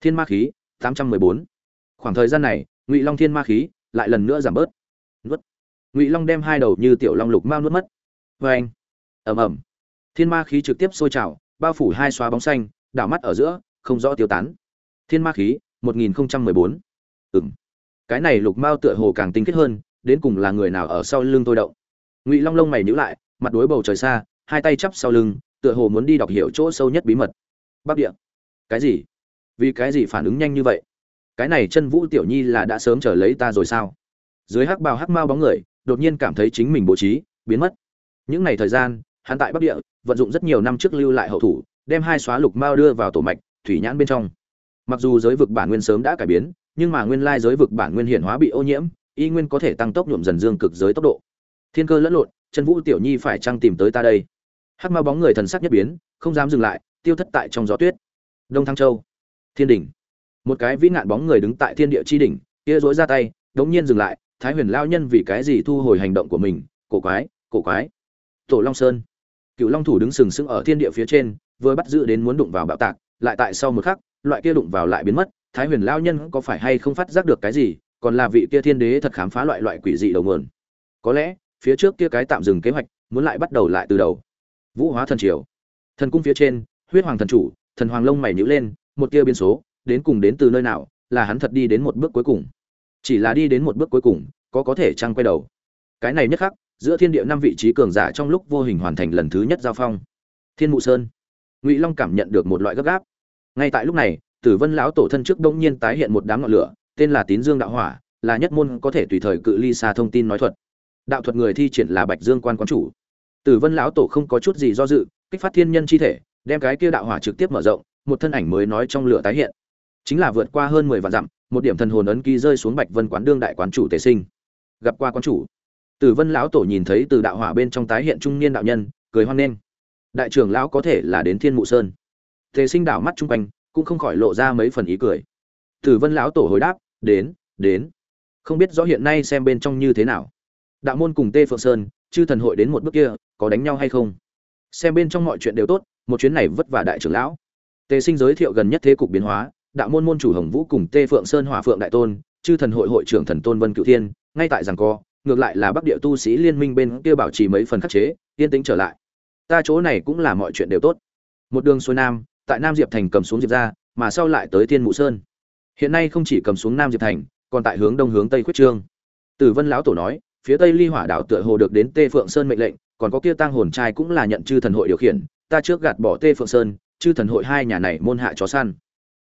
thiên ma khí, tám trăm mười bốn. Khoảng thời gian này, ngụy long thiên ma khí lại lần nữa giảm bớt. Nuốt. Ngụy long đem hai đầu như tiểu long lục mao nuốt mất. Vê anh. Ẩm ẩm thiên ma khí trực tiếp sôi trào, bao phủ hai xóa bóng xanh, đảo mắt ở giữa, không rõ tiêu tán. Thiên ma khí, một nghìn mười bốn. Ừng cái này lục mao tựa hồ càng tinh kết hơn, đến cùng là người nào ở sau lưng tôi động? Ngụy long lông mày nhíu lại, mặt đối bầu trời xa, hai tay chắp sau lưng, tựa hồ muốn đi đọc hiểu chỗ sâu nhất bí mật. Bắc địa. Cái gì? Vì cái gì phản ứng nhanh như vậy? Cái này chân vũ tiểu nhi là đã sớm chờ lấy ta rồi sao? Dưới hắc bào hắc mao bóng người, đột nhiên cảm thấy chính mình bố trí, biến mất. Những ngày thời gian, hắn tại bắc địa, vận dụng rất nhiều năm trước lưu lại hậu thủ, đem hai xóa lục mao đưa vào tổ mạch, thủy nhãn bên trong. Mặc dù giới vực bản nguyên sớm đã cải biến, nhưng mà nguyên lai giới vực bản nguyên hiển hóa bị ô nhiễm, y nguyên có thể tăng tốc nhuộm dần dương cực giới tốc độ. Thiên cơ lẫn lộn, chân vũ tiểu nhi phải chăng tìm tới ta đây? Hắc mao bóng người thần sắc nhất biến, không dám dừng lại, tiêu thất tại trong gió tuyết. Đông thăng châu thiên đỉnh một cái vĩ nạn bóng người đứng tại thiên địa chi đỉnh, kia dối ra tay, đống nhiên dừng lại, thái huyền lao nhân vì cái gì thu hồi hành động của mình? Cổ quái cổ quái. Tổ long sơn. Cựu long thủ đứng sừng sững ở thiên địa phía trên, vừa bắt giữ đến muốn đụng vào bạo tạc, lại tại sau một khắc, loại kia đụng vào lại biến mất. Thái huyền lao nhân có phải hay không phát giác được cái gì? Còn là vị kia thiên đế thật khám phá loại loại quỷ dị đầu nguồn. Có lẽ, phía trước kia cái tạm dừng kế hoạch, muốn lại bắt đầu lại từ đầu. Vũ hóa thần triều. Thần cung phía trên, huyết hoàng thần chủ, thần hoàng lông mày nhíu lên một kia biến số, đến cùng đến từ nơi nào, là hắn thật đi đến một bước cuối cùng. Chỉ là đi đến một bước cuối cùng, có có thể trăng quay đầu. Cái này nhất khắc, giữa thiên địa năm vị trí cường giả trong lúc vô hình hoàn thành lần thứ nhất giao phong. Thiên mụ sơn. Ngụy long cảm nhận được một loại gấp gáp. Ngay tại lúc này, tử vân lão tổ thân trước đông nhiên tái hiện một đám ngọn lửa, tên là tín dương đạo hỏa, là nhất môn có thể tùy thời cự ly xa thông tin nói thuật. Đạo thuật người thi triển là bạch dương quan quán chủ. Tử vân lão tổ không có chút gì do dự, kích phát thiên nhân chi thể, đem cái kia đạo hỏa trực tiếp mở rộng một thân ảnh mới nói trong lửa tái hiện. Chính là vượt qua hơn mười vạn dặm, một điểm thần hồn ấn ký rơi xuống bạch vân quán đương đại quán chủ tề sinh. Gặp qua quán chủ. Tử vân lão tổ nhìn thấy từ đạo hỏa bên trong tái hiện trung niên đạo nhân, cười hoan nghênh. Đại trưởng lão có thể là đến thiên mụ sơn. Tề sinh đảo mắt chung quanh, cũng không khỏi lộ ra mấy phần ý cười. Tử vân lão tổ hồi đáp, đến đến. Không biết rõ hiện nay xem bên trong như thế nào. Đạo môn cùng tê phượng sơn, chư thần hội đến một bước kia, có đánh nhau hay không? Xem bên trong mọi chuyện đều tốt, một chuyến này vất vả đại trưởng lão tề sinh giới thiệu gần nhất thế cục biến hóa đạo môn môn chủ hồng vũ cùng tê phượng sơn hỏa phượng đại tôn chư thần hội hội trưởng thần tôn vân cựu thiên ngay tại giảng co ngược lại là bắc địa tu sĩ liên minh bên kia bảo trì mấy phần khắc chế yên tĩnh trở lại. Ta chỗ này cũng là mọi chuyện đều tốt. Một đường xuôi nam tại nam diệp thành cầm xuống diệp gia, mà sau lại tới tiên mụ sơn. Hiện nay không chỉ cầm xuống nam diệp thành còn tại hướng đông hướng tây khuyết trương. Tử vân lão tổ nói phía tây ly hỏa đảo tựa hồ được đến tê phượng sơn mệnh lệnh còn có kia tang hồn trai cũng là nhận chư thần hội điều khiển ta trước gạt bỏ tê phượng sơn chư thần hội hai nhà này môn hạ chó săn.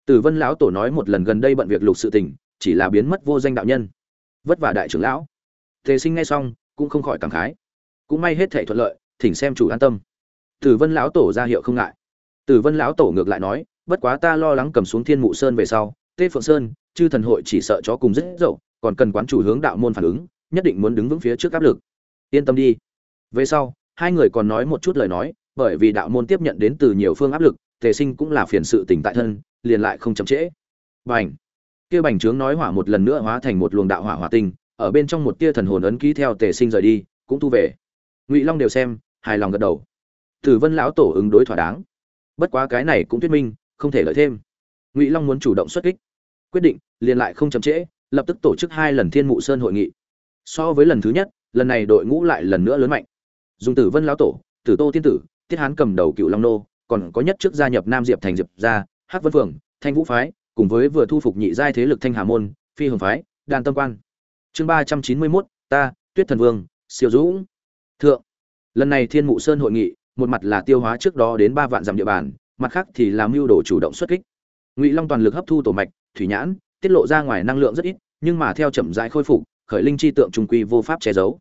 Tử vân lão tổ nói một lần gần đây bận việc lục sự tình, chỉ là biến mất vô danh đạo nhân. Vất vả đại trưởng lão. Tề sinh nghe xong, cũng không khỏi cảm khái. Cũng may hết thể thuận lợi, thỉnh xem chủ an tâm. Tử vân lão tổ ra hiệu không ngại. Tử vân lão tổ ngược lại nói, bất quá ta lo lắng cầm xuống thiên mụ sơn về sau, tê phượng sơn, chư thần hội chỉ sợ chó cùng rất dậu, còn cần quán chủ hướng đạo môn phản ứng, nhất định muốn đứng vững phía trước áp lực. Yên tâm đi. Về sau, hai người còn nói một chút lời nói, bởi vì đạo môn tiếp nhận đến từ nhiều phương áp lực tề sinh cũng là phiền sự tỉnh tại thân, liền lại không chậm trễ. Bành! Kia bành trướng nói hỏa một lần nữa hóa thành một luồng đạo hỏa hỏa tinh, ở bên trong một tia thần hồn ấn ký theo tề sinh rời đi, cũng thu về. Ngụy long đều xem, hài lòng gật đầu. Tử vân lão tổ ứng đối thỏa đáng. Bất quá cái này cũng thuyết minh, không thể lợi thêm. Ngụy long muốn chủ động xuất kích. Quyết định, liền lại không chậm trễ, lập tức tổ chức hai lần thiên mụ sơn hội nghị. So với lần thứ nhất, lần này đội ngũ lại lần nữa lớn mạnh. Dùng tử vân lão tổ, tử tô tiên tử, tiết hán cầm đầu cựu long nô còn có nhất trước gia nhập nam diệp thành diệp gia, hắc vân phường thanh vũ phái, cùng với vừa thu phục nhị giai thế lực thanh hà môn, phi hồng phái, đan tâm quan. Chương ba trăm chín mươi mốt, ta, tuyết thần vương, siêu dũng. Thượng. Lần này thiên mụ sơn hội nghị, một mặt là tiêu hóa trước đó đến ba vạn dặm địa bàn, mặt khác thì làm mưu đồ chủ động xuất kích. Ngụy long toàn lực hấp thu tổ mạch, thủy nhãn, tiết lộ ra ngoài năng lượng rất ít, nhưng mà theo chậm rãi khôi phục, khởi linh chi tượng trùng quy vô pháp che giấu.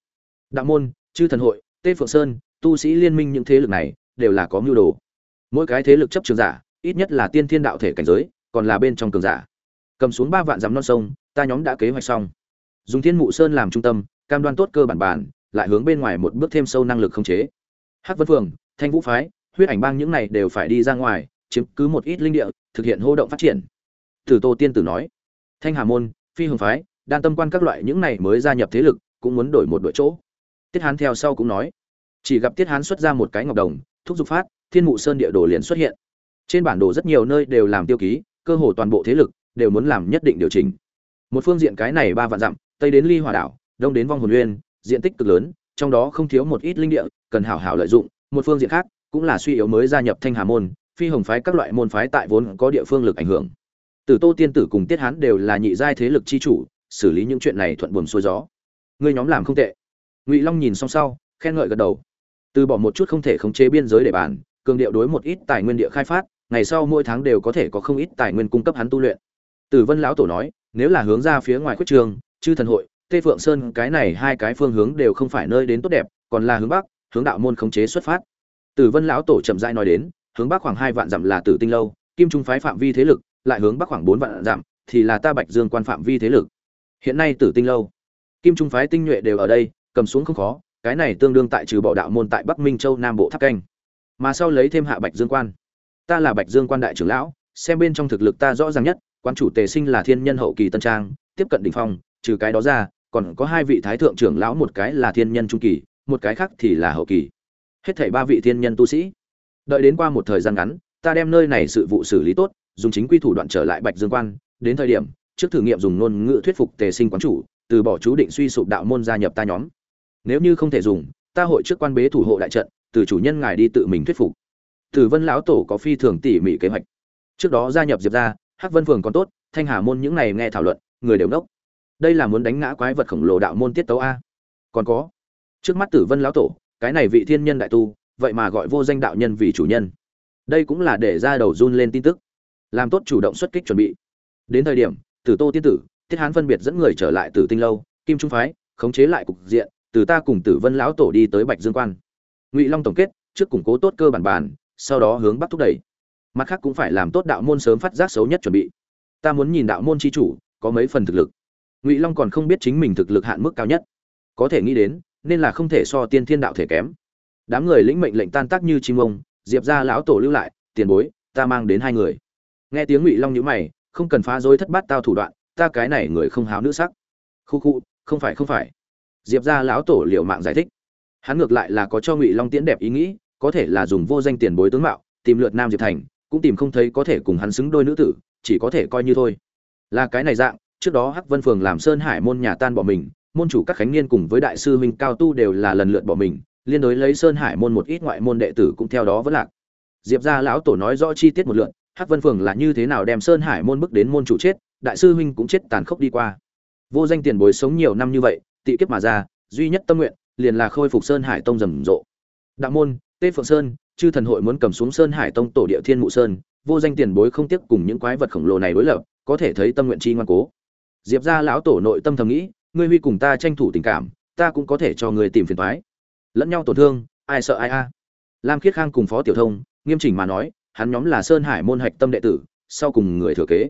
Đạo môn, chư thần hội, tê phượng sơn, tu sĩ liên minh những thế lực này, đều là có mưu đồ mỗi cái thế lực chấp trường giả, ít nhất là tiên thiên đạo thể cảnh giới, còn là bên trong cường giả. Cầm xuống ba vạn dặm non sông, ta nhóm đã kế hoạch xong. Dùng thiên mụ sơn làm trung tâm, cam đoan tốt cơ bản bản, lại hướng bên ngoài một bước thêm sâu năng lực không chế. Hắc vân phường thanh vũ phái, huyết ảnh bang những này đều phải đi ra ngoài, chiếm cứ một ít linh địa, thực hiện hô động phát triển. Tử tô tiên tử nói. Thanh hà môn, phi hồng phái đan tâm quan các loại những này mới gia nhập thế lực, cũng muốn đổi một đội chỗ. Tiết hán theo sau cũng nói. Chỉ gặp tiết hán xuất ra một cái ngọc đồng, thúc giục phát thiên mụ sơn địa đồ liền xuất hiện. Trên bản đồ rất nhiều nơi đều làm tiêu ký, cơ hồ toàn bộ thế lực đều muốn làm nhất định điều chỉnh. Một phương diện cái này ba vạn dặm, tây đến ly hòa đảo, đông đến vong hồn uyên, diện tích cực lớn, trong đó không thiếu một ít linh địa, cần hảo hảo lợi dụng. Một phương diện khác, cũng là suy yếu mới gia nhập thanh hà môn, phi hồng phái các loại môn phái tại vốn có địa phương lực ảnh hưởng. Tử tô tiên tử cùng tiết hán đều là nhị giai thế lực chi chủ, xử lý những chuyện này thuận buồm xuôi gió. Ngươi nhóm làm không tệ. Ngụy long nhìn xong sau, khen ngợi gật đầu. Từ bỏ một chút không thể khống chế biên giới để bàn cường điệu đối một ít tài nguyên địa khai phát, ngày sau mỗi tháng đều có thể có không ít tài nguyên cung cấp hắn tu luyện. Tử vân lão tổ nói, nếu là hướng ra phía ngoài khuất trường, chư thần hội, tê phượng sơn, cái này hai cái phương hướng đều không phải nơi đến tốt đẹp, còn là hướng bắc, hướng đạo môn khống chế xuất phát. Tử vân lão tổ chậm rãi nói đến, hướng bắc khoảng hai vạn dặm là tử tinh lâu, kim trung phái phạm vi thế lực, lại hướng bắc khoảng bốn vạn dặm, thì là ta bạch dương quan phạm vi thế lực. Hiện nay tử tinh lâu, kim trung phái tinh nhuệ đều ở đây, cầm xuống không khó, cái này tương đương tại trừ bỏ đạo môn tại bắc minh châu nam bộ tháp canh mà sau lấy thêm hạ bạch dương quan. Ta là bạch dương quan đại trưởng lão, xem bên trong thực lực ta rõ ràng nhất quan chủ tề sinh là thiên nhân hậu kỳ tân trang, tiếp cận đỉnh phong, trừ cái đó ra, còn có hai vị thái thượng trưởng lão, một cái là thiên nhân trung kỳ, một cái khác thì là hậu kỳ. Hết thảy ba vị thiên nhân tu sĩ. Đợi đến qua một thời gian ngắn, ta đem nơi này sự vụ xử lý tốt, dùng chính quy thủ đoạn trở lại bạch dương quan. Đến thời điểm, trước thử nghiệm dùng ngôn ngữ thuyết phục tề sinh quán chủ, từ bỏ chú định suy sụp đạo môn gia nhập ta nhóm. Nếu như không thể dùng, ta hội trước quan bế thủ hộ đại trận từ chủ nhân ngài đi tự mình thuyết phục. Tử vân lão tổ có phi thường tỉ mỉ kế hoạch. Trước đó gia nhập diệp ra hắc vân phường còn tốt, thanh hà môn những này nghe thảo luận, người đều đốc đây là muốn đánh ngã quái vật khổng lồ đạo môn tiết tấu a. Còn có, trước mắt tử vân lão tổ, cái này vị thiên nhân đại tu, vậy mà gọi vô danh đạo nhân vì chủ nhân. Đây cũng là để ra đầu run lên tin tức. Làm tốt chủ động xuất kích chuẩn bị. Đến thời điểm, tử tô tiên tử tiết hán phân biệt dẫn người trở lại tử tinh lâu, kim trung phái, khống chế lại cục diện, từ ta cùng tử vân lão tổ đi tới bạch dương quan ngụy long tổng kết trước củng cố tốt cơ bản bàn sau đó hướng bắc thúc đẩy. Mặt khác cũng phải làm tốt đạo môn sớm phát giác xấu nhất chuẩn bị. Ta muốn nhìn đạo môn chi chủ, có mấy phần thực lực. Ngụy long còn không biết chính mình thực lực hạn mức cao nhất. Có thể nghĩ đến, nên là không thể so tiên thiên đạo thể kém. Đám người lĩnh mệnh lệnh tan tác như chim ông, diệp ra lão tổ lưu lại, tiền bối, ta mang đến hai người. Nghe tiếng ngụy long nhữ mày, không cần phá rối thất bát tao thủ đoạn, ta cái này người không háo nữ sắc. Khu khu, không phải không phải. Diệp ra lão tổ liệu mạng giải thích hắn ngược lại là có cho ngụy long tiễn đẹp ý nghĩ, có thể là dùng vô danh tiền bối tướng mạo, tìm lượt nam diệp thành, cũng tìm không thấy có thể cùng hắn xứng đôi nữ tử, chỉ có thể coi như thôi. Là cái này dạng, trước đó hắc vân phường làm sơn hải môn nhà tan bỏ mình, môn chủ các khánh niên cùng với đại sư minh cao tu đều là lần lượt bỏ mình, liên đối lấy sơn hải môn một ít ngoại môn đệ tử cũng theo đó vẫn lạc. Diệp gia lão tổ nói rõ chi tiết một lượt, hắc vân phường là như thế nào đem sơn hải môn bước đến môn chủ chết, đại sư huynh cũng chết tàn khốc đi qua. Vô danh tiền bối sống nhiều năm như vậy, tị kiếp mà ra, duy nhất tâm nguyện liền là khôi phục sơn hải tông rầm rộ. Đạo môn, tê phượng sơn, chư thần hội muốn cầm xuống sơn hải tông tổ địa thiên mụ sơn, vô danh tiền bối không tiếc cùng những quái vật khổng lồ này đối lập, có thể thấy tâm nguyện chi ngoan cố. Diệp gia lão tổ nội tâm thầm nghĩ, ngươi huy cùng ta tranh thủ tình cảm, ta cũng có thể cho người tìm phiền thoái lẫn nhau tổn thương, ai sợ ai a? Lam khiết khang cùng phó tiểu thông, nghiêm chỉnh mà nói, hắn nhóm là sơn hải môn hạch tâm đệ tử, sau cùng người thừa kế.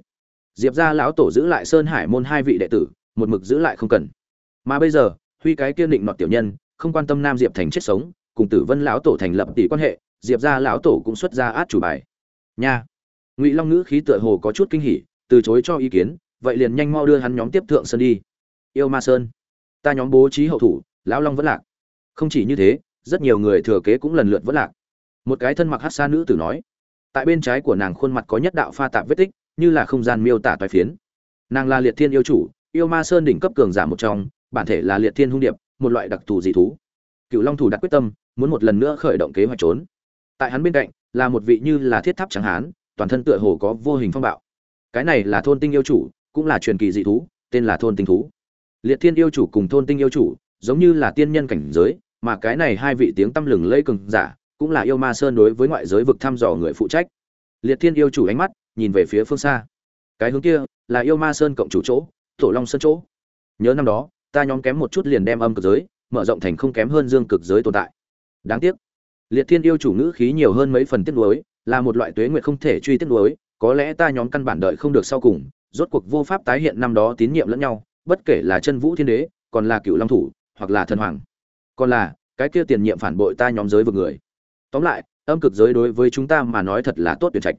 Diệp gia lão tổ giữ lại sơn hải môn hai vị đệ tử, một mực giữ lại không cần. Mà bây giờ huy cái kiên định nọt tiểu nhân, không quan tâm nam diệp thành chết sống, cùng tử vân lão tổ thành lập tỷ quan hệ, diệp gia lão tổ cũng xuất ra át chủ bài. Nha. Ngụy long ngữ khí tựa hồ có chút kinh hỉ, từ chối cho ý kiến, vậy liền nhanh mau đưa hắn nhóm tiếp thượng sơn đi. Yêu ma sơn. Ta nhóm bố trí hậu thủ, lão long vẫn lạc. Không chỉ như thế, rất nhiều người thừa kế cũng lần lượt vẫn lạc. Một cái thân mặc hát xa nữ tử nói. Tại bên trái của nàng khuôn mặt có nhất đạo pha tạp vết tích, như là không gian miêu tả toái phiến. Nàng là liệt thiên yêu chủ, yêu ma sơn đỉnh cấp cường giả một trong bản thể là liệt thiên hung điệp, một loại đặc thù dị thú. Cựu long thủ đặt quyết tâm, muốn một lần nữa khởi động kế hoạch trốn. Tại hắn bên cạnh, là một vị như là thiết tháp chẳng hán, toàn thân tựa hồ có vô hình phong bạo. Cái này là thôn tinh yêu chủ, cũng là truyền kỳ dị thú, tên là thôn tinh thú. Liệt thiên yêu chủ cùng thôn tinh yêu chủ, giống như là tiên nhân cảnh giới, mà cái này hai vị tiếng tăm lừng lây cường giả, cũng là yêu ma sơn đối với ngoại giới vực thăm dò người phụ trách. Liệt thiên yêu chủ ánh mắt, nhìn về phía phương xa. Cái hướng kia, là yêu ma sơn cộng chủ chỗ tổ long sơn chỗ. Nhớ năm đó ta nhóm kém một chút liền đem âm cực giới, mở rộng thành không kém hơn dương cực giới tồn tại. Đáng tiếc, liệt thiên yêu chủ ngữ khí nhiều hơn mấy phần tiết nuối, là một loại tuế nguyệt không thể truy tiết nuối, có lẽ ta nhóm căn bản đợi không được sau cùng, rốt cuộc vô pháp tái hiện năm đó tín nhiệm lẫn nhau, bất kể là chân vũ thiên đế, còn là cựu long thủ, hoặc là thần hoàng. Còn là, cái kia tiền nhiệm phản bội ta nhóm giới vực người. Tóm lại, âm cực giới đối với chúng ta mà nói thật là tốt tuyệt trạch.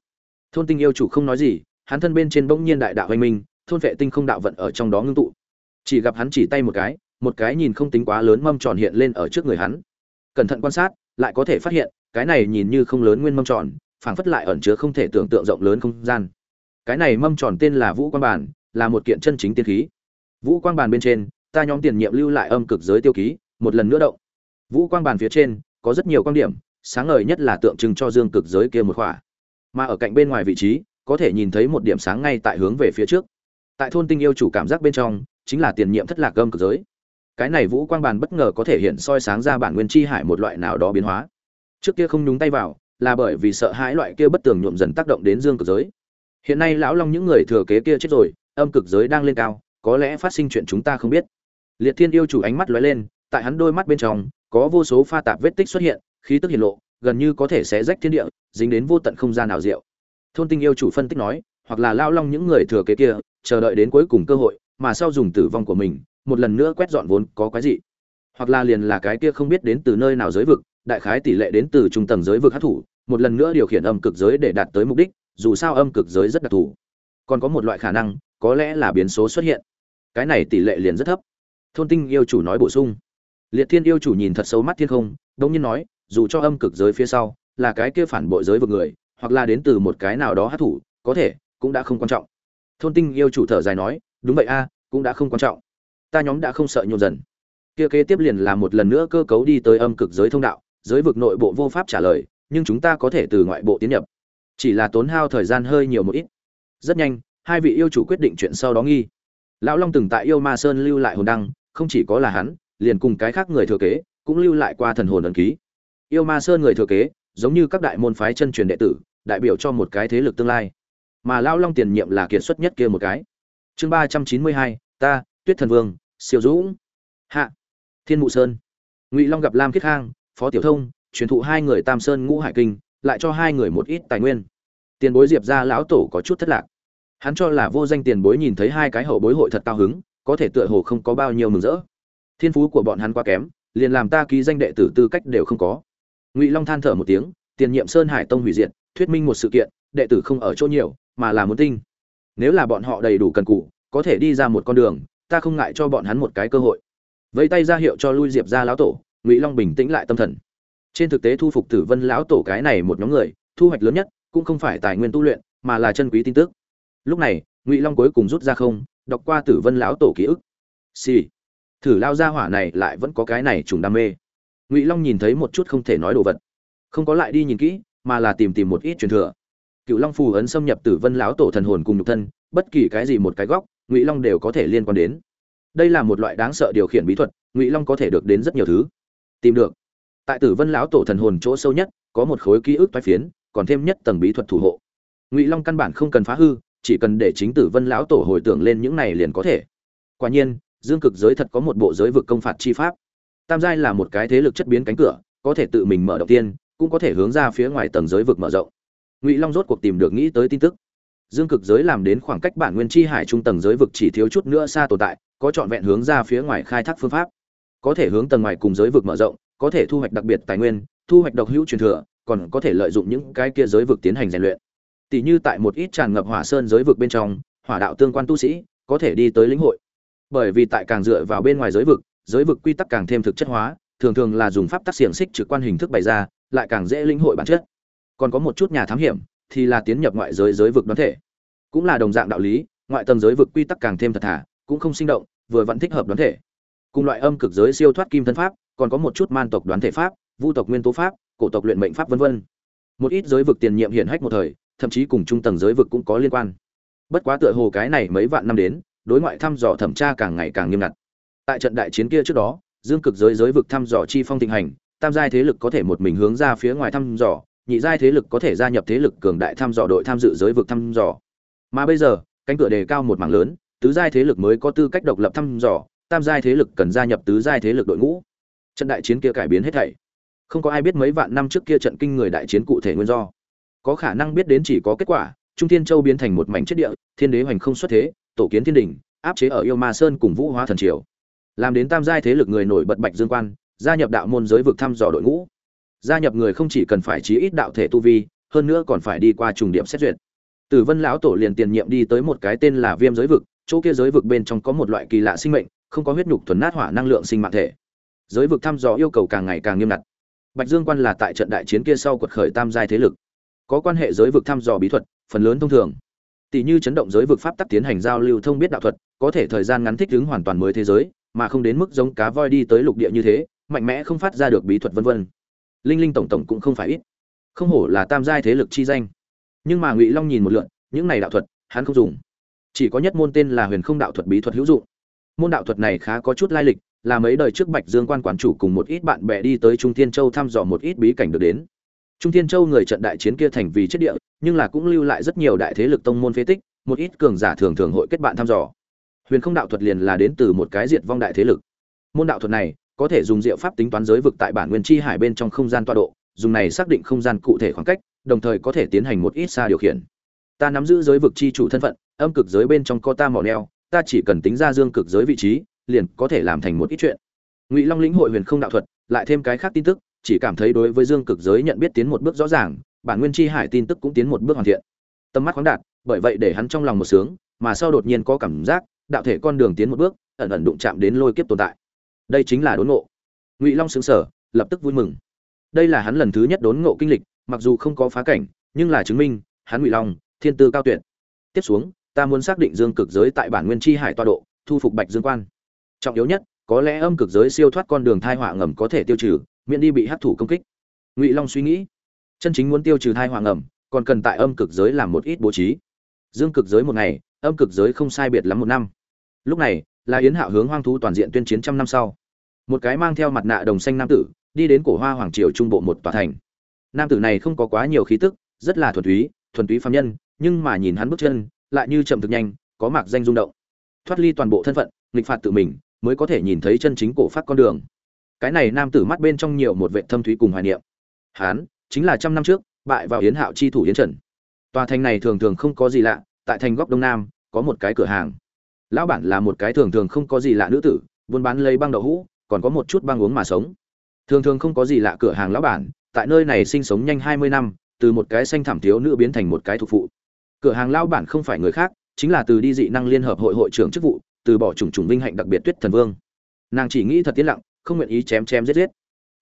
Thôn tinh yêu chủ không nói gì, hắn thân bên trên bỗng nhiên đại đạo hoành minh, thôn vệ tinh không đạo vận ở trong đó ngưng tụ chỉ gặp hắn chỉ tay một cái một cái nhìn không tính quá lớn mâm tròn hiện lên ở trước người hắn. Cẩn thận quan sát, lại có thể phát hiện, cái này nhìn như không lớn nguyên mâm tròn, phảng phất lại ẩn chứa không thể tưởng tượng rộng lớn không gian. Cái này mâm tròn tên là vũ quang bản là một kiện chân chính tiên khí. Vũ quang bàn bên trên, ta nhóm tiền nhiệm lưu lại âm cực giới tiêu ký, một lần nữa động. Vũ quang bàn phía trên, có rất nhiều quan điểm, sáng ngời nhất là tượng trưng cho dương cực giới kia một khỏa. Mà ở cạnh bên ngoài vị trí, có thể nhìn thấy một điểm sáng ngay tại hướng về phía trước. Tại thôn tinh yêu chủ cảm giác bên trong chính là tiền nhiệm thất lạc gâm cực giới. Cái này vũ quang bàn bất ngờ có thể hiện soi sáng ra bản nguyên chi hải một loại nào đó biến hóa. Trước kia không nhúng tay vào, là bởi vì sợ hãi loại kia bất tường nhuộm dần tác động đến dương cực giới. Hiện nay lão long những người thừa kế kia chết rồi, âm cực giới đang lên cao, có lẽ phát sinh chuyện chúng ta không biết. Liệt thiên yêu chủ ánh mắt lóe lên, tại hắn đôi mắt bên trong, có vô số pha tạp vết tích xuất hiện, khí tức hiện lộ, gần như có thể sẽ rách thiên địa, dính đến vô tận không gian nào diệu. Thôn tinh yêu chủ phân tích nói, hoặc là lao long những người thừa kế kia, chờ đợi đến cuối cùng cơ hội mà sau dùng tử vong của mình, một lần nữa quét dọn vốn có quái gì hoặc là liền là cái kia không biết đến từ nơi nào giới vực, đại khái tỷ lệ đến từ trung tầng giới vực hát thủ một lần nữa điều khiển âm cực giới để đạt tới mục đích, dù sao âm cực giới rất đặc thù. Còn có một loại khả năng, có lẽ là biến số xuất hiện. Cái này tỷ lệ liền rất thấp. Thôn tinh yêu chủ nói bổ sung. Liệt thiên yêu chủ nhìn thật sâu mắt thiên không đông nhiên nói, dù cho âm cực giới phía sau là cái kia phản bội giới vực người, hoặc là đến từ một cái nào đó hát thủ có thể cũng đã không quan trọng. Thôn tinh yêu chủ thở dài nói đúng vậy a, cũng đã không quan trọng. Ta nhóm đã không sợ nhộn dần. Kia kế tiếp liền là một lần nữa cơ cấu đi tới âm cực giới thông đạo, giới vực nội bộ vô pháp trả lời, nhưng chúng ta có thể từ ngoại bộ tiến nhập. Chỉ là tốn hao thời gian hơi nhiều một ít. Rất nhanh, hai vị yêu chủ quyết định chuyện sau đó nghi. Lão long từng tại yêu ma sơn lưu lại hồn đăng, không chỉ có là hắn, liền cùng cái khác người thừa kế, cũng lưu lại qua thần hồn ấn ký. Yêu ma sơn người thừa kế, giống như các đại môn phái chân truyền đệ tử, đại biểu cho một cái thế lực tương lai. Mà lão long tiền nhiệm là kiệt xuất nhất kia một cái chương ba trăm chín mươi hai, ta, tuyết thần vương, siêu dũng. Hạ. Thiên mụ sơn. Ngụy long gặp lam khiết khang, phó tiểu thông, truyền thụ hai người tam sơn ngũ hải kinh, lại cho hai người một ít tài nguyên. Tiền bối diệp ra lão tổ có chút thất lạc. Hắn cho là vô danh tiền bối nhìn thấy hai cái hậu bối hội thật cao hứng, có thể tựa hồ không có bao nhiêu mừng rỡ. Thiên phú của bọn hắn quá kém, liền làm ta ký danh đệ tử tư cách đều không có. Ngụy long than thở một tiếng, tiền nhiệm sơn hải tông hủy diệt, thuyết minh một sự kiện, đệ tử không ở chỗ nhiều, mà là muốn tinh nếu là bọn họ đầy đủ cần cụ, có thể đi ra một con đường, ta không ngại cho bọn hắn một cái cơ hội. Vẫy tay ra hiệu cho lui diệp ra lão tổ, ngụy long bình tĩnh lại tâm thần. Trên thực tế thu phục tử vân lão tổ cái này một nhóm người, thu hoạch lớn nhất cũng không phải tài nguyên tu luyện, mà là chân quý tin tức. Lúc này, ngụy long cuối cùng rút ra không, đọc qua tử vân lão tổ ký ức. Xì、sì. thử lao ra hỏa này lại vẫn có cái này trùng đam mê. Ngụy long nhìn thấy một chút không thể nói đồ vật. Không có lại đi nhìn kỹ, mà là tìm tìm một ít truyền thừa cựu long phù ấn xâm nhập tử vân lão tổ thần hồn cùng nhục thân, bất kỳ cái gì một cái góc, ngụy long đều có thể liên quan đến. Đây là một loại đáng sợ điều khiển bí thuật, ngụy long có thể được đến rất nhiều thứ. Tìm được. Tại tử vân lão tổ thần hồn chỗ sâu nhất, có một khối ký ức toái phiến, còn thêm nhất tầng bí thuật thủ hộ. Ngụy long căn bản không cần phá hư, chỉ cần để chính tử vân lão tổ hồi tưởng lên những này liền có thể. Quả nhiên, dương cực giới thật có một bộ giới vực công phạt chi pháp. Tam giai là một cái thế lực chất biến cánh cửa, có thể tự mình mở đầu tiên, cũng có thể hướng ra phía ngoài tầng giới vực mở rộng ngụy long rốt cuộc tìm được nghĩ tới tin tức dương cực giới làm đến khoảng cách bản nguyên chi hải trung tầng giới vực chỉ thiếu chút nữa xa tồn tại có trọn vẹn hướng ra phía ngoài khai thác phương pháp có thể hướng tầng ngoài cùng giới vực mở rộng có thể thu hoạch đặc biệt tài nguyên thu hoạch độc hữu truyền thừa còn có thể lợi dụng những cái kia giới vực tiến hành rèn luyện Tỷ như tại một ít tràn ngập hỏa sơn giới vực bên trong, hỏa đạo tương quan tu sĩ có thể đi tới lĩnh hội. Bởi vì tại càng dựa vào bên ngoài giới vực, giới vực quy tắc càng thêm thực chất hóa, thường thường là dùng pháp tắc xiềng xích trực quan hình thức bày ra, lại càng dễ lĩnh hội bản chất. Còn có một chút nhà thám hiểm, thì là tiến nhập ngoại giới giới vực đoán thể. Cũng là đồng dạng đạo lý, ngoại tầng giới vực quy tắc càng thêm thật thà, cũng không sinh động, vừa vẫn thích hợp đoán thể. Cùng loại âm cực giới siêu thoát kim thân pháp, còn có một chút man tộc đoán thể pháp, vu tộc nguyên tố pháp, cổ tộc luyện mệnh pháp vân vân. Một ít giới vực tiền nhiệm hiện hách một thời, thậm chí cùng trung tầng giới vực cũng có liên quan. Bất quá tựa hồ cái này mấy vạn năm đến, đối ngoại thăm dò thẩm tra càng ngày càng nghiêm ngặt. Tại trận đại chiến kia trước đó, dương cực giới giới vực thăm dò chi phong thịnh hành, tam giai thế lực có thể một mình hướng ra phía ngoài thăm dò, nhị giai thế lực có thể gia nhập thế lực cường đại thăm dò đội tham dự giới vực thăm dò. Mà bây giờ, cánh cửa đề cao một mảng lớn, tứ giai thế lực mới có tư cách độc lập thăm dò, tam giai thế lực cần gia nhập tứ giai thế lực đội ngũ. Trận đại chiến kia cải biến hết thảy. Không có ai biết mấy vạn năm trước kia trận kinh người đại chiến cụ thể nguyên do có khả năng biết đến chỉ có kết quả trung thiên châu biến thành một mảnh chết địa thiên đế hoành không xuất thế tổ kiến thiên đình áp chế ở yêu ma sơn cùng vũ hóa thần triều làm đến tam giai thế lực người nổi bật bạch dương quan gia nhập đạo môn giới vực thăm dò đội ngũ gia nhập người không chỉ cần phải chí ít đạo thể tu vi, hơn nữa còn phải đi qua trùng điểm xét duyệt. Tử vân lão tổ liền tiền nhiệm đi tới một cái tên là viêm giới vực, chỗ kia giới vực bên trong có một loại kỳ lạ sinh mệnh, không có huyết nhục thuần nát hỏa năng lượng sinh mạng thể. Giới vực thăm dò yêu cầu càng ngày càng nghiêm ngặt. Bạch dương quan là tại trận đại chiến kia sau quật khởi tam giai thế lực. Có quan hệ giới vực thăm dò bí thuật, phần lớn thông thường. Tỷ như chấn động giới vực pháp tắc tiến hành giao lưu thông biết đạo thuật, có thể thời gian ngắn thích ứng hoàn toàn mới thế giới, mà không đến mức giống cá voi đi tới lục địa như thế, mạnh mẽ không phát ra được bí thuật vân vân linh linh tổng tổng cũng không phải ít. Không hổ là tam giai thế lực chi danh. Nhưng mà ngụy long nhìn một lượn, những này đạo thuật, hắn không dùng. Chỉ có nhất môn tên là huyền không đạo thuật bí thuật hữu dụng. Môn đạo thuật này khá có chút lai lịch, là mấy đời trước bạch dương quan quản chủ cùng một ít bạn bè đi tới trung thiên châu thăm dò một ít bí cảnh được đến. Trung thiên châu người trận đại chiến kia thành vì chết địa, nhưng là cũng lưu lại rất nhiều đại thế lực tông môn phế tích, một ít cường giả thường thường hội kết bạn thăm dò. Huyền không đạo thuật liền là đến từ một cái diệt vong đại thế lực. Môn đạo thuật này có thể dùng diệu pháp tính toán giới vực tại bản nguyên chi hải bên trong không gian tọa độ, dùng này xác định không gian cụ thể khoảng cách, đồng thời có thể tiến hành một ít xa điều khiển. Ta nắm giữ giới vực chi chủ thân phận, âm cực giới bên trong có ta mỏ neo, ta chỉ cần tính ra dương cực giới vị trí, liền có thể làm thành một ít chuyện. Ngụy long lĩnh hội huyền không đạo thuật, lại thêm cái khác tin tức, chỉ cảm thấy đối với dương cực giới nhận biết tiến một bước rõ ràng, bản nguyên chi hải tin tức cũng tiến một bước hoàn thiện. Tâm mắt khoáng đạt, bởi vậy để hắn trong lòng một sướng, mà sau đột nhiên có cảm giác, đạo thể con đường tiến một bước, ẩn ẩn đụng chạm đến lôi kiếp tồn tại đây chính là đốn ngộ. Ngụy long xứng sở lập tức vui mừng. Đây là hắn lần thứ nhất đốn ngộ kinh lịch, mặc dù không có phá cảnh, nhưng là chứng minh, hắn ngụy long, thiên tư cao tuyệt. Tiếp xuống, ta muốn xác định dương cực giới tại bản nguyên chi hải toa độ, thu phục bạch dương quan. Trọng yếu nhất, có lẽ âm cực giới siêu thoát con đường thai họa ngầm có thể tiêu trừ, miễn đi bị hấp thụ công kích. Ngụy long suy nghĩ. Chân chính muốn tiêu trừ thai họa ngầm, còn cần tại âm cực giới làm một ít bố trí. Dương cực giới một ngày, âm cực giới không sai biệt lắm một năm. Lúc này là yến hạo hướng hoang thú toàn diện tuyên chiến trăm năm sau. Một cái mang theo mặt nạ đồng xanh nam tử, đi đến cổ hoa hoàng triều trung bộ một tòa thành. Nam tử này không có quá nhiều khí tức, rất là thuần túy thuần túy phạm nhân, nhưng mà nhìn hắn bước chân, lại như chậm thực nhanh, có mạc danh rung động. Thoát ly toàn bộ thân phận, nghịch phạt tự mình, mới có thể nhìn thấy chân chính cổ phát con đường. Cái này nam tử mắt bên trong nhiều một vệ thâm thúy cùng hoài niệm. Hán chính là trăm năm trước, bại vào yến hạo chi thủ yến trần. Tòa thành này thường thường không có gì lạ, tại thành góc đông nam, có một cái cửa hàng lão bản là một cái thường thường không có gì lạ nữ tử, buôn bán lấy băng đậu hũ, còn có một chút băng uống mà sống. Thường thường không có gì lạ cửa hàng lão bản, tại nơi này sinh sống nhanh hai mươi năm, từ một cái xanh thảm thiếu nữ biến thành một cái thuộc phụ. Cửa hàng lão bản không phải người khác, chính là từ đi dị năng liên hợp hội hội trưởng chức vụ, từ bỏ chủng chủng vinh hạnh đặc biệt tuyết thần vương. Nàng chỉ nghĩ thật tiến lặng, không nguyện ý chém chém giết giết.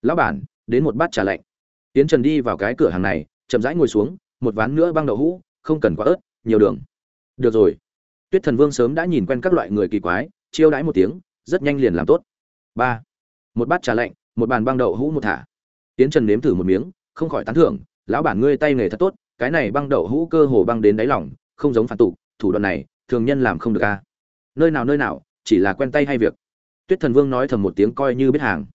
Lão bản, đến một bát trà lạnh. Tiến trần đi vào cái cửa hàng này, chậm rãi ngồi xuống, một ván nữa băng đậu hũ, không cần quá ớt, nhiều đường. Được rồi tuyết thần vương sớm đã nhìn quen các loại người kỳ quái, chiêu đãi một tiếng, rất nhanh liền làm tốt. Ba. Một bát trà lạnh, một bàn băng đậu hũ một thả. Tiến trần nếm thử một miếng, không khỏi tán thưởng, lão bản ngươi tay nghề thật tốt, cái này băng đậu hũ cơ hồ băng đến đáy lòng, không giống phản tụ, thủ đoạn này, thường nhân làm không được a. Nơi nào nơi nào, chỉ là quen tay hay việc. Tuyết thần vương nói thầm một tiếng coi như biết hàng.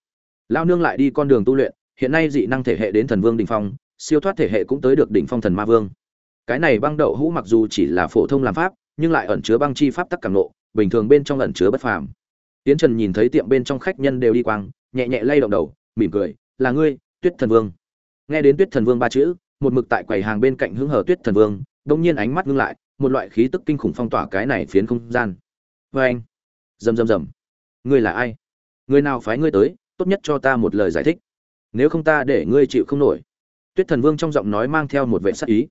Lao nương lại đi con đường tu luyện, hiện nay dị năng thể hệ đến thần vương đỉnh phong, siêu thoát thể hệ cũng tới được đỉnh phong thần ma vương. Cái này băng đậu hũ mặc dù chỉ là phổ thông làm pháp nhưng lại ẩn chứa băng chi pháp tắc cảm nộ bình thường bên trong ẩn chứa bất phàm. Tiến trần nhìn thấy tiệm bên trong khách nhân đều đi quang, nhẹ nhẹ lay động đầu, mỉm cười, là ngươi, tuyết thần vương. Nghe đến tuyết thần vương ba chữ, một mực tại quầy hàng bên cạnh hứng hở tuyết thần vương đông nhiên ánh mắt ngưng lại, một loại khí tức kinh khủng phong tỏa cái này phiến không gian. Vê anh. Rầm rầm rầm. Ngươi là ai? Người nào phái ngươi tới, tốt nhất cho ta một lời giải thích. Nếu không ta để ngươi chịu không nổi. Tuyết thần vương trong giọng nói mang theo một vệ sắc ý.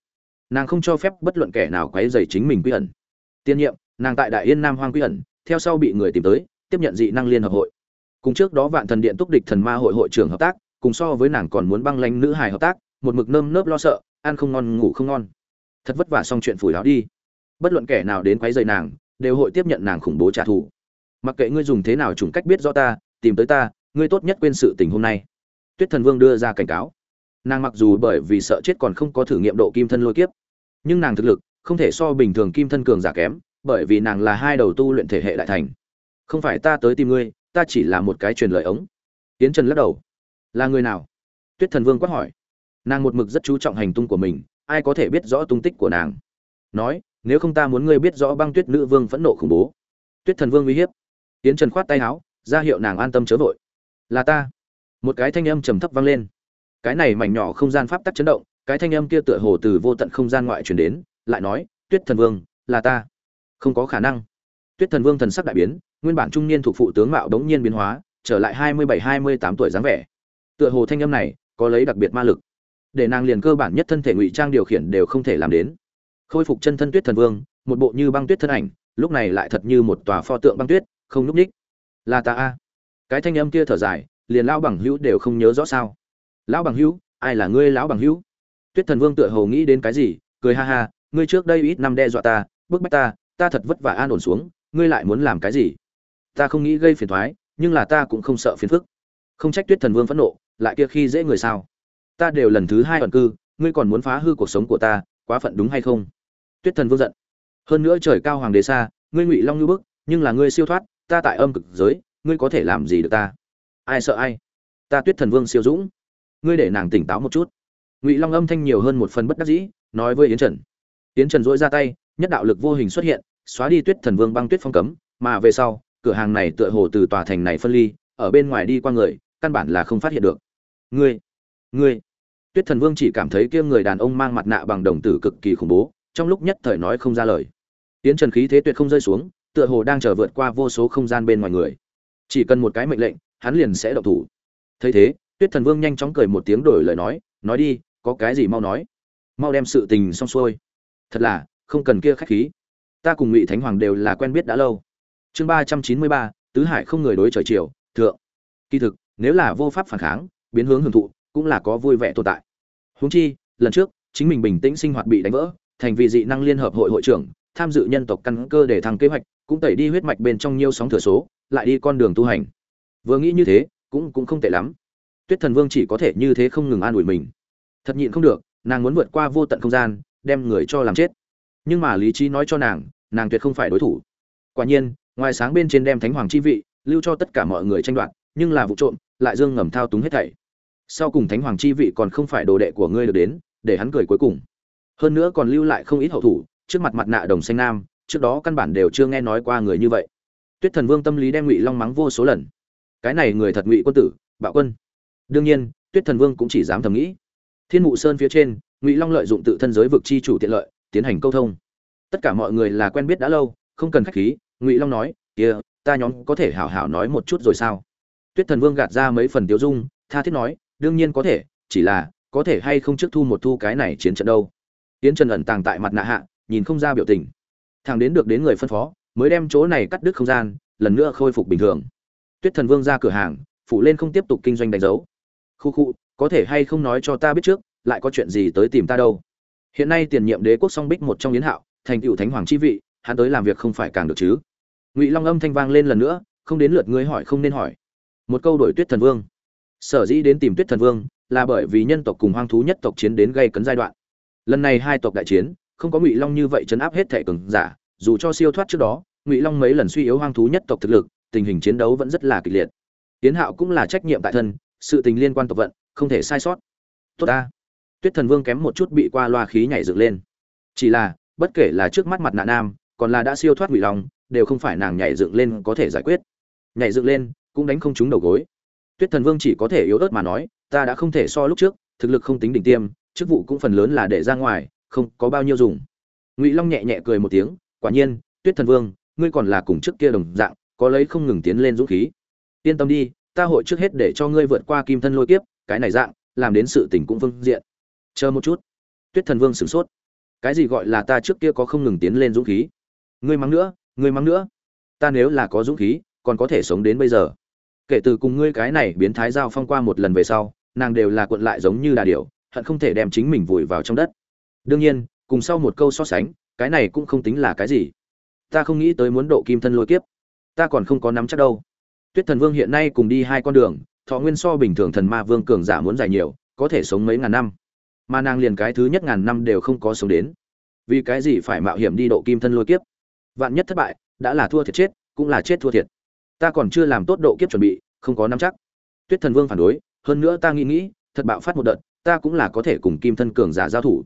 Nàng không cho phép bất luận kẻ nào quấy dày chính mình quy ẩn tiên nhiệm, nàng tại đại yên nam hoang quy ẩn, theo sau bị người tìm tới, tiếp nhận dị năng liên hợp hội. Cùng trước đó vạn thần điện túc địch thần ma hội hội trưởng hợp tác, cùng so với nàng còn muốn băng lanh nữ hài hợp tác, một mực nơm nớp lo sợ, ăn không ngon, ngủ không ngon. Thật vất vả xong chuyện phủi đó đi. Bất luận kẻ nào đến quấy rầy nàng, đều hội tiếp nhận nàng khủng bố trả thù. Mặc kệ ngươi dùng thế nào chủng cách biết rõ ta, tìm tới ta, ngươi tốt nhất quên sự tình hôm nay. Tuyết thần vương đưa ra cảnh cáo. Nàng mặc dù bởi vì sợ chết còn không có thử nghiệm độ kim thân lôi kiếp, nhưng nàng thực lực không thể so bình thường kim thân cường giả kém, bởi vì nàng là hai đầu tu luyện thể hệ đại thành. Không phải ta tới tìm ngươi, ta chỉ là một cái truyền lời ống. Tiến trần lắc đầu. Là người nào? Tuyết thần vương quát hỏi. Nàng một mực rất chú trọng hành tung của mình, ai có thể biết rõ tung tích của nàng? Nói, nếu không ta muốn ngươi biết rõ băng tuyết nữ vương phẫn nộ khủng bố. Tuyết thần vương uy hiếp. Tiến trần khoát tay áo, ra hiệu nàng an tâm chớ vội. Là ta. Một cái thanh âm trầm thấp vang lên. Cái này mảnh nhỏ không gian pháp tắc chấn động, cái thanh âm kia tựa hồ từ vô tận không gian ngoại truyền đến lại nói, tuyết thần vương, là ta. Không có khả năng. Tuyết thần vương thần sắc đại biến, nguyên bản trung niên thuộc phụ tướng mạo đống nhiên biến hóa, trở lại hai mươi bảy, hai mươi tám tuổi dáng vẻ. Tựa hồ thanh âm này có lấy đặc biệt ma lực, để nàng liền cơ bản nhất thân thể ngụy trang điều khiển đều không thể làm đến. Khôi phục chân thân tuyết thần vương, một bộ như băng tuyết thân ảnh, lúc này lại thật như một tòa pho tượng băng tuyết, không núp ních là ta a. Cái thanh âm kia thở dài, liền lão bằng hữu đều không nhớ rõ sao. Lão bằng hữu, ai là ngươi lão bằng hữu? Tuyết thần vương tựa hồ nghĩ đến cái gì, cười ha ha ngươi trước đây ít năm đe dọa ta, bức bách ta ta thật vất vả an ổn xuống, ngươi lại muốn làm cái gì? Ta không nghĩ gây phiền thoái, nhưng là ta cũng không sợ phiền phức. Không trách tuyết thần vương phẫn nộ, lại kia khi dễ người sao? Ta đều lần thứ hai ẩn cư, ngươi còn muốn phá hư cuộc sống của ta, quá phận đúng hay không? Tuyết thần vương giận. Hơn nữa trời cao hoàng đế xa, ngươi ngụy long như bức, nhưng là ngươi siêu thoát, ta tại âm cực giới, ngươi có thể làm gì được ta? Ai sợ ai? Ta tuyết thần vương siêu dũng. Ngươi để nàng tỉnh táo một chút. Ngụy long âm thanh nhiều hơn một phần bất đắc dĩ, nói với yến trần. Tiến trần dỗi ra tay, nhất đạo lực vô hình xuất hiện, xóa đi tuyết thần vương băng tuyết phong cấm, mà về sau, cửa hàng này tựa hồ từ tòa thành này phân ly, ở bên ngoài đi qua người, căn bản là không phát hiện được. Ngươi ngươi. Tuyết thần vương chỉ cảm thấy kia người đàn ông mang mặt nạ bằng đồng tử cực kỳ khủng bố, trong lúc nhất thời nói không ra lời. Tiễn trần khí thế tuyệt không rơi xuống, tựa hồ đang chờ vượt qua vô số không gian bên ngoài người. Chỉ cần một cái mệnh lệnh, hắn liền sẽ động thủ. Thấy thế, tuyết thần vương nhanh chóng cười một tiếng đổi lời nói nói đi, có cái gì mau nói? Mau đem sự tình xong xuôi thật là, không cần kia khách khí. Ta cùng ngụy thánh hoàng đều là quen biết đã lâu. Chương ba trăm chín mươi ba, tứ hải không người đối trời chiều, thượng. Kỳ thực, nếu là vô pháp phản kháng, biến hướng hưởng thụ, cũng là có vui vẻ tồn tại. Huống chi, lần trước, chính mình bình tĩnh sinh hoạt bị đánh vỡ, thành vì dị năng liên hợp hội hội trưởng, tham dự nhân tộc căn cơ để thăng kế hoạch, cũng tẩy đi huyết mạch bên trong nhiều sóng thừa số, lại đi con đường tu hành. Vừa nghĩ như thế, cũng cũng không tệ lắm. Tuyết thần vương chỉ có thể như thế không ngừng an ủi mình. Thật nhịn không được, nàng muốn vượt qua vô tận không gian đem người cho làm chết. Nhưng mà lý trí nói cho nàng nàng tuyệt không phải đối thủ. Quả nhiên, ngoài sáng bên trên đem thánh hoàng chi vị, lưu cho tất cả mọi người tranh đoạt, nhưng là vụ trộm, lại dương ngầm thao túng hết thảy. Sau cùng thánh hoàng chi vị còn không phải đồ đệ của ngươi được đến, để hắn cười cuối cùng. Hơn nữa còn lưu lại không ít hậu thủ, trước mặt mặt nạ đồng xanh nam, trước đó căn bản đều chưa nghe nói qua người như vậy. Tuyết thần vương tâm lý đem ngụy long mắng vô số lần. Cái này người thật ngụy quân tử, bạo quân. Đương nhiên, tuyết thần vương cũng chỉ dám thầm nghĩ. Thiên mụ sơn phía trên ngụy long lợi dụng tự thân giới vực chi chủ tiện lợi, tiến hành câu thông. Tất cả mọi người là quen biết đã lâu, không cần khách khí, ngụy long nói, kia, ta nhóm có thể hảo hảo nói một chút rồi sao? Tuyết thần vương gạt ra mấy phần tiêu dung, tha thiết nói, đương nhiên có thể, chỉ là, có thể hay không trước thu một thu cái này chiến trận đâu? Tiến trần ẩn tàng tại mặt nạ hạ, nhìn không ra biểu tình. Thằng đến được đến người phân phó, mới đem chỗ này cắt đứt không gian, lần nữa khôi phục bình thường. Tuyết thần vương ra cửa hàng, phủ lên không tiếp tục kinh doanh đánh dấu. Khu khu, có thể hay không nói cho ta biết trước lại có chuyện gì tới tìm ta đâu. Hiện nay tiền nhiệm đế quốc song bích một trong yến hạo, thành cựu thánh hoàng chi vị, hắn tới làm việc không phải càng được chứ? Ngụy long âm thanh vang lên lần nữa, không đến lượt ngươi hỏi không nên hỏi. Một câu đổi tuyết thần vương. Sở dĩ đến tìm tuyết thần vương, là bởi vì nhân tộc cùng hoang thú nhất tộc chiến đến gây cấn giai đoạn. Lần này hai tộc đại chiến, không có ngụy long như vậy chấn áp hết thể cường giả, dù cho siêu thoát trước đó, ngụy long mấy lần suy yếu hoang thú nhất tộc thực lực, tình hình chiến đấu vẫn rất là kịch liệt. Tiến hạo cũng là trách nhiệm tại thân, sự tình liên quan tộc vận, không thể sai sót. Tốt ta tuyết thần vương kém một chút bị qua loa khí nhảy dựng lên. Chỉ là, bất kể là trước mắt mặt nạ nam, còn là đã siêu thoát ngụy long, đều không phải nàng nhảy dựng lên có thể giải quyết. Nhảy dựng lên, cũng đánh không trúng đầu gối. Tuyết thần vương chỉ có thể yếu ớt mà nói, ta đã không thể so lúc trước, thực lực không tính đỉnh tiêm, chức vụ cũng phần lớn là để ra ngoài, không có bao nhiêu dùng. Ngụy long nhẹ nhẹ cười một tiếng, quả nhiên, tuyết thần vương, ngươi còn là cùng trước kia đồng dạng, có lấy không ngừng tiến lên dũng khí. Yên tâm đi, ta hội trước hết để cho ngươi vượt qua kim thân lôi kiếp, cái này dạng, làm đến sự tình cũng phương diện chờ một chút. Tuyết thần vương sửng sốt. Cái gì gọi là ta trước kia có không ngừng tiến lên dũng khí? Ngươi mắng nữa, ngươi mắng nữa. Ta nếu là có dũng khí, còn có thể sống đến bây giờ. Kể từ cùng ngươi cái này biến thái giao phong qua một lần về sau, nàng đều là cuộn lại giống như đà điểu, hận không thể đem chính mình vùi vào trong đất. Đương nhiên, cùng sau một câu so sánh, cái này cũng không tính là cái gì. Ta không nghĩ tới muốn độ kim thân lôi kiếp. Ta còn không có nắm chắc đâu. Tuyết thần vương hiện nay cùng đi hai con đường, thọ nguyên so bình thường thần ma vương cường giả muốn dài nhiều, có thể sống mấy ngàn năm mà nàng liền cái thứ nhất ngàn năm đều không có sống đến. Vì cái gì phải mạo hiểm đi độ kim thân lôi kiếp? Vạn nhất thất bại, đã là thua thiệt chết, cũng là chết thua thiệt. Ta còn chưa làm tốt độ kiếp chuẩn bị, không có nắm chắc. Tuyết thần vương phản đối, hơn nữa ta nghĩ nghĩ, thật bạo phát một đợt, ta cũng là có thể cùng kim thân cường giả giao thủ.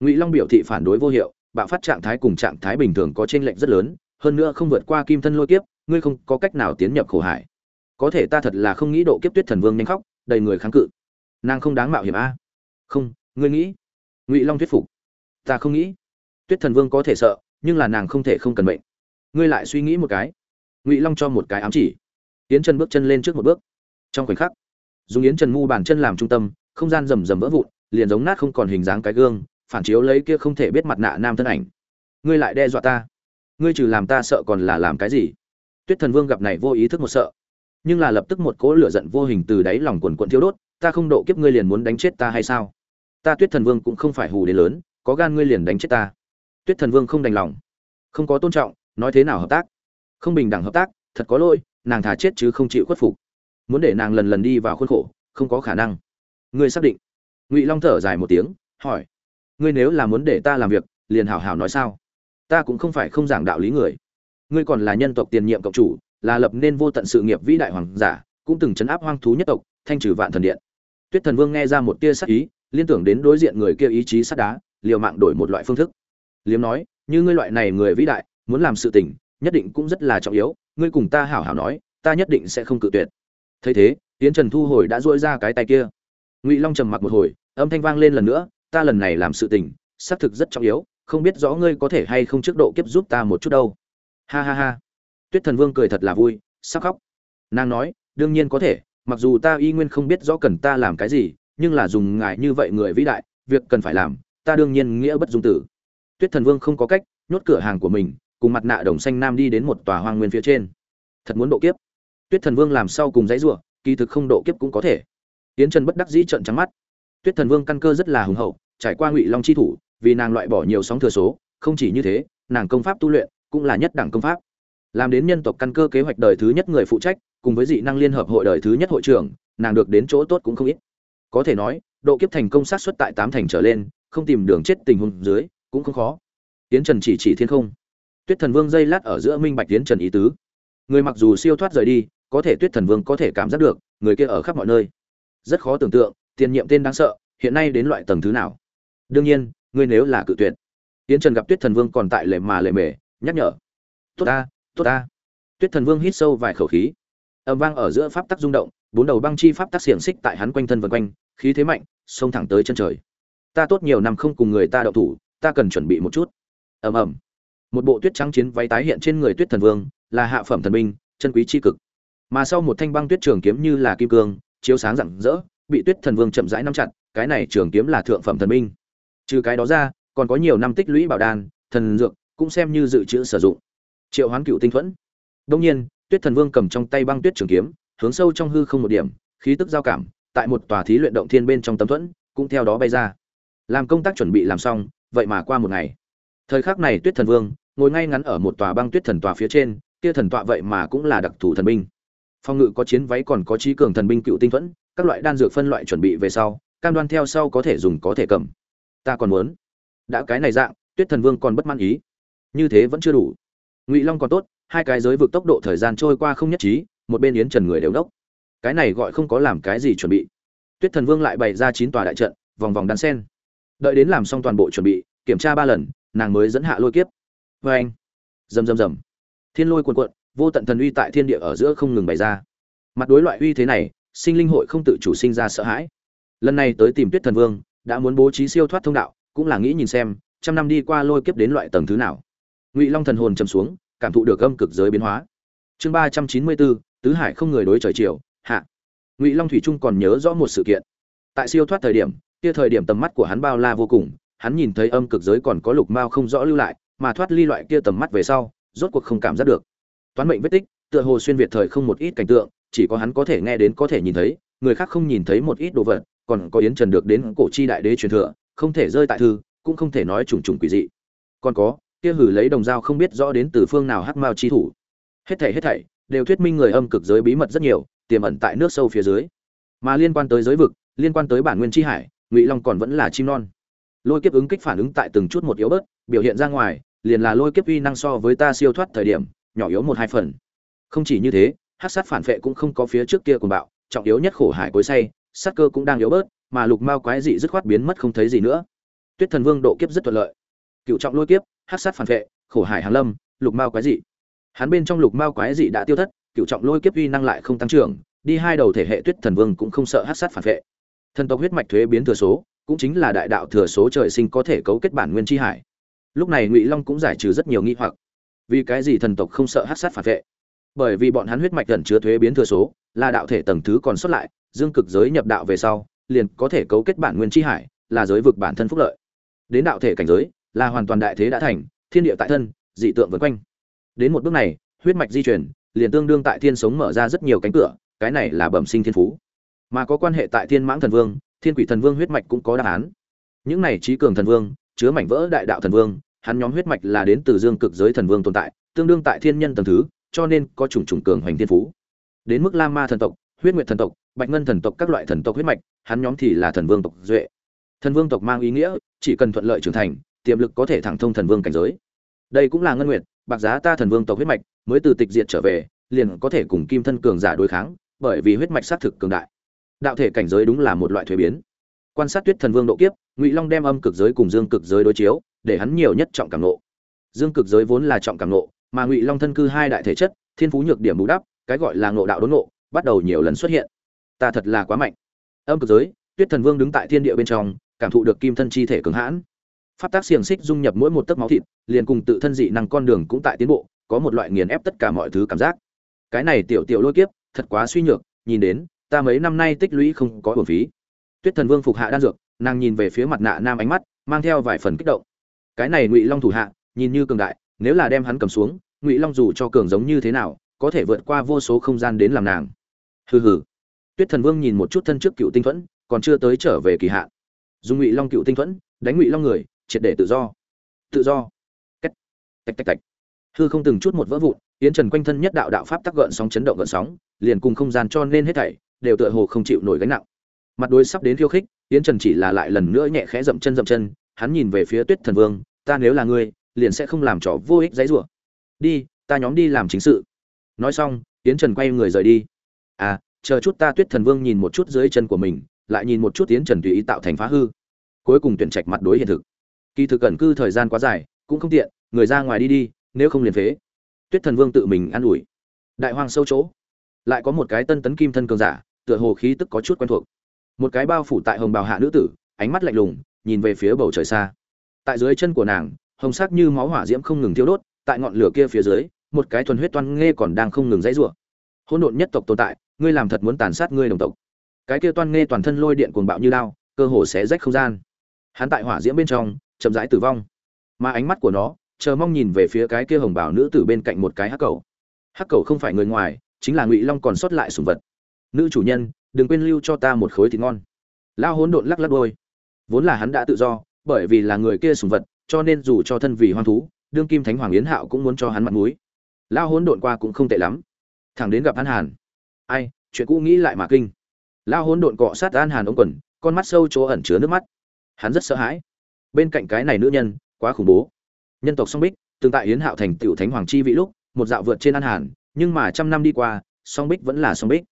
Ngụy long biểu thị phản đối vô hiệu, bạo phát trạng thái cùng trạng thái bình thường có t r ê n lệch rất lớn, hơn nữa không vượt qua kim thân lôi kiếp, ngươi không có cách nào tiến nhập khổ hải. Có thể ta thật là không nghĩ độ kiếp tuyết thần vương nhanh khóc, đầy người kháng cự. Nàng không đáng mạo hiểm a. Không ngươi nghĩ, ngụy long thuyết phục? Ta không nghĩ. Tuyết thần vương có thể sợ, nhưng là nàng không thể không cần bệnh ngươi lại suy nghĩ một cái. Ngụy long cho một cái ám chỉ. Yến chân bước chân lên trước một bước. Trong khoảnh khắc, dùng yến trần mu bàn chân làm trung tâm, không gian rầm rầm vỡ vụn, liền giống nát không còn hình dáng cái gương, phản chiếu lấy kia không thể biết mặt nạ nam thân ảnh. Ngươi lại đe dọa ta. Ngươi trừ làm ta sợ còn là làm cái gì? Tuyết thần vương gặp này vô ý thức một sợ. Nhưng là lập tức một cỗ lửa giận vô hình từ đáy lòng quần quận thiêu đốt, ta không độ kiếp ngươi liền muốn đánh chết ta hay sao? Ta tuyết thần vương cũng không phải hù đến lớn, có gan ngươi liền đánh chết ta. Tuyết thần vương không đành lòng. Không có tôn trọng, nói thế nào hợp tác? Không bình đẳng hợp tác, thật có lỗi, nàng thả chết chứ không chịu khuất phục. Muốn để nàng lần lần đi vào khuôn khổ, không có khả năng. Ngươi xác định? Ngụy long thở dài một tiếng, hỏi. Ngươi nếu là muốn để ta làm việc, liền hảo hảo nói sao? Ta cũng không phải không giảng đạo lý người. Ngươi còn là nhân tộc tiền nhiệm cộng chủ, là lập nên vô tận sự nghiệp vĩ đại hoàng giả, cũng từng chấn áp hoang thú nhất tộc, thanh trừ vạn thần điện. Tuyết thần vương nghe ra một tia sắc ý liên tưởng đến đối diện người kia ý chí sắt đá, liều mạng đổi một loại phương thức. Liếm nói, như ngươi loại này người vĩ đại, muốn làm sự tình, nhất định cũng rất là trọng yếu, ngươi cùng ta hảo hảo nói, ta nhất định sẽ không cự tuyệt. Thấy thế, yến trần thu hồi đã dỗi ra cái tay kia. Ngụy long trầm mặc một hồi, âm thanh vang lên lần nữa, ta lần này làm sự tình, xác thực rất trọng yếu, không biết rõ ngươi có thể hay không trước độ kiếp giúp ta một chút đâu. Ha ha ha. Tuyết thần vương cười thật là vui sắc khóc. Nàng nói, đương nhiên có thể, mặc dù ta y nguyên không biết rõ cần ta làm cái gì nhưng là dùng ngài như vậy người vĩ đại, việc cần phải làm, ta đương nhiên nghĩa bất dung tử. Tuyết thần vương không có cách, nhốt cửa hàng của mình, cùng mặt nạ đồng xanh nam đi đến một tòa hoang nguyên phía trên. Thật muốn độ kiếp. Tuyết thần vương làm sau cùng dãy rủa, kỳ thực không độ kiếp cũng có thể. Tiến trần bất đắc dĩ trợn trắng mắt. Tuyết thần vương căn cơ rất là hùng hậu, trải qua ngụy long chi thủ, vì nàng loại bỏ nhiều sóng thừa số, không chỉ như thế, nàng công pháp tu luyện cũng là nhất đẳng công pháp. Làm đến nhân tộc căn cơ kế hoạch đời thứ nhất người phụ trách, cùng với dị năng liên hợp hội đời thứ nhất hội trưởng, nàng được đến chỗ tốt cũng không ít có thể nói, độ kiếp thành công sát xuất tại tám thành trở lên, không tìm đường chết tình huống dưới, cũng không khó. Tiến trần chỉ chỉ thiên không. Tuyết thần vương dây lát ở giữa minh bạch tiến trần ý tứ. Người mặc dù siêu thoát rời đi, có thể tuyết thần vương có thể cảm giác được, người kia ở khắp mọi nơi. Rất khó tưởng tượng, tiền nhiệm tên đáng sợ, hiện nay đến loại tầng thứ nào. Đương nhiên ngươi nếu là cự tuyệt. Tiến trần gặp tuyết thần vương còn tại lề mà lề mề, nhắc nhở. Tốt ta tốt ta. Tuyết thần vương hít sâu vài khẩu khí. Âm vang ở giữa pháp tắc rung động, bốn đầu băng chi pháp tắc xiềng xích tại hắn quanh thân vân quanh khí thế mạnh, xông thẳng tới chân trời. Ta tốt nhiều năm không cùng người ta đậu thủ, ta cần chuẩn bị một chút. Ầm ầm. Một bộ tuyết trắng chiến váy tái hiện trên người tuyết thần vương, là hạ phẩm thần binh, chân quý chi cực. Mà sau một thanh băng tuyết trường kiếm như là kim cương, chiếu sáng rạng rỡ, bị tuyết thần vương chậm rãi nắm chặt, cái này trường kiếm là thượng phẩm thần binh. Trừ cái đó ra, còn có nhiều năm tích lũy bảo đan, thần dược, cũng xem như dự trữ sử dụng. Triệu hoán cựu tinh thuẫn. Đông nhiên, tuyết thần vương cầm trong tay băng tuyết trường kiếm, hướng sâu trong hư không một điểm, khí tức giao cảm tại một tòa thí luyện động thiên bên trong tấm thuẫn, cũng theo đó bay ra. Làm công tác chuẩn bị làm xong, vậy mà qua một ngày. Thời khắc này tuyết thần vương, ngồi ngay ngắn ở một tòa băng tuyết thần tòa phía trên, kia thần tọa vậy mà cũng là đặc thù thần binh. Phong ngự có chiến váy còn có trí cường thần binh cựu tinh thuẫn, các loại đan dược phân loại chuẩn bị về sau, cam đoan theo sau có thể dùng có thể cầm. Ta còn muốn. Đã cái này dạng, tuyết thần vương còn bất mãn ý. Như thế vẫn chưa đủ. Ngụy long còn tốt, hai cái giới vực tốc độ thời gian trôi qua không nhất trí, một bên yến trần người đều đốc cái này gọi không có làm cái gì chuẩn bị. Tuyết thần vương lại bày ra chín tòa đại trận, vòng vòng đan sen. Đợi đến làm xong toàn bộ chuẩn bị, kiểm tra ba lần, nàng mới dẫn hạ lôi kiếp. Vê anh, rầm rầm rầm. Thiên lôi cuồn cuộn, vô tận thần uy tại thiên địa ở giữa không ngừng bày ra. Mặt đối loại uy thế này, sinh linh hội không tự chủ sinh ra sợ hãi. Lần này tới tìm tuyết thần vương, đã muốn bố trí siêu thoát thông đạo, cũng là nghĩ nhìn xem, trăm năm đi qua lôi kiếp đến loại tầng thứ nào. Ngụy long thần hồn chầm xuống, cảm thụ được âm cực giới biến hóa. Chương ba trăm chín mươi bốn, tứ hải không người đối trời chiều hạ. Ngụy long thủy trung còn nhớ rõ một sự kiện. Tại siêu thoát thời điểm, kia thời điểm tầm mắt của hắn bao la vô cùng, hắn nhìn thấy âm cực giới còn có lục mao không rõ lưu lại, mà thoát ly loại kia tầm mắt về sau, rốt cuộc không cảm giác được. Toán mệnh vết tích, tựa hồ xuyên việt thời không một ít cảnh tượng, chỉ có hắn có thể nghe đến có thể nhìn thấy, người khác không nhìn thấy một ít đồ vật, còn có yến trần được đến cổ chi đại đế truyền thừa, không thể rơi tại thư, cũng không thể nói trùng trùng quỷ dị. Còn có, kia hử lấy đồng dao không biết rõ đến từ phương nào hắc mao chi thủ. Hết thảy hết thảy, đều thuyết minh người âm cực giới bí mật rất nhiều tiềm ẩn tại nước sâu phía dưới. Mà liên quan tới giới vực, liên quan tới bản nguyên chi hải, ngụy long còn vẫn là chim non. Lôi kiếp ứng kích phản ứng tại từng chút một yếu bớt, biểu hiện ra ngoài, liền là lôi kiếp uy năng so với ta siêu thoát thời điểm, nhỏ yếu một hai phần. Không chỉ như thế, hát sát phản vệ cũng không có phía trước kia cùng bạo, trọng yếu nhất khổ hải cối say, sát cơ cũng đang yếu bớt, mà lục mao quái dị dứt khoát biến mất không thấy gì nữa. Tuyết thần vương độ kiếp rất thuận lợi. Cựu trọng lôi kiếp, hát sát phản vệ, khổ hải hàn lâm, lục mao quái dị. Hắn bên trong lục mao quái dị đã tiêu thất cựu trọng lôi kiếp uy năng lại không tăng trưởng, đi hai đầu thể hệ tuyết thần vương cũng không sợ hát sát phản vệ. Thần tộc huyết mạch thuế biến thừa số, cũng chính là đại đạo thừa số trời sinh có thể cấu kết bản nguyên chi hải. Lúc này ngụy long cũng giải trừ rất nhiều nghi hoặc. Vì cái gì thần tộc không sợ hát sát phản vệ? Bởi vì bọn hắn huyết mạch gần chứa thuế biến thừa số, là đạo thể tầng thứ còn xuất lại, dương cực giới nhập đạo về sau, liền có thể cấu kết bản nguyên chi hải, là giới vực bản thân phúc lợi. Đến đạo thể cảnh giới, là hoàn toàn đại thế đã thành, thiên địa tại thân, dị tượng vân quanh. Đến một bước này, huyết mạch di chuyển liền tương đương tại thiên sống mở ra rất nhiều cánh cửa, cái này là bẩm sinh thiên phú. Mà có quan hệ tại thiên mãng thần vương, thiên quỷ thần vương huyết mạch cũng có đáp án. Những này trí cường thần vương, chứa mảnh vỡ đại đạo thần vương, hắn nhóm huyết mạch là đến từ dương cực giới thần vương tồn tại, tương đương tại thiên nhân tầng thứ, cho nên có chủng chủng cường hoành thiên phú. Đến mức lam ma thần tộc, huyết nguyệt thần tộc, bạch ngân thần tộc các loại thần tộc huyết mạch, hắn nhóm thì là thần vương tộc duệ. Thần vương tộc mang ý nghĩa, chỉ cần thuận lợi trưởng thành, tiềm lực có thể thẳng thông thần vương cảnh giới. Đây cũng là ngân nguyệt bạc giá ta thần vương tộc huyết mạch, mới từ tịch diệt trở về, liền có thể cùng kim thân cường giả đối kháng, bởi vì huyết mạch xác thực cường đại. Đạo thể cảnh giới đúng là một loại thuế biến. Quan sát tuyết thần vương độ kiếp, ngụy long đem âm cực giới cùng dương cực giới đối chiếu, để hắn nhiều nhất trọng cảm nộ. Dương cực giới vốn là trọng cảm nộ, mà ngụy long thân cư hai đại thể chất, thiên phú nhược điểm bù đắp, cái gọi là ngộ đạo đốn ngộ bắt đầu nhiều lần xuất hiện. Ta thật là quá mạnh. Âm cực giới, tuyết thần vương đứng tại thiên địa bên trong, cảm thụ được kim thân chi thể cường hãn pháp tác xiềng xích dung nhập mỗi một tấc máu thịt, liền cùng tự thân dị năng con đường cũng tại tiến bộ, có một loại nghiền ép tất cả mọi thứ cảm giác. Cái này tiểu tiểu lôi kiếp, thật quá suy nhược, nhìn đến, ta mấy năm nay tích lũy không có bổn phí. Tuyết thần vương phục hạ đan dược, nàng nhìn về phía mặt nạ nam ánh mắt, mang theo vài phần kích động. Cái này ngụy long thủ hạ, nhìn như cường đại, nếu là đem hắn cầm xuống, ngụy long dù cho cường giống như thế nào, có thể vượt qua vô số không gian đến làm nàng. Hừ hừ. Tuyết thần vương nhìn một chút thân trước cựu tinh thuẫn, còn chưa tới trở về kỳ hạn dùng ngụy long cựu tinh thuẫn, đánh ngụy long người triệt để tự do. Tự do. Cách. Tạch tạch tạch. Hư không từng chút một vỡ vụn, yến trần quanh thân nhất đạo đạo pháp tắc gợn sóng chấn động gợn sóng, liền cùng không gian cho nên hết thảy đều tựa hồ không chịu nổi gánh nặng. Mặt đôi sắp đến khiêu khích, yến trần chỉ là lại lần nữa nhẹ khẽ dậm chân dậm chân, hắn nhìn về phía tuyết thần vương, ta nếu là ngươi, liền sẽ không làm trò vô ích dãy rủa. Đi, ta nhóm đi làm chính sự. Nói xong, yến trần quay người rời đi. À chờ chút ta tuyết thần vương nhìn một chút dưới chân của mình, lại nhìn một chút yến trần tùy ý tạo thành phá hư. Cuối cùng tuyển trạch mặt đối hiện thực kỳ thực cẩn cư thời gian quá dài, cũng không tiện, người ra ngoài đi đi, nếu không liền phế. Tuyết thần vương tự mình an ủi. Đại hoang sâu chỗ, lại có một cái tân tấn kim thân cường giả, tựa hồ khí tức có chút quen thuộc. Một cái bao phủ tại hồng bào hạ nữ tử, ánh mắt lạnh lùng, nhìn về phía bầu trời xa. Tại dưới chân của nàng, hồng sắc như máu hỏa diễm không ngừng thiêu đốt, tại ngọn lửa kia phía dưới, một cái thuần huyết toan nghe còn đang không ngừng dãy rủa. Hỗn độn nhất tộc tồn tại, ngươi làm thật muốn tàn sát ngươi đồng tộc. Cái kia toan nghe toàn thân lôi điện cuồng bạo như lao cơ hồ sẽ rách không gian. Hắn tại hỏa diễm bên trong chậm rãi tử vong. Mà ánh mắt của nó chờ mong nhìn về phía cái kia hồng bảo nữ tử bên cạnh một cái hắc cầu. Hắc cầu không phải người ngoài, chính là ngụy long còn sót lại sùng vật. Nữ chủ nhân, đừng quên lưu cho ta một khối thịt ngon. Lao hỗn độn lắc lắc đôi vốn là hắn đã tự do, bởi vì là người kia sùng vật, cho nên dù cho thân vì hoang thú, đương kim thánh hoàng yến hạo cũng muốn cho hắn mặt mũi. Lao hỗn độn qua cũng không tệ lắm. Thẳng đến gặp an hàn. Ai, chuyện cũ nghĩ lại mà kinh. Lao hỗn độn cọ sát an hàn ống quần, con mắt sâu chỗ ẩn chứa nước mắt. Hắn rất sợ hãi bên cạnh cái này nữ nhân, quá khủng bố. Nhân tộc song bích, tương tại yến hạo thành tiểu thánh hoàng chi vị lúc, một dạo vượt trên an hàn, nhưng mà trăm năm đi qua, song bích vẫn là song bích.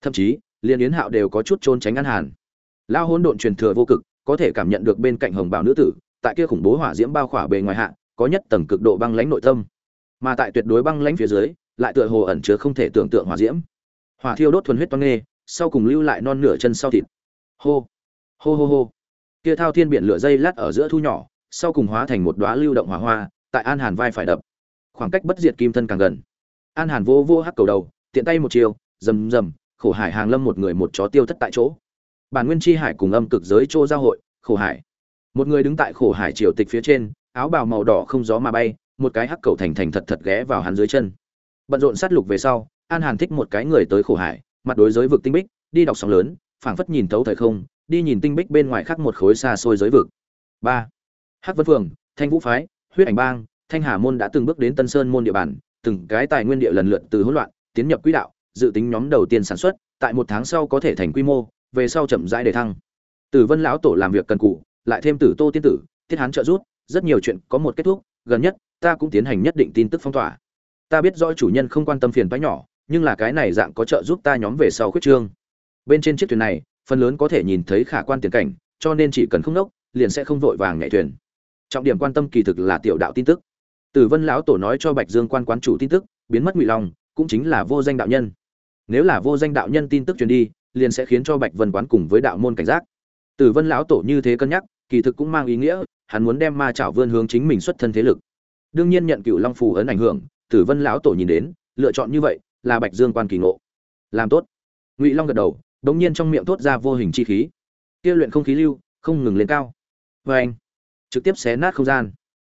Thậm chí, liền yến hạo đều có chút trốn tránh an hàn. Lao hỗn độn truyền thừa vô cực, có thể cảm nhận được bên cạnh hồng bảo nữ tử, tại kia khủng bố hỏa diễm bao khỏa bề ngoài hạ, có nhất tầng cực độ băng lãnh nội tâm. Mà tại tuyệt đối băng lãnh phía dưới, lại tựa hồ ẩn chứa không thể tưởng tượng hỏa diễm. Hỏa thiêu đốt thuần huyết toan nghê, sau cùng lưu lại non nửa chân sau thịt. Hô hô hô hô kia thao thiên biển lửa dây lát ở giữa thu nhỏ, sau cùng hóa thành một đóa lưu động hỏa hoa, tại an hàn vai phải đập. Khoảng cách bất diệt kim thân càng gần. An hàn vô vô hắc cầu đầu, tiện tay một chiều rầm rầm, khổ hải hàng lâm một người một chó tiêu thất tại chỗ. Bản nguyên chi hải cùng âm cực giới chỗ giao hội, khổ hải. Một người đứng tại khổ hải triều tịch phía trên, áo bào màu đỏ không gió mà bay, một cái hắc cầu thành thành thật thật ghé vào hắn dưới chân. Bận rộn sát lục về sau, an hàn thích một cái người tới khổ hải, mặt đối giới vực tinh bích, đi đọc sóng lớn, phảng phất nhìn thấu thời không đi nhìn tinh bích bên ngoài khác một khối xa xôi giới vực. Ba. Hắc vân phường thanh vũ phái, huyết ảnh bang, thanh hà môn đã từng bước đến tân sơn môn địa bàn, từng cái tài nguyên địa lần lượt từ hỗn loạn, tiến nhập quỹ đạo, dự tính nhóm đầu tiên sản xuất, tại một tháng sau có thể thành quy mô, về sau chậm rãi để thăng. Tử vân lão tổ làm việc cần cụ lại thêm tử tô tiên tử, tiết hán trợ giúp, rất nhiều chuyện có một kết thúc, gần nhất, ta cũng tiến hành nhất định tin tức phong tỏa. Ta biết rõ chủ nhân không quan tâm phiền toái nhỏ, nhưng là cái này dạng có trợ giúp ta nhóm về sau khuyết trương. Bên trên chiếc thuyền này phần lớn có thể nhìn thấy khả quan tiền cảnh, cho nên chỉ cần không nốc, liền sẽ không vội vàng nhảy thuyền. Trọng điểm quan tâm kỳ thực là tiểu đạo tin tức. Tử vân lão tổ nói cho bạch dương quan quán chủ tin tức, biến mất ngụy long, cũng chính là vô danh đạo nhân. Nếu là vô danh đạo nhân tin tức truyền đi, liền sẽ khiến cho bạch vân quán cùng với đạo môn cảnh giác. Tử vân lão tổ như thế cân nhắc, kỳ thực cũng mang ý nghĩa, hắn muốn đem ma chảo vươn hướng chính mình xuất thân thế lực. Đương nhiên nhận cựu long phù ấn ảnh hưởng tử vân lão tổ nhìn đến, lựa chọn như vậy, là bạch dương quan kỳ ngộ. Làm tốt. Ngụy long gật đầu đống nhiên trong miệng thốt ra vô hình chi khí. Kia luyện không khí lưu, không ngừng lên cao. Vê anh, trực tiếp xé nát không gian.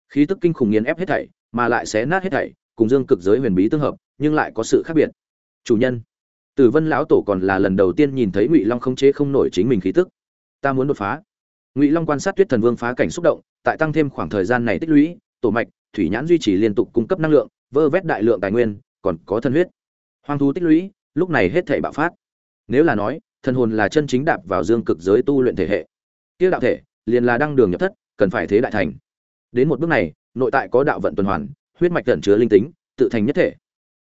Khí tức kinh khủng nghiền ép hết thảy, mà lại xé nát hết thảy, cùng dương cực giới huyền bí tương hợp, nhưng lại có sự khác biệt. Chủ nhân, tử vân lão tổ còn là lần đầu tiên nhìn thấy ngụy long không chế không nổi chính mình khí tức. Ta muốn đột phá. Ngụy long quan sát tuyết thần vương phá cảnh xúc động, tại tăng thêm khoảng thời gian này tích lũy, tổ mạch, thủy nhãn duy trì liên tục cung cấp năng lượng, vơ vét đại lượng tài nguyên, còn có thân huyết. Hoang thú tích lũy, lúc này hết thể bạo phát nếu là nói, thần hồn là chân chính đạp vào dương cực giới tu luyện thể hệ, kia đạo thể liền là đăng đường nhập thất, cần phải thế đại thành. Đến một bước này, nội tại có đạo vận tuần hoàn, huyết mạch tẩn chứa linh tính, tự thành nhất thể.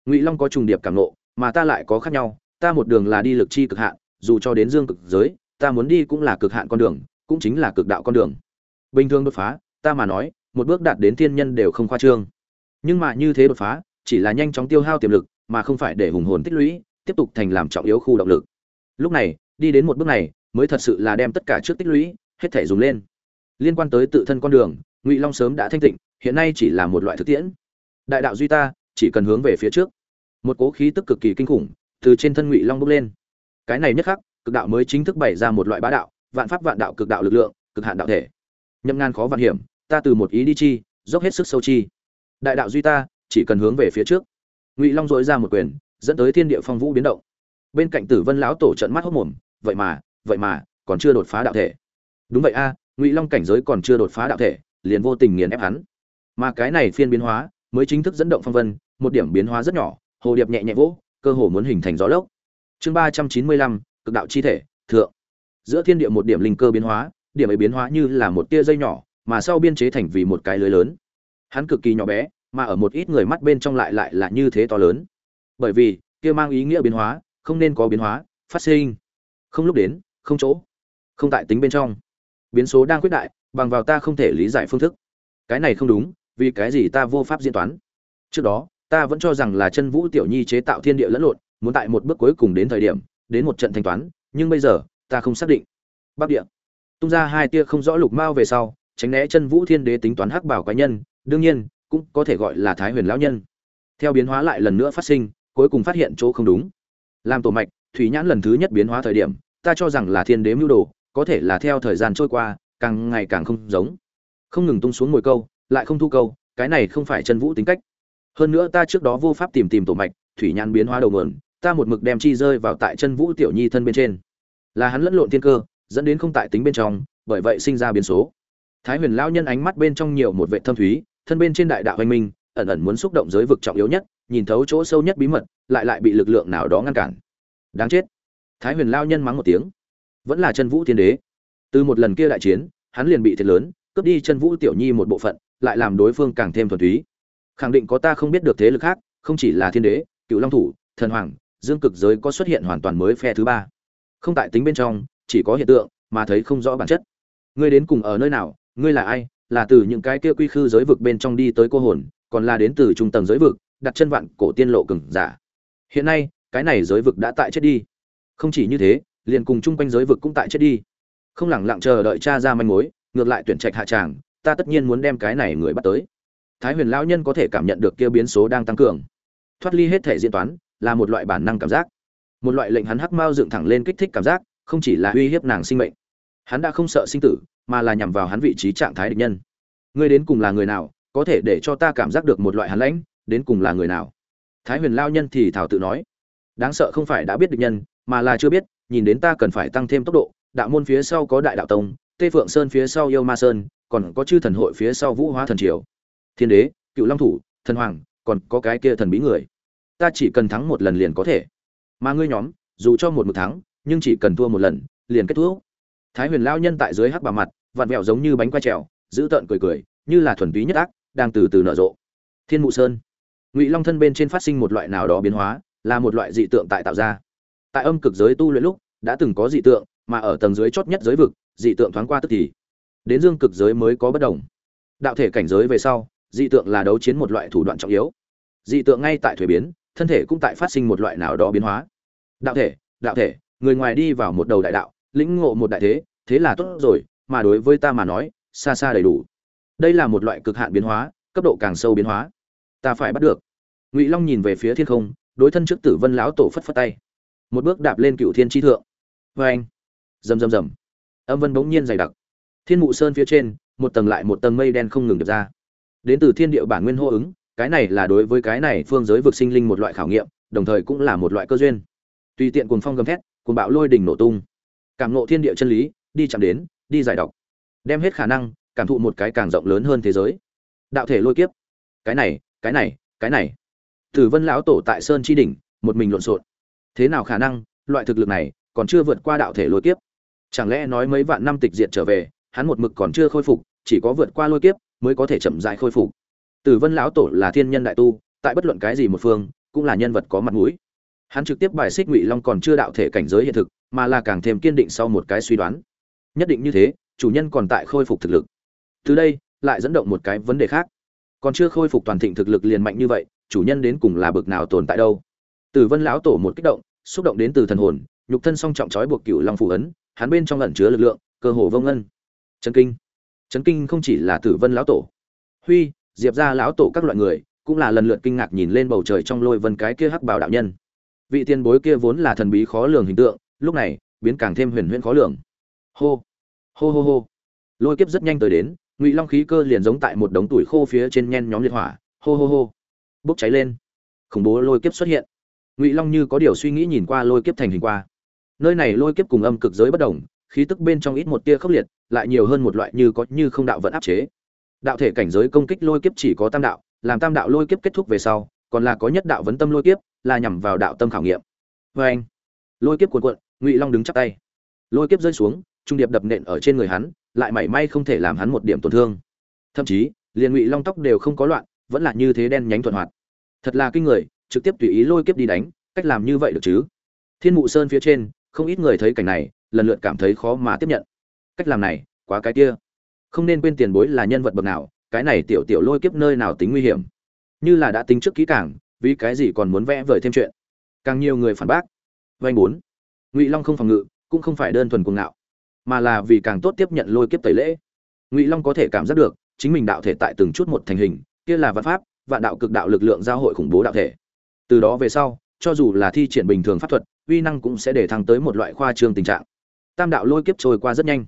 Ngụy long có trùng điệp cảm nộ mà ta lại có khác nhau, ta một đường là đi lực chi cực hạn, dù cho đến dương cực giới, ta muốn đi cũng là cực hạn con đường, cũng chính là cực đạo con đường. Bình thường đột phá, ta mà nói, một bước đạt đến thiên nhân đều không khoa trương. Nhưng mà như thế đột phá, chỉ là nhanh chóng tiêu hao tiềm lực, mà không phải để hùng hồn tích lũy tiếp tục thành làm trọng yếu khu động lực. Lúc này, đi đến một bước này, mới thật sự là đem tất cả trước tích lũy, hết thể dùng lên. Liên quan tới tự thân con đường, ngụy long sớm đã thanh tịnh, hiện nay chỉ là một loại thực tiễn. Đại đạo duy ta, chỉ cần hướng về phía trước. Một cố khí tức cực kỳ kinh khủng, từ trên thân ngụy long bốc lên. Cái này nhất khắc, cực đạo mới chính thức bày ra một loại bá đạo, vạn pháp vạn đạo cực đạo lực lượng, cực hạn đạo thể. Nhâm ngan khó vạn hiểm, ta từ một ý đi chi, dốc hết sức sâu chi. Đại đạo duy ta, chỉ cần hướng về phía trước. Ngụy long dội ra một quyền dẫn tới thiên địa phong vũ biến động. Bên cạnh tử vân lão tổ trận mắt hốc mồm, vậy mà vậy mà, còn chưa đột phá đạo thể. Đúng vậy a, ngụy long cảnh giới còn chưa đột phá đạo thể, liền vô tình nghiền ép hắn. Mà cái này phiên biến hóa mới chính thức dẫn động phong vân, một điểm biến hóa rất nhỏ, hồ điệp nhẹ nhẹ vỗ, cơ hồ muốn hình thành gió lốc. Chương ba trăm chín mươi lăm, cực đạo chi thể, thượng. Giữa thiên địa một điểm linh cơ biến hóa, điểm ấy biến hóa như là một tia dây nhỏ, mà sau biên chế thành vì một cái lưới lớn. Hắn cực kỳ nhỏ bé, mà ở một ít người mắt bên trong lại lại là như thế to lớn bởi vì, kia mang ý nghĩa biến hóa, không nên có biến hóa, phát sinh. Không lúc đến, không chỗ. Không tại tính bên trong. Biến số đang quyết đại, bằng vào ta không thể lý giải phương thức. Cái này không đúng, vì cái gì ta vô pháp diễn toán? Trước đó, ta vẫn cho rằng là chân vũ tiểu nhi chế tạo thiên địa lẫn lộn, muốn tại một bước cuối cùng đến thời điểm, đến một trận thanh toán, nhưng bây giờ, ta không xác định. Bắc địa. Tung ra hai tia không rõ lục mao về sau, tránh né chân vũ thiên đế tính toán hắc bảo cá nhân, đương nhiên, cũng có thể gọi là thái huyền lão nhân. Theo biến hóa lại lần nữa phát sinh cuối cùng phát hiện chỗ không đúng. Làm tổ mạch, thủy nhãn lần thứ nhất biến hóa thời điểm, ta cho rằng là thiên đế mưu đồ, có thể là theo thời gian trôi qua, càng ngày càng không giống. Không ngừng tung xuống mồi câu, lại không thu câu, cái này không phải chân vũ tính cách. Hơn nữa ta trước đó vô pháp tìm tìm tổ mạch, thủy nhãn biến hóa đầu nguồn, ta một mực đem chi rơi vào tại chân vũ tiểu nhi thân bên trên. Là hắn lẫn lộn thiên cơ, dẫn đến không tại tính bên trong, bởi vậy sinh ra biến số. Thái huyền lão nhân ánh mắt bên trong nhiều một vệ thâm thúy, thân bên trên đại đạo anh minh, ẩn ẩn muốn xúc động giới vực trọng yếu nhất nhìn thấu chỗ sâu nhất bí mật, lại lại bị lực lượng nào đó ngăn cản. Đáng chết. Thái huyền lao nhân mắng một tiếng. Vẫn là chân vũ thiên đế. Từ một lần kia đại chiến, hắn liền bị thiệt lớn, cướp đi chân vũ tiểu nhi một bộ phận, lại làm đối phương càng thêm thuần túy. Khẳng định có ta không biết được thế lực khác, không chỉ là thiên đế, cựu long thủ, thần hoàng, dương cực giới có xuất hiện hoàn toàn mới phe thứ ba. Không tại tính bên trong, chỉ có hiện tượng, mà thấy không rõ bản chất. Ngươi đến cùng ở nơi nào, ngươi là ai, là từ những cái kia quy khư giới vực bên trong đi tới cô hồn, còn là đến từ trung tầng giới vực đặt chân vạn cổ tiên lộ cường giả. Hiện nay, cái này giới vực đã tại chết đi. Không chỉ như thế, liền cùng chung quanh giới vực cũng tại chết đi. Không lẳng lặng chờ đợi cha ra manh mối, ngược lại tuyển trạch hạ tràng, ta tất nhiên muốn đem cái này người bắt tới. Thái huyền lão nhân có thể cảm nhận được kia biến số đang tăng cường. Thoát ly hết thể diễn toán, là một loại bản năng cảm giác. Một loại lệnh hắn hắc mao dựng thẳng lên kích thích cảm giác, không chỉ là uy hiếp nàng sinh mệnh. Hắn đã không sợ sinh tử, mà là nhằm vào hắn vị trí trạng thái địch nhân. Ngươi đến cùng là người nào, có thể để cho ta cảm giác được một loại hắn lãnh đến cùng là người nào. Thái huyền lao nhân thì thảo tự nói, đáng sợ không phải đã biết địch nhân, mà là chưa biết, nhìn đến ta cần phải tăng thêm tốc độ, đạo môn phía sau có đại đạo tông, tê phượng sơn phía sau yêu ma sơn, còn có chư thần hội phía sau vũ hóa thần triều. Thiên đế, cựu long thủ, thần hoàng, còn có cái kia thần bí người. Ta chỉ cần thắng một lần liền có thể. Mà ngươi nhóm, dù cho một một thắng, nhưng chỉ cần thua một lần, liền kết thúc. Thái huyền lao nhân tại dưới hắc bà mặt, vặn vẹo giống như bánh quay trèo, giữ tợn cười cười, như là thuần túy nhất ác, đang từ từ nở rộ. Thiên mụ sơn ngụy long thân bên trên phát sinh một loại nào đó biến hóa, là một loại dị tượng tại tạo ra. Tại âm cực giới tu luyện lúc, đã từng có dị tượng, mà ở tầng dưới chót nhất giới vực, dị tượng thoáng qua tức thì. Đến dương cực giới mới có bất đồng. Đạo thể cảnh giới về sau, dị tượng là đấu chiến một loại thủ đoạn trọng yếu. Dị tượng ngay tại thuế biến, thân thể cũng tại phát sinh một loại nào đó biến hóa. Đạo thể đạo thể, người ngoài đi vào một đầu đại đạo, lĩnh ngộ một đại thế thế là tốt rồi, mà đối với ta mà nói, xa xa đầy đủ. Đây là một loại cực hạn biến hóa, cấp độ càng sâu biến hóa ta phải bắt được. Ngụy long nhìn về phía thiên không, đối thân trước tử vân lão tổ phất phất tay. Một bước đạp lên cựu thiên tri thượng. Vê anh. Rầm rầm rầm. Âm vân bỗng nhiên dày đặc. Thiên mụ sơn phía trên, một tầng lại một tầng mây đen không ngừng được ra. Đến từ thiên địa bản nguyên hô ứng, cái này là đối với cái này phương giới vực sinh linh một loại khảo nghiệm, đồng thời cũng là một loại cơ duyên. Tùy tiện cuồng phong gầm thét, cuồng bạo lôi đỉnh nổ tung. Cảm ngộ thiên địa chân lý, đi chạm đến, đi giải độc. Đem hết khả năng, cảm thụ một cái càng rộng lớn hơn thế giới. Đạo thể lôi kiếp. Cái này cái này cái này. Tử vân lão tổ tại sơn chi đỉnh, một mình lộn xộn. Thế nào khả năng, loại thực lực này còn chưa vượt qua đạo thể lôi kiếp? Chẳng lẽ nói mấy vạn năm tịch diệt trở về, hắn một mực còn chưa khôi phục, chỉ có vượt qua lôi kiếp mới có thể chậm rãi khôi phục? Tử vân lão tổ là thiên nhân đại tu, tại bất luận cái gì một phương, cũng là nhân vật có mặt mũi. Hắn trực tiếp bài xích ngụy long còn chưa đạo thể cảnh giới hiện thực, mà là càng thêm kiên định sau một cái suy đoán. Nhất định như thế, chủ nhân còn tại khôi phục thực lực. Từ đây, lại dẫn động một cái vấn đề khác còn chưa khôi phục toàn thịnh thực lực liền mạnh như vậy, chủ nhân đến cùng là bực nào tồn tại đâu. Tử vân lão tổ một kích động, xúc động đến từ thần hồn, nhục thân song trọng trói buộc cựu long phù ấn, hắn bên trong lẩn chứa lực lượng, cơ hồ vông ân chấn kinh. Chấn kinh không chỉ là tử vân lão tổ. Huy, diệp ra lão tổ các loại người, cũng là lần lượt kinh ngạc nhìn lên bầu trời trong lôi vân cái kia hắc bảo đạo nhân. Vị tiền bối kia vốn là thần bí khó lường hình tượng, lúc này, biến càng thêm huyền huyễn khó lường. Hô. Hô hô hô. Lôi kiếp rất nhanh tới đến ngụy long khí cơ liền giống tại một đống tuổi khô phía trên nhen nhóm liệt hỏa, hô hô hô. Bốc cháy lên. Khủng bố lôi kiếp xuất hiện. Ngụy long như có điều suy nghĩ nhìn qua lôi kiếp thành hình qua. Nơi này lôi kiếp cùng âm cực giới bất đồng, khí tức bên trong ít một tia khốc liệt, lại nhiều hơn một loại như có như không đạo vẫn áp chế. Đạo thể cảnh giới công kích lôi kiếp chỉ có tam đạo, làm tam đạo lôi kiếp kết thúc về sau, còn là có nhất đạo vấn tâm lôi kiếp, là nhằm vào đạo tâm khảo nghiệm. Vê anh, lôi kiếp cuộn cuộn, ngụy long đứng chắp tay. Lôi kiếp rơi xuống, trung điệp đập nện ở trên người hắn lại mảy may không thể làm hắn một điểm tổn thương. Thậm chí, liền ngụy long tóc đều không có loạn, vẫn là như thế đen nhánh thuận hoạt. Thật là kinh người, trực tiếp tùy ý lôi kiếp đi đánh, cách làm như vậy được chứ? Thiên mụ sơn phía trên, không ít người thấy cảnh này, lần lượt cảm thấy khó mà tiếp nhận. Cách làm này, quá cái kia. Không nên quên tiền bối là nhân vật bậc nào, cái này tiểu tiểu lôi kiếp nơi nào tính nguy hiểm. Như là đã tính trước kỹ càng, vì cái gì còn muốn vẽ vời thêm chuyện? Càng nhiều người phản bác. Vanh bốn. Ngụy long không phòng ngự, cũng không phải đơn thuần cuồng ngạo mà là vì càng tốt tiếp nhận lôi kiếp tẩy lễ. Ngụy long có thể cảm giác được, chính mình đạo thể tại từng chút một thành hình, kia là vạn pháp, vạn đạo cực đạo lực lượng giao hội khủng bố đạo thể. Từ đó về sau, cho dù là thi triển bình thường pháp thuật, uy năng cũng sẽ để thăng tới một loại khoa trương tình trạng. Tam đạo lôi kiếp trôi qua rất nhanh.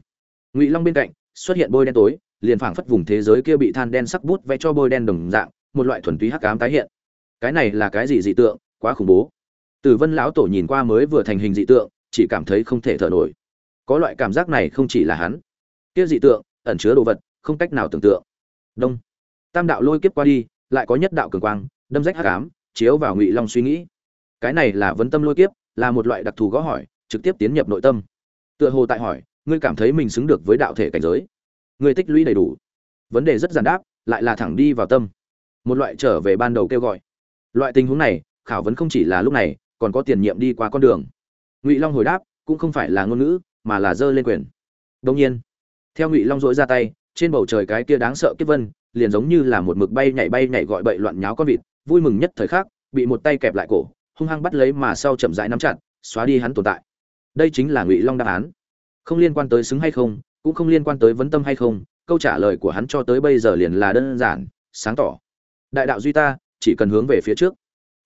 Ngụy long bên cạnh, xuất hiện bôi đen tối, liền phảng phất vùng thế giới kia bị than đen sắc bút vẽ cho bôi đen đồng dạng, một loại thuần túy hắc ám tái hiện. Cái này là cái gì dị tượng? Quá khủng bố. Tử vân lão tổ nhìn qua mới vừa thành hình dị tượng, chỉ cảm thấy không thể thở nổi có loại cảm giác này không chỉ là hắn. Kia dị tượng, ẩn chứa đồ vật, không cách nào tưởng tượng. Đông. Tam đạo lôi kiếp qua đi, lại có nhất đạo cường quang, đâm rách hắc ám, chiếu vào ngụy long suy nghĩ. Cái này là vấn tâm lôi kiếp, là một loại đặc thù gõ hỏi, trực tiếp tiến nhập nội tâm. Tựa hồ tại hỏi, ngươi cảm thấy mình xứng được với đạo thể cảnh giới? Ngươi tích lũy đầy đủ. Vấn đề rất giản đáp, lại là thẳng đi vào tâm. Một loại trở về ban đầu kêu gọi. Loại tình huống này, khảo vấn không chỉ là lúc này, còn có tiền nhiệm đi qua con đường. Ngụy long hồi đáp, cũng không phải là ngôn ngữ mà là giơ lên quyền. Đương nhiên, theo ngụy long dỗi ra tay, trên bầu trời cái kia đáng sợ kiếp vân, liền giống như là một mực bay nhảy bay nhảy gọi bậy loạn nháo con vịt, vui mừng nhất thời khắc, bị một tay kẹp lại cổ, hung hăng bắt lấy mà sau chậm rãi nắm chặt, xóa đi hắn tồn tại. Đây chính là ngụy long đáp án. Không liên quan tới xứng hay không, cũng không liên quan tới vấn tâm hay không, câu trả lời của hắn cho tới bây giờ liền là đơn giản, sáng tỏ. Đại đạo duy ta, chỉ cần hướng về phía trước.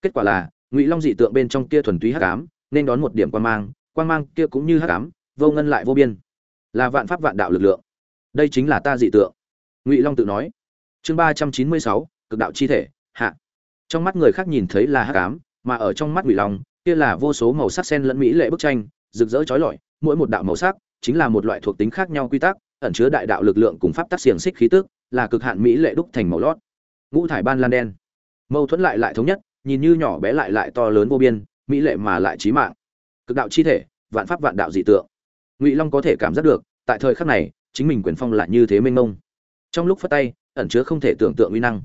Kết quả là, ngụy long dị tượng bên trong kia thuần túy hắc ám, nên đón một điểm quang mang quang mang kia cũng như hắc ám vô ngân lại vô biên. Là vạn pháp vạn đạo lực lượng. Đây chính là ta dị tượng. Ngụy long tự nói. Chương ba trăm chín mươi sáu, cực đạo chi thể, hạ. Trong mắt người khác nhìn thấy là hắc ám, mà ở trong mắt ngụy long, kia là vô số màu sắc sen lẫn mỹ lệ bức tranh, rực rỡ chói lọi, mỗi một đạo màu sắc chính là một loại thuộc tính khác nhau quy tắc, ẩn chứa đại đạo lực lượng cùng pháp tắc xiềng xích khí tức, là cực hạn mỹ lệ đúc thành màu lót. Ngũ thải ban lan đen. Mâu thuẫn lại lại thống nhất, nhìn như nhỏ bé lại lại to lớn vô biên, mỹ lệ mà lại trí mạng. Cực đạo chi thể, vạn pháp vạn đạo dị tượng ngụy long có thể cảm giác được tại thời khắc này chính mình quyền phong lại như thế mênh mông trong lúc phát tay ẩn chứa không thể tưởng tượng uy năng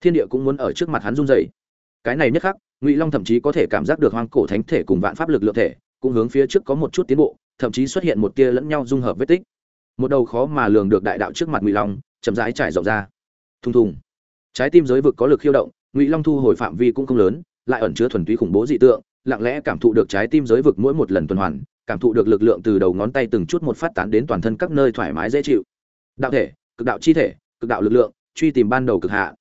thiên địa cũng muốn ở trước mặt hắn run rẩy. cái này nhất khắc ngụy long thậm chí có thể cảm giác được hoang cổ thánh thể cùng vạn pháp lực lượng thể cũng hướng phía trước có một chút tiến bộ thậm chí xuất hiện một tia lẫn nhau dung hợp vết tích một đầu khó mà lường được đại đạo trước mặt ngụy long chậm rãi trải rộng ra thùng thùng trái tim giới vực có lực khiêu động ngụy long thu hồi phạm vi cũng không lớn lại ẩn chứa thuần túy khủng bố dị tượng lặng lẽ cảm thụ được trái tim giới vực mỗi một lần tuần hoàn cảm thụ được lực lượng từ đầu ngón tay từng chút một phát tán đến toàn thân các nơi thoải mái, dễ chịu. Đạo thể, cực đạo chi thể, cực đạo lực lượng, truy tìm ban đầu cực hạ.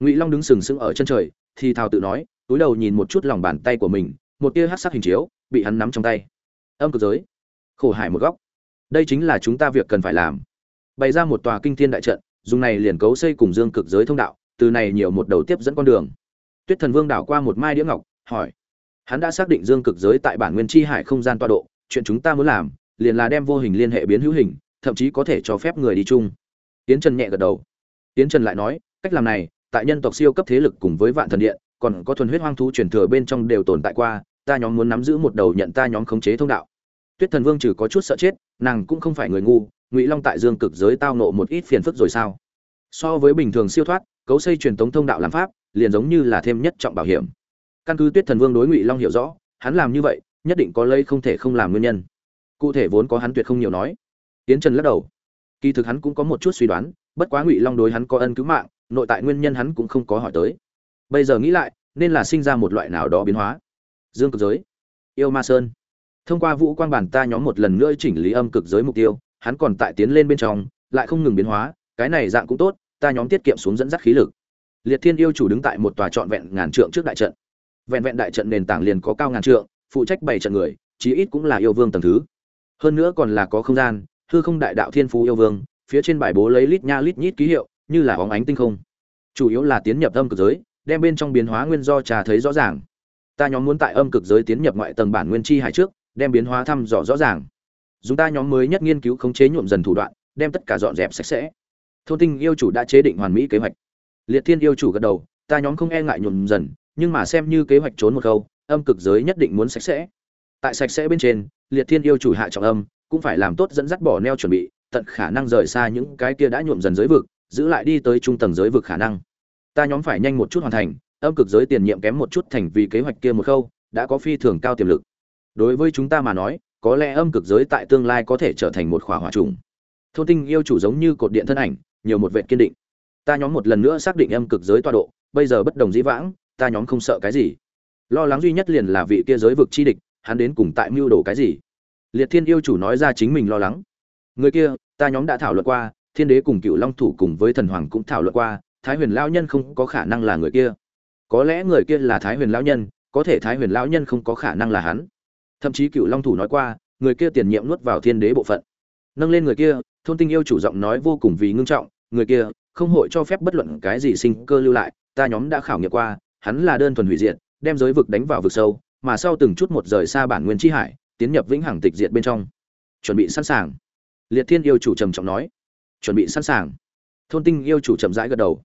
Ngụy long đứng sừng sững ở chân trời, thì thào tự nói, túi đầu nhìn một chút lòng bàn tay của mình, một tia hát sắc hình chiếu bị hắn nắm trong tay. Âm cực giới, khổ hải một góc. Đây chính là chúng ta việc cần phải làm. Bày ra một tòa kinh thiên đại trận, dùng này liền cấu xây cùng dương cực giới thông đạo, từ này nhiều một đầu tiếp dẫn con đường. Tuyết thần vương đảo qua một mai đĩa ngọc, hỏi. Hắn đã xác định dương cực giới tại bản nguyên chi hải không gian tọa độ chuyện chúng ta muốn làm, liền là đem vô hình liên hệ biến hữu hình, thậm chí có thể cho phép người đi chung. Tiến trần nhẹ gật đầu. Tiến trần lại nói, cách làm này, tại nhân tộc siêu cấp thế lực cùng với vạn thần điện, còn có thuần huyết hoang thú truyền thừa bên trong đều tồn tại qua, ta nhóm muốn nắm giữ một đầu nhận ta nhóm khống chế thông đạo. Tuyết thần vương trừ có chút sợ chết, nàng cũng không phải người ngu, ngụy long tại dương cực giới tao nộ một ít phiền phức rồi sao? So với bình thường siêu thoát, cấu xây truyền thống thông đạo làm pháp, liền giống như là thêm nhất trọng bảo hiểm. Căn cứ tuyết thần vương đối ngụy long hiểu rõ, hắn làm như vậy nhất định có lây không thể không làm nguyên nhân. Cụ thể vốn có hắn tuyệt không nhiều nói. Tiến trần lắc đầu. Kỳ thực hắn cũng có một chút suy đoán, bất quá ngụy long đối hắn có ân cứu mạng, nội tại nguyên nhân hắn cũng không có hỏi tới. Bây giờ nghĩ lại, nên là sinh ra một loại nào đó biến hóa. Dương cực giới. Yêu ma sơn. Thông qua vũ quang bản ta nhóm một lần nữa chỉnh lý âm cực giới mục tiêu, hắn còn tại tiến lên bên trong, lại không ngừng biến hóa, cái này dạng cũng tốt, ta nhóm tiết kiệm xuống dẫn dắt khí lực. Liệt thiên yêu chủ đứng tại một tòa trọn vẹn ngàn trượng trước đại trận. Vẹn vẹn đại trận nền tảng liền có cao ngàn trượng phụ trách bảy trận người, chí ít cũng là yêu vương tầng thứ. Hơn nữa còn là có không gian, hư không đại đạo thiên phú yêu vương, phía trên bài bố lấy lít nha lít nhít ký hiệu, như là óng ánh tinh không. Chủ yếu là tiến nhập âm cực giới, đem bên trong biến hóa nguyên do trà thấy rõ ràng. Ta nhóm muốn tại âm cực giới tiến nhập ngoại tầng bản nguyên chi hải trước, đem biến hóa thăm dò rõ ràng. Dùng ta nhóm mới nhất nghiên cứu khống chế nhuộm dần thủ đoạn, đem tất cả dọn dẹp sạch sẽ. Thôn tinh yêu chủ đã chế định hoàn mỹ kế hoạch. Liệt thiên yêu chủ gật đầu, ta nhóm không e ngại nhuộm dần, nhưng mà xem như kế hoạch trốn một câu âm cực giới nhất định muốn sạch sẽ. Tại sạch sẽ bên trên, liệt thiên yêu chủ hạ trọng âm, cũng phải làm tốt dẫn dắt bỏ neo chuẩn bị, tận khả năng rời xa những cái kia đã nhuộm dần giới vực, giữ lại đi tới trung tầng giới vực khả năng. Ta nhóm phải nhanh một chút hoàn thành, âm cực giới tiền nhiệm kém một chút thành vì kế hoạch kia một khâu, đã có phi thường cao tiềm lực. Đối với chúng ta mà nói, có lẽ âm cực giới tại tương lai có thể trở thành một khỏa hỏa trùng. Thôn tinh yêu chủ giống như cột điện thân ảnh, nhiều một vệ kiên định. Ta nhóm một lần nữa xác định âm cực giới tọa độ, bây giờ bất đồng dĩ vãng, ta nhóm không sợ cái gì lo lắng duy nhất liền là vị kia giới vực chi địch, hắn đến cùng tại mưu đồ cái gì? Liệt thiên yêu chủ nói ra chính mình lo lắng. Người kia, ta nhóm đã thảo luận qua, thiên đế cùng cựu long thủ cùng với thần hoàng cũng thảo luận qua, thái huyền lão nhân không có khả năng là người kia. Có lẽ người kia là thái huyền lão nhân, có thể thái huyền lão nhân không có khả năng là hắn. Thậm chí cựu long thủ nói qua, người kia tiền nhiệm nuốt vào thiên đế bộ phận. Nâng lên người kia, thôn tinh yêu chủ giọng nói vô cùng vì ngưng trọng, người kia, không hội cho phép bất luận cái gì sinh cơ lưu lại, ta nhóm đã khảo nghiệm qua, hắn là đơn thuần hủy diệt đem giới vực đánh vào vực sâu, mà sau từng chút một rời xa bản nguyên chi hải, tiến nhập vĩnh hằng tịch diệt bên trong. Chuẩn bị sẵn sàng. Liệt thiên yêu chủ trầm trọng nói. Chuẩn bị sẵn sàng. Thôn tinh yêu chủ chậm rãi gật đầu.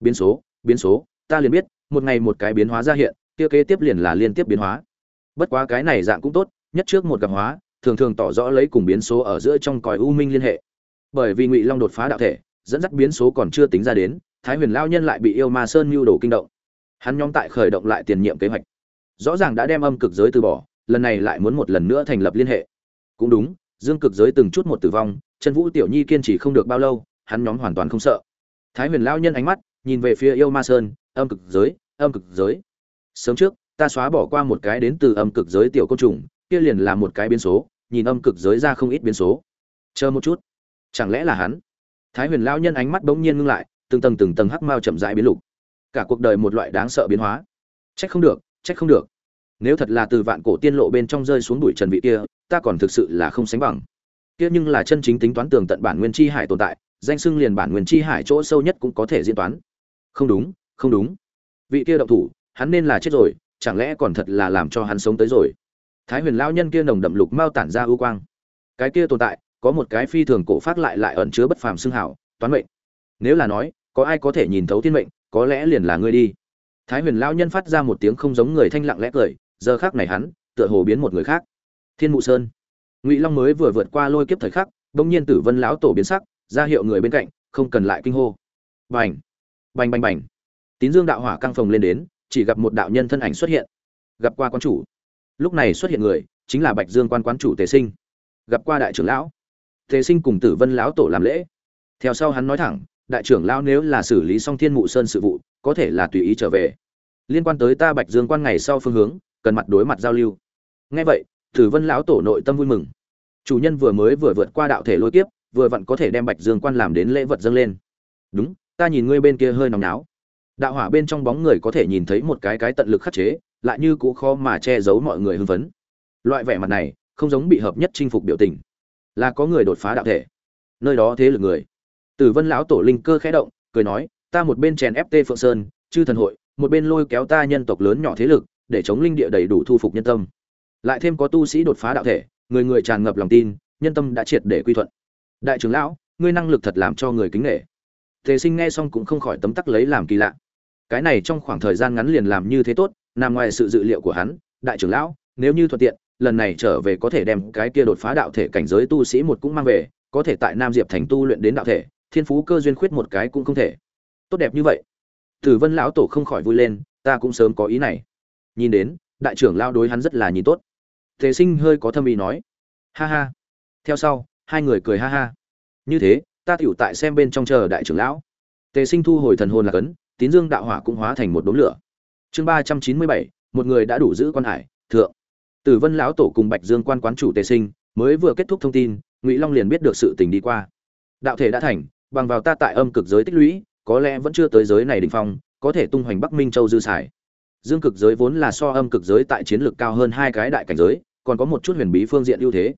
Biến số biến số, ta liền biết, một ngày một cái biến hóa ra hiện, kia kế tiếp liền là liên tiếp biến hóa. Bất quá cái này dạng cũng tốt, nhất trước một gặp hóa, thường thường tỏ rõ lấy cùng biến số ở giữa trong còi u minh liên hệ. Bởi vì ngụy long đột phá đạo thể, dẫn dắt biến số còn chưa tính ra đến, thái huyền Lão nhân lại bị yêu ma sơn nhu đồ kinh động hắn nhóm tại khởi động lại tiền nhiệm kế hoạch. Rõ ràng đã đem âm cực giới từ bỏ, lần này lại muốn một lần nữa thành lập liên hệ. Cũng đúng, dương cực giới từng chút một tử vong, trần vũ tiểu nhi kiên trì không được bao lâu, hắn nhóm hoàn toàn không sợ. Thái huyền lao nhân ánh mắt nhìn về phía yêu ma sơn, âm cực giới, âm cực giới. Sớm trước, ta xóa bỏ qua một cái đến từ âm cực giới tiểu côn trùng, kia liền là một cái biến số, nhìn âm cực giới ra không ít biến số. Chờ một chút. Chẳng lẽ là hắn? Thái huyền lao nhân ánh mắt bỗng nhiên ngưng lại, từng tầng từng tầng hắc mao chậm rãi biến lục cả cuộc đời một loại đáng sợ biến hóa. Trách không được, trách không được. Nếu thật là từ vạn cổ tiên lộ bên trong rơi xuống đuổi trần vị kia, ta còn thực sự là không sánh bằng. Kia nhưng là chân chính tính toán tường tận bản nguyên chi hải tồn tại, danh xưng liền bản nguyên chi hải chỗ sâu nhất cũng có thể diễn toán. Không đúng không đúng. Vị kia động thủ, hắn nên là chết rồi, chẳng lẽ còn thật là làm cho hắn sống tới rồi? Thái huyền lao nhân kia nồng đậm lục mau tản ra ưu quang. Cái kia tồn tại, có một cái phi thường cổ phát lại lại ẩn chứa bất phàm xưng hảo, toán mệnh. Nếu là nói, có ai có thể nhìn thấu thiên mệnh có lẽ liền là ngươi đi. Thái huyền lao nhân phát ra một tiếng không giống người thanh lặng lẽ cười, giờ khác này hắn, tựa hồ biến một người khác. Thiên mụ sơn. Ngụy long mới vừa vượt qua lôi kiếp thời khắc, bỗng nhiên tử vân lão tổ biến sắc, ra hiệu người bên cạnh, không cần lại kinh hô. Bành! Bành bành bành! Tín dương đạo hỏa căng phồng lên đến, chỉ gặp một đạo nhân thân ảnh xuất hiện. Gặp qua quan chủ. Lúc này xuất hiện người, chính là bạch dương quan quán chủ tề sinh. Gặp qua đại trưởng lão. Tề sinh cùng tử vân lão tổ làm lễ. Theo sau hắn nói thẳng đại trưởng lão nếu là xử lý xong thiên mụ sơn sự vụ, có thể là tùy ý trở về. Liên quan tới ta bạch dương quan ngày sau phương hướng, cần mặt đối mặt giao lưu. Ngay vậy, tử vân lão tổ nội tâm vui mừng. Chủ nhân vừa mới vừa vượt qua đạo thể lôi kiếp, vừa vặn có thể đem bạch dương quan làm đến lễ vật dâng lên. Đúng, ta nhìn ngươi bên kia hơi nóng náo. Đạo hỏa bên trong bóng người có thể nhìn thấy một cái cái tận lực khắc chế, lại như cũ khó mà che giấu mọi người hưng phấn. Loại vẻ mặt này, không giống bị hợp nhất chinh phục biểu tình. Là có người đột phá đạo thể. Nơi đó thế lực người tử vân lão tổ linh cơ khẽ động, cười nói, ta một bên chèn ft phượng sơn, chư thần hội, một bên lôi kéo ta nhân tộc lớn nhỏ thế lực, để chống linh địa đầy đủ thu phục nhân tâm. Lại thêm có tu sĩ đột phá đạo thể, người người tràn ngập lòng tin, nhân tâm đã triệt để quy thuận. Đại trưởng lão, ngươi năng lực thật làm cho người kính nghệ tề sinh nghe xong cũng không khỏi tấm tắc lấy làm kỳ lạ. Cái này trong khoảng thời gian ngắn liền làm như thế tốt, nằm ngoài sự dự liệu của hắn, đại trưởng lão, nếu như thuận tiện, lần này trở về có thể đem cái kia đột phá đạo thể cảnh giới tu sĩ một cũng mang về, có thể tại nam diệp thành tu luyện đến đạo thể thiên phú cơ duyên khuyết một cái cũng không thể. Tốt đẹp như vậy. Tử vân lão tổ không khỏi vui lên, ta cũng sớm có ý này. Nhìn đến, đại trưởng lao đối hắn rất là nhìn tốt. Tề sinh hơi có thâm ý nói. Ha ha. Theo sau, hai người cười ha ha. Như thế, ta tựu tại xem bên trong chờ đại trưởng lão. Tề sinh thu hồi thần hồn là cấn, tín dương đạo hỏa cũng hóa thành một đốm lửa. Chương ba trăm chín mươi bảy, một người đã đủ giữ quan hải, thượng. Tử vân lão tổ cùng bạch dương quan quán chủ tề sinh mới vừa kết thúc thông tin, ngụy long liền biết được sự tình đi qua. Đạo thể đã thành bằng vào ta tại âm cực giới tích lũy, có lẽ vẫn chưa tới giới này đỉnh phong, có thể tung hoành bắc minh châu dư xài. Dương cực giới vốn là so âm cực giới tại chiến lược cao hơn hai cái đại cảnh giới, còn có một chút huyền bí phương diện ưu thế.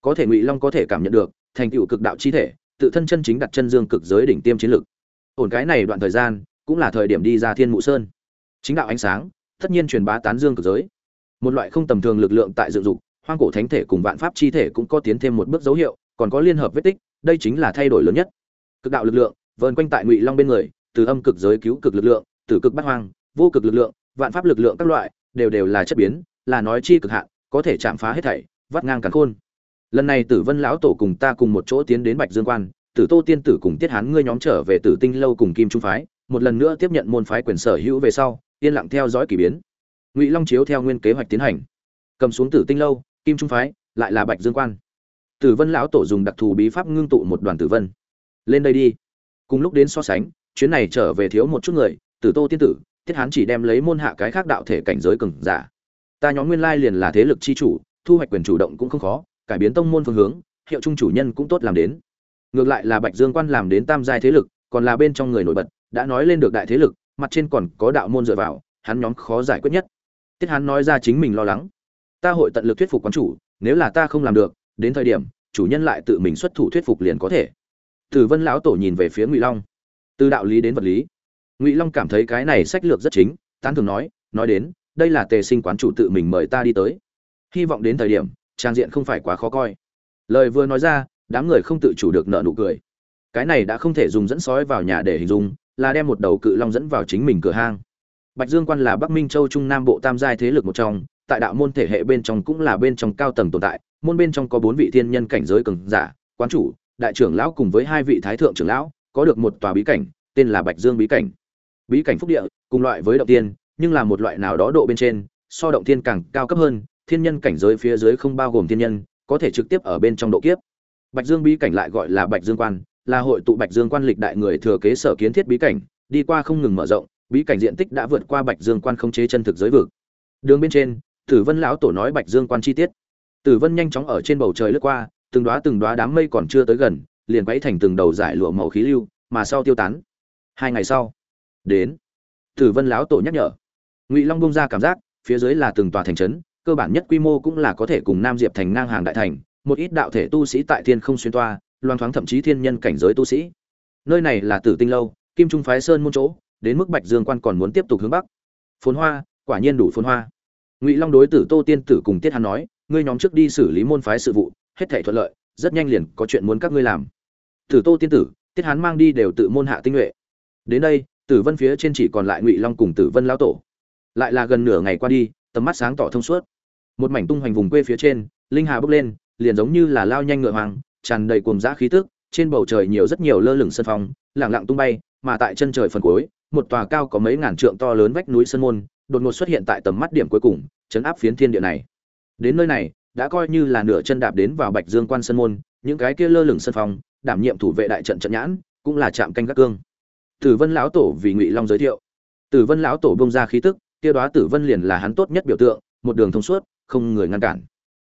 Có thể ngụy long có thể cảm nhận được, thành tựu cực đạo chi thể, tự thân chân chính đặt chân dương cực giới đỉnh tiêm chiến lược. Ổn cái này đoạn thời gian, cũng là thời điểm đi ra thiên mụ sơn. Chính đạo ánh sáng, tất nhiên truyền bá tán dương cực giới. Một loại không tầm thường lực lượng tại dựng dục, hoang cổ thánh thể cùng vạn pháp chi thể cũng có tiến thêm một bước dấu hiệu, còn có liên hợp vết tích, đây chính là thay đổi lớn nhất cực đạo lực lượng, vờn quanh tại ngụy long bên người, từ âm cực giới cứu cực lực lượng từ cực bát hoang, vô cực lực lượng, vạn pháp lực lượng các loại, đều đều là chất biến, là nói chi cực hạn, có thể chạm phá hết thảy, vắt ngang càn khôn. Lần này tử vân lão tổ cùng ta cùng một chỗ tiến đến bạch dương quan, tử tô tiên tử cùng tiết hán ngươi nhóm trở về tử tinh lâu cùng kim trung phái, một lần nữa tiếp nhận môn phái quyền sở hữu về sau, yên lặng theo dõi kỳ biến. Ngụy long chiếu theo nguyên kế hoạch tiến hành. Cầm xuống tử tinh lâu, kim trung phái, lại là bạch dương quan. Tử vân lão tổ dùng đặc thù bí pháp ngưng tụ một đoàn tử vân lên đây đi. Cùng lúc đến so sánh, chuyến này trở về thiếu một chút người, tử tô tiên tử, tiết hán chỉ đem lấy môn hạ cái khác đạo thể cảnh giới cường giả. Ta nhóm nguyên lai liền là thế lực chi chủ, thu hoạch quyền chủ động cũng không khó, cải biến tông môn phương hướng, hiệu trung chủ nhân cũng tốt làm đến. Ngược lại là bạch dương quan làm đến tam giai thế lực, còn là bên trong người nổi bật, đã nói lên được đại thế lực, mặt trên còn có đạo môn dựa vào, hắn nhóm khó giải quyết nhất. Tiết Hán nói ra chính mình lo lắng. Ta hội tận lực thuyết phục quán chủ, nếu là ta không làm được, đến thời điểm, chủ nhân lại tự mình xuất thủ thuyết phục liền có thể tử vân lão tổ nhìn về phía ngụy long. Từ đạo lý đến vật lý. Ngụy long cảm thấy cái này sách lược rất chính, tán thường nói nói đến, đây là tề sinh quán chủ tự mình mời ta đi tới. Hy vọng đến thời điểm, trang diện không phải quá khó coi. Lời vừa nói ra, đám người không tự chủ được nợ nụ cười. Cái này đã không thể dùng dẫn sói vào nhà để hình dung, là đem một đầu cự long dẫn vào chính mình cửa hang. Bạch dương quan là bắc minh châu trung nam bộ tam giai thế lực một trong, tại đạo môn thể hệ bên trong cũng là bên trong cao tầng tồn tại, môn bên trong có bốn vị thiên nhân cảnh giới cường giả, quán chủ đại trưởng lão cùng với hai vị thái thượng trưởng lão, có được một tòa bí cảnh, tên là bạch dương bí cảnh. Bí cảnh phúc địa, cùng loại với động tiên, nhưng là một loại nào đó độ bên trên, so động thiên càng cao cấp hơn, thiên nhân cảnh giới phía dưới không bao gồm thiên nhân, có thể trực tiếp ở bên trong độ kiếp. Bạch dương bí cảnh lại gọi là bạch dương quan, là hội tụ bạch dương quan lịch đại người thừa kế sở kiến thiết bí cảnh, đi qua không ngừng mở rộng, bí cảnh diện tích đã vượt qua bạch dương quan không chế chân thực giới vực. Đường bên trên, tử vân lão tổ nói bạch dương quan chi tiết. Tử vân nhanh chóng ở trên bầu trời lướt qua từng đóa từng đóa đám mây còn chưa tới gần, liền quấy thành từng đầu giải lụa màu khí lưu, mà sau tiêu tán. Hai ngày sau, đến, tử vân lão tổ nhắc nhở. Ngụy long bung ra cảm giác, phía dưới là từng tòa thành trấn, cơ bản nhất quy mô cũng là có thể cùng nam diệp thành ngang hàng đại thành, một ít đạo thể tu sĩ tại thiên không xuyên toa loan thoáng thậm chí thiên nhân cảnh giới tu sĩ. Nơi này là tử tinh lâu, kim trung phái sơn môn chỗ, đến mức bạch dương quan còn muốn tiếp tục hướng bắc. Phồn hoa, quả nhiên đủ phồn hoa. Ngụy long đối tử tô tiên tử cùng tiết Hàn nói, ngươi nhóm trước đi xử lý môn phái sự vụ hết thảy thuận lợi, rất nhanh liền có chuyện muốn các ngươi làm. Tử tô tiên tử, tiết Hán mang đi đều tự môn hạ tinh nhuệ. Đến đây, tử vân phía trên chỉ còn lại ngụy long cùng tử vân lão tổ. Lại là gần nửa ngày qua đi, tầm mắt sáng tỏ thông suốt. Một mảnh tung hoành vùng quê phía trên, linh hà bốc lên, liền giống như là lao nhanh ngựa hoàng tràn đầy cuồng dã khí tức, trên bầu trời nhiều rất nhiều lơ lửng sân phong lẳng lặng tung bay, mà tại chân trời phần cuối, một tòa cao có mấy ngàn trượng to lớn vách núi sơn môn, đột ngột xuất hiện tại tầm mắt điểm cuối cùng, chấn áp phiến thiên địa này. Đến nơi này đã coi như là nửa chân đạp đến vào bạch dương quan sơn môn những cái kia lơ lửng sân phòng, đảm nhiệm thủ vệ đại trận trận nhãn cũng là chạm canh gác cương. Tử vân lão tổ vì ngụy long giới thiệu. Tử vân lão tổ bông ra khí tức kia đoá tử vân liền là hắn tốt nhất biểu tượng một đường thông suốt không người ngăn cản.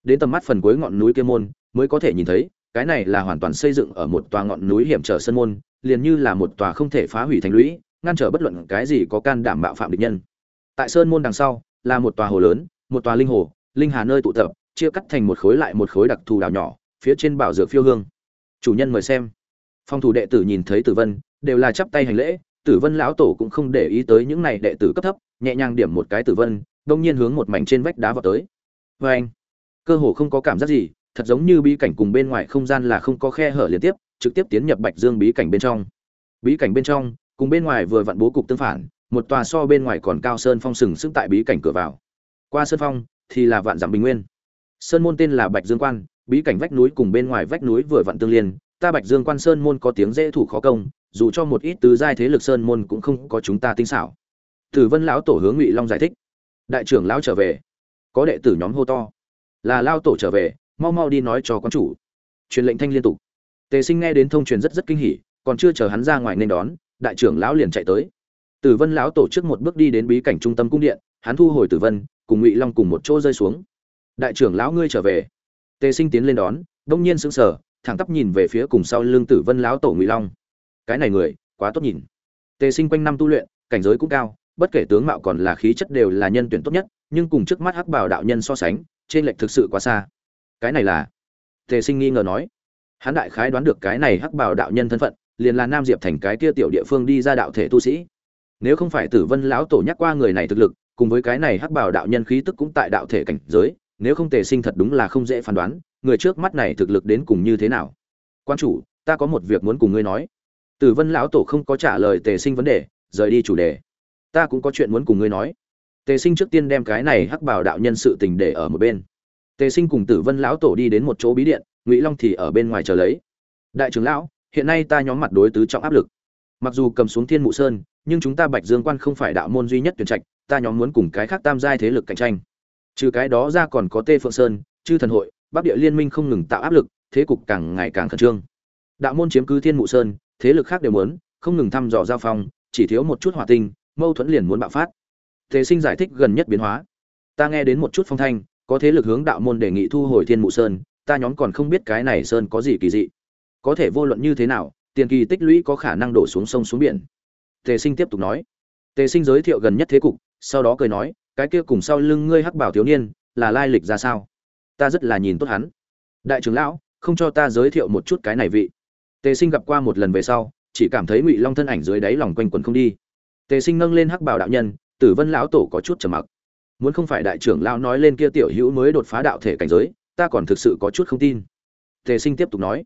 Đến tầm mắt phần cuối ngọn núi kia môn mới có thể nhìn thấy cái này là hoàn toàn xây dựng ở một tòa ngọn núi hiểm trở sân môn liền như là một tòa không thể phá hủy thành lũy ngăn trở bất luận cái gì có can đảm bạo phạm địch nhân. Tại sơn môn đằng sau là một tòa hồ lớn một tòa linh hồ linh hà nơi tụ tập chia cắt thành một khối lại một khối đặc thù đảo nhỏ, phía trên bảo dược phiêu hương. Chủ nhân mời xem. Phong thủ đệ tử nhìn thấy tử vân, đều là chắp tay hành lễ, tử vân lão tổ cũng không để ý tới những này đệ tử cấp thấp, nhẹ nhàng điểm một cái tử vân, đông nhiên hướng một mảnh trên vách đá vào tới. Vê anh, cơ hồ không có cảm giác gì, thật giống như bí cảnh cùng bên ngoài không gian là không có khe hở liên tiếp, trực tiếp tiến nhập bạch dương bí cảnh bên trong. Bí cảnh bên trong, cùng bên ngoài vừa vặn bố cục tương phản, một tòa so bên ngoài còn cao sơn phong sừng sững tại bí cảnh cửa vào. Qua sơn phong, thì là vạn dặm bình nguyên sơn môn tên là bạch dương quan, bí cảnh vách núi cùng bên ngoài vách núi vừa vặn tương liên. Ta bạch dương quan sơn môn có tiếng dễ thủ khó công, dù cho một ít tứ giai thế lực sơn môn cũng không có chúng ta tinh xảo. Tử vân lão tổ hướng ngụy long giải thích. Đại trưởng lão trở về. Có đệ tử nhóm hô to. Là lao tổ trở về, mau mau đi nói cho quan chủ. Truyền lệnh thanh liên tục. Tề sinh nghe đến thông truyền rất rất kinh hỉ, còn chưa chờ hắn ra ngoài nên đón, đại trưởng lão liền chạy tới. Tử vân lão tổ trước một bước đi đến bí cảnh trung tâm cung điện, hắn thu hồi tử vân, cùng ngụy long cùng một chỗ rơi xuống đại trưởng lão ngươi trở về. Tề sinh tiến lên đón, đông nhiên sững sờ, thẳng tắp nhìn về phía cùng sau lưng tử vân lão tổ ngụy long. Cái này người, quá tốt nhìn. Tề sinh quanh năm tu luyện, cảnh giới cũng cao, bất kể tướng mạo còn là khí chất đều là nhân tuyển tốt nhất, nhưng cùng trước mắt hắc bảo đạo nhân so sánh, trên lệch thực sự quá xa. Cái này là? Tề sinh nghi ngờ nói. Hắn đại khái đoán được cái này hắc bảo đạo nhân thân phận, liền là nam diệp thành cái kia tiểu địa phương đi ra đạo thể tu sĩ. Nếu không phải tử vân lão tổ nhắc qua người này thực lực, cùng với cái này hắc bảo đạo nhân khí tức cũng tại đạo thể cảnh giới nếu không tề sinh thật đúng là không dễ phán đoán, người trước mắt này thực lực đến cùng như thế nào? Quan chủ, ta có một việc muốn cùng ngươi nói. Tử vân lão tổ không có trả lời tề sinh vấn đề, rời đi chủ đề. Ta cũng có chuyện muốn cùng ngươi nói. Tề sinh trước tiên đem cái này hắc bảo đạo nhân sự tình để ở một bên. Tề sinh cùng tử vân lão tổ đi đến một chỗ bí điện, ngụy long thì ở bên ngoài chờ lấy. Đại trưởng lão, hiện nay ta nhóm mặt đối tứ trọng áp lực. Mặc dù cầm xuống thiên mụ sơn, nhưng chúng ta bạch dương quan không phải đạo môn duy nhất tuyển trạch, ta nhóm muốn cùng cái khác tam giai thế lực cạnh tranh trừ cái đó ra còn có tê phượng sơn, chư thần hội, bắc địa liên minh không ngừng tạo áp lực, thế cục càng ngày càng khẩn trương. Đạo môn chiếm cứ thiên mụ sơn, thế lực khác đều muốn, không ngừng thăm dò giao phong, chỉ thiếu một chút hỏa tinh, mâu thuẫn liền muốn bạo phát. Thế sinh giải thích gần nhất biến hóa. Ta nghe đến một chút phong thanh, có thế lực hướng đạo môn đề nghị thu hồi thiên mụ sơn, ta nhóm còn không biết cái này sơn có gì kỳ dị. Có thể vô luận như thế nào, tiền kỳ tích lũy có khả năng đổ xuống sông xuống biển. Tề sinh tiếp tục nói. Tề sinh giới thiệu gần nhất thế cục, sau đó cười nói cái kia cùng sau lưng ngươi hắc bảo thiếu niên, là lai lịch ra sao? Ta rất là nhìn tốt hắn. Đại trưởng lão, không cho ta giới thiệu một chút cái này vị. Tề sinh gặp qua một lần về sau, chỉ cảm thấy ngụy long thân ảnh dưới đáy lòng quanh quần không đi. Tề sinh nâng lên hắc bảo đạo nhân, tử vân lão tổ có chút trầm mặc. Muốn không phải đại trưởng lão nói lên kia tiểu hữu mới đột phá đạo thể cảnh giới, ta còn thực sự có chút không tin. Tề sinh tiếp tục nói.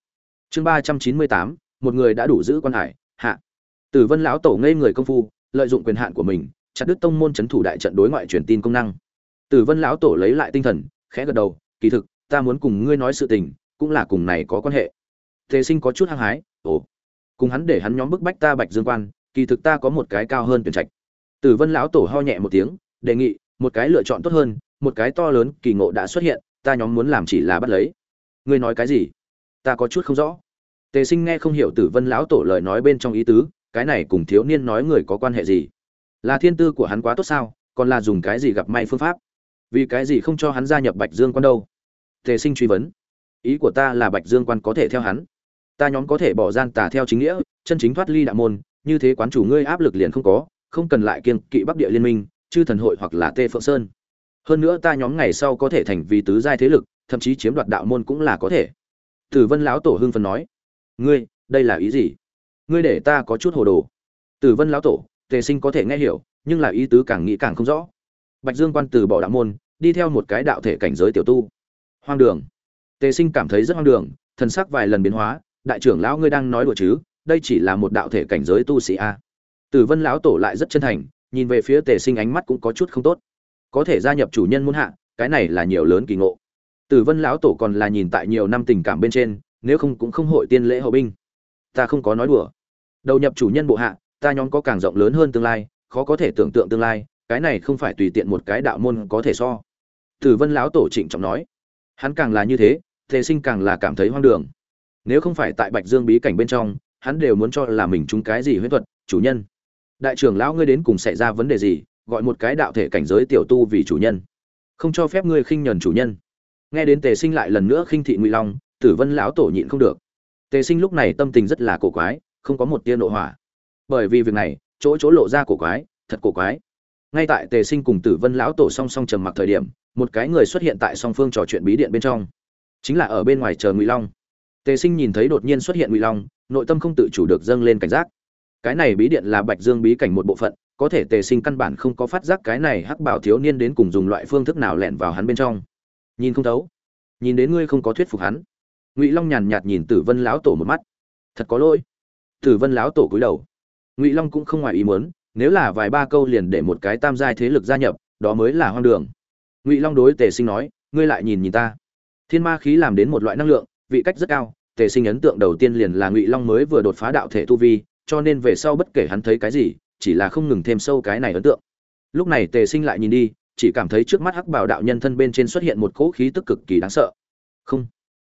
Chương ba trăm chín mươi tám, một người đã đủ giữ quan hải, hạ. Tử vân lão tổ ngây người công phu, lợi dụng quyền hạn của mình chặt đứt tông môn chấn thủ đại trận đối ngoại truyền tin công năng. Tử vân lão tổ lấy lại tinh thần, khẽ gật đầu, kỳ thực, ta muốn cùng ngươi nói sự tình, cũng là cùng này có quan hệ. Tề sinh có chút hăng hái, ồ, cùng hắn để hắn nhóm bức bách ta bạch dương quan, kỳ thực ta có một cái cao hơn tuyển trạch. Tử vân lão tổ ho nhẹ một tiếng, đề nghị, một cái lựa chọn tốt hơn, một cái to lớn kỳ ngộ đã xuất hiện, ta nhóm muốn làm chỉ là bắt lấy. Ngươi nói cái gì? Ta có chút không rõ. Tề sinh nghe không hiểu tử vân lão tổ lời nói bên trong ý tứ, cái này cùng thiếu niên nói người có quan hệ gì? Là thiên tư của hắn quá tốt sao, còn là dùng cái gì gặp may phương pháp? Vì cái gì không cho hắn gia nhập bạch dương quan đâu? Tề sinh truy vấn. Ý của ta là bạch dương quan có thể theo hắn. Ta nhóm có thể bỏ gian tà theo chính nghĩa, chân chính thoát ly đạo môn, như thế quán chủ ngươi áp lực liền không có, không cần lại kiên kỵ bắc địa liên minh, chư thần hội hoặc là tê phượng sơn. Hơn nữa ta nhóm ngày sau có thể thành vì tứ giai thế lực, thậm chí chiếm đoạt đạo môn cũng là có thể. Tử vân lão tổ hưng phần nói. Ngươi, đây là ý gì? Ngươi để ta có chút hồ đồ. Tử vân lão tổ tề sinh có thể nghe hiểu, nhưng là ý tứ càng nghĩ càng không rõ. Bạch dương quan từ bỏ đạo môn, đi theo một cái đạo thể cảnh giới tiểu tu. Hoang đường. Tề sinh cảm thấy rất hoang đường, thần sắc vài lần biến hóa, đại trưởng lão ngươi đang nói đùa chứ? Đây chỉ là một đạo thể cảnh giới tu sĩ a. Tử vân lão tổ lại rất chân thành, nhìn về phía tề sinh ánh mắt cũng có chút không tốt. Có thể gia nhập chủ nhân muốn hạ, cái này là nhiều lớn kỳ ngộ. Tử vân lão tổ còn là nhìn tại nhiều năm tình cảm bên trên, nếu không cũng không hội tiên lễ hậu binh. Ta không có nói đùa. Đầu nhập chủ nhân bộ hạ ta nhóm có càng rộng lớn hơn tương lai, khó có thể tưởng tượng tương lai, cái này không phải tùy tiện một cái đạo môn có thể so. Tử vân lão tổ trịnh trọng nói, hắn càng là như thế thề sinh càng là cảm thấy hoang đường. Nếu không phải tại bạch dương bí cảnh bên trong, hắn đều muốn cho là mình trúng cái gì huyết thuật, chủ nhân. Đại trưởng lão ngươi đến cùng xảy ra vấn đề gì, gọi một cái đạo thể cảnh giới tiểu tu vì chủ nhân. Không cho phép ngươi khinh nhẫn chủ nhân. Nghe đến tề sinh lại lần nữa khinh thị ngụy long, tử vân lão tổ nhịn không được. Tề sinh lúc này tâm tình rất là cổ quái, không có một tia nội hỏa bởi vì việc này, chỗ chỗ lộ ra cổ quái, thật cổ quái. Ngay tại tề sinh cùng tử vân lão tổ song song trầm mặc thời điểm, một cái người xuất hiện tại song phương trò chuyện bí điện bên trong. Chính là ở bên ngoài chờ ngụy long. Tề sinh nhìn thấy đột nhiên xuất hiện ngụy long, nội tâm không tự chủ được dâng lên cảnh giác. Cái này bí điện là bạch dương bí cảnh một bộ phận, có thể tề sinh căn bản không có phát giác cái này hắc bảo thiếu niên đến cùng dùng loại phương thức nào lẻn vào hắn bên trong. Nhìn không thấu. Nhìn đến ngươi không có thuyết phục hắn. Ngụy long nhàn nhạt nhìn tử vân lão tổ một mắt. Thật có lỗi. Tử vân lão tổ cúi đầu ngụy long cũng không ngoài ý muốn, nếu là vài ba câu liền để một cái tam giai thế lực gia nhập, đó mới là hoang đường. Ngụy long đối tề sinh nói, ngươi lại nhìn nhìn ta. Thiên ma khí làm đến một loại năng lượng, vị cách rất cao, tề sinh ấn tượng đầu tiên liền là ngụy long mới vừa đột phá đạo thể tu vi, cho nên về sau bất kể hắn thấy cái gì, chỉ là không ngừng thêm sâu cái này ấn tượng. Lúc này tề sinh lại nhìn đi, chỉ cảm thấy trước mắt hắc bảo đạo nhân thân bên trên xuất hiện một cỗ khí tức cực kỳ đáng sợ. Không,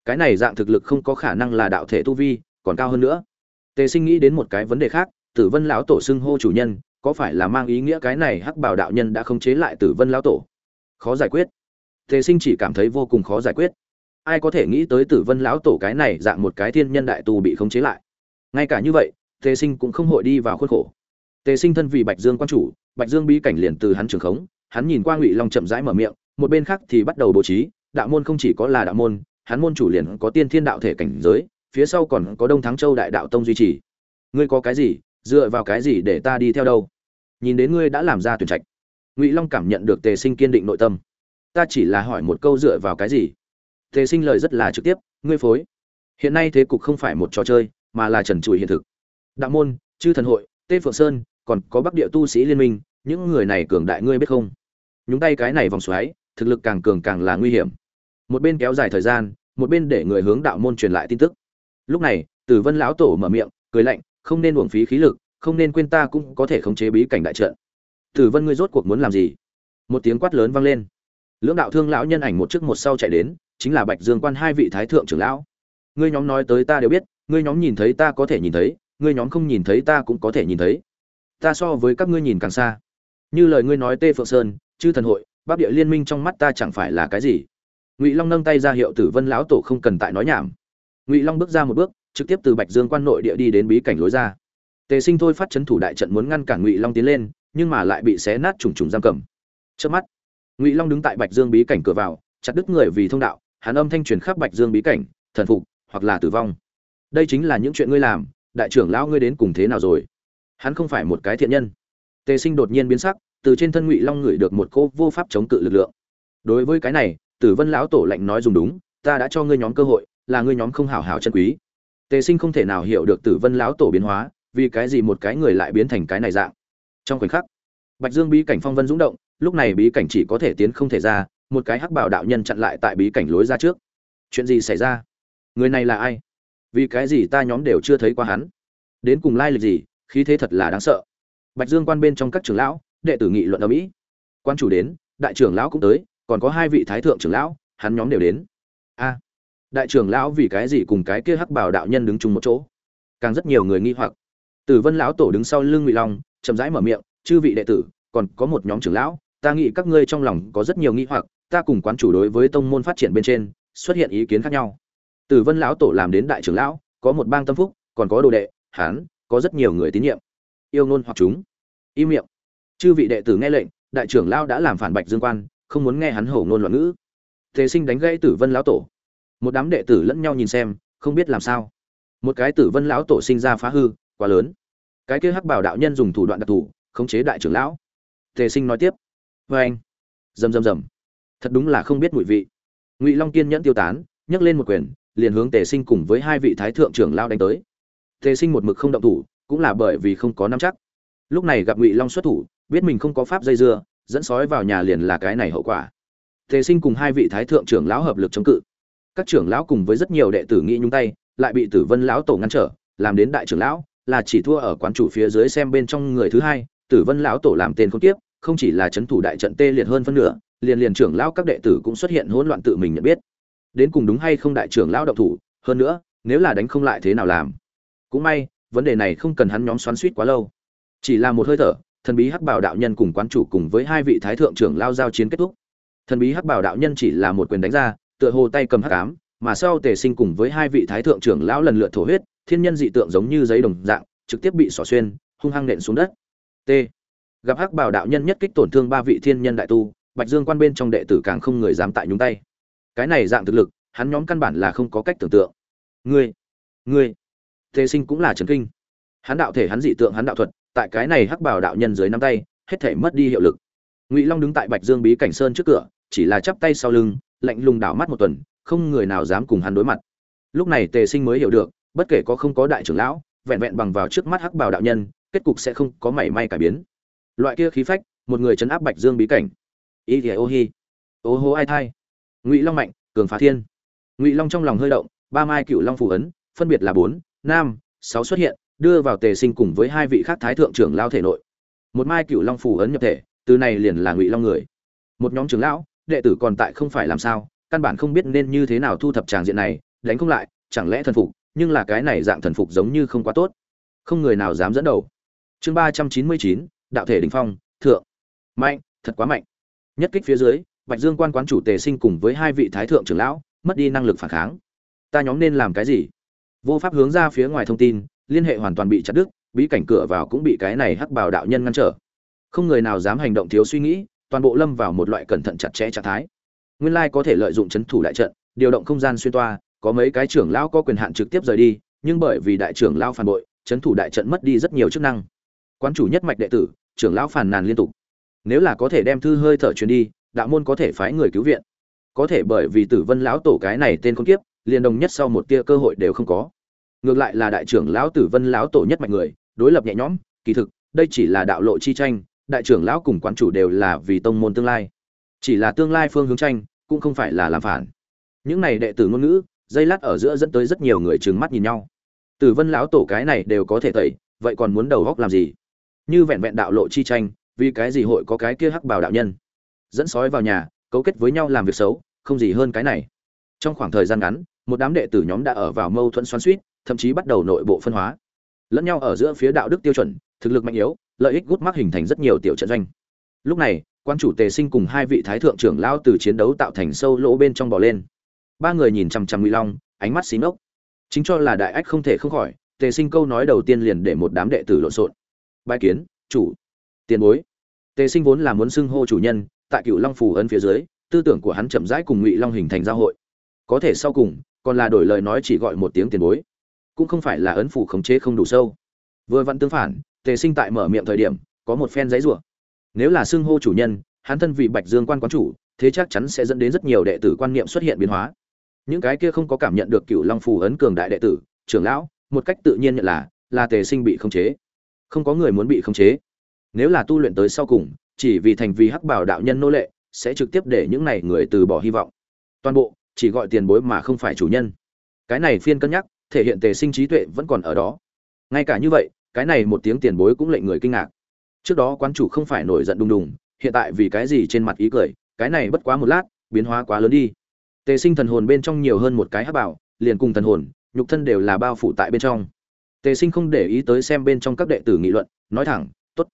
cái này dạng thực lực không có khả năng là đạo thể tu vi, còn cao hơn nữa. Tề sinh nghĩ đến một cái vấn đề khác tử vân lão tổ xưng hô chủ nhân, có phải là mang ý nghĩa cái này hắc bảo đạo nhân đã không chế lại tử vân lão tổ? Khó giải quyết. Tề sinh chỉ cảm thấy vô cùng khó giải quyết. Ai có thể nghĩ tới tử vân lão tổ cái này dạng một cái thiên nhân đại tù bị khống chế lại? Ngay cả như vậy, tề sinh cũng không hội đi vào khuôn khổ. Tề sinh thân vì bạch dương quan chủ, bạch dương bí cảnh liền từ hắn trường khống, hắn nhìn qua ngụy long chậm rãi mở miệng, một bên khác thì bắt đầu bố trí, đạo môn không chỉ có là đạo môn, hắn môn chủ liền có tiên thiên đạo thể cảnh giới, phía sau còn có đông thắng châu đại đạo tông duy trì. Ngươi có cái gì? Dựa vào cái gì để ta đi theo đâu? Nhìn đến ngươi đã làm ra tuyển trạch. Ngụy long cảm nhận được tề sinh kiên định nội tâm. Ta chỉ là hỏi một câu dựa vào cái gì? Tề sinh lời rất là trực tiếp, ngươi phối. Hiện nay thế cục không phải một trò chơi, mà là trần trụi hiện thực. Đạo môn, chư thần hội, tê phượng sơn, còn có bắc địa tu sĩ liên minh, những người này cường đại ngươi biết không? Nhúng tay cái này vòng xoáy, thực lực càng cường càng là nguy hiểm. Một bên kéo dài thời gian, một bên để người hướng đạo môn truyền lại tin tức. Lúc này, tử vân lão tổ mở miệng, cười lạnh không nên uổng phí khí lực, không nên quên ta cũng có thể khống chế bí cảnh đại trận. Tử vân ngươi rốt cuộc muốn làm gì? Một tiếng quát lớn vang lên. Lưỡng đạo thương lão nhân ảnh một trước một sau chạy đến, chính là bạch dương quan hai vị thái thượng trưởng lão. Ngươi nhóm nói tới ta đều biết, ngươi nhóm nhìn thấy ta có thể nhìn thấy, ngươi nhóm không nhìn thấy ta cũng có thể nhìn thấy. Ta so với các ngươi nhìn càng xa. Như lời ngươi nói tê phượng sơn, chư thần hội, bắc địa liên minh trong mắt ta chẳng phải là cái gì? Ngụy long nâng tay ra hiệu tử vân lão tổ không cần tại nói nhảm. Ngụy long bước ra một bước trực tiếp từ bạch dương quan nội địa đi đến bí cảnh lối ra. Tề sinh thôi phát chấn thủ đại trận muốn ngăn cản ngụy long tiến lên, nhưng mà lại bị xé nát trùng trùng giam cầm. Trước mắt, ngụy long đứng tại bạch dương bí cảnh cửa vào, chặt đứt người vì thông đạo, hắn âm thanh truyền khắp bạch dương bí cảnh, thần phục hoặc là tử vong. Đây chính là những chuyện ngươi làm, đại trưởng lão ngươi đến cùng thế nào rồi? Hắn không phải một cái thiện nhân. Tề sinh đột nhiên biến sắc, từ trên thân ngụy long ngửi được một cô vô pháp chống cự lực lượng. Đối với cái này, tử vân lão tổ lạnh nói dùng đúng, ta đã cho ngươi nhóm cơ hội, là ngươi nhóm không hảo hảo chân quý tề sinh không thể nào hiểu được tử vân lão tổ biến hóa, vì cái gì một cái người lại biến thành cái này dạng. Trong khoảnh khắc, bạch dương bí cảnh phong vân dũng động, lúc này bí cảnh chỉ có thể tiến không thể ra, một cái hắc bảo đạo nhân chặn lại tại bí cảnh lối ra trước. Chuyện gì xảy ra? Người này là ai? Vì cái gì ta nhóm đều chưa thấy qua hắn? Đến cùng lai lịch gì? Khí thế thật là đáng sợ. Bạch dương quan bên trong các trưởng lão, đệ tử nghị luận ở mỹ. Quan chủ đến, đại trưởng lão cũng tới, còn có hai vị thái thượng trưởng lão, hắn nhóm đều đến đại trưởng lão vì cái gì cùng cái kia hắc bảo đạo nhân đứng chung một chỗ? Càng rất nhiều người nghi hoặc. Tử vân lão tổ đứng sau lưng ngụy long, chậm rãi mở miệng, chư vị đệ tử, còn có một nhóm trưởng lão, ta nghĩ các ngươi trong lòng có rất nhiều nghi hoặc, ta cùng quán chủ đối với tông môn phát triển bên trên, xuất hiện ý kiến khác nhau. Tử vân lão tổ làm đến đại trưởng lão, có một bang tâm phúc, còn có đồ đệ hán có rất nhiều người tín nhiệm. Yêu ngôn hoặc chúng. Im miệng. Chư vị đệ tử nghe lệnh, đại trưởng lão đã làm phản bạch dương quan, không muốn nghe hắn hổ ngôn loạn ngữ. Thế sinh đánh gãy tử vân lão tổ một đám đệ tử lẫn nhau nhìn xem, không biết làm sao. Một cái tử vân lão tổ sinh ra phá hư, quá lớn. Cái kia hắc bảo đạo nhân dùng thủ đoạn đặc thù, khống chế đại trưởng lão. Tề sinh nói tiếp. Vê anh. Rầm rầm rầm. Thật đúng là không biết mùi vị. Ngụy long kiên nhẫn tiêu tán, nhấc lên một quyền, liền hướng tề sinh cùng với hai vị thái thượng trưởng lao đánh tới. Tề sinh một mực không động thủ, cũng là bởi vì không có nắm chắc. Lúc này gặp ngụy long xuất thủ, biết mình không có pháp dây dưa, dẫn sói vào nhà liền là cái này hậu quả. Tề sinh cùng hai vị thái thượng trưởng lão hợp lực chống cự các trưởng lão cùng với rất nhiều đệ tử nghĩ nhung tay, lại bị tử vân lão tổ ngăn trở, làm đến đại trưởng lão, là chỉ thua ở quán chủ phía dưới xem bên trong người thứ hai, tử vân lão tổ làm tên không tiếp không chỉ là chấn thủ đại trận tê liệt hơn phân nửa, liền liền trưởng lão các đệ tử cũng xuất hiện hỗn loạn tự mình nhận biết. Đến cùng đúng hay không đại trưởng lão động thủ, hơn nữa, nếu là đánh không lại thế nào làm? Cũng may, vấn đề này không cần hắn nhóm xoắn suýt quá lâu. Chỉ là một hơi thở, thần bí hắc bảo đạo nhân cùng quán chủ cùng với hai vị thái thượng trưởng lao giao chiến kết thúc. Thần bí hắc bảo đạo nhân chỉ là một quyền đánh ra tựa hồ tay cầm hắc ám, mà sau tề sinh cùng với hai vị thái thượng trưởng lão lần lượt thổ huyết, thiên nhân dị tượng giống như giấy đồng dạng, trực tiếp bị xỏ xuyên, hung hăng nện xuống đất. T. Gặp hắc bảo đạo nhân nhất kích tổn thương ba vị thiên nhân đại tu, bạch dương quan bên trong đệ tử càng không người dám tại nhúng tay. Cái này dạng thực lực, hắn nhóm căn bản là không có cách tưởng tượng. Ngươi ngươi. Tề sinh cũng là chấn kinh. Hắn đạo thể hắn dị tượng hắn đạo thuật, tại cái này hắc bảo đạo nhân dưới năm tay, hết thể mất đi hiệu lực. Ngụy long đứng tại bạch dương bí cảnh sơn trước cửa chỉ là chắp tay sau lưng, lạnh lùng đảo mắt một tuần, không người nào dám cùng hắn đối mặt. Lúc này tề sinh mới hiểu được, bất kể có không có đại trưởng lão, vẹn vẹn bằng vào trước mắt hắc bào đạo nhân, kết cục sẽ không có mảy may cải biến. Loại kia khí phách, một người chấn áp bạch dương bí cảnh. Y thì ô hi. Ô hô ai thai. Ngụy long mạnh, cường phá thiên. Ngụy long trong lòng hơi động, ba mai cựu long phù ấn, phân biệt là bốn nam sáu xuất hiện, đưa vào tề sinh cùng với hai vị khác thái thượng trưởng lao thể nội. Một mai cựu long phù ấn nhập thể, từ này liền là ngụy long người. Một nhóm trưởng lão đệ tử còn tại không phải làm sao, căn bản không biết nên như thế nào thu thập tràng diện này, đánh không lại, chẳng lẽ thần phục, nhưng là cái này dạng thần phục giống như không quá tốt. Không người nào dám dẫn đầu. Chương ba trăm chín mươi chín, đạo thể đình phong, thượng. Mạnh, thật quá mạnh. Nhất kích phía dưới, bạch dương quan quán chủ tề sinh cùng với hai vị thái thượng trưởng lão, mất đi năng lực phản kháng. Ta nhóm nên làm cái gì? Vô pháp hướng ra phía ngoài thông tin, liên hệ hoàn toàn bị chặt đứt, bí cảnh cửa vào cũng bị cái này hắc bảo đạo nhân ngăn trở. Không người nào dám hành động thiếu suy nghĩ toàn bộ lâm vào một loại cẩn thận chặt chẽ trạng thái. Nguyên lai có thể lợi dụng chấn thủ đại trận, điều động không gian xuyên toa, có mấy cái trưởng lão có quyền hạn trực tiếp rời đi, nhưng bởi vì đại trưởng lão phản bội, chấn thủ đại trận mất đi rất nhiều chức năng. Quán chủ nhất mạch đệ tử, trưởng lão phàn nàn liên tục. Nếu là có thể đem thư hơi thở truyền đi, đạo môn có thể phái người cứu viện. Có thể bởi vì tử vân lão tổ cái này tên con kiếp, liền đồng nhất sau một tia cơ hội đều không có. Ngược lại là đại trưởng lão tử vân lão tổ nhất mạch người, đối lập nhẹ nhõm, kỳ thực, đây chỉ là đạo lộ chi tranh đại trưởng lão cùng quán chủ đều là vì tông môn tương lai. Chỉ là tương lai phương hướng tranh, cũng không phải là làm phản. Những này đệ tử ngôn ngữ, dây lát ở giữa dẫn tới rất nhiều người trừng mắt nhìn nhau. Tử vân lão tổ cái này đều có thể tẩy, vậy còn muốn đầu góc làm gì? Như vẹn vẹn đạo lộ chi tranh, vì cái gì hội có cái kia hắc bào đạo nhân? Dẫn sói vào nhà, cấu kết với nhau làm việc xấu, không gì hơn cái này. Trong khoảng thời gian ngắn, một đám đệ tử nhóm đã ở vào mâu thuẫn xoắn suýt thậm chí bắt đầu nội bộ phân hóa. Lẫn nhau ở giữa phía đạo đức tiêu chuẩn, thực lực mạnh yếu lợi ích gút mắc hình thành rất nhiều tiểu trận doanh. Lúc này, quan chủ tề sinh cùng hai vị thái thượng trưởng lao từ chiến đấu tạo thành sâu lỗ bên trong bò lên. Ba người nhìn chằm chằm ngụy long, ánh mắt xí ngốc. Chính cho là đại ách không thể không khỏi, tề sinh câu nói đầu tiên liền để một đám đệ tử lộn xộn. Bài kiến, chủ. Tiền bối. Tề sinh vốn là muốn xưng hô chủ nhân, tại cựu long phủ ấn phía dưới, tư tưởng của hắn chậm rãi cùng ngụy long hình thành giao hội. Có thể sau cùng, còn là đổi lời nói chỉ gọi một tiếng tiền bối. Cũng không phải là ấn phủ khống chế không đủ sâu. Vừa vặn tương phản tề sinh tại mở miệng thời điểm, có một phen giấy rủa nếu là xưng hô chủ nhân, hắn thân vị bạch dương quan quán chủ, thế chắc chắn sẽ dẫn đến rất nhiều đệ tử quan niệm xuất hiện biến hóa. Những cái kia không có cảm nhận được cựu long phù ấn cường đại đệ tử, trưởng lão, một cách tự nhiên nhận là là tề sinh bị khống chế. Không có người muốn bị khống chế. Nếu là tu luyện tới sau cùng, chỉ vì thành vì hắc bảo đạo nhân nô lệ, sẽ trực tiếp để những này người từ bỏ hy vọng. Toàn bộ, chỉ gọi tiền bối mà không phải chủ nhân. Cái này phiên cân nhắc, thể hiện tề sinh trí tuệ vẫn còn ở đó. Ngay cả như vậy cái này một tiếng tiền bối cũng lệnh người kinh ngạc. Trước đó quán chủ không phải nổi giận đùng đùng, hiện tại vì cái gì trên mặt ý cười, cái này bất quá một lát, biến hóa quá lớn đi. Tề sinh thần hồn bên trong nhiều hơn một cái hắc bảo, liền cùng thần hồn, nhục thân đều là bao phủ tại bên trong. Tề sinh không để ý tới xem bên trong các đệ tử nghị luận, nói thẳng, tốt,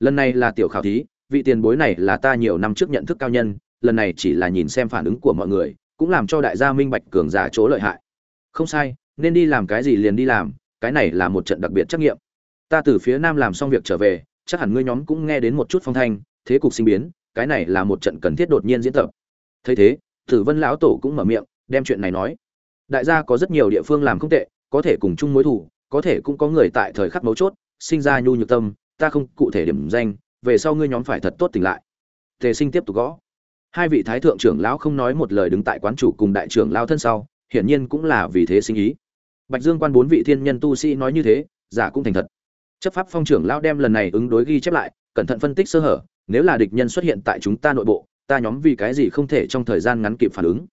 lần này là tiểu khảo thí, vị tiền bối này là ta nhiều năm trước nhận thức cao nhân, lần này chỉ là nhìn xem phản ứng của mọi người, cũng làm cho đại gia minh bạch cường giả chỗ lợi hại. Không sai, nên đi làm cái gì liền đi làm, cái này là một trận đặc biệt trắc nghiệm ta từ phía nam làm xong việc trở về, chắc hẳn ngươi nhóm cũng nghe đến một chút phong thanh, thế cục sinh biến, cái này là một trận cần thiết đột nhiên diễn tập. Thấy thế, tử vân lão tổ cũng mở miệng, đem chuyện này nói. Đại gia có rất nhiều địa phương làm không tệ, có thể cùng chung mối thủ có thể cũng có người tại thời khắc mấu chốt, sinh ra nhu nhược tâm, ta không cụ thể điểm danh, về sau ngươi nhóm phải thật tốt tỉnh lại. Tề sinh tiếp tục gõ. Hai vị thái thượng trưởng lão không nói một lời đứng tại quán chủ cùng đại trưởng lão thân sau, hiển nhiên cũng là vì thế sinh ý. Bạch dương quan bốn vị thiên nhân tu sĩ nói như thế, giả cũng thành thật chấp pháp phong trưởng lão đem lần này ứng đối ghi chép lại, cẩn thận phân tích sơ hở, nếu là địch nhân xuất hiện tại chúng ta nội bộ, ta nhóm vì cái gì không thể trong thời gian ngắn kịp phản ứng?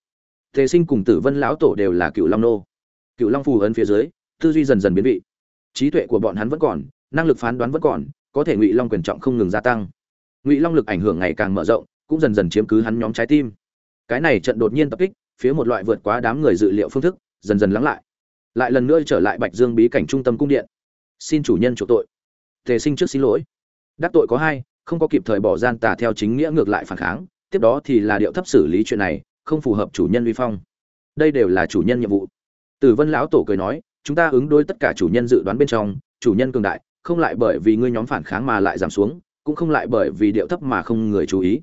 Thế sinh cùng tử vân lão tổ đều là cựu long nô. Cựu long phù ấn phía dưới, tư duy dần dần biến vị. Trí tuệ của bọn hắn vẫn còn, năng lực phán đoán vẫn còn, có thể ngụy long quyền trọng không ngừng gia tăng. Ngụy long lực ảnh hưởng ngày càng mở rộng, cũng dần dần chiếm cứ hắn nhóm trái tim. Cái này trận đột nhiên tập kích, phía một loại vượt quá đám người dự liệu phương thức, dần dần lắng lại. Lại lần nữa trở lại bạch dương bí cảnh trung tâm cung điện xin chủ nhân chủ tội. Tề sinh trước xin lỗi. Đắc tội có hai, không có kịp thời bỏ gian tà theo chính nghĩa ngược lại phản kháng, tiếp đó thì là điệu thấp xử lý chuyện này, không phù hợp chủ nhân uy phong. Đây đều là chủ nhân nhiệm vụ. Tử vân lão tổ cười nói, chúng ta ứng đối tất cả chủ nhân dự đoán bên trong, chủ nhân cường đại, không lại bởi vì ngươi nhóm phản kháng mà lại giảm xuống, cũng không lại bởi vì điệu thấp mà không người chú ý.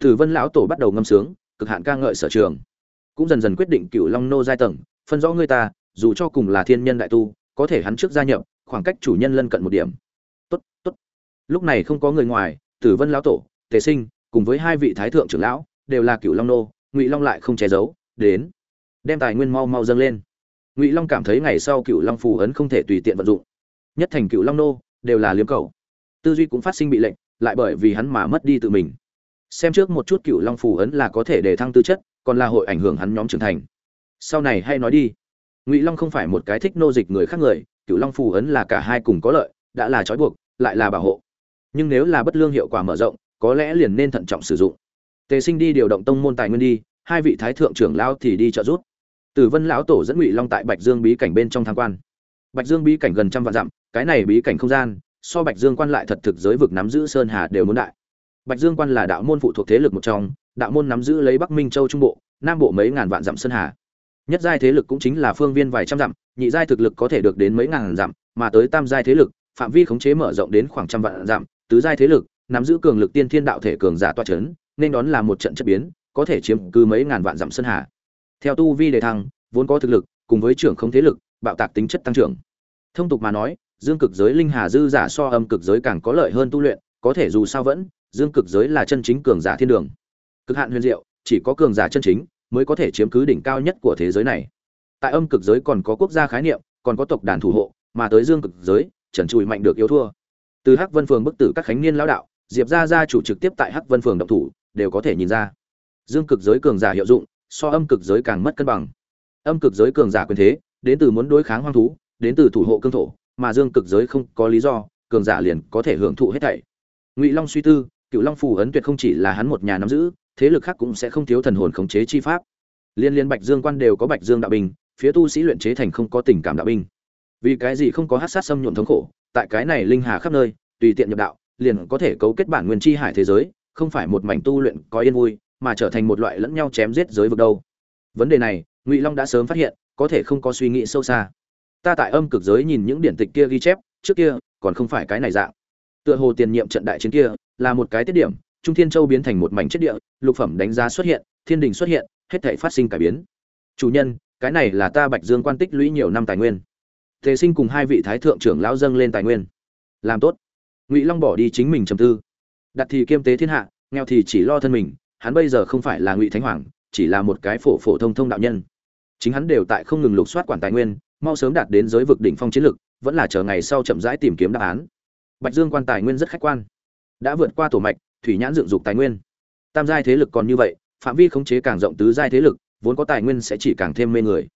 Tử vân lão tổ bắt đầu ngâm sướng, cực hạn ca ngợi sở trường. Cũng dần dần quyết định cựu long nô giai tầng, phân rõ ngươi ta, dù cho cùng là thiên nhân đại tu, có thể hắn trước gia nhập khoảng cách chủ nhân lân cận một điểm. Tốt tốt. Lúc này không có người ngoài, tử vân lão tổ, tề sinh, cùng với hai vị thái thượng trưởng lão, đều là cựu long nô, ngụy long lại không che giấu, đến. Đem tài nguyên mau mau dâng lên. Ngụy long cảm thấy ngày sau cựu long phù ấn không thể tùy tiện vận dụng. Nhất thành cựu long nô, đều là liếm cầu. Tư duy cũng phát sinh bị lệnh lại bởi vì hắn mà mất đi tự mình. Xem trước một chút cựu long phù ấn là có thể để thăng tư chất, còn là hội ảnh hưởng hắn nhóm trưởng thành. Sau này hay nói đi. Ngụy long không phải một cái thích nô dịch người khác người cựu long phù ấn là cả hai cùng có lợi, đã là trói buộc, lại là bảo hộ. Nhưng nếu là bất lương hiệu quả mở rộng, có lẽ liền nên thận trọng sử dụng. Tề sinh đi điều động tông môn tài nguyên đi, hai vị thái thượng trưởng lao thì đi trợ giúp. Tử vân lão tổ dẫn ngụy long tại bạch dương bí cảnh bên trong tham quan. Bạch dương bí cảnh gần trăm vạn dặm, cái này bí cảnh không gian, so bạch dương quan lại thật thực giới vực nắm giữ sơn hà đều muốn đại. Bạch dương quan là đạo môn phụ thuộc thế lực một trong, đạo môn nắm giữ lấy bắc minh châu trung bộ, nam bộ mấy ngàn vạn dặm sơn hà nhất giai thế lực cũng chính là phương viên vài trăm dặm, nhị giai thực lực có thể được đến mấy ngàn dặm, mà tới tam giai thế lực, phạm vi khống chế mở rộng đến khoảng trăm vạn dặm, tứ giai thế lực, nắm giữ cường lực tiên thiên đạo thể cường giả toa chấn, nên đón là một trận chất biến, có thể chiếm cứ mấy ngàn vạn dặm sân hà. Theo tu vi đề thăng, vốn có thực lực, cùng với trưởng không thế lực, bạo tạc tính chất tăng trưởng. Thông tục mà nói, dương cực giới linh hà dư giả so âm cực giới càng có lợi hơn tu luyện, có thể dù sao vẫn, dương cực giới là chân chính cường giả thiên đường. Cực hạn huyền diệu, chỉ có cường giả chân chính mới có thể chiếm cứ đỉnh cao nhất của thế giới này. Tại âm cực giới còn có quốc gia khái niệm, còn có tộc đàn thủ hộ, mà tới dương cực giới, trần trụi mạnh được yếu thua. Từ hắc vân phường bức tử các khánh niên lão đạo, diệp gia gia chủ trực tiếp tại hắc vân phường động thủ, đều có thể nhìn ra. Dương cực giới cường giả hiệu dụng, so âm cực giới càng mất cân bằng. Âm cực giới cường giả quyền thế, đến từ muốn đối kháng hoang thú, đến từ thủ hộ cương thổ, mà dương cực giới không có lý do, cường giả liền có thể hưởng thụ hết thảy. Ngụy long suy tư cựu long phù ấn tuyệt không chỉ là hắn một nhà nắm giữ thế lực khác cũng sẽ không thiếu thần hồn khống chế chi pháp. Liên liên bạch dương quan đều có bạch dương đạo binh, phía tu sĩ luyện chế thành không có tình cảm đạo binh. Vì cái gì không có hát sát xâm nhuộm thống khổ, tại cái này linh hà khắp nơi, tùy tiện nhập đạo, liền có thể cấu kết bản nguyên chi hải thế giới, không phải một mảnh tu luyện có yên vui, mà trở thành một loại lẫn nhau chém giết giới vực đâu. Vấn đề này, ngụy long đã sớm phát hiện, có thể không có suy nghĩ sâu xa. Ta tại âm cực giới nhìn những điển tịch kia ghi chép, trước kia còn không phải cái này dạng. Tựa hồ tiền nhiệm trận đại chiến kia là một cái tiết điểm trung thiên châu biến thành một mảnh chất địa, lục phẩm đánh giá xuất hiện, thiên đình xuất hiện, hết thể phát sinh cải biến. Chủ nhân, cái này là ta bạch dương quan tích lũy nhiều năm tài nguyên. Thế sinh cùng hai vị thái thượng trưởng lão dâng lên tài nguyên. Làm tốt. Ngụy long bỏ đi chính mình trầm tư. Đặt thì kiêm tế thiên hạ, nghèo thì chỉ lo thân mình, hắn bây giờ không phải là ngụy thánh hoàng, chỉ là một cái phổ phổ thông thông đạo nhân. Chính hắn đều tại không ngừng lục soát quản tài nguyên, mau sớm đạt đến giới vực đỉnh phong chiến lực, vẫn là chờ ngày sau chậm rãi tìm kiếm đáp án. Bạch dương quan tài nguyên rất khách quan. Đã vượt qua tổ mạch thủy nhãn dựng dục tài nguyên. Tam giai thế lực còn như vậy, phạm vi khống chế càng rộng tứ giai thế lực, vốn có tài nguyên sẽ chỉ càng thêm mê người.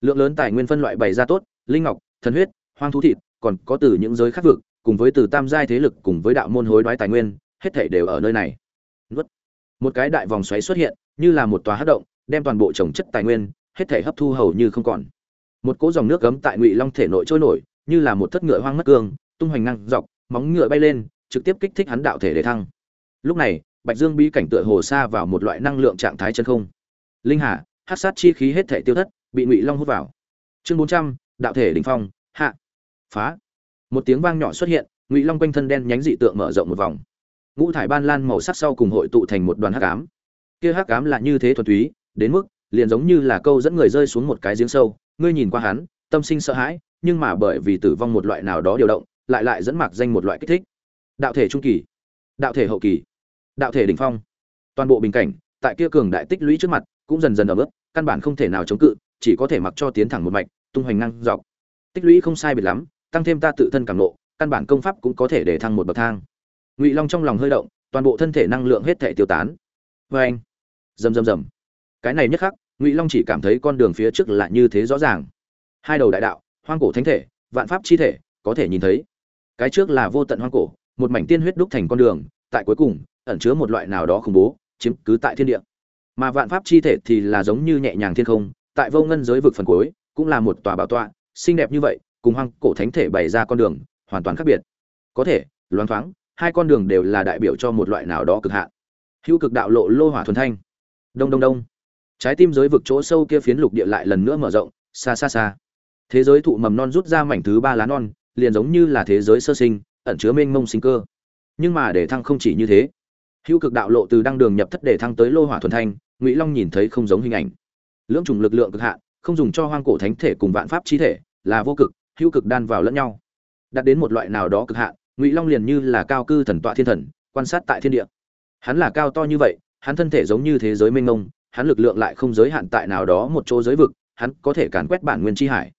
Lượng lớn tài nguyên phân loại bày ra tốt, linh ngọc, thần huyết, hoang thú thịt, còn có từ những giới khác vực, cùng với từ tam giai thế lực cùng với đạo môn hối đoái tài nguyên, hết thảy đều ở nơi này. Nuốt. một cái đại vòng xoáy xuất hiện, như là một tòa hấp động, đem toàn bộ trồng chất tài nguyên, hết thảy hấp thu hầu như không còn. Một cỗ dòng nước gấm tại ngụy long thể nội trôi nổi, như là một thất ngựa hoang mất cương, tung hoành năng dọc, móng ngựa bay lên, trực tiếp kích thích hắn đạo thể để thăng lúc này, bạch dương bí cảnh tựa hồ xa vào một loại năng lượng trạng thái chân không. Linh hà, hát sát chi khí hết thể tiêu thất, bị ngụy long hút vào. Chương bốn trăm, đạo thể đình phong, hạ. Phá. Một tiếng vang nhỏ xuất hiện, ngụy long quanh thân đen nhánh dị tượng mở rộng một vòng. Ngũ thải ban lan màu sắc sau cùng hội tụ thành một đoàn hắc ám. Kia hắc ám là như thế thuần túy, đến mức, liền giống như là câu dẫn người rơi xuống một cái giếng sâu. Ngươi nhìn qua hắn, tâm sinh sợ hãi, nhưng mà bởi vì tử vong một loại nào đó điều động, lại lại dẫn mạc danh một loại kích thích. Đạo thể trung kỳ đạo thể hậu kỳ, đạo thể đỉnh phong. Toàn bộ bình cảnh, tại kia cường đại tích lũy trước mặt, cũng dần dần ở bước căn bản không thể nào chống cự, chỉ có thể mặc cho tiến thẳng một mạch, tung hoành năng dọc. Tích lũy không sai biệt lắm, tăng thêm ta tự thân cảm nộ căn bản công pháp cũng có thể để thăng một bậc thang. Ngụy long trong lòng hơi động, toàn bộ thân thể năng lượng hết thể tiêu tán. Vê anh, rầm rầm rầm. Cái này nhất khắc, ngụy long chỉ cảm thấy con đường phía trước là như thế rõ ràng. Hai đầu đại đạo, hoang cổ thánh thể, vạn pháp chi thể, có thể nhìn thấy. Cái trước là vô tận hoang cổ một mảnh tiên huyết đúc thành con đường, tại cuối cùng, ẩn chứa một loại nào đó khủng bố, chiếm cứ tại thiên địa. Mà vạn pháp chi thể thì là giống như nhẹ nhàng thiên không, tại vô ngân giới vực phần cuối, cũng là một tòa bảo tọa, xinh đẹp như vậy, cùng hoang cổ thánh thể bày ra con đường, hoàn toàn khác biệt. Có thể, loáng thoáng, hai con đường đều là đại biểu cho một loại nào đó cực hạn. Hữu cực đạo lộ lô hỏa thuần thanh. Đông đông đông. Trái tim giới vực chỗ sâu kia phiến lục địa lại lần nữa mở rộng, xa xa xa. Thế giới thụ mầm non rút ra mảnh thứ ba lá non, liền giống như là thế giới sơ sinh ẩn chứa mênh mông sinh cơ. Nhưng mà để thăng không chỉ như thế, hữu cực đạo lộ từ đăng đường nhập thất để thăng tới lô hỏa thuần thanh, ngụy long nhìn thấy không giống hình ảnh. Lưỡng trùng lực lượng cực hạn, không dùng cho hoang cổ thánh thể cùng vạn pháp chi thể, là vô cực, hữu cực đan vào lẫn nhau. Đạt đến một loại nào đó cực hạn, ngụy long liền như là cao cư thần tọa thiên thần, quan sát tại thiên địa. Hắn là cao to như vậy, hắn thân thể giống như thế giới mênh mông, hắn lực lượng lại không giới hạn tại nào đó một chỗ giới vực, hắn có thể càn quét bản nguyên chi hải.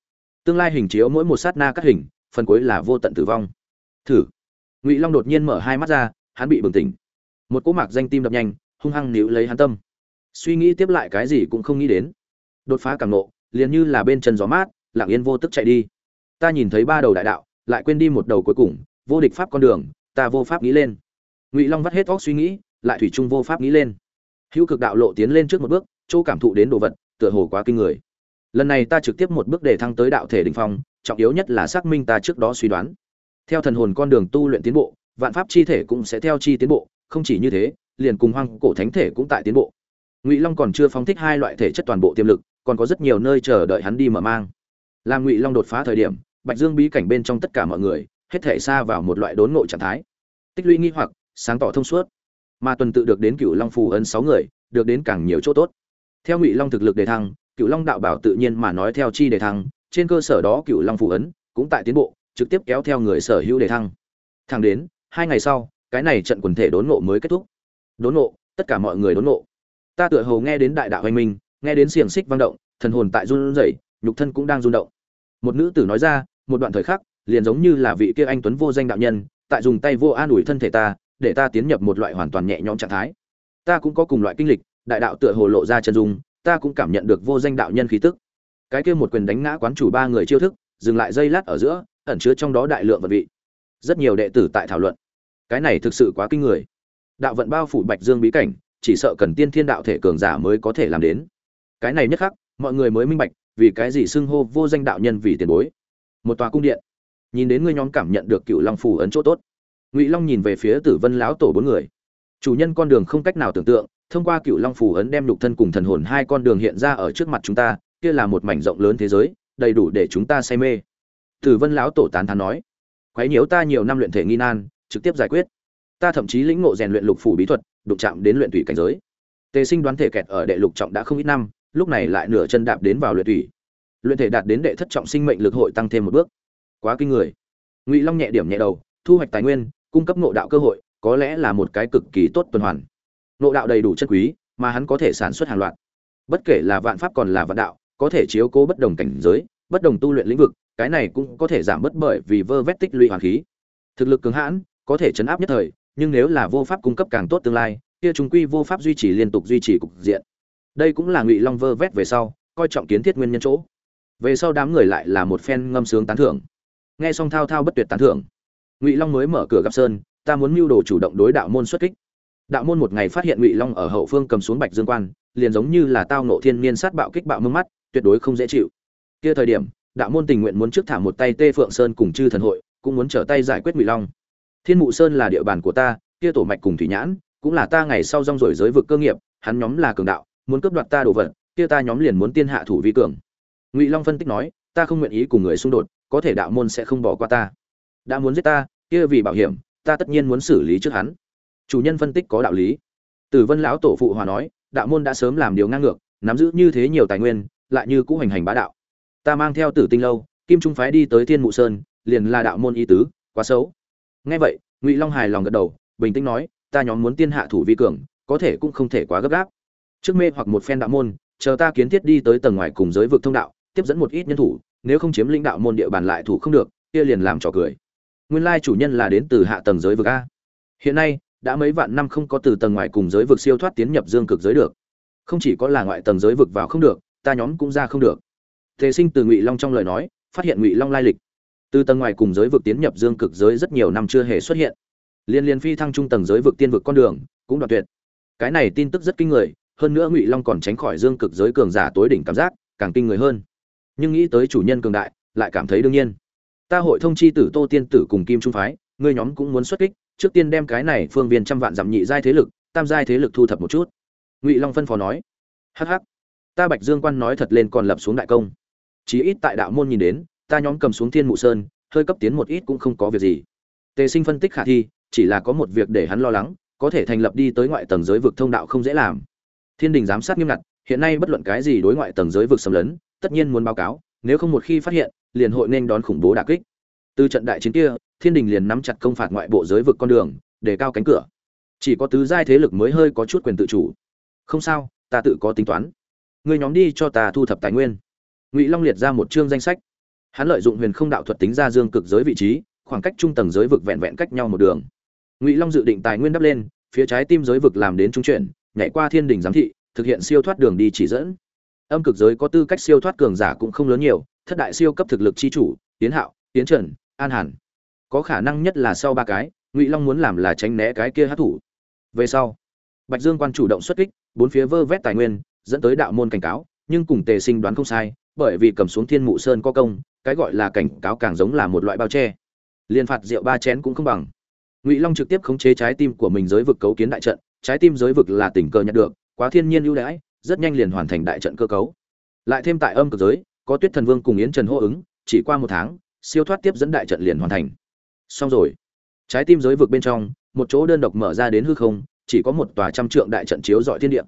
Tương lai hình chiếu mỗi một sát na cắt hình, phần cuối là vô tận tử vong thử. Ngụy long đột nhiên mở hai mắt ra, hắn bị bừng tỉnh. Một cỗ mạc danh tim đập nhanh, hung hăng níu lấy hắn tâm. Suy nghĩ tiếp lại cái gì cũng không nghĩ đến. Đột phá càng nộ liền như là bên chân gió mát, lặng yên vô tức chạy đi. Ta nhìn thấy ba đầu đại đạo, lại quên đi một đầu cuối cùng, vô địch pháp con đường, ta vô pháp nghĩ lên. Ngụy long vắt hết óc suy nghĩ, lại thủy chung vô pháp nghĩ lên. Hữu cực đạo lộ tiến lên trước một bước, chỗ cảm thụ đến đồ vật, tựa hồ quá kinh người. Lần này ta trực tiếp một bước để thăng tới đạo thể đỉnh phong, trọng yếu nhất là xác minh ta trước đó suy đoán theo thần hồn con đường tu luyện tiến bộ, vạn pháp chi thể cũng sẽ theo chi tiến bộ, không chỉ như thế, liền cùng hoang cổ thánh thể cũng tại tiến bộ. Ngụy long còn chưa phóng thích hai loại thể chất toàn bộ tiềm lực, còn có rất nhiều nơi chờ đợi hắn đi mở mang. Làm ngụy long đột phá thời điểm, bạch dương bí cảnh bên trong tất cả mọi người, hết thể xa vào một loại đốn ngộ trạng thái. Tích lũy nghi hoặc, sáng tỏ thông suốt. Mà tuần tự được đến cựu long phù ấn sáu người, được đến càng nhiều chỗ tốt. Theo ngụy long thực lực đề thăng cựu long đạo bảo tự nhiên mà nói theo chi đề thăng, trên cơ sở đó cựu long phù ấn cũng tại tiến bộ trực tiếp kéo theo người sở hữu đề thăng. Thẳng đến, hai ngày sau, cái này trận quần thể đốn ngộ mới kết thúc. Đốn ngộ, tất cả mọi người đốn ngộ. Ta tựa hồ nghe đến đại đạo hoành minh, nghe đến xiềng xích vang động, thần hồn tại run rẩy, nhục thân cũng đang run động. Một nữ tử nói ra, một đoạn thời khắc, liền giống như là vị kia anh tuấn vô danh đạo nhân, tại dùng tay vô an ủi thân thể ta, để ta tiến nhập một loại hoàn toàn nhẹ nhõm trạng thái. Ta cũng có cùng loại kinh lịch, đại đạo tựa hồ lộ ra chân dung, ta cũng cảm nhận được vô danh đạo nhân khí tức. Cái kia một quyền đánh ngã quán chủ ba người chiêu thức, dừng lại dây lát ở giữa ẩn chứa trong đó đại lượng vật vị. Rất nhiều đệ tử tại thảo luận. Cái này thực sự quá kinh người. Đạo vận bao phủ bạch dương bí cảnh, chỉ sợ cần tiên thiên đạo thể cường giả mới có thể làm đến. Cái này nhất khắc, mọi người mới minh bạch, vì cái gì xưng hô vô danh đạo nhân vì tiền bối. Một tòa cung điện. Nhìn đến ngươi nhóm cảm nhận được cựu long phù ấn chỗ tốt. Ngụy long nhìn về phía tử vân lão tổ bốn người. Chủ nhân con đường không cách nào tưởng tượng, thông qua cựu long phù ấn đem nhục thân cùng thần hồn hai con đường hiện ra ở trước mặt chúng ta, kia là một mảnh rộng lớn thế giới, đầy đủ để chúng ta say mê tử vân lão tổ tán thán nói, quấy nhiễu ta nhiều năm luyện thể nghi nan, trực tiếp giải quyết. Ta thậm chí lĩnh ngộ rèn luyện lục phủ bí thuật, đụng chạm đến luyện thủy cảnh giới. Tề sinh đoán thể kẹt ở đệ lục trọng đã không ít năm, lúc này lại nửa chân đạp đến vào luyện thủy luyện thể đạt đến đệ thất trọng sinh mệnh lực hội tăng thêm một bước. Quá kinh người. Ngụy long nhẹ điểm nhẹ đầu, thu hoạch tài nguyên, cung cấp ngộ đạo cơ hội, có lẽ là một cái cực kỳ tốt tuần hoàn. Ngộ đạo đầy đủ chất quý, mà hắn có thể sản xuất hàng loạt. Bất kể là vạn pháp còn là vạn đạo, có thể chiếu cố bất đồng cảnh giới, bất đồng tu luyện lĩnh vực cái này cũng có thể giảm bớt bởi vì vơ vét tích lũy hoàn khí. Thực lực cứng hãn, có thể chấn áp nhất thời, nhưng nếu là vô pháp cung cấp càng tốt tương lai, kia chúng quy vô pháp duy trì liên tục duy trì cục diện. Đây cũng là ngụy long vơ vét về sau, coi trọng kiến thiết nguyên nhân chỗ. Về sau đám người lại là một phen ngâm sướng tán thưởng. Nghe xong thao thao bất tuyệt tán thưởng, ngụy long mới mở cửa gặp sơn, ta muốn mưu đồ chủ động đối đạo môn xuất kích. Đạo môn một ngày phát hiện ngụy long ở hậu phương cầm xuống bạch dương quan, liền giống như là tao nộ thiên niên sát bạo kích bạo mương mắt, tuyệt đối không dễ chịu. Kia thời điểm đạo môn tình nguyện muốn trước thả một tay tê phượng sơn cùng chư thần hội, cũng muốn trở tay giải quyết ngụy long. Thiên mụ sơn là địa bàn của ta, kia tổ mạch cùng thủy nhãn, cũng là ta ngày sau rong rổi giới vực cơ nghiệp, hắn nhóm là cường đạo, muốn cướp đoạt ta đồ vật, kia ta nhóm liền muốn tiên hạ thủ vi cường. Ngụy long phân tích nói, ta không nguyện ý cùng người xung đột, có thể đạo môn sẽ không bỏ qua ta. Đã muốn giết ta, kia vì bảo hiểm, ta tất nhiên muốn xử lý trước hắn. Chủ nhân phân tích có đạo lý. Tử vân lão tổ phụ hòa nói, đạo môn đã sớm làm điều ngang ngược, nắm giữ như thế nhiều tài nguyên, lại như cũ hành hành bá đạo ta mang theo tử tinh lâu, kim trung phái đi tới thiên mụ sơn, liền là đạo môn y tứ, quá xấu. Nghe vậy, ngụy long hài lòng gật đầu, bình tĩnh nói, ta nhóm muốn tiên hạ thủ vi cường, có thể cũng không thể quá gấp gáp. Trước mê hoặc một phen đạo môn, chờ ta kiến thiết đi tới tầng ngoài cùng giới vực thông đạo, tiếp dẫn một ít nhân thủ, nếu không chiếm lĩnh đạo môn địa bàn lại thủ không được, kia liền làm trò cười. Nguyên lai chủ nhân là đến từ hạ tầng giới vực a. Hiện nay, đã mấy vạn năm không có từ tầng ngoài cùng giới vực siêu thoát tiến nhập dương cực giới được. Không chỉ có là ngoại tầng giới vực vào không được, ta nhóm cũng ra không được tề sinh từ ngụy long trong lời nói, phát hiện ngụy long lai lịch. Từ tầng ngoài cùng giới vực tiến nhập dương cực giới rất nhiều năm chưa hề xuất hiện. Liên liên phi thăng trung tầng giới vực tiên vực con đường, cũng đoạt tuyệt. Cái này tin tức rất kinh người, hơn nữa ngụy long còn tránh khỏi dương cực giới cường giả tối đỉnh cảm giác, càng kinh người hơn. Nhưng nghĩ tới chủ nhân cường đại, lại cảm thấy đương nhiên. Ta hội thông chi tử tô tiên tử cùng kim trung phái, ngươi nhóm cũng muốn xuất kích, trước tiên đem cái này phương viên trăm vạn giảm nhị giai thế lực, tam giai thế lực thu thập một chút. Ngụy long phân phó nói. Hh ta bạch dương quan nói thật lên còn lập xuống đại công chí ít tại đạo môn nhìn đến, ta nhóm cầm xuống thiên mụ sơn, hơi cấp tiến một ít cũng không có việc gì. Tề sinh phân tích khả thi, chỉ là có một việc để hắn lo lắng, có thể thành lập đi tới ngoại tầng giới vực thông đạo không dễ làm. Thiên đình giám sát nghiêm ngặt, hiện nay bất luận cái gì đối ngoại tầng giới vực xâm lấn, tất nhiên muốn báo cáo, nếu không một khi phát hiện, liền hội nên đón khủng bố đả kích. Từ trận đại chiến kia, thiên đình liền nắm chặt công phạt ngoại bộ giới vực con đường, để cao cánh cửa. Chỉ có tứ giai thế lực mới hơi có chút quyền tự chủ. Không sao, ta tự có tính toán. Người nhóm đi cho ta thu thập tài nguyên ngụy long liệt ra một chương danh sách hắn lợi dụng huyền không đạo thuật tính ra dương cực giới vị trí khoảng cách trung tầng giới vực vẹn vẹn cách nhau một đường ngụy long dự định tài nguyên đắp lên phía trái tim giới vực làm đến trung chuyển nhảy qua thiên đình giám thị thực hiện siêu thoát đường đi chỉ dẫn âm cực giới có tư cách siêu thoát cường giả cũng không lớn nhiều thất đại siêu cấp thực lực chi chủ tiến hạo tiến trần an hàn có khả năng nhất là sau ba cái ngụy long muốn làm là tránh né cái kia hát thủ về sau bạch dương quan chủ động xuất kích bốn phía vơ vét tài nguyên dẫn tới đạo môn cảnh cáo nhưng cùng tề sinh đoán không sai, bởi vì cầm xuống thiên mụ sơn có công, cái gọi là cảnh cáo càng giống là một loại bao che. Liên phạt rượu ba chén cũng không bằng. Ngụy long trực tiếp khống chế trái tim của mình giới vực cấu kiến đại trận, trái tim giới vực là tình cờ nhận được, quá thiên nhiên ưu đãi, rất nhanh liền hoàn thành đại trận cơ cấu. Lại thêm tại âm cực giới, có tuyết thần vương cùng yến trần hô ứng, chỉ qua một tháng, siêu thoát tiếp dẫn đại trận liền hoàn thành. Xong rồi. Trái tim giới vực bên trong, một chỗ đơn độc mở ra đến hư không, chỉ có một tòa trăm trượng đại trận chiếu dọi thiên địa.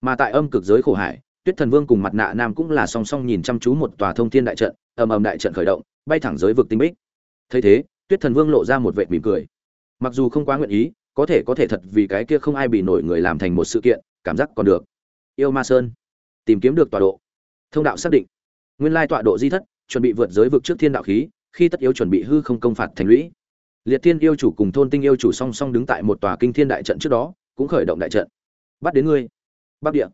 Mà tại âm cực giới khổ hải tuyết thần vương cùng mặt nạ nam cũng là song song nhìn chăm chú một tòa thông thiên đại trận, ầm ầm đại trận khởi động, bay thẳng giới vực tinh bích. Thấy thế, tuyết thần vương lộ ra một vệt mỉm cười. Mặc dù không quá nguyện ý, có thể có thể thật vì cái kia không ai bị nổi người làm thành một sự kiện, cảm giác còn được. Yêu ma sơn, tìm kiếm được tọa độ. Thông đạo xác định, nguyên lai tọa độ di thất, chuẩn bị vượt giới vực trước thiên đạo khí, khi tất yếu chuẩn bị hư không công phạt thành lũy. Liệt thiên yêu chủ cùng thôn tinh yêu chủ song song đứng tại một tòa kinh thiên đại trận trước đó, cũng khởi động đại trận. Bắt đến ngươi, bắc địa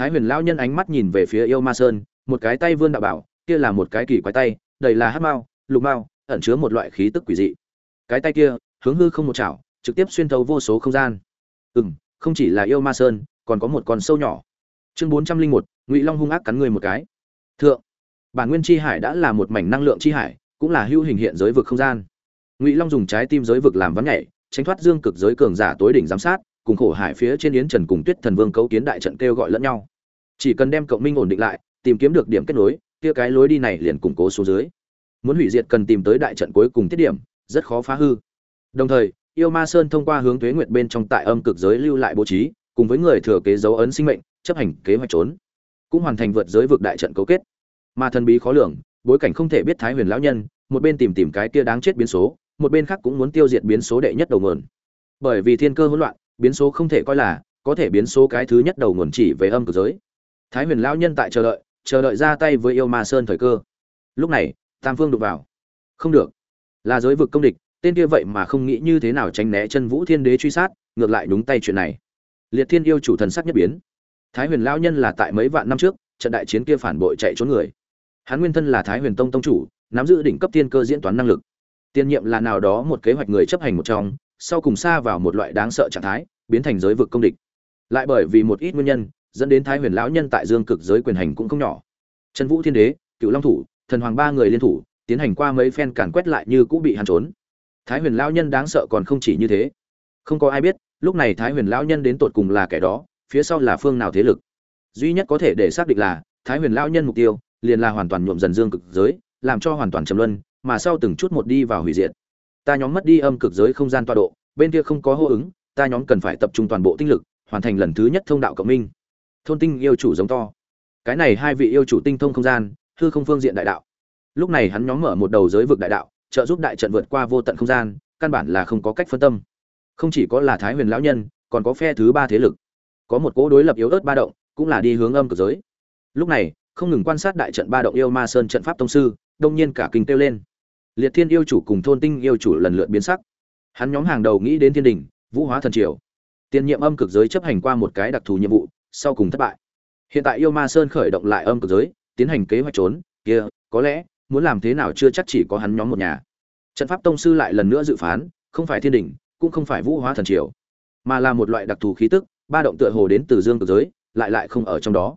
thái huyền lao nhân ánh mắt nhìn về phía yêu ma sơn, một cái tay vươn đạo bảo, kia là một cái kỳ quái tay, đầy là hát mao, lục mao, ẩn chứa một loại khí tức quỷ dị. Cái tay kia, hướng hư không một chảo, trực tiếp xuyên thấu vô số không gian. Ừ m không chỉ là yêu ma sơn, còn có một con sâu nhỏ. Chương bốn trăm linh một, ngụy long hung ác cắn người một cái. Thượng, bản nguyên chi hải đã là một mảnh năng lượng chi hải, cũng là hữu hình hiện giới vực không gian. Ngụy long dùng trái tim giới vực làm vắng nhảy, tránh thoát dương cực giới cường giả tối đỉnh giám sát, cùng khổ hải phía trên yến trần cùng tuyết thần vương cấu kiến đại trận kêu gọi lẫn nhau chỉ cần đem cộng minh ổn định lại, tìm kiếm được điểm kết nối, kia cái lối đi này liền củng cố xuống dưới. Muốn hủy diệt cần tìm tới đại trận cuối cùng tiết điểm, rất khó phá hư. Đồng thời, yêu ma sơn thông qua hướng thuế nguyệt bên trong tại âm cực giới lưu lại bố trí, cùng với người thừa kế dấu ấn sinh mệnh, chấp hành kế hoạch trốn, cũng hoàn thành vượt giới vực đại trận cấu kết. Mà thần bí khó lường, bối cảnh không thể biết thái huyền lão nhân, một bên tìm tìm cái kia đáng chết biến số, một bên khác cũng muốn tiêu diệt biến số đệ nhất đầu nguồn. Bởi vì thiên cơ hỗn loạn, biến số không thể coi là, có thể biến số cái thứ nhất đầu nguồn chỉ về âm cực giới thái huyền lão nhân tại chờ đợi chờ đợi ra tay với yêu ma sơn thời cơ. Lúc này, tam phương đụng vào. Không được. Là giới vực công địch, tên kia vậy mà không nghĩ như thế nào tránh né chân vũ thiên đế truy sát, ngược lại đúng tay chuyện này. Liệt thiên yêu chủ thần sắc nhất biến. Thái huyền lão nhân là tại mấy vạn năm trước, trận đại chiến kia phản bội chạy trốn người. Hắn nguyên thân là thái huyền tông tông chủ, nắm giữ đỉnh cấp tiên cơ diễn toán năng lực. Tiên nhiệm là nào đó một kế hoạch người chấp hành một trong, sau cùng xa vào một loại đáng sợ trạng thái, biến thành giới vực công địch. Lại bởi vì một ít nguyên nhân dẫn đến thái huyền lão nhân tại dương cực giới quyền hành cũng không nhỏ. Trần vũ thiên đế cựu long thủ, thần hoàng ba người liên thủ, tiến hành qua mấy phen càn quét lại như cũng bị hắn trốn. Thái huyền lão nhân đáng sợ còn không chỉ như thế. Không có ai biết, lúc này thái huyền lão nhân đến tột cùng là kẻ đó, phía sau là phương nào thế lực. Duy nhất có thể để xác định là, thái huyền lão nhân mục tiêu, liền là hoàn toàn nhuộm dần dương cực giới, làm cho hoàn toàn trầm luân, mà sau từng chút một đi vào hủy diệt. Ta nhóm mất đi âm cực giới không gian tọa độ, bên kia không có hô ứng, ta nhóm cần phải tập trung toàn bộ tinh lực, hoàn thành lần thứ nhất thông đạo cộng minh thôn tinh yêu chủ giống to. Cái này hai vị yêu chủ tinh thông không gian, hư không phương diện đại đạo. Lúc này hắn nhóm mở một đầu giới vực đại đạo, trợ giúp đại trận vượt qua vô tận không gian, căn bản là không có cách phân tâm. Không chỉ có là thái huyền lão nhân, còn có phe thứ ba thế lực. Có một cỗ đối lập yếu ớt ba động, cũng là đi hướng âm cực giới. Lúc này, không ngừng quan sát đại trận ba động yêu ma sơn trận pháp tông sư, đông nhiên cả kinh kêu lên. Liệt thiên yêu chủ cùng thôn tinh yêu chủ lần lượt biến sắc. Hắn nhóm hàng đầu nghĩ đến thiên đình, vũ hóa thần triều. Tiền nhiệm âm cực giới chấp hành qua một cái đặc thù nhiệm vụ sau cùng thất bại. Hiện tại yêu ma sơn khởi động lại âm cực giới, tiến hành kế hoạch trốn. Kia, có lẽ, muốn làm thế nào chưa chắc chỉ có hắn nhóm một nhà. Trận pháp tông sư lại lần nữa dự phán, không phải thiên đình cũng không phải vũ hóa thần triều, mà là một loại đặc thù khí tức, ba động tựa hồ đến từ dương cực giới, lại lại không ở trong đó.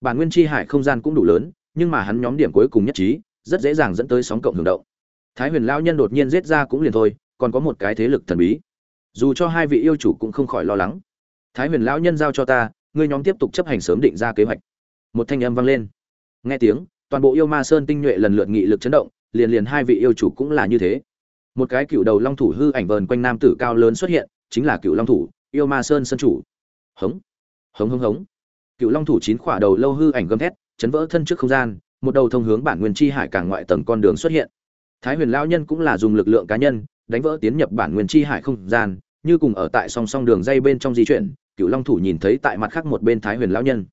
Bản nguyên chi hải không gian cũng đủ lớn, nhưng mà hắn nhóm điểm cuối cùng nhất trí, rất dễ dàng dẫn tới sóng cộng hưởng động. Thái huyền lão nhân đột nhiên giết ra cũng liền thôi, còn có một cái thế lực thần bí. Dù cho hai vị yêu chủ cũng không khỏi lo lắng. Thái huyền lão nhân giao cho ta ngươi nhóm tiếp tục chấp hành sớm định ra kế hoạch. Một thanh âm vang lên. Nghe tiếng, toàn bộ yêu ma sơn tinh nhuệ lần lượt nghị lực chấn động, liền liền hai vị yêu chủ cũng là như thế. Một cái cựu đầu long thủ hư ảnh vờn quanh nam tử cao lớn xuất hiện, chính là cựu long thủ, yêu ma sơn sân chủ. Hống hống hống hống. Cựu long thủ chín khỏa đầu lâu hư ảnh gầm thét, chấn vỡ thân trước không gian, một đầu thông hướng bản nguyên chi hải càng ngoại tầng con đường xuất hiện. Thái huyền lão nhân cũng là dùng lực lượng cá nhân, đánh vỡ tiến nhập bản nguyên chi hải không gian, như cùng ở tại song song đường dây bên trong di chuyển cựu long thủ nhìn thấy tại mặt khác một bên thái huyền lão nhân.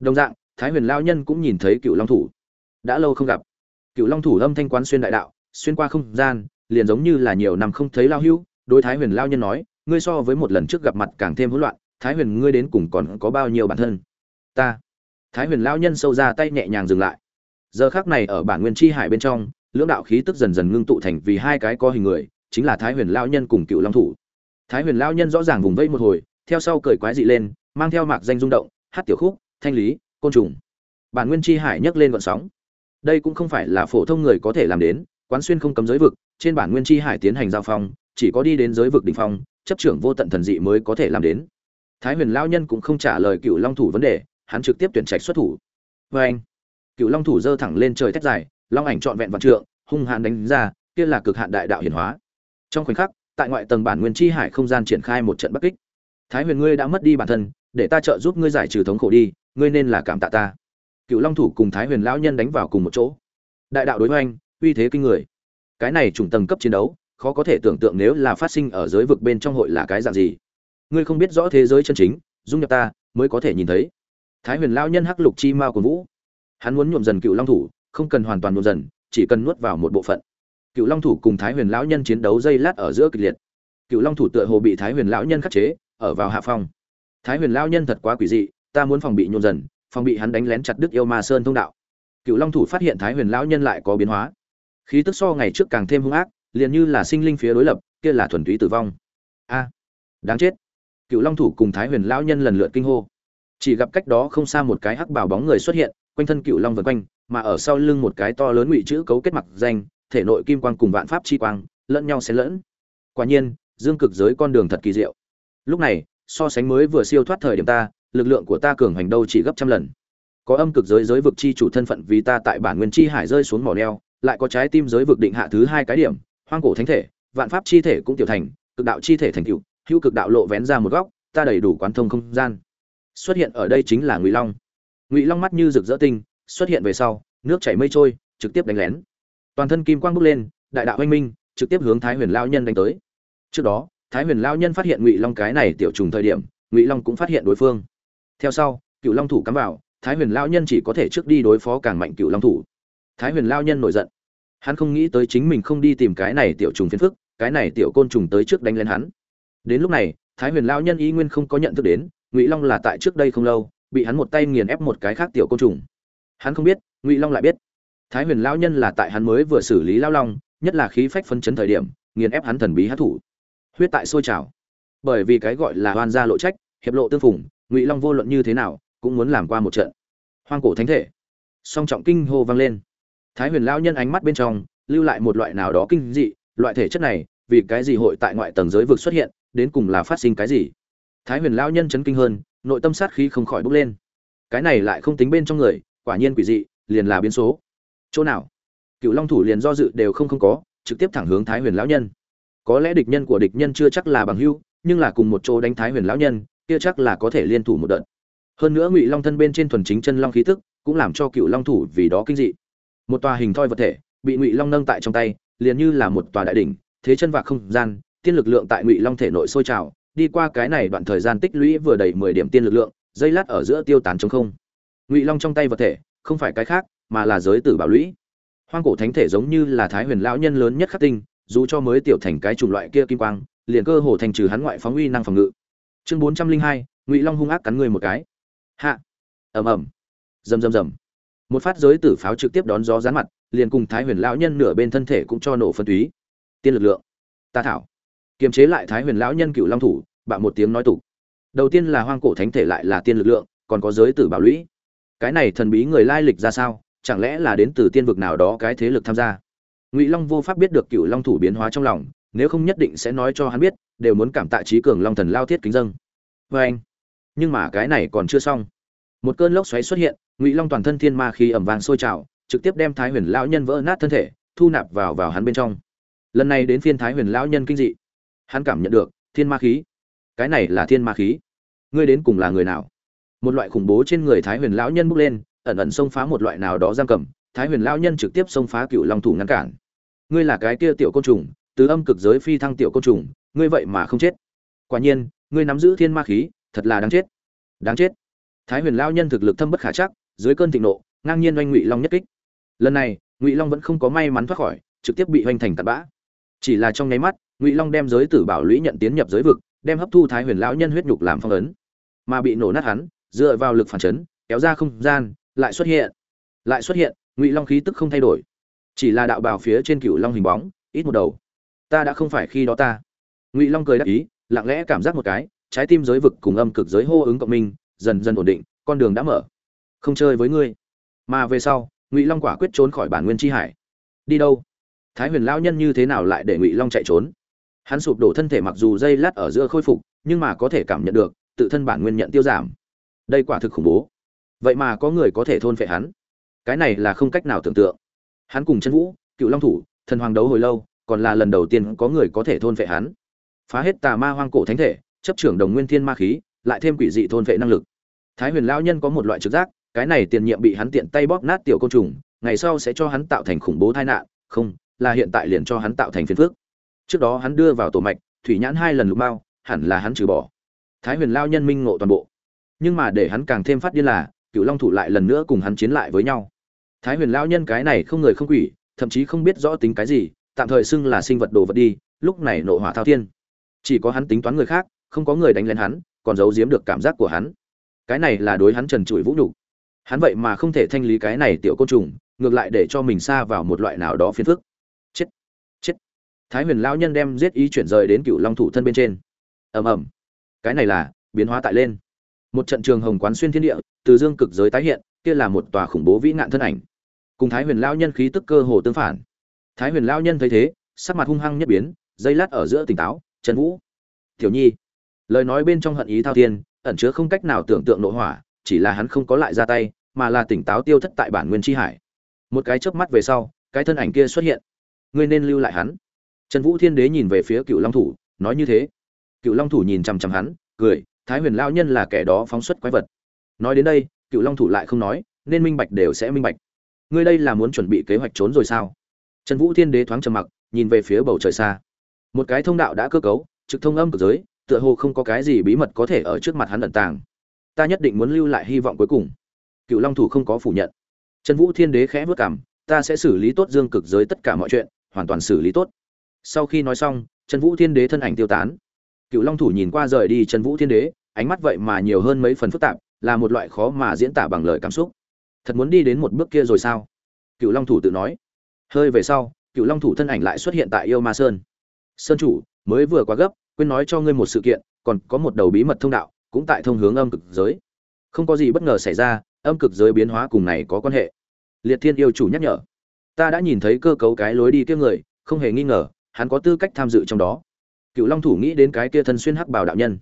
Đồng dạng, thái huyền lão nhân cũng nhìn thấy cựu long thủ. Đã lâu không gặp. Cựu long thủ âm thanh quán xuyên đại đạo, xuyên qua không gian, liền giống như là nhiều năm không thấy lao hưu đối thái huyền lao nhân nói, ngươi so với một lần trước gặp mặt càng thêm hỗn loạn, thái huyền, ngươi đến cùng còn có bao nhiêu bản thân? Ta. Thái huyền lao nhân sâu ra tay nhẹ nhàng dừng lại. Giờ khác này ở bản nguyên chi hải bên trong, lưỡng đạo khí tức dần dần ngưng tụ thành vì hai cái có hình người, chính là thái huyền lao nhân cùng cựu long thủ. Thái huyền lao nhân rõ ràng vùng vẫy một hồi theo sau cười quái dị lên, mang theo mạc danh rung động, hát tiểu khúc, thanh lý, côn trùng. Bản nguyên chi hải nhấc lên gọn sóng. Đây cũng không phải là phổ thông người có thể làm đến, quán xuyên không cấm giới vực, trên bản nguyên chi hải tiến hành giao phong, chỉ có đi đến giới vực đỉnh phong, chấp trưởng vô tận thần dị mới có thể làm đến. Thái huyền lao nhân cũng không trả lời cựu long thủ vấn đề, hắn trực tiếp tuyển trạch xuất thủ. Vê anh cựu long thủ giơ thẳng lên trời thét dài, long ảnh trọn vẹn vạn trượng, hung hãn đánh ra, kia là cực hạn đại đạo hiển hóa. Trong khoảnh khắc, tại ngoại tầng bản nguyên chi hải không gian triển khai một trận bắc kích thái huyền ngươi đã mất đi bản thân, để ta trợ giúp ngươi giải trừ thống khổ đi, ngươi nên là cảm tạ ta. Cựu long thủ cùng thái huyền lão nhân đánh vào cùng một chỗ. Đại đạo đối với anh uy thế kinh người. Cái này trùng tầng cấp chiến đấu, khó có thể tưởng tượng nếu là phát sinh ở giới vực bên trong hội là cái dạng gì. Ngươi không biết rõ thế giới chân chính, dung nhập ta, mới có thể nhìn thấy. Thái huyền lão nhân hắc lục chi mao của vũ. Hắn muốn nhuộm dần cựu long thủ, không cần hoàn toàn nhuộm dần, chỉ cần nuốt vào một bộ phận. Cựu long thủ cùng thái huyền lão nhân chiến đấu dây lát ở giữa kịch liệt. Cựu long thủ tựa hồ bị thái huyền lão nhân khắc chế ở vào hạ phong. Thái huyền lão nhân thật quá quỷ dị, ta muốn phòng bị nhuộm dần, phòng bị hắn đánh lén chặt đức yêu ma sơn thông đạo. Cựu long thủ phát hiện thái huyền lão nhân lại có biến hóa. Khí tức so ngày trước càng thêm hung ác, liền như là sinh linh phía đối lập, kia là thuần túy tử vong. A, đáng chết. Cựu long thủ cùng thái huyền lão nhân lần lượt kinh hô. Chỉ gặp cách đó không xa một cái hắc bảo bóng người xuất hiện, quanh thân cựu long vần quanh, mà ở sau lưng một cái to lớn ngụy chữ cấu kết mặc danh, thể nội kim quang cùng vạn pháp chi quang, lẫn nhau xen lẫn. Quả nhiên, dương cực giới con đường thật kỳ diệu lúc này, so sánh mới vừa siêu thoát thời điểm ta, lực lượng của ta cường hành đâu chỉ gấp trăm lần. Có âm cực giới giới vực chi chủ thân phận vì ta tại bản nguyên chi hải rơi xuống mỏ neo, lại có trái tim giới vực định hạ thứ hai cái điểm, hoang cổ thánh thể, vạn pháp chi thể cũng tiểu thành, cực đạo chi thể thành cựu hữu cực đạo lộ vén ra một góc, ta đầy đủ quán thông không gian. Xuất hiện ở đây chính là ngụy long. Ngụy long mắt như rực rỡ tinh, xuất hiện về sau, nước chảy mây trôi, trực tiếp đánh lén. Toàn thân kim quang bốc lên, đại đạo oanh minh, trực tiếp hướng thái huyền lao nhân đánh tới. Trước đó thái huyền lao nhân phát hiện ngụy long cái này tiểu trùng thời điểm, ngụy long cũng phát hiện đối phương. Theo sau cựu long thủ cắm vào, thái huyền lao nhân chỉ có thể trước đi đối phó càng mạnh cựu long thủ. Thái huyền lao nhân nổi giận. Hắn không nghĩ tới chính mình không đi tìm cái này tiểu trùng phiền phức, cái này tiểu côn trùng tới trước đánh lên hắn. Đến lúc này, thái huyền lao nhân ý nguyên không có nhận thức đến, ngụy long là tại trước đây không lâu, bị hắn một tay nghiền ép một cái khác tiểu côn trùng. Hắn không biết, ngụy long lại biết. Thái huyền lao nhân là tại hắn mới vừa xử lý lao long, nhất là khí phách phân chấn thời điểm, nghiền ép hắn thần bí hát thủ huyết tại sôi trào. Bởi vì cái gọi là oan gia lộ trách, hiệp lộ tương phùng, ngụy long vô luận như thế nào, cũng muốn làm qua một trận. Hoang cổ thánh thể. Song trọng kinh hô vang lên. Thái huyền lão nhân ánh mắt bên trong, lưu lại một loại nào đó kinh dị, loại thể chất này, vì cái gì hội tại ngoại tầng giới vực xuất hiện, đến cùng là phát sinh cái gì? Thái huyền lão nhân chấn kinh hơn, nội tâm sát khí không khỏi bốc lên. Cái này lại không tính bên trong người, quả nhiên quỷ dị, liền là biến số. Chỗ nào? Cựu long thủ liền do dự đều không không có, trực tiếp thẳng hướng thái huyền lão nhân có lẽ địch nhân của địch nhân chưa chắc là bằng hưu nhưng là cùng một chỗ đánh thái huyền lão nhân, kia chắc là có thể liên thủ một đợt. Hơn nữa ngụy long thân bên trên thuần chính chân long khí tức, cũng làm cho cựu long thủ vì đó kinh dị. Một tòa hình thoi vật thể, bị ngụy long nâng tại trong tay, liền như là một tòa đại đỉnh, thế chân và không gian, tiên lực lượng tại ngụy long thể nội sôi trào, đi qua cái này đoạn thời gian tích lũy vừa đầy mười điểm tiên lực lượng, dây lát ở giữa tiêu tán chống không. Ngụy long trong tay vật thể, không phải cái khác, mà là giới tử bảo lũy. Hoang cổ thánh thể giống như là thái huyền lão nhân lớn nhất khắc tinh dù cho mới tiểu thành cái chủng loại kia kim quang, liền cơ hồ thành trừ hắn ngoại phóng uy năng phòng ngự. Chương bốn trăm linh hai, ngụy long hung ác cắn người một cái. Hạ. Ầm ầm. Rầm rầm rầm. Một phát giới tử pháo trực tiếp đón gió rán mặt, liền cùng thái huyền lão nhân nửa bên thân thể cũng cho nổ phân túy. Tiên lực lượng. Ta thảo. Kiềm chế lại thái huyền lão nhân cựu long thủ, bạo một tiếng nói tục. Đầu tiên là hoang cổ thánh thể lại là tiên lực lượng, còn có giới tử bảo lũy. Cái này thần bí người lai lịch ra sao? Chẳng lẽ là đến từ tiên vực nào đó cái thế lực tham gia? Ngụy long vô pháp biết được cựu long thủ biến hóa trong lòng nếu không nhất định sẽ nói cho hắn biết đều muốn cảm tạ trí cường long thần lao thiết kính dâng vê anh nhưng mà cái này còn chưa xong một cơn lốc xoáy xuất hiện ngụy long toàn thân thiên ma khí ẩm vàng sôi trào trực tiếp đem thái huyền lão nhân vỡ nát thân thể thu nạp vào vào hắn bên trong lần này đến phiên thái huyền lão nhân kinh dị hắn cảm nhận được thiên ma khí cái này là thiên ma khí ngươi đến cùng là người nào một loại khủng bố trên người thái huyền lão nhân bốc lên ẩn ẩn xông phá một loại nào đó giam cầm thái huyền lão nhân trực tiếp xông phá cựu long thủ ngăn cản. Ngươi là cái kia tiểu côn trùng, từ âm cực giới phi thăng tiểu côn trùng, ngươi vậy mà không chết. Quả nhiên, ngươi nắm giữ thiên ma khí, thật là đáng chết. Đáng chết. Thái huyền lão nhân thực lực thâm bất khả chắc, dưới cơn thịnh nộ, ngang nhiên oanh ngụy long nhất kích. Lần này, ngụy long vẫn không có may mắn thoát khỏi, trực tiếp bị hoành thành tạt bã. Chỉ là trong nháy mắt, ngụy long đem giới tử bảo lũy nhận tiến nhập giới vực, đem hấp thu thái huyền lão nhân huyết nhục làm phong ấn. Mà bị nổ nát hắn, dựa vào lực phản chấn, kéo ra không gian, lại xuất hiện. Lại xuất hiện ngụy long khí tức không thay đổi, chỉ là đạo bào phía trên cựu long hình bóng, ít một đầu. Ta đã không phải khi đó ta. Ngụy long cười đắc ý, lặng lẽ cảm giác một cái, trái tim giới vực cùng âm cực giới hô ứng cộng minh, dần dần ổn định, con đường đã mở. Không chơi với ngươi. Mà về sau, ngụy long quả quyết trốn khỏi bản nguyên tri hải. Đi đâu? Thái huyền lão nhân như thế nào lại để ngụy long chạy trốn? Hắn sụp đổ thân thể mặc dù dây lát ở giữa khôi phục, nhưng mà có thể cảm nhận được, tự thân bản nguyên nhận tiêu giảm. Đây quả thực khủng bố. Vậy mà có người có thể thôn phệ hắn cái này là không cách nào tưởng tượng. Hắn cùng chân vũ, cựu long thủ, thần hoàng đấu hồi lâu, còn là lần đầu tiên có người có thể thôn vệ hắn. Phá hết tà ma hoang cổ thánh thể, chấp trưởng đồng nguyên thiên ma khí, lại thêm quỷ dị thôn vệ năng lực. Thái huyền lão nhân có một loại trực giác, cái này tiền nhiệm bị hắn tiện tay bóp nát tiểu côn trùng, ngày sau sẽ cho hắn tạo thành khủng bố tai nạn, không, là hiện tại liền cho hắn tạo thành phiền phước trước đó hắn đưa vào tổ mạch, thủy nhãn hai lần lục bao hẳn là hắn trừ bỏ. Thái huyền lao nhân minh ngộ toàn bộ. Nhưng mà để hắn càng thêm phát điên là cựu long thủ lại lần nữa cùng hắn chiến lại với nhau. Thái huyền lao nhân cái này không người không quỷ, thậm chí không biết rõ tính cái gì, tạm thời xưng là sinh vật đồ vật đi, lúc này nộ hỏa thao thiên. Chỉ có hắn tính toán người khác, không có người đánh lén hắn, còn giấu giếm được cảm giác của hắn. Cái này là đối hắn trần trụi vũ nhục. Hắn vậy mà không thể thanh lý cái này tiểu côn trùng, ngược lại để cho mình xa vào một loại nào đó phiền phức. Chết chết. Thái huyền lão nhân đem giết ý chuyển rời đến cựu long thủ thân bên trên. Ầm ầm. Cái này là biến hóa tại lên một trận trường hồng quán xuyên thiên địa, từ dương cực giới tái hiện, kia là một tòa khủng bố vĩ nạn thân ảnh. Cùng thái huyền lão nhân khí tức cơ hồ tương phản. Thái huyền lão nhân thấy thế, sắc mặt hung hăng nhất biến, dây lát ở giữa tỉnh táo, trần vũ, tiểu nhi. Lời nói bên trong hận ý thao thiên, ẩn chứa không cách nào tưởng tượng nội hỏa, chỉ là hắn không có lại ra tay, mà là tỉnh táo tiêu thất tại bản nguyên tri hải. Một cái chớp mắt về sau, cái thân ảnh kia xuất hiện. Ngươi nên lưu lại hắn. Trần vũ thiên đế nhìn về phía cựu long thủ, nói như thế. Cựu long thủ nhìn chằm chằm hắn, cười thái huyền lao nhân là kẻ đó phóng xuất quái vật. Nói đến đây, cựu long thủ lại không nói, nên minh bạch đều sẽ minh bạch. Ngươi đây là muốn chuẩn bị kế hoạch trốn rồi sao? Trần vũ thiên đế thoáng trầm mặc, nhìn về phía bầu trời xa. Một cái thông đạo đã cơ cấu, trực thông âm cực giới, tựa hồ không có cái gì bí mật có thể ở trước mặt hắn ẩn tàng. Ta nhất định muốn lưu lại hy vọng cuối cùng. Cựu long thủ không có phủ nhận. Trần vũ thiên đế khẽ vất cảm ta sẽ xử lý tốt dương cực giới tất cả mọi chuyện, hoàn toàn xử lý tốt. Sau khi nói xong, trần vũ thiên đế thân ảnh tiêu tán. Cựu long thủ nhìn qua rời đi trần vũ thiên đế ánh mắt vậy mà nhiều hơn mấy phần phức tạp, là một loại khó mà diễn tả bằng lời cảm xúc. Thật muốn đi đến một bước kia rồi sao? Cựu long thủ tự nói. Hơi về sau, cựu long thủ thân ảnh lại xuất hiện tại yêu ma sơn. Sơn chủ, mới vừa quá gấp, quên nói cho ngươi một sự kiện, còn có một đầu bí mật thông đạo, cũng tại thông hướng âm cực giới. Không có gì bất ngờ xảy ra, âm cực giới biến hóa cùng này có quan hệ. Liệt thiên yêu chủ nhắc nhở. Ta đã nhìn thấy cơ cấu cái lối đi kia người, không hề nghi ngờ, hắn có tư cách tham dự trong đó. Cựu long thủ nghĩ đến cái kia thân xuyên hắc bào đạo nhân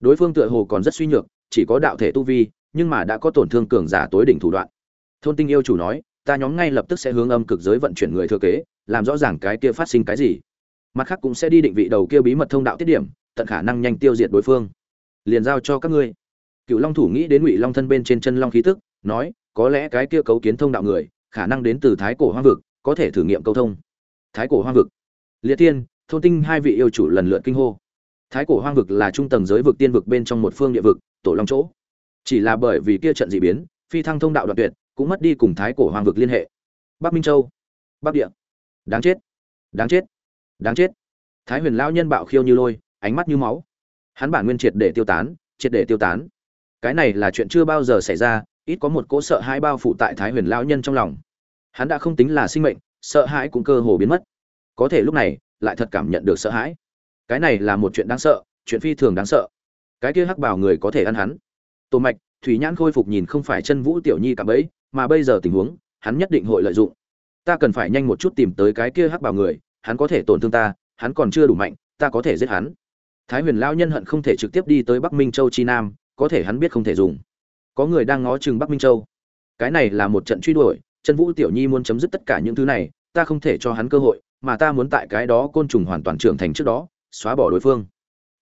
đối phương tựa hồ còn rất suy nhược, chỉ có đạo thể tu vi, nhưng mà đã có tổn thương cường giả tối đỉnh thủ đoạn. Thôn tinh yêu chủ nói, ta nhóm ngay lập tức sẽ hướng âm cực giới vận chuyển người thừa kế, làm rõ ràng cái kia phát sinh cái gì. Mặt khác cũng sẽ đi định vị đầu kia bí mật thông đạo tiết điểm, tận khả năng nhanh tiêu diệt đối phương. Liền giao cho các ngươi. Cựu long thủ nghĩ đến ngụy long thân bên trên chân long khí tức, nói, có lẽ cái kia cấu kiến thông đạo người, khả năng đến từ thái cổ hoang vực, có thể thử nghiệm câu thông. Thái cổ hoang vực. Liệt tiên thôn tinh hai vị yêu chủ lần lượt kinh hô thái cổ hoang vực là trung tầng giới vực tiên vực bên trong một phương địa vực, tổ long chỗ. Chỉ là bởi vì kia trận dị biến, phi thăng thông đạo đoạn tuyệt, cũng mất đi cùng thái cổ hoang vực liên hệ. Bắc minh châu, bắc địa. Đáng chết đáng chết đáng chết. Thái huyền lão nhân bạo khiêu như lôi, ánh mắt như máu. Hắn bản nguyên triệt để tiêu tán, triệt để tiêu tán. Cái này là chuyện chưa bao giờ xảy ra, ít có một cỗ sợ hãi bao phủ tại thái huyền lão nhân trong lòng. Hắn đã không tính là sinh mệnh, sợ hãi cũng cơ hồ biến mất. Có thể lúc này, lại thật cảm nhận được sợ hãi cái này là một chuyện đáng sợ, chuyện phi thường đáng sợ. Cái kia hắc bảo người có thể ăn hắn. Tô mạch, thủy nhãn khôi phục nhìn không phải chân vũ tiểu nhi cả bấy mà bây giờ tình huống, hắn nhất định hội lợi dụng. Ta cần phải nhanh một chút tìm tới cái kia hắc bảo người, hắn có thể tổn thương ta, hắn còn chưa đủ mạnh, ta có thể giết hắn. Thái huyền lao nhân hận không thể trực tiếp đi tới bắc minh châu chi nam, có thể hắn biết không thể dùng. Có người đang ngó chừng bắc minh châu. Cái này là một trận truy đuổi, chân vũ tiểu nhi muốn chấm dứt tất cả những thứ này, ta không thể cho hắn cơ hội, mà ta muốn tại cái đó côn trùng hoàn toàn trưởng thành trước đó xóa bỏ đối phương.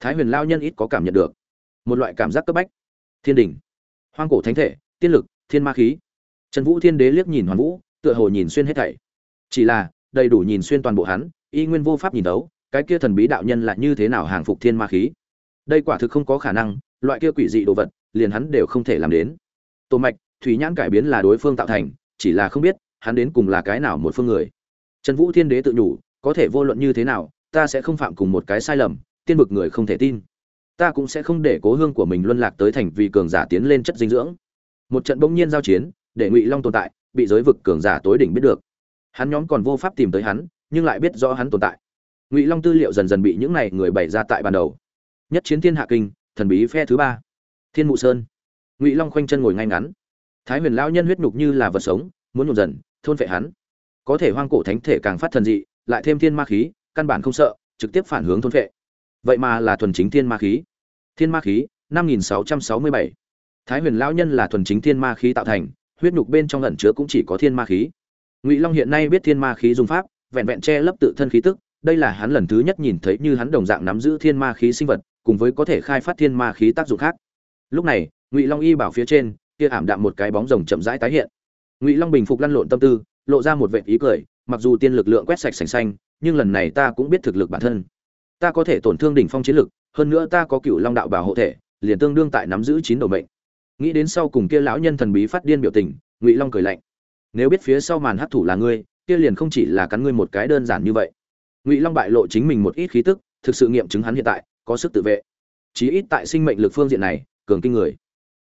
Thái huyền lao nhân ít có cảm nhận được. Một loại cảm giác cấp bách. Thiên đình hoang cổ thánh thể, tiên lực, thiên ma khí. Trần vũ thiên đế liếc nhìn hoàn vũ, tựa hồ nhìn xuyên hết thảy. Chỉ là, đầy đủ nhìn xuyên toàn bộ hắn, y nguyên vô pháp nhìn đấu cái kia thần bí đạo nhân lại như thế nào hàng phục thiên ma khí. Đây quả thực không có khả năng, loại kia quỷ dị đồ vật, liền hắn đều không thể làm đến. Tô mạch, thủy nhãn cải biến là đối phương tạo thành, chỉ là không biết, hắn đến cùng là cái nào một phương người. Trần vũ thiên đế tự nhủ, có thể vô luận như thế nào ta sẽ không phạm cùng một cái sai lầm, tiên vực người không thể tin. Ta cũng sẽ không để cố hương của mình luân lạc tới thành vì cường giả tiến lên chất dinh dưỡng. Một trận bỗng nhiên giao chiến, để ngụy long tồn tại, bị giới vực cường giả tối đỉnh biết được. Hắn nhóm còn vô pháp tìm tới hắn, nhưng lại biết rõ hắn tồn tại. Ngụy long tư liệu dần dần bị những này người bày ra tại ban đầu. Nhất chiến thiên hạ kinh, thần bí phe thứ ba. Thiên mụ sơn. Ngụy long khoanh chân ngồi ngay ngắn. Thái huyền lão nhân huyết nhục như là vật sống, muốn nhục dần, thôn phệ hắn. Có thể hoang cổ thánh thể càng phát thần dị, lại thêm thiên ma khí căn bản không sợ, trực tiếp phản hướng thôn phệ vậy mà là thuần chính thiên ma khí. Thiên ma khí, năm nghìn sáu trăm sáu mươi bảy. Thái huyền lão nhân là thuần chính thiên ma khí tạo thành, huyết nhục bên trong ẩn chứa cũng chỉ có thiên ma khí. Ngụy long hiện nay biết thiên ma khí dùng pháp, vẹn vẹn che lấp tự thân khí tức, đây là hắn lần thứ nhất nhìn thấy như hắn đồng dạng nắm giữ thiên ma khí sinh vật, cùng với có thể khai phát thiên ma khí tác dụng khác. Lúc này, ngụy long y bảo phía trên, kia ảm đạm một cái bóng rồng chậm rãi tái hiện. Ngụy long bình phục lăn lộn tâm tư, lộ ra một vẻ ý cười, mặc dù tiên lực lượng quét sạch sành sanh nhưng lần này ta cũng biết thực lực bản thân. Ta có thể tổn thương đỉnh phong chiến lực, hơn nữa ta có cựu long đạo bảo hộ thể, liền tương đương tại nắm giữ chín đầu mệnh. Nghĩ đến sau cùng kia lão nhân thần bí phát điên biểu tình, ngụy long cười lạnh. Nếu biết phía sau màn hấp thủ là ngươi, kia liền không chỉ là cắn ngươi một cái đơn giản như vậy. Ngụy long bại lộ chính mình một ít khí tức, thực sự nghiệm chứng hắn hiện tại, có sức tự vệ. Chí ít tại sinh mệnh lực phương diện này, cường kinh người.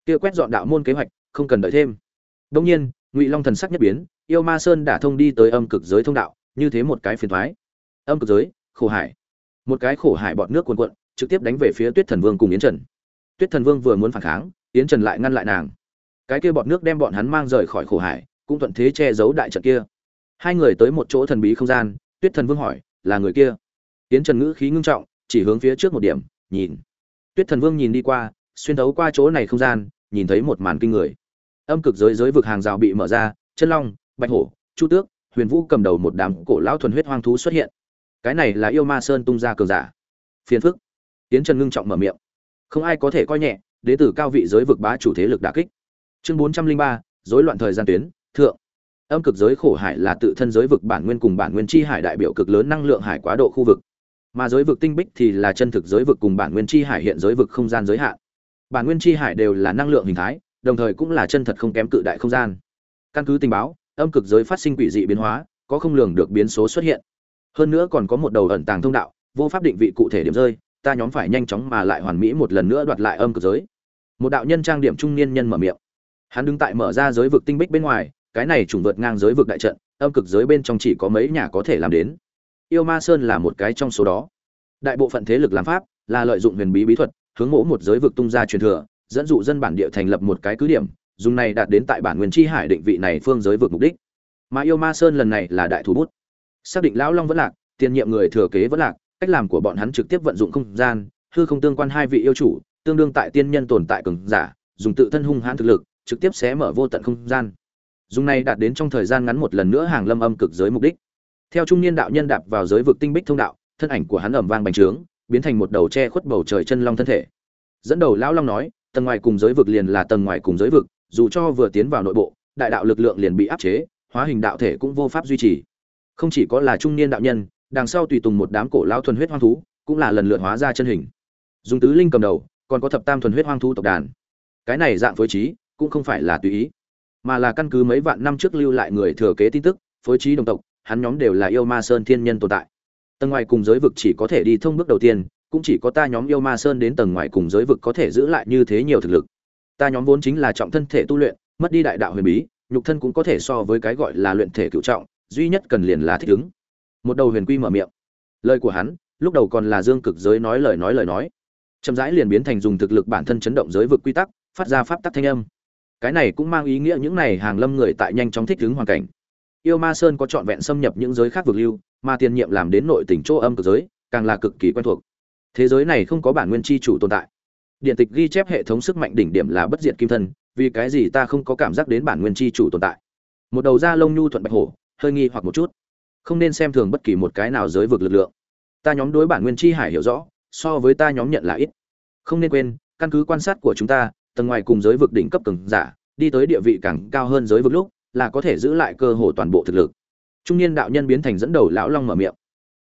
Kia quét dọn đạo môn kế hoạch, không cần đợi thêm. Đông nhiên, ngụy long thần sắc nhất biến, yêu ma sơn đã thông đi tới âm cực giới thông đạo, như thế một cái phiền thoái âm cực giới, khổ hải. Một cái khổ hải bọt nước cuồn cuộn, trực tiếp đánh về phía tuyết thần vương cùng yến trần. Tuyết thần vương vừa muốn phản kháng, yến trần lại ngăn lại nàng. Cái kia bọt nước đem bọn hắn mang rời khỏi khổ hải, cũng thuận thế che giấu đại trận kia. Hai người tới một chỗ thần bí không gian, tuyết thần vương hỏi, là người kia? Yến trần ngữ khí ngưng trọng, chỉ hướng phía trước một điểm, nhìn. Tuyết thần vương nhìn đi qua, xuyên thấu qua chỗ này không gian, nhìn thấy một màn kinh người. Âm cực giới giới vực hàng rào bị mở ra, chân long, bạch hổ, chu tước, huyền vũ cầm đầu một đám cổ lão thuần huyết hoang thú xuất hiện cái này là yêu ma sơn tung ra cường giả. Phiền phức. Tiến trần ngưng trọng mở miệng. Không ai có thể coi nhẹ đến từ cao vị giới vực bá chủ thế lực đà kích. Chương bốn trăm linh ba dối loạn thời gian tuyến, thượng. Âm cực giới khổ hải là tự thân giới vực bản nguyên cùng bản nguyên chi hải đại biểu cực lớn năng lượng hải quá độ khu vực. Mà giới vực tinh bích thì là chân thực giới vực cùng bản nguyên chi hải hiện giới vực không gian giới hạn. Bản nguyên chi hải đều là năng lượng hình thái, đồng thời cũng là chân thật không kém cự đại không gian. Căn cứ tình báo, âm cực giới phát sinh quỷ dị biến hóa, có không lường được biến số xuất hiện hơn nữa còn có một đầu ẩn tàng thông đạo, vô pháp định vị cụ thể điểm rơi, ta nhóm phải nhanh chóng mà lại hoàn mỹ một lần nữa đoạt lại âm cực giới. Một đạo nhân trang điểm trung niên nhân mở miệng. Hắn đứng tại mở ra giới vực tinh bích bên ngoài, cái này trùng vượt ngang giới vực đại trận, âm cực giới bên trong chỉ có mấy nhà có thể làm đến. Yêu ma sơn là một cái trong số đó. Đại bộ phận thế lực làm pháp, là lợi dụng huyền bí bí thuật, hướng mỗ một giới vực tung ra truyền thừa, dẫn dụ dân bản địa thành lập một cái cứ điểm, dùng này đạt đến tại bản nguyên chi hải định vị này phương giới vực mục đích. Mà yêu ma sơn lần này là đại thủ bút xác định lão long vẫn lạc, tiền nhiệm người thừa kế vẫn lạc, cách làm của bọn hắn trực tiếp vận dụng không gian, hư không tương quan hai vị yêu chủ, tương đương tại tiên nhân tồn tại cường giả, dùng tự thân hung hãn thực lực, trực tiếp xé mở vô tận không gian. Dùng này đạt đến trong thời gian ngắn một lần nữa hàng lâm âm cực giới mục đích. Theo trung niên đạo nhân đạp vào giới vực tinh bích thông đạo, thân ảnh của hắn ẩm vang bành trướng, biến thành một đầu che khuất bầu trời chân long thân thể. Dẫn đầu lão long nói, tầng ngoài cùng giới vực liền là tầng ngoài cùng giới vực, dù cho vừa tiến vào nội bộ, đại đạo lực lượng liền bị áp chế, hóa hình đạo thể cũng vô pháp duy trì không chỉ có là trung niên đạo nhân, đằng sau tùy tùng một đám cổ lão thuần huyết hoang thú, cũng là lần lượt hóa ra chân hình. Dùng tứ linh cầm đầu, còn có thập tam thuần huyết hoang thú tộc đàn. Cái này dạng phối trí, cũng không phải là tùy ý, mà là căn cứ mấy vạn năm trước lưu lại người thừa kế tin tức, phối trí đồng tộc, hắn nhóm đều là yêu ma sơn thiên nhân tồn tại. Tầng ngoài cùng giới vực chỉ có thể đi thông bước đầu tiên, cũng chỉ có ta nhóm yêu ma sơn đến tầng ngoài cùng giới vực có thể giữ lại như thế nhiều thực lực. Ta nhóm vốn chính là trọng thân thể tu luyện, mất đi đại đạo huyền bí, nhục thân cũng có thể so với cái gọi là luyện thể cựu trọng duy nhất cần liền là thích ứng. Một đầu huyền quy mở miệng. Lời của hắn, lúc đầu còn là dương cực giới nói lời nói lời nói. Chậm rãi liền biến thành dùng thực lực bản thân chấn động giới vực quy tắc, phát ra pháp tắc thanh âm. Cái này cũng mang ý nghĩa những này hàng lâm người tại nhanh chóng thích ứng hoàn cảnh. Yêu ma sơn có trọn vẹn xâm nhập những giới khác vực lưu, mà tiền nhiệm làm đến nội tỉnh chỗ âm cực giới, càng là cực kỳ quen thuộc. Thế giới này không có bản nguyên chi chủ tồn tại. Điện tịch ghi chép hệ thống sức mạnh đỉnh điểm là bất diệt kim thân, vì cái gì ta không có cảm giác đến bản nguyên chi chủ tồn tại? Một đầu da lông nhu thuận bạch hổ hơi nghi hoặc một chút. Không nên xem thường bất kỳ một cái nào giới vực lực lượng. Ta nhóm đối bản nguyên chi hải hiểu rõ, so với ta nhóm nhận là ít. Không nên quên, căn cứ quan sát của chúng ta, tầng ngoài cùng giới vực đỉnh cấp cường giả, đi tới địa vị càng cao hơn giới vực lúc, là có thể giữ lại cơ hồ toàn bộ thực lực. Trung niên đạo nhân biến thành dẫn đầu lão long mở miệng.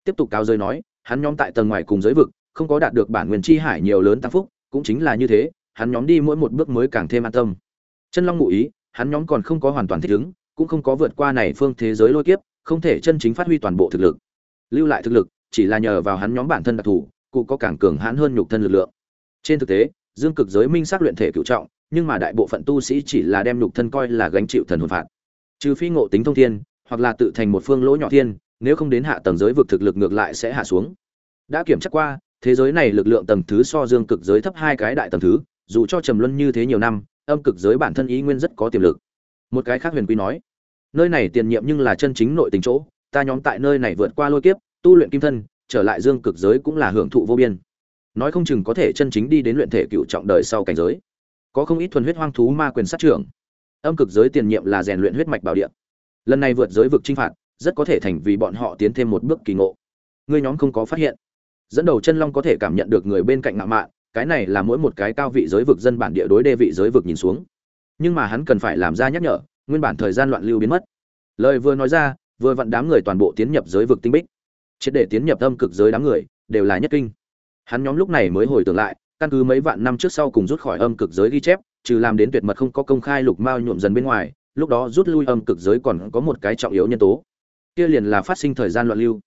Tiếp tục cao giới nói, hắn nhóm tại tầng ngoài cùng giới vực, không có đạt được bản nguyên chi hải nhiều lớn tăng phúc, cũng chính là như thế, hắn nhóm đi mỗi một bước mới càng thêm an tâm. Chân long ngụ ý, hắn nhóm còn không có hoàn toàn thích ứng cũng không có vượt qua này phương thế giới lôi kiếp, không thể chân chính phát huy toàn bộ thực lực. Lưu lại thực lực, chỉ là nhờ vào hắn nhóm bản thân đặc thù, cụ có càng cường hãn hơn nhục thân lực lượng. Trên thực tế, dương cực giới minh xác luyện thể cửu trọng, nhưng mà đại bộ phận tu sĩ chỉ là đem nhục thân coi là gánh chịu thần hồn phạt. Trừ phi ngộ tính thông thiên, hoặc là tự thành một phương lỗ nhỏ thiên, nếu không đến hạ tầng giới vực thực lực ngược lại sẽ hạ xuống. Đã kiểm tra qua, thế giới này lực lượng tầng thứ so dương cực giới thấp hai cái đại tầng thứ, dù cho trầm luân như thế nhiều năm, âm cực giới bản thân ý nguyên rất có tiềm lực. Một cái khác huyền quy nói nơi này tiền nhiệm nhưng là chân chính nội tình chỗ, ta nhóm tại nơi này vượt qua lôi kiếp, tu luyện kim thân, trở lại dương cực giới cũng là hưởng thụ vô biên. Nói không chừng có thể chân chính đi đến luyện thể cựu trọng đời sau cảnh giới. Có không ít thuần huyết hoang thú ma quyền sát trưởng. Âm cực giới tiền nhiệm là rèn luyện huyết mạch bảo địa. Lần này vượt giới vực chinh phạt, rất có thể thành vì bọn họ tiến thêm một bước kỳ ngộ. Ngươi nhóm không có phát hiện. Dẫn đầu chân long có thể cảm nhận được người bên cạnh ngạo mạn, cái này là mỗi một cái cao vị giới vực dân bản địa đối đê vị giới vực nhìn xuống. Nhưng mà hắn cần phải làm ra nhắc nhở nguyên bản thời gian loạn lưu biến mất. Lời vừa nói ra, vừa vặn đám người toàn bộ tiến nhập giới vực tinh bích. Triệt để tiến nhập âm cực giới đám người, đều là nhất kinh. Hắn nhóm lúc này mới hồi tưởng lại, căn cứ mấy vạn năm trước sau cùng rút khỏi âm cực giới ghi chép, trừ làm đến tuyệt mật không có công khai lục mao nhuộm dần bên ngoài, lúc đó rút lui âm cực giới còn có một cái trọng yếu nhân tố. Kia liền là phát sinh thời gian loạn lưu.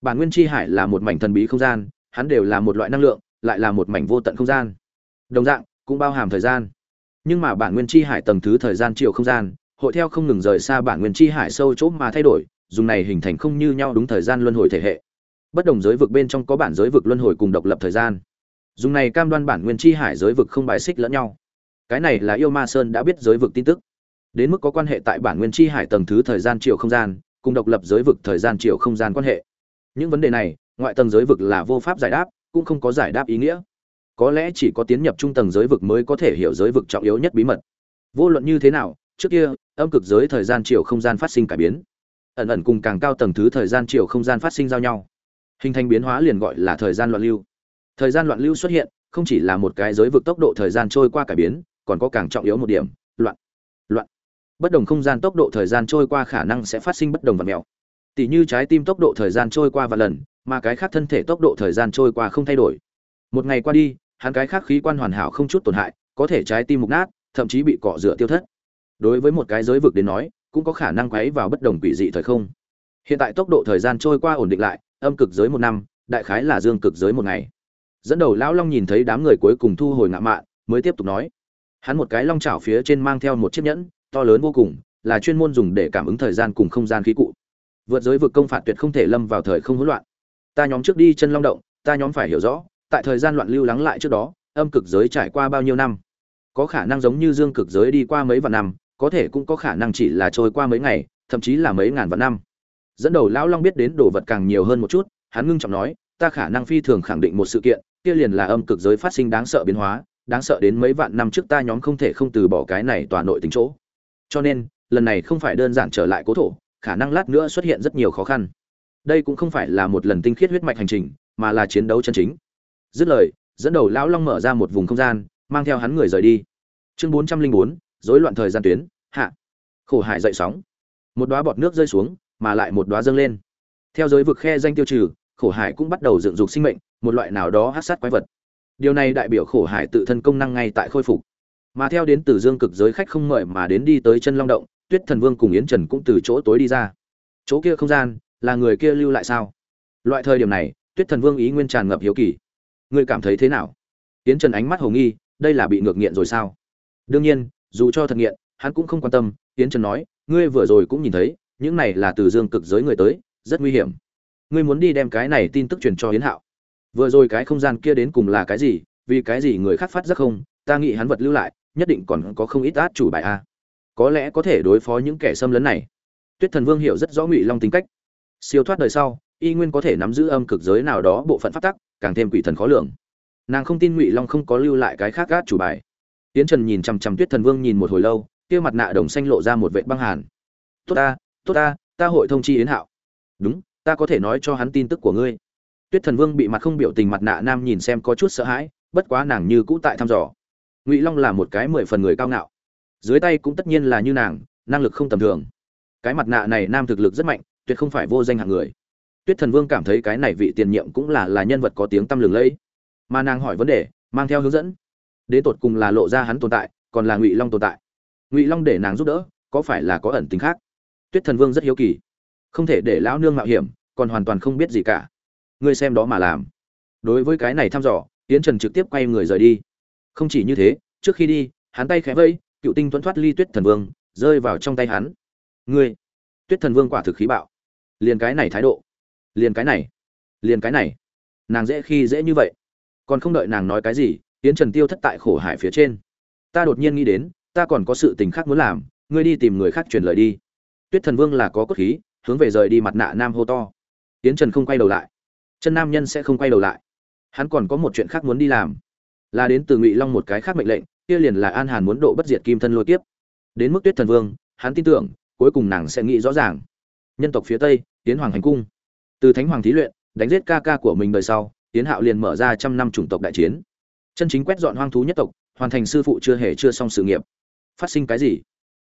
Bản nguyên chi hải là một mảnh thần bí không gian, hắn đều là một loại năng lượng, lại là một mảnh vô tận không gian. Đồng dạng, cũng bao hàm thời gian. Nhưng mà bản nguyên chi hải tầng thứ thời gian chiều không gian hội theo không ngừng rời xa bản nguyên chi hải sâu chỗ mà thay đổi, dùng này hình thành không như nhau đúng thời gian luân hồi thể hệ. Bất đồng giới vực bên trong có bản giới vực luân hồi cùng độc lập thời gian. Dùng này cam đoan bản nguyên chi hải giới vực không bài xích lẫn nhau. Cái này là yêu ma sơn đã biết giới vực tin tức. Đến mức có quan hệ tại bản nguyên chi hải tầng thứ thời gian chiều không gian, cùng độc lập giới vực thời gian chiều không gian quan hệ. Những vấn đề này, ngoại tầng giới vực là vô pháp giải đáp, cũng không có giải đáp ý nghĩa. Có lẽ chỉ có tiến nhập trung tầng giới vực mới có thể hiểu giới vực trọng yếu nhất bí mật. Vô luận như thế nào, trước kia âm cực giới thời gian chiều không gian phát sinh cải biến. Ẩn ẩn cùng càng cao tầng thứ thời gian chiều không gian phát sinh giao nhau. Hình thành biến hóa liền gọi là thời gian loạn lưu. Thời gian loạn lưu xuất hiện, không chỉ là một cái giới vực tốc độ thời gian trôi qua cải biến, còn có càng trọng yếu một điểm, loạn. Loạn. Bất đồng không gian tốc độ thời gian trôi qua khả năng sẽ phát sinh bất đồng vật mèo tỷ như trái tim tốc độ thời gian trôi qua và lần, mà cái khác thân thể tốc độ thời gian trôi qua không thay đổi. Một ngày qua đi, hắn cái khác khí quan hoàn hảo không chút tổn hại, có thể trái tim mục nát, thậm chí bị cọ rửa tiêu thất đối với một cái giới vực đến nói, cũng có khả năng quấy vào bất đồng quỷ dị thời không. Hiện tại tốc độ thời gian trôi qua ổn định lại, âm cực giới một năm, đại khái là dương cực giới một ngày. Dẫn đầu lão long nhìn thấy đám người cuối cùng thu hồi ngạ mạ mới tiếp tục nói. Hắn một cái long chảo phía trên mang theo một chiếc nhẫn, to lớn vô cùng, là chuyên môn dùng để cảm ứng thời gian cùng không gian khí cụ. Vượt giới vực công phạt tuyệt không thể lâm vào thời không hỗn loạn. Ta nhóm trước đi chân long động, ta nhóm phải hiểu rõ, tại thời gian loạn lưu lắng lại trước đó, âm cực giới trải qua bao nhiêu năm. Có khả năng giống như dương cực giới đi qua mấy vạn năm có thể cũng có khả năng chỉ là trôi qua mấy ngày, thậm chí là mấy ngàn vạn năm. Dẫn đầu lão long biết đến đồ vật càng nhiều hơn một chút, hắn ngưng trọng nói, ta khả năng phi thường khẳng định một sự kiện, kia liền là âm cực giới phát sinh đáng sợ biến hóa, đáng sợ đến mấy vạn năm trước ta nhóm không thể không từ bỏ cái này tòa nội tính chỗ. Cho nên, lần này không phải đơn giản trở lại cố thổ, khả năng lát nữa xuất hiện rất nhiều khó khăn. Đây cũng không phải là một lần tinh khiết huyết mạch hành trình, mà là chiến đấu chân chính. Dứt lời, dẫn đầu lão long mở ra một vùng không gian, mang theo hắn người rời đi. Chương bốn trăm linh bốn rối loạn thời gian tuyến, hạ. Khổ hải dậy sóng. Một đóa bọt nước rơi xuống, mà lại một đóa dâng lên. Theo giới vực khe danh tiêu trừ, khổ hải cũng bắt đầu dựng dục sinh mệnh, một loại nào đó hát sát quái vật. Điều này đại biểu khổ hải tự thân công năng ngay tại khôi phục. Mà theo đến từ dương cực giới khách không mời mà đến đi tới chân long động, tuyết thần vương cùng yến trần cũng từ chỗ tối đi ra. Chỗ kia không gian, là người kia lưu lại sao? Loại thời điểm này, tuyết thần vương ý nguyên tràn ngập hiếu kỳ. Ngươi cảm thấy thế nào? Yến trần ánh mắt hồ nghi, đây là bị ngược nghiện rồi sao? Đương nhiên dù cho thật nghiện, hắn cũng không quan tâm, yến trần nói, ngươi vừa rồi cũng nhìn thấy, những này là từ dương cực giới người tới, rất nguy hiểm. Ngươi muốn đi đem cái này tin tức truyền cho yến hạo. Vừa rồi cái không gian kia đến cùng là cái gì, vì cái gì người khác phát giác không, ta nghĩ hắn vật lưu lại, nhất định còn có không ít át chủ bài a. Có lẽ có thể đối phó những kẻ xâm lấn này. Tuyết thần vương hiểu rất rõ ngụy long tính cách. Siêu thoát đời sau, y nguyên có thể nắm giữ âm cực giới nào đó bộ phận phát tắc, càng thêm quỷ thần khó lường. Nàng không tin ngụy long không có lưu lại cái khác át chủ bài. Tiễn trần nhìn chằm chằm tuyết thần vương nhìn một hồi lâu, kia mặt nạ đồng xanh lộ ra một vệt băng hàn. Tốt ta tốt ta ta hội thông chi yến hạo. Đúng, ta có thể nói cho hắn tin tức của ngươi. Tuyết thần vương bị mặt không biểu tình mặt nạ nam nhìn xem có chút sợ hãi, bất quá nàng như cũ tại thăm dò. Ngụy long là một cái mười phần người cao ngạo. Dưới tay cũng tất nhiên là như nàng, năng lực không tầm thường. Cái mặt nạ này nam thực lực rất mạnh, tuyệt không phải vô danh hạng người. Tuyết thần vương cảm thấy cái này vị tiền nhiệm cũng là là nhân vật có tiếng tăm lừng lẫy. Mà nàng hỏi vấn đề, mang theo hướng dẫn đến tột cùng là lộ ra hắn tồn tại, còn là ngụy long tồn tại. Ngụy long để nàng giúp đỡ, có phải là có ẩn tính khác? Tuyết thần vương rất hiếu kỳ. Không thể để lão nương mạo hiểm, còn hoàn toàn không biết gì cả. Ngươi xem đó mà làm. Đối với cái này thăm dò, yến trần trực tiếp quay người rời đi. Không chỉ như thế, trước khi đi, hắn tay khẽ vây, cựu tinh tuấn thoát ly tuyết thần vương, rơi vào trong tay hắn. Ngươi! Tuyết thần vương quả thực khí bạo. Liền cái này thái độ. Liền cái này. Liền cái này. Nàng dễ khi dễ như vậy. Còn không đợi nàng nói cái gì yến trần tiêu thất tại khổ hải phía trên. Ta đột nhiên nghĩ đến, ta còn có sự tình khác muốn làm, ngươi đi tìm người khác truyền lời đi. Tuyết thần vương là có cốt khí, hướng về rời đi mặt nạ nam hô to. Yến trần không quay đầu lại. Chân nam nhân sẽ không quay đầu lại. Hắn còn có một chuyện khác muốn đi làm. Là đến từ ngụy long một cái khác mệnh lệnh, kia liền là an hàn muốn độ bất diệt kim thân lôi tiếp. đến mức tuyết thần vương, hắn tin tưởng, cuối cùng nàng sẽ nghĩ rõ ràng. Nhân tộc phía tây tiến hoàng hành cung. Từ thánh hoàng thí luyện, đánh giết ca ca của mình đời sau tiến hạo liền mở ra trăm năm chủng tộc đại chiến chân chính quét dọn hoang thú nhất tộc, hoàn thành sư phụ chưa hề chưa xong sự nghiệp. Phát sinh cái gì?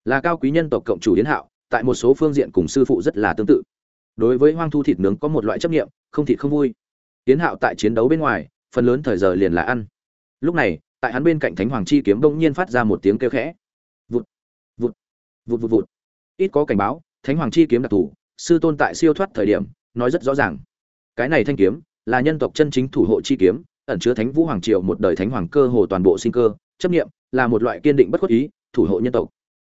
Là cao quý nhân tộc cộng chủ tiến hạo, tại một số phương diện cùng sư phụ rất là tương tự. Đối với hoang thu thịt nướng có một loại chấp nghiệm không thịt không vui. Tiến hạo tại chiến đấu bên ngoài, phần lớn thời giờ liền là ăn. Lúc này, tại hắn bên cạnh thánh hoàng chi kiếm bỗng nhiên phát ra một tiếng kêu khẽ. Vụt vụt vụt vụt vụt. Ít có cảnh báo, thánh hoàng chi kiếm đặc thù, sư tôn tại siêu thoát thời điểm, nói rất rõ ràng. Cái này thanh kiếm, là nhân tộc chân chính thủ hộ chi kiếm ẩn chứa thánh vũ hoàng triều một đời thánh hoàng cơ hồ toàn bộ sinh cơ, chấp nghiệm là một loại kiên định bất khuất ý, thủ hộ nhân tộc.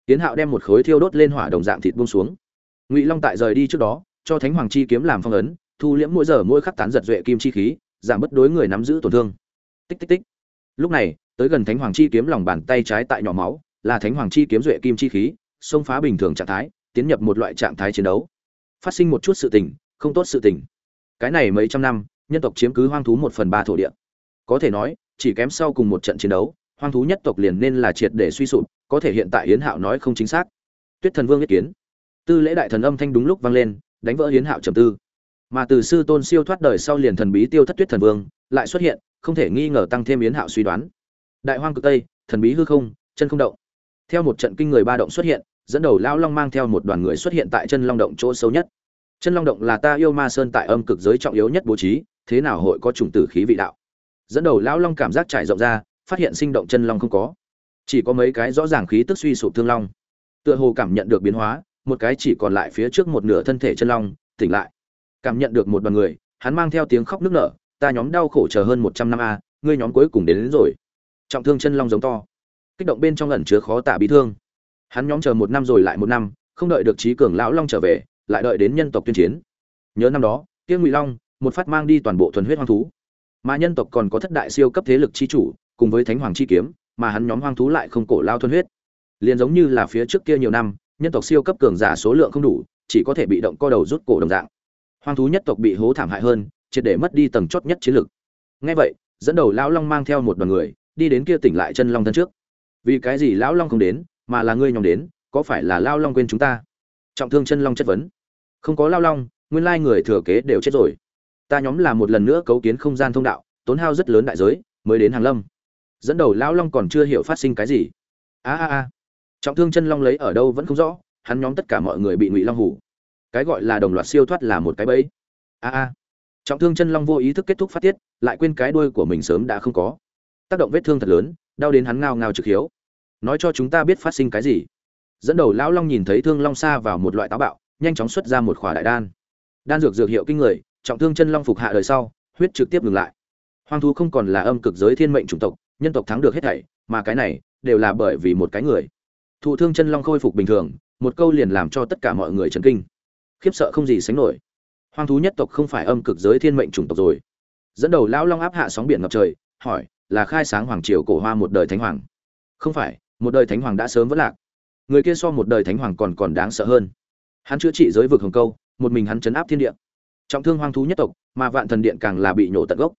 Tiến hạo đem một khối thiêu đốt lên hỏa đồng dạng thịt buông xuống. Ngụy long tại rời đi trước đó, cho thánh hoàng chi kiếm làm phong ấn, thu liễm mỗi giờ mỗi khắc tán giật duệ kim chi khí, giảm bất đối người nắm giữ tổn thương. Tích tích tích. Lúc này, tới gần thánh hoàng chi kiếm lòng bàn tay trái tại nhỏ máu, là thánh hoàng chi kiếm duệ kim chi khí, xông phá bình thường trạng thái, tiến nhập một loại trạng thái chiến đấu. Phát sinh một chút sự tình, không tốt sự tình. Cái này mấy trăm năm, nhân tộc chiếm cứ hoang thú một phần ba thổ địa có thể nói, chỉ kém sau cùng một trận chiến đấu, hoang thú nhất tộc liền nên là triệt để suy sụp, có thể hiện tại hiến hạo nói không chính xác. Tuyết thần vương ý kiến. Tư lễ đại thần âm thanh đúng lúc vang lên, đánh vỡ hiến hạo trầm tư. Mà từ sư tôn siêu thoát đời sau liền thần bí tiêu thất tuyết thần vương, lại xuất hiện, không thể nghi ngờ tăng thêm yến hạo suy đoán. Đại hoang cực tây, thần bí hư không, chân không động. Theo một trận kinh người ba động xuất hiện, dẫn đầu lão long mang theo một đoàn người xuất hiện tại chân long động chỗ sâu nhất. Chân long động là ta yêu ma sơn tại âm cực giới trọng yếu nhất bố trí, thế nào hội có chủng tử khí vị đạo? Dẫn đầu lão long cảm giác trải rộng ra phát hiện sinh động chân long không có. Chỉ có mấy cái rõ ràng khí tức suy sụp thương long. Tựa hồ cảm nhận được biến hóa một cái chỉ còn lại phía trước một nửa thân thể chân long tỉnh lại. Cảm nhận được một đoàn người hắn mang theo tiếng khóc nức nở ta nhóm đau khổ chờ hơn một trăm năm a ngươi nhóm cuối cùng đến, đến rồi. Trọng thương chân long giống to. Kích động bên trong ẩn chứa khó tả bị thương. Hắn nhóm chờ một năm rồi lại một năm không đợi được trí cường lão long trở về lại đợi đến nhân tộc tuyên chiến. Nhớ năm đó kia ngụy long một phát mang đi toàn bộ thuần huyết hoang thú mà nhân tộc còn có thất đại siêu cấp thế lực chi chủ, cùng với thánh hoàng chi kiếm, mà hắn nhóm hoang thú lại không cổ lao thuần huyết. Liền giống như là phía trước kia nhiều năm, nhân tộc siêu cấp cường giả số lượng không đủ, chỉ có thể bị động co đầu rút cổ đồng dạng. Hoang thú nhất tộc bị hố thảm hại hơn, triệt để mất đi tầng chót nhất chiến lực. Ngay vậy, dẫn đầu lão long mang theo một đoàn người, đi đến kia tỉnh lại chân long thân trước. Vì cái gì lão long không đến, mà là ngươi nhóm đến, có phải là lao long quên chúng ta? Trọng thương chân long chất vấn. Không có lao long, nguyên lai người thừa kế đều chết rồi ta nhóm là một lần nữa cấu kiến không gian thông đạo, tốn hao rất lớn đại giới, mới đến hàng lâm. Dẫn đầu lão long còn chưa hiểu phát sinh cái gì. A a a. Trọng thương chân long lấy ở đâu vẫn không rõ, hắn nhóm tất cả mọi người bị ngụy long hủ. Cái gọi là đồng loạt siêu thoát là một cái bẫy. A a. Trọng thương chân long vô ý thức kết thúc phát tiết, lại quên cái đuôi của mình sớm đã không có. Tác động vết thương thật lớn, đau đến hắn ngao ngao trực hiếu. Nói cho chúng ta biết phát sinh cái gì. Dẫn đầu lão long nhìn thấy thương long xa vào một loại táo bạo, nhanh chóng xuất ra một khỏa đại đan. Đan dược dược hiệu kinh người trọng thương chân long phục hạ đời sau, huyết trực tiếp ngừng lại. Hoang thú không còn là âm cực giới thiên mệnh chủng tộc, nhân tộc thắng được hết thảy, mà cái này đều là bởi vì một cái người. Thụ thương chân long khôi phục bình thường, một câu liền làm cho tất cả mọi người chấn kinh. Khiếp sợ không gì sánh nổi. Hoang thú nhất tộc không phải âm cực giới thiên mệnh chủng tộc rồi. Dẫn đầu lão long áp hạ sóng biển ngập trời, hỏi, là khai sáng hoàng triều cổ hoa một đời thánh hoàng? Không phải, một đời thánh hoàng đã sớm vất lạc. Người kia so một đời thánh hoàng còn còn đáng sợ hơn. Hắn chữa trị giới vực hồng câu, một mình hắn chấn áp thiên địa trọng thương hoang thú nhất tộc, mà vạn thần điện càng là bị nhổ tận gốc.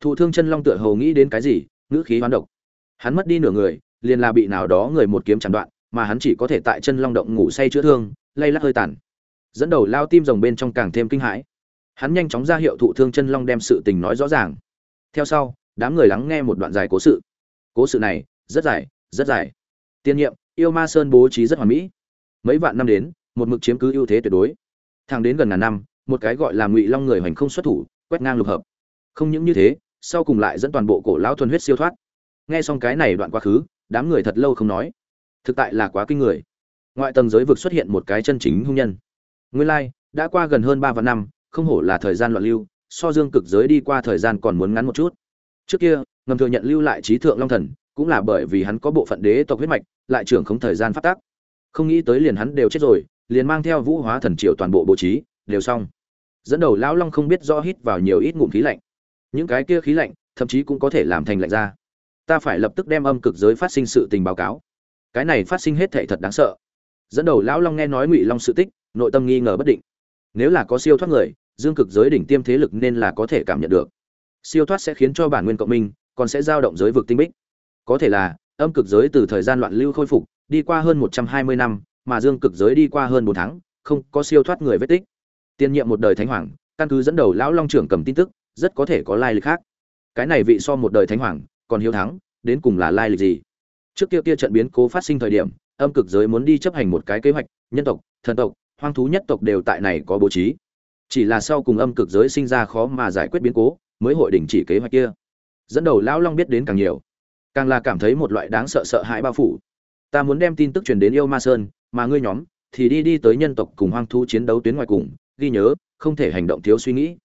Thụ thương chân long tựa hầu nghĩ đến cái gì, ngữ khí hoán độc. Hắn mất đi nửa người, liền là bị nào đó người một kiếm chặn đoạn, mà hắn chỉ có thể tại chân long động ngủ say chữa thương, lay lắc hơi tàn. Dẫn đầu lao tim rồng bên trong càng thêm kinh hãi. Hắn nhanh chóng ra hiệu thụ thương chân long đem sự tình nói rõ ràng. Theo sau, đám người lắng nghe một đoạn dài cố sự. Cố sự này, rất dài rất dài. Tiên nhiệm, yêu ma sơn bố trí rất hoàn mỹ. Mấy vạn năm đến, một mực chiếm cứ ưu thế tuyệt đối. Thẳng đến gần ngàn năm một cái gọi là ngụy long người hoành không xuất thủ, quét ngang lục hợp. Không những như thế, sau cùng lại dẫn toàn bộ cổ lão thuần huyết siêu thoát. Nghe xong cái này đoạn quá khứ, đám người thật lâu không nói. Thực tại là quá kinh người. Ngoại tầng giới vực xuất hiện một cái chân chính hung nhân. Nguyên lai, đã qua gần hơn ba vạn năm, không hổ là thời gian loạn lưu, so dương cực giới đi qua thời gian còn muốn ngắn một chút. Trước kia, ngầm thừa nhận lưu lại trí thượng long thần, cũng là bởi vì hắn có bộ phận đế tộc huyết mạch, lại trưởng không thời gian phát tác. Không nghĩ tới liền hắn đều chết rồi, liền mang theo vũ hóa thần triệu toàn bộ bố trí, đều xong dẫn đầu lão long không biết rõ hít vào nhiều ít ngụm khí lạnh. Những cái kia khí lạnh, thậm chí cũng có thể làm thành lạnh ra ta phải lập tức đem âm cực giới phát sinh sự tình báo cáo. Cái này phát sinh hết thệ thật đáng sợ. Dẫn đầu lão long nghe nói ngụy long sự tích, nội tâm nghi ngờ bất định. Nếu là có siêu thoát người, dương cực giới đỉnh tiêm thế lực nên là có thể cảm nhận được. Siêu thoát sẽ khiến cho bản nguyên cộng minh, còn sẽ giao động giới vực tinh bích. Có thể là, âm cực giới từ thời gian loạn lưu khôi phục, đi qua hơn một trăm hai mươi năm, mà dương cực giới đi qua hơn bốn tháng, không có siêu thoát người vết tích tiên nhiệm một đời thánh hoàng, căn cứ dẫn đầu lão long trưởng cầm tin tức, rất có thể có lai lịch khác. Cái này vị so một đời thánh hoàng, còn hiếu thắng, đến cùng là lai lịch gì? Trước kia kia trận biến cố phát sinh thời điểm, âm cực giới muốn đi chấp hành một cái kế hoạch, nhân tộc, thần tộc, hoang thú nhất tộc đều tại này có bố trí. Chỉ là sau cùng âm cực giới sinh ra khó mà giải quyết biến cố, mới hội đình chỉ kế hoạch kia. Dẫn đầu lão long biết đến càng nhiều. Càng là cảm thấy một loại đáng sợ sợ hãi bao phủ. Ta muốn đem tin tức truyền đến yêu ma sơn, mà ngươi nhóm thì đi đi tới nhân tộc cùng hoang thú chiến đấu tuyến ngoài cùng ghi nhớ, không thể hành động thiếu suy nghĩ.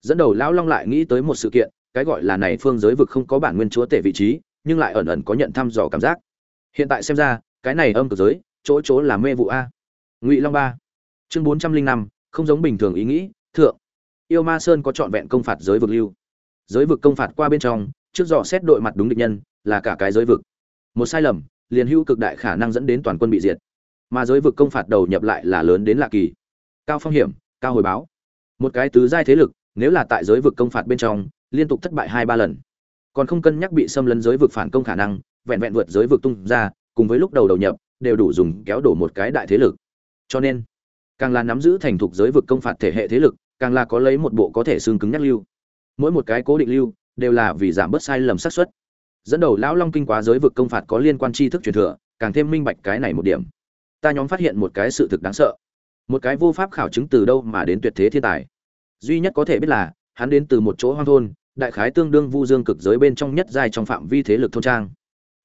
Dẫn đầu lão long lại nghĩ tới một sự kiện, cái gọi là này phương giới vực không có bản nguyên chúa tể vị trí, nhưng lại ẩn ẩn có nhận thăm dò cảm giác. Hiện tại xem ra, cái này âm cực giới, chỗ chỗ là mê vụ a. Ngụy long ba. Chương bốn trăm linh năm, không giống bình thường ý nghĩ, thượng. Yêu ma sơn có trọn vẹn công phạt giới vực lưu. Giới vực công phạt qua bên trong, trước dò xét đội mặt đúng địch nhân, là cả cái giới vực. Một sai lầm, liền hữu cực đại khả năng dẫn đến toàn quân bị diệt. Mà giới vực công phạt đầu nhập lại là lớn đến lạ kỳ. Cao phong hiểm cao hồi báo. Một cái tứ giai thế lực, nếu là tại giới vực công phạt bên trong, liên tục thất bại hai ba lần. Còn không cân nhắc bị xâm lấn giới vực phản công khả năng, vẹn vẹn vượt giới vực tung ra, cùng với lúc đầu đầu nhập, đều đủ dùng kéo đổ một cái đại thế lực. Cho nên, càng là nắm giữ thành thục giới vực công phạt thể hệ thế lực, càng là có lấy một bộ có thể xương cứng nhắc lưu. Mỗi một cái cố định lưu, đều là vì giảm bớt sai lầm xác suất. Dẫn đầu lão long kinh quá giới vực công phạt có liên quan tri thức truyền thừa, càng thêm minh bạch cái này một điểm. Ta nhóm phát hiện một cái sự thực đáng sợ một cái vô pháp khảo chứng từ đâu mà đến tuyệt thế thiên tài. Duy nhất có thể biết là, hắn đến từ một chỗ hoang thôn, đại khái tương đương vu dương cực giới bên trong nhất giai trong phạm vi thế lực thôn trang.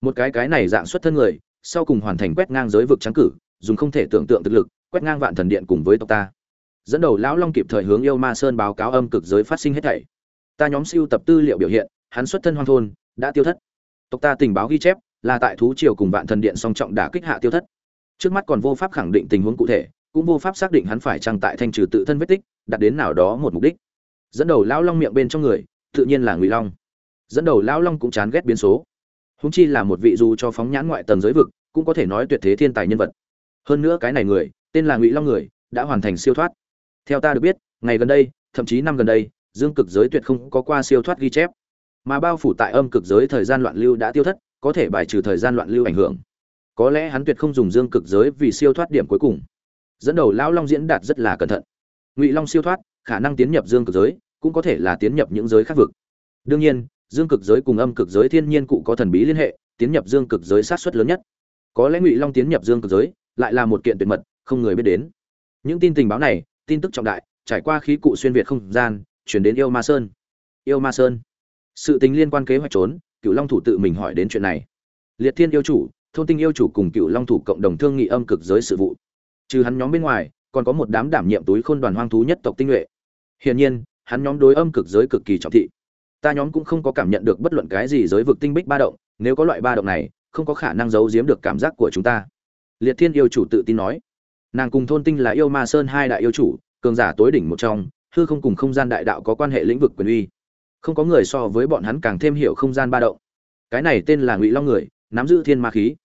Một cái cái này dạng xuất thân người, sau cùng hoàn thành quét ngang giới vực trắng cử, dùng không thể tưởng tượng thực lực, quét ngang vạn thần điện cùng với tộc ta. Dẫn đầu lão long kịp thời hướng yêu ma sơn báo cáo âm cực giới phát sinh hết thảy. Ta nhóm siêu tập tư liệu biểu hiện, hắn xuất thân hoang thôn, đã tiêu thất. Tộc ta tình báo ghi chép, là tại thú triều cùng vạn thần điện song trọng đả kích hạ tiêu thất. Trước mắt còn vô pháp khẳng định tình huống cụ thể cũng vô pháp xác định hắn phải trang tại thanh trừ tự thân vết tích đặt đến nào đó một mục đích. Dẫn đầu lão long miệng bên trong người, tự nhiên là ngụy long. Dẫn đầu lão long cũng chán ghét biến số. Húng chi là một vị dù cho phóng nhãn ngoại tầng giới vực, cũng có thể nói tuyệt thế thiên tài nhân vật. Hơn nữa cái này người, tên là ngụy long người, đã hoàn thành siêu thoát. Theo ta được biết, ngày gần đây, thậm chí năm gần đây, dương cực giới tuyệt không có qua siêu thoát ghi chép. Mà bao phủ tại âm cực giới thời gian loạn lưu đã tiêu thất, có thể bài trừ thời gian loạn lưu ảnh hưởng. Có lẽ hắn tuyệt không dùng dương cực giới vì siêu thoát điểm cuối cùng dẫn đầu lão long diễn đạt rất là cẩn thận. Ngụy long siêu thoát, khả năng tiến nhập dương cực giới, cũng có thể là tiến nhập những giới khác vực. Đương nhiên, dương cực giới cùng âm cực giới thiên nhiên cụ có thần bí liên hệ, tiến nhập dương cực giới sát xuất lớn nhất. Có lẽ ngụy long tiến nhập dương cực giới, lại là một kiện tuyệt mật, không người biết đến. Những tin tình báo này, tin tức trọng đại, trải qua khí cụ xuyên việt không gian, chuyển đến yêu ma sơn. Yêu ma sơn. Sự tình liên quan kế hoạch trốn cựu long thủ tự mình hỏi đến chuyện này. Liệt thiên yêu chủ, thôn tinh yêu chủ cùng cựu long thủ cộng đồng thương nghị âm cực giới sự vụ trừ hắn nhóm bên ngoài, còn có một đám đảm nhiệm túi khôn đoàn hoang thú nhất tộc tinh nhuệ. Hiển nhiên, hắn nhóm đối âm cực giới cực kỳ trọng thị. Ta nhóm cũng không có cảm nhận được bất luận cái gì giới vực tinh bích ba động, nếu có loại ba động này, không có khả năng giấu giếm được cảm giác của chúng ta. Liệt thiên yêu chủ tự tin nói. Nàng cùng thôn tinh là yêu ma sơn hai đại yêu chủ, cường giả tối đỉnh một trong, hư không cùng không gian đại đạo có quan hệ lĩnh vực quyền uy. Không có người so với bọn hắn càng thêm hiểu không gian ba động. Cái này tên là ngụy long người, nắm giữ thiên ma khí.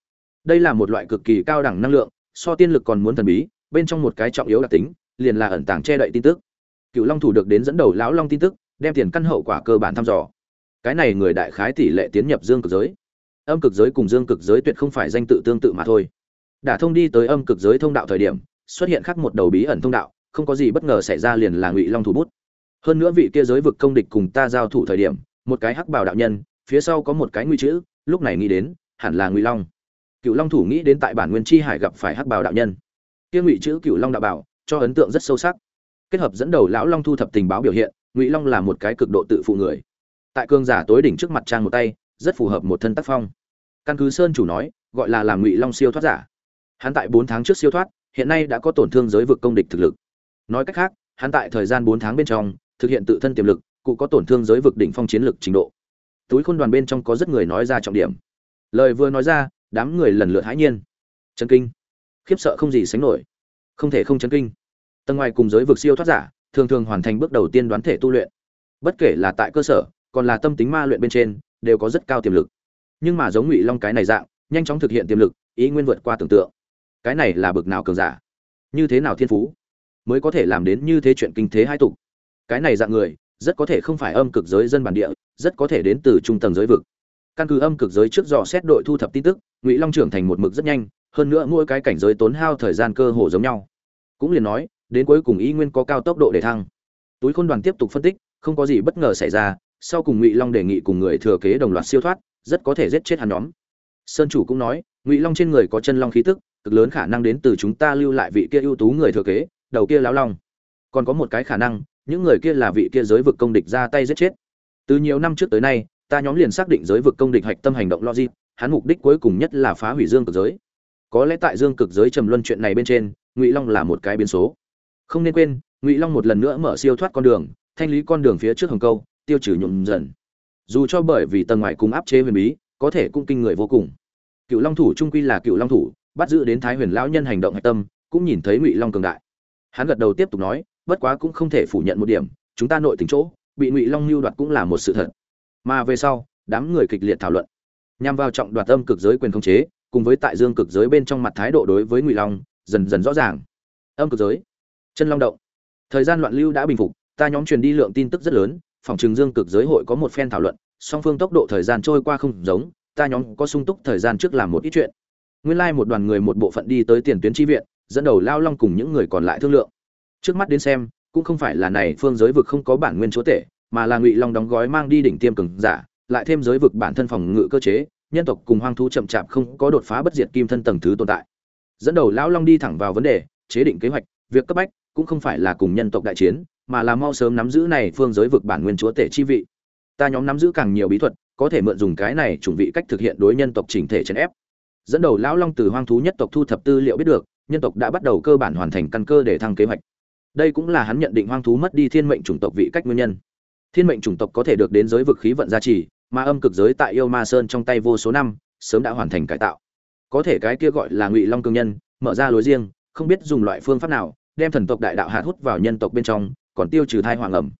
Đây là một loại cực kỳ cao đẳng năng lượng so tiên lực còn muốn thần bí, bên trong một cái trọng yếu đặc tính, liền là ẩn tàng che đậy tin tức. Cựu long thủ được đến dẫn đầu lão long tin tức, đem tiền căn hậu quả cơ bản thăm dò. Cái này người đại khái tỷ lệ tiến nhập dương cực giới. Âm cực giới cùng dương cực giới tuyệt không phải danh tự tương tự mà thôi. Đả thông đi tới âm cực giới thông đạo thời điểm, xuất hiện khắc một đầu bí ẩn thông đạo, không có gì bất ngờ xảy ra liền là ngụy long thủ bút. Hơn nữa vị kia giới vực công địch cùng ta giao thủ thời điểm, một cái hắc bảo đạo nhân, phía sau có một cái nguy chữ, lúc này nghĩ đến, hẳn là ngụy long cựu long thủ nghĩ đến tại bản nguyên chi hải gặp phải hắc bảo đạo nhân. Kia ngụy chữ cựu long đạo bảo, cho ấn tượng rất sâu sắc. Kết hợp dẫn đầu lão long thu thập tình báo biểu hiện, ngụy long là một cái cực độ tự phụ người. Tại cương giả tối đỉnh trước mặt trang một tay, rất phù hợp một thân tác phong. Căn cứ sơn chủ nói, gọi là làm ngụy long siêu thoát giả. Hắn tại bốn tháng trước siêu thoát, hiện nay đã có tổn thương giới vực công địch thực lực. Nói cách khác, hắn tại thời gian bốn tháng bên trong, thực hiện tự thân tiềm lực, cụ có tổn thương giới vực đỉnh phong chiến lực trình độ. Túi khôn đoàn bên trong có rất người nói ra trọng điểm. Lời vừa nói ra đám người lần lượt hãi nhiên. Chấn kinh. Khiếp sợ không gì sánh nổi. Không thể không chấn kinh. Tầng ngoài cùng giới vực siêu thoát giả, thường thường hoàn thành bước đầu tiên đoán thể tu luyện. Bất kể là tại cơ sở, còn là tâm tính ma luyện bên trên, đều có rất cao tiềm lực. Nhưng mà giống ngụy long cái này dạng, nhanh chóng thực hiện tiềm lực, ý nguyên vượt qua tưởng tượng. Cái này là bực nào cường giả? Như thế nào thiên phú? Mới có thể làm đến như thế chuyện kinh thế hai tục. Cái này dạng người, rất có thể không phải âm cực giới dân bản địa, rất có thể đến từ trung tầng giới vực căn cứ âm cực giới trước dò xét đội thu thập tin tức, ngụy long trưởng thành một mực rất nhanh, hơn nữa mỗi cái cảnh giới tốn hao thời gian cơ hồ giống nhau. Cũng liền nói, đến cuối cùng ý nguyên có cao tốc độ để thăng. Túi khôn đoàn tiếp tục phân tích, không có gì bất ngờ xảy ra, sau cùng ngụy long đề nghị cùng người thừa kế đồng loạt siêu thoát, rất có thể giết chết hắn nhóm. Sơn chủ cũng nói, ngụy long trên người có chân long khí tức, cực lớn khả năng đến từ chúng ta lưu lại vị kia ưu tú người thừa kế, đầu kia lão long. Còn có một cái khả năng, những người kia là vị kia giới vực công địch ra tay giết chết. Từ nhiều năm trước tới nay ta nhóm liền xác định giới vực công địch hạch tâm hành động logic, hắn mục đích cuối cùng nhất là phá hủy dương cực giới. Có lẽ tại dương cực giới trầm luân chuyện này bên trên, ngụy long là một cái biến số. Không nên quên, ngụy long một lần nữa mở siêu thoát con đường, thanh lý con đường phía trước hồng câu, tiêu trừ nhuộm dần dù cho bởi vì tầng ngoài cùng áp chế huyền bí, có thể cũng kinh người vô cùng. Cựu long thủ trung quy là cựu long thủ, bắt giữ đến thái huyền lão nhân hành động hạch tâm, cũng nhìn thấy ngụy long cường đại. Hắn gật đầu tiếp tục nói, bất quá cũng không thể phủ nhận một điểm, chúng ta nội tình chỗ, bị ngụy long lưu đoạt cũng là một sự thật mà về sau, đám người kịch liệt thảo luận, nhằm vào trọng đoạt âm cực giới quyền khống chế, cùng với tại dương cực giới bên trong mặt thái độ đối với ngụy long, dần dần rõ ràng. Âm cực giới, chân long động. Thời gian loạn lưu đã bình phục, ta nhóm truyền đi lượng tin tức rất lớn, phòng trường dương cực giới hội có một phen thảo luận, song phương tốc độ thời gian trôi qua không giống, ta nhóm có sung túc thời gian trước làm một ít chuyện. Nguyên lai like một đoàn người một bộ phận đi tới tiền tuyến tri viện, dẫn đầu lao long cùng những người còn lại thương lượng. Trước mắt đến xem, cũng không phải là này phương giới vực không có bản nguyên chúa tể mà là ngụy long đóng gói mang đi đỉnh tiêm cường giả lại thêm giới vực bản thân phòng ngự cơ chế nhân tộc cùng hoang thú chậm chạp không có đột phá bất diệt kim thân tầng thứ tồn tại dẫn đầu lão long đi thẳng vào vấn đề chế định kế hoạch việc cấp bách cũng không phải là cùng nhân tộc đại chiến mà là mau sớm nắm giữ này phương giới vực bản nguyên chúa tể chi vị ta nhóm nắm giữ càng nhiều bí thuật có thể mượn dùng cái này chuẩn bị cách thực hiện đối nhân tộc chỉnh thể chấn ép dẫn đầu lão long từ hoang thú nhất tộc thu thập tư liệu biết được nhân tộc đã bắt đầu cơ bản hoàn thành căn cơ để thăng kế hoạch đây cũng là hắn nhận định hoang thú mất đi thiên mệnh chủng tộc vị cách nguyên nhân thiên mệnh chủng tộc có thể được đến giới vực khí vận gia trì, mà âm cực giới tại yêu ma sơn trong tay vô số năm, sớm đã hoàn thành cải tạo. Có thể cái kia gọi là ngụy long cương nhân, mở ra lối riêng, không biết dùng loại phương pháp nào, đem thần tộc đại đạo hạt hút vào nhân tộc bên trong, còn tiêu trừ thai hoàng ẩm.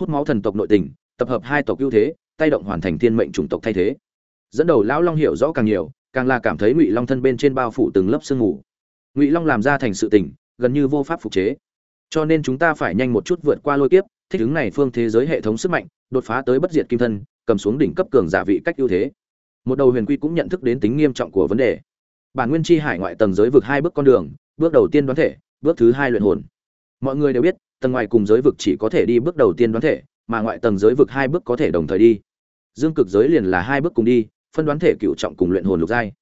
Hút máu thần tộc nội tình, tập hợp hai tộc ưu thế, tay động hoàn thành thiên mệnh chủng tộc thay thế. Dẫn đầu lão long hiểu rõ càng nhiều, càng là cảm thấy ngụy long thân bên trên bao phủ từng lớp sương mù. Ngụy long làm ra thành sự tình, gần như vô pháp phục chế. Cho nên chúng ta phải nhanh một chút vượt qua lôi kiếp thích ứng này phương thế giới hệ thống sức mạnh, đột phá tới bất diệt kim thân, cầm xuống đỉnh cấp cường giả vị cách ưu thế. Một đầu huyền quy cũng nhận thức đến tính nghiêm trọng của vấn đề. Bản nguyên chi hải ngoại tầng giới vực hai bước con đường, bước đầu tiên đoán thể, bước thứ hai luyện hồn. Mọi người đều biết, tầng ngoài cùng giới vực chỉ có thể đi bước đầu tiên đoán thể, mà ngoại tầng giới vực hai bước có thể đồng thời đi. Dương cực giới liền là hai bước cùng đi, phân đoán thể cựu trọng cùng luyện hồn lục giai.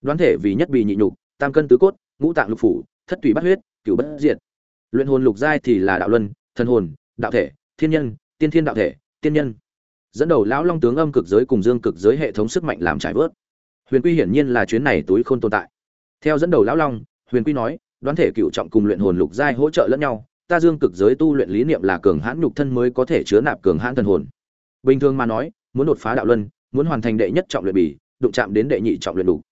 Đoán thể vì nhất bì nhị nhục, tam cân tứ cốt, ngũ tạng lục phủ, thất tùy bát huyết cựu bất diệt. Luyện hồn lục giai thì là đạo luân, thần hồn, đạo thể thiên nhân, tiên thiên đạo thể, tiên nhân. Dẫn đầu lão long tướng âm cực giới cùng dương cực giới hệ thống sức mạnh làm trải vớt. Huyền quy hiển nhiên là chuyến này túi khôn tồn tại. Theo dẫn đầu lão long, huyền quy nói, đoán thể cựu trọng cùng luyện hồn lục giai hỗ trợ lẫn nhau, ta dương cực giới tu luyện lý niệm là cường hãn nhục thân mới có thể chứa nạp cường hãn thần hồn. Bình thường mà nói, muốn đột phá đạo luân, muốn hoàn thành đệ nhất trọng luyện bỉ đụng chạm đến đệ nhị trọng luyện đủ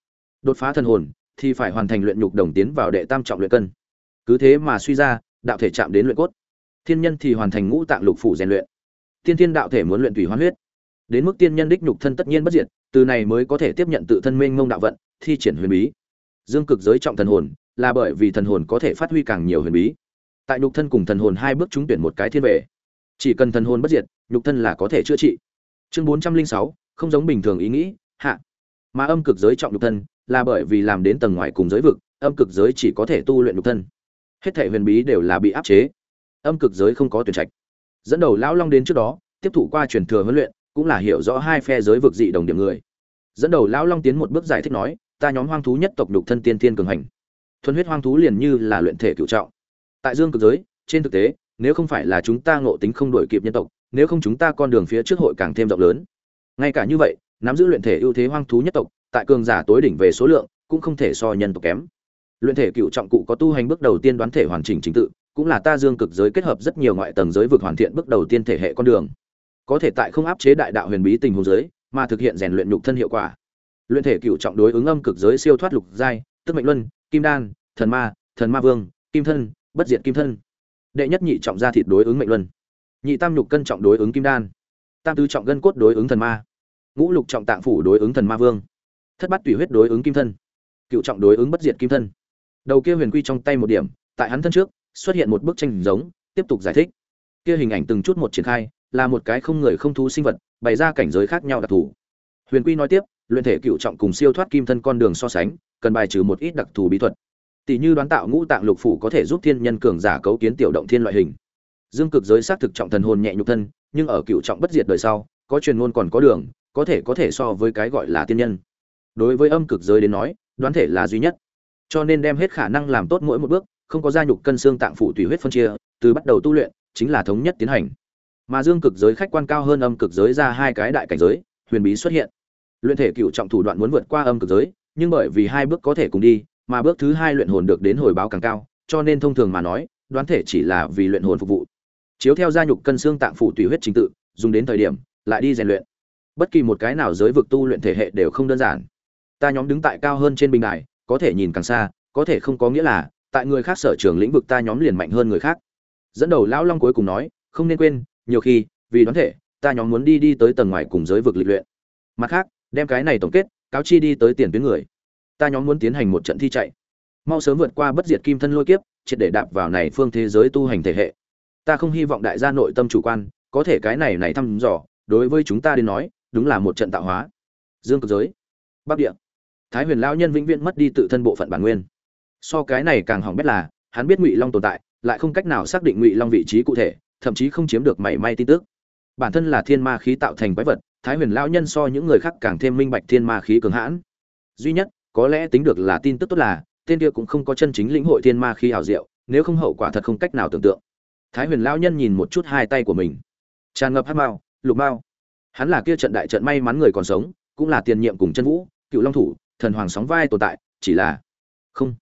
đột phá thần hồn, thì phải hoàn thành luyện nhục đồng tiến vào đệ tam trọng luyện cân. Cứ thế mà suy ra, đạo thể chạm đến luyện cốt thiên nhân thì hoàn thành ngũ tạng lục phủ rèn luyện. Tiên thiên đạo thể muốn luyện tùy hoán huyết. Đến mức tiên nhân đích nhục thân tất nhiên bất diệt, từ này mới có thể tiếp nhận tự thân minh mông đạo vận, thi triển huyền bí. Dương cực giới trọng thần hồn là bởi vì thần hồn có thể phát huy càng nhiều huyền bí. Tại nhục thân cùng thần hồn hai bước trúng tuyển một cái thiên về. Chỉ cần thần hồn bất diệt, nhục thân là có thể chữa trị. Chương bốn trăm linh sáu, không giống bình thường ý nghĩ, hạ. Mà âm cực giới trọng nhục thân là bởi vì làm đến tầng ngoài cùng giới vực, âm cực giới chỉ có thể tu luyện nhục thân. Hết thể huyền bí đều là bị áp chế âm cực giới không có tuyển trạch. Dẫn đầu lão long đến trước đó, tiếp thụ qua truyền thừa huấn luyện, cũng là hiểu rõ hai phe giới vực dị đồng điểm người. Dẫn đầu lão long tiến một bước giải thích nói, ta nhóm hoang thú nhất tộc đục thân tiên tiên cường hành. Thuần huyết hoang thú liền như là luyện thể cựu trọng. Tại dương cực giới, trên thực tế, nếu không phải là chúng ta ngộ tính không đổi kịp nhân tộc, nếu không chúng ta con đường phía trước hội càng thêm rộng lớn. Ngay cả như vậy, nắm giữ luyện thể ưu thế hoang thú nhất tộc, tại cường giả tối đỉnh về số lượng, cũng không thể so nhân tộc kém. Luyện thể cựu trọng cụ có tu hành bước đầu tiên đoán thể hoàn chỉnh trình tự cũng là ta dương cực giới kết hợp rất nhiều ngoại tầng giới vực hoàn thiện bước đầu tiên thể hệ con đường. Có thể tại không áp chế đại đạo huyền bí tình huống giới, mà thực hiện rèn luyện nhục thân hiệu quả. Luyện thể cựu trọng đối ứng âm cực giới siêu thoát lục giai, tức mệnh luân, kim đan, thần ma thần ma vương, kim thân, bất diệt kim thân. Đệ nhất nhị trọng gia thịt đối ứng mệnh luân. Nhị tam nhục cân trọng đối ứng kim đan. Tam tứ trọng gân cốt đối ứng thần ma. Ngũ lục trọng tạng phủ đối ứng thần ma vương. Thất bát tùy huyết đối ứng kim thân. Cựu trọng đối ứng bất diệt kim thân. Đầu kia huyền quy trong tay một điểm, tại hắn thân trước xuất hiện một bức tranh giống, tiếp tục giải thích. Kia hình ảnh từng chút một triển khai, là một cái không người không thú sinh vật, bày ra cảnh giới khác nhau đặc thù. Huyền quy nói tiếp, luyện thể cựu trọng cùng siêu thoát kim thân con đường so sánh, cần bài trừ một ít đặc thù bí thuật. Tỷ như đoán tạo ngũ tạng lục phủ có thể giúp thiên nhân cường giả cấu kiến tiểu động thiên loại hình. Dương cực giới xác thực trọng thần hồn nhẹ nhục thân, nhưng ở cựu trọng bất diệt đời sau, có truyền ngôn còn có đường, có thể có thể so với cái gọi là tiên nhân. Đối với âm cực giới đến nói, đoán thể là duy nhất. Cho nên đem hết khả năng làm tốt mỗi một bước không có gia nhục cân xương tạng phủ tùy huyết phân chia, từ bắt đầu tu luyện, chính là thống nhất tiến hành. Mà dương cực giới khách quan cao hơn âm cực giới ra hai cái đại cảnh giới, huyền bí xuất hiện. Luyện thể cựu trọng thủ đoạn muốn vượt qua âm cực giới, nhưng bởi vì hai bước có thể cùng đi, mà bước thứ hai luyện hồn được đến hồi báo càng cao, cho nên thông thường mà nói, đoán thể chỉ là vì luyện hồn phục vụ. Chiếu theo gia nhục cân xương tạng phủ tùy huyết trình tự, dùng đến thời điểm, lại đi rèn luyện. Bất kỳ một cái nào giới vực tu luyện thể hệ đều không đơn giản. Ta nhóm đứng tại cao hơn trên bình đài, có thể nhìn càng xa, có thể không có nghĩa là tại người khác sở trường lĩnh vực ta nhóm liền mạnh hơn người khác. Dẫn đầu lão long cuối cùng nói, không nên quên, nhiều khi, vì đoán thể, ta nhóm muốn đi đi tới tầng ngoài cùng giới vực lịch luyện. Mặt khác, đem cái này tổng kết, cáo chi đi tới tiền tuyến người. Ta nhóm muốn tiến hành một trận thi chạy. Mau sớm vượt qua bất diệt kim thân lôi kiếp, triệt để đạp vào này phương thế giới tu hành thể hệ. Ta không hy vọng đại gia nội tâm chủ quan, có thể cái này này thăm dò, đối với chúng ta đến nói, đúng là một trận tạo hóa. Dương cực giới. Bắc địa. Thái huyền lão nhân vĩnh viễn mất đi tự thân bộ phận bản nguyên so cái này càng hỏng bét là, hắn biết ngụy long tồn tại, lại không cách nào xác định ngụy long vị trí cụ thể, thậm chí không chiếm được mảy may tin tức. Bản thân là thiên ma khí tạo thành quái vật, thái huyền lão nhân so những người khác càng thêm minh bạch thiên ma khí cường hãn. Duy nhất, có lẽ tính được là tin tức tốt là, tên kia cũng không có chân chính lĩnh hội thiên ma khí ảo diệu, nếu không hậu quả thật không cách nào tưởng tượng. Thái huyền lão nhân nhìn một chút hai tay của mình. Tràn ngập hát mao, lục mao. Hắn là kia trận đại trận may mắn người còn sống, cũng là tiền nhiệm cùng chân vũ, cựu long thủ, thần hoàng sóng vai tồn tại, chỉ là không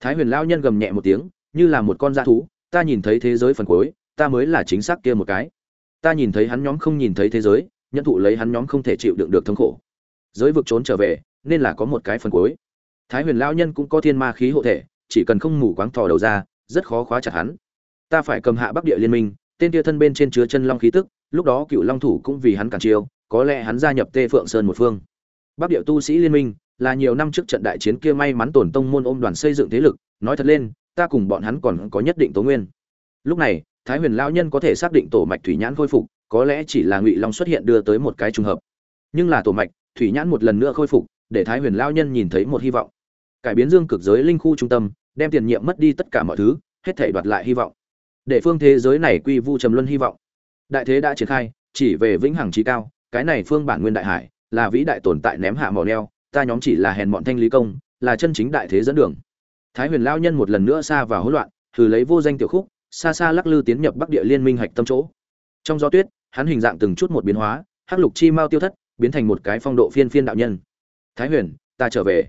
thái huyền lão nhân gầm nhẹ một tiếng, như là một con dã thú, ta nhìn thấy thế giới phần cuối, ta mới là chính xác kia một cái. Ta nhìn thấy hắn nhóm không nhìn thấy thế giới, nhận thụ lấy hắn nhóm không thể chịu đựng được thống khổ. Giới vực trốn trở về, nên là có một cái phần cuối. Thái huyền lão nhân cũng có thiên ma khí hộ thể, chỉ cần không mù quáng thò đầu ra, rất khó khóa chặt hắn. Ta phải cầm hạ bắc địa liên minh, tên kia thân bên trên chứa chân long khí tức, lúc đó cựu long thủ cũng vì hắn cản chiêu, có lẽ hắn gia nhập tê phượng sơn một phương. Bắc địa tu sĩ liên minh là nhiều năm trước trận đại chiến kia may mắn tổn tông môn ôm đoàn xây dựng thế lực, nói thật lên, ta cùng bọn hắn còn có nhất định tố nguyên. Lúc này, thái huyền lão nhân có thể xác định tổ mạch thủy nhãn khôi phục, có lẽ chỉ là ngụy long xuất hiện đưa tới một cái trùng hợp. Nhưng là tổ mạch thủy nhãn một lần nữa khôi phục, để thái huyền lão nhân nhìn thấy một hy vọng. Cải biến dương cực giới linh khu trung tâm, đem tiền nhiệm mất đi tất cả mọi thứ, hết thảy đoạt lại hy vọng. Để phương thế giới này quy vu trầm luân hy vọng. Đại thế đã triển khai, chỉ về vĩnh hằng chí cao, cái này phương bản nguyên đại hải, là vĩ đại tồn tại ném hạ mỏ neo ta nhóm chỉ là hèn bọn thanh lý công, là chân chính đại thế dẫn đường. Thái huyền lao nhân một lần nữa xa vào hỗn loạn, thử lấy vô danh tiểu khúc, xa xa lắc lư tiến nhập bắc địa liên minh hạch tâm chỗ. Trong gió tuyết, hắn hình dạng từng chút một biến hóa, hắc lục chi mao tiêu thất, biến thành một cái phong độ phiên phiên đạo nhân. Thái huyền, ta trở về.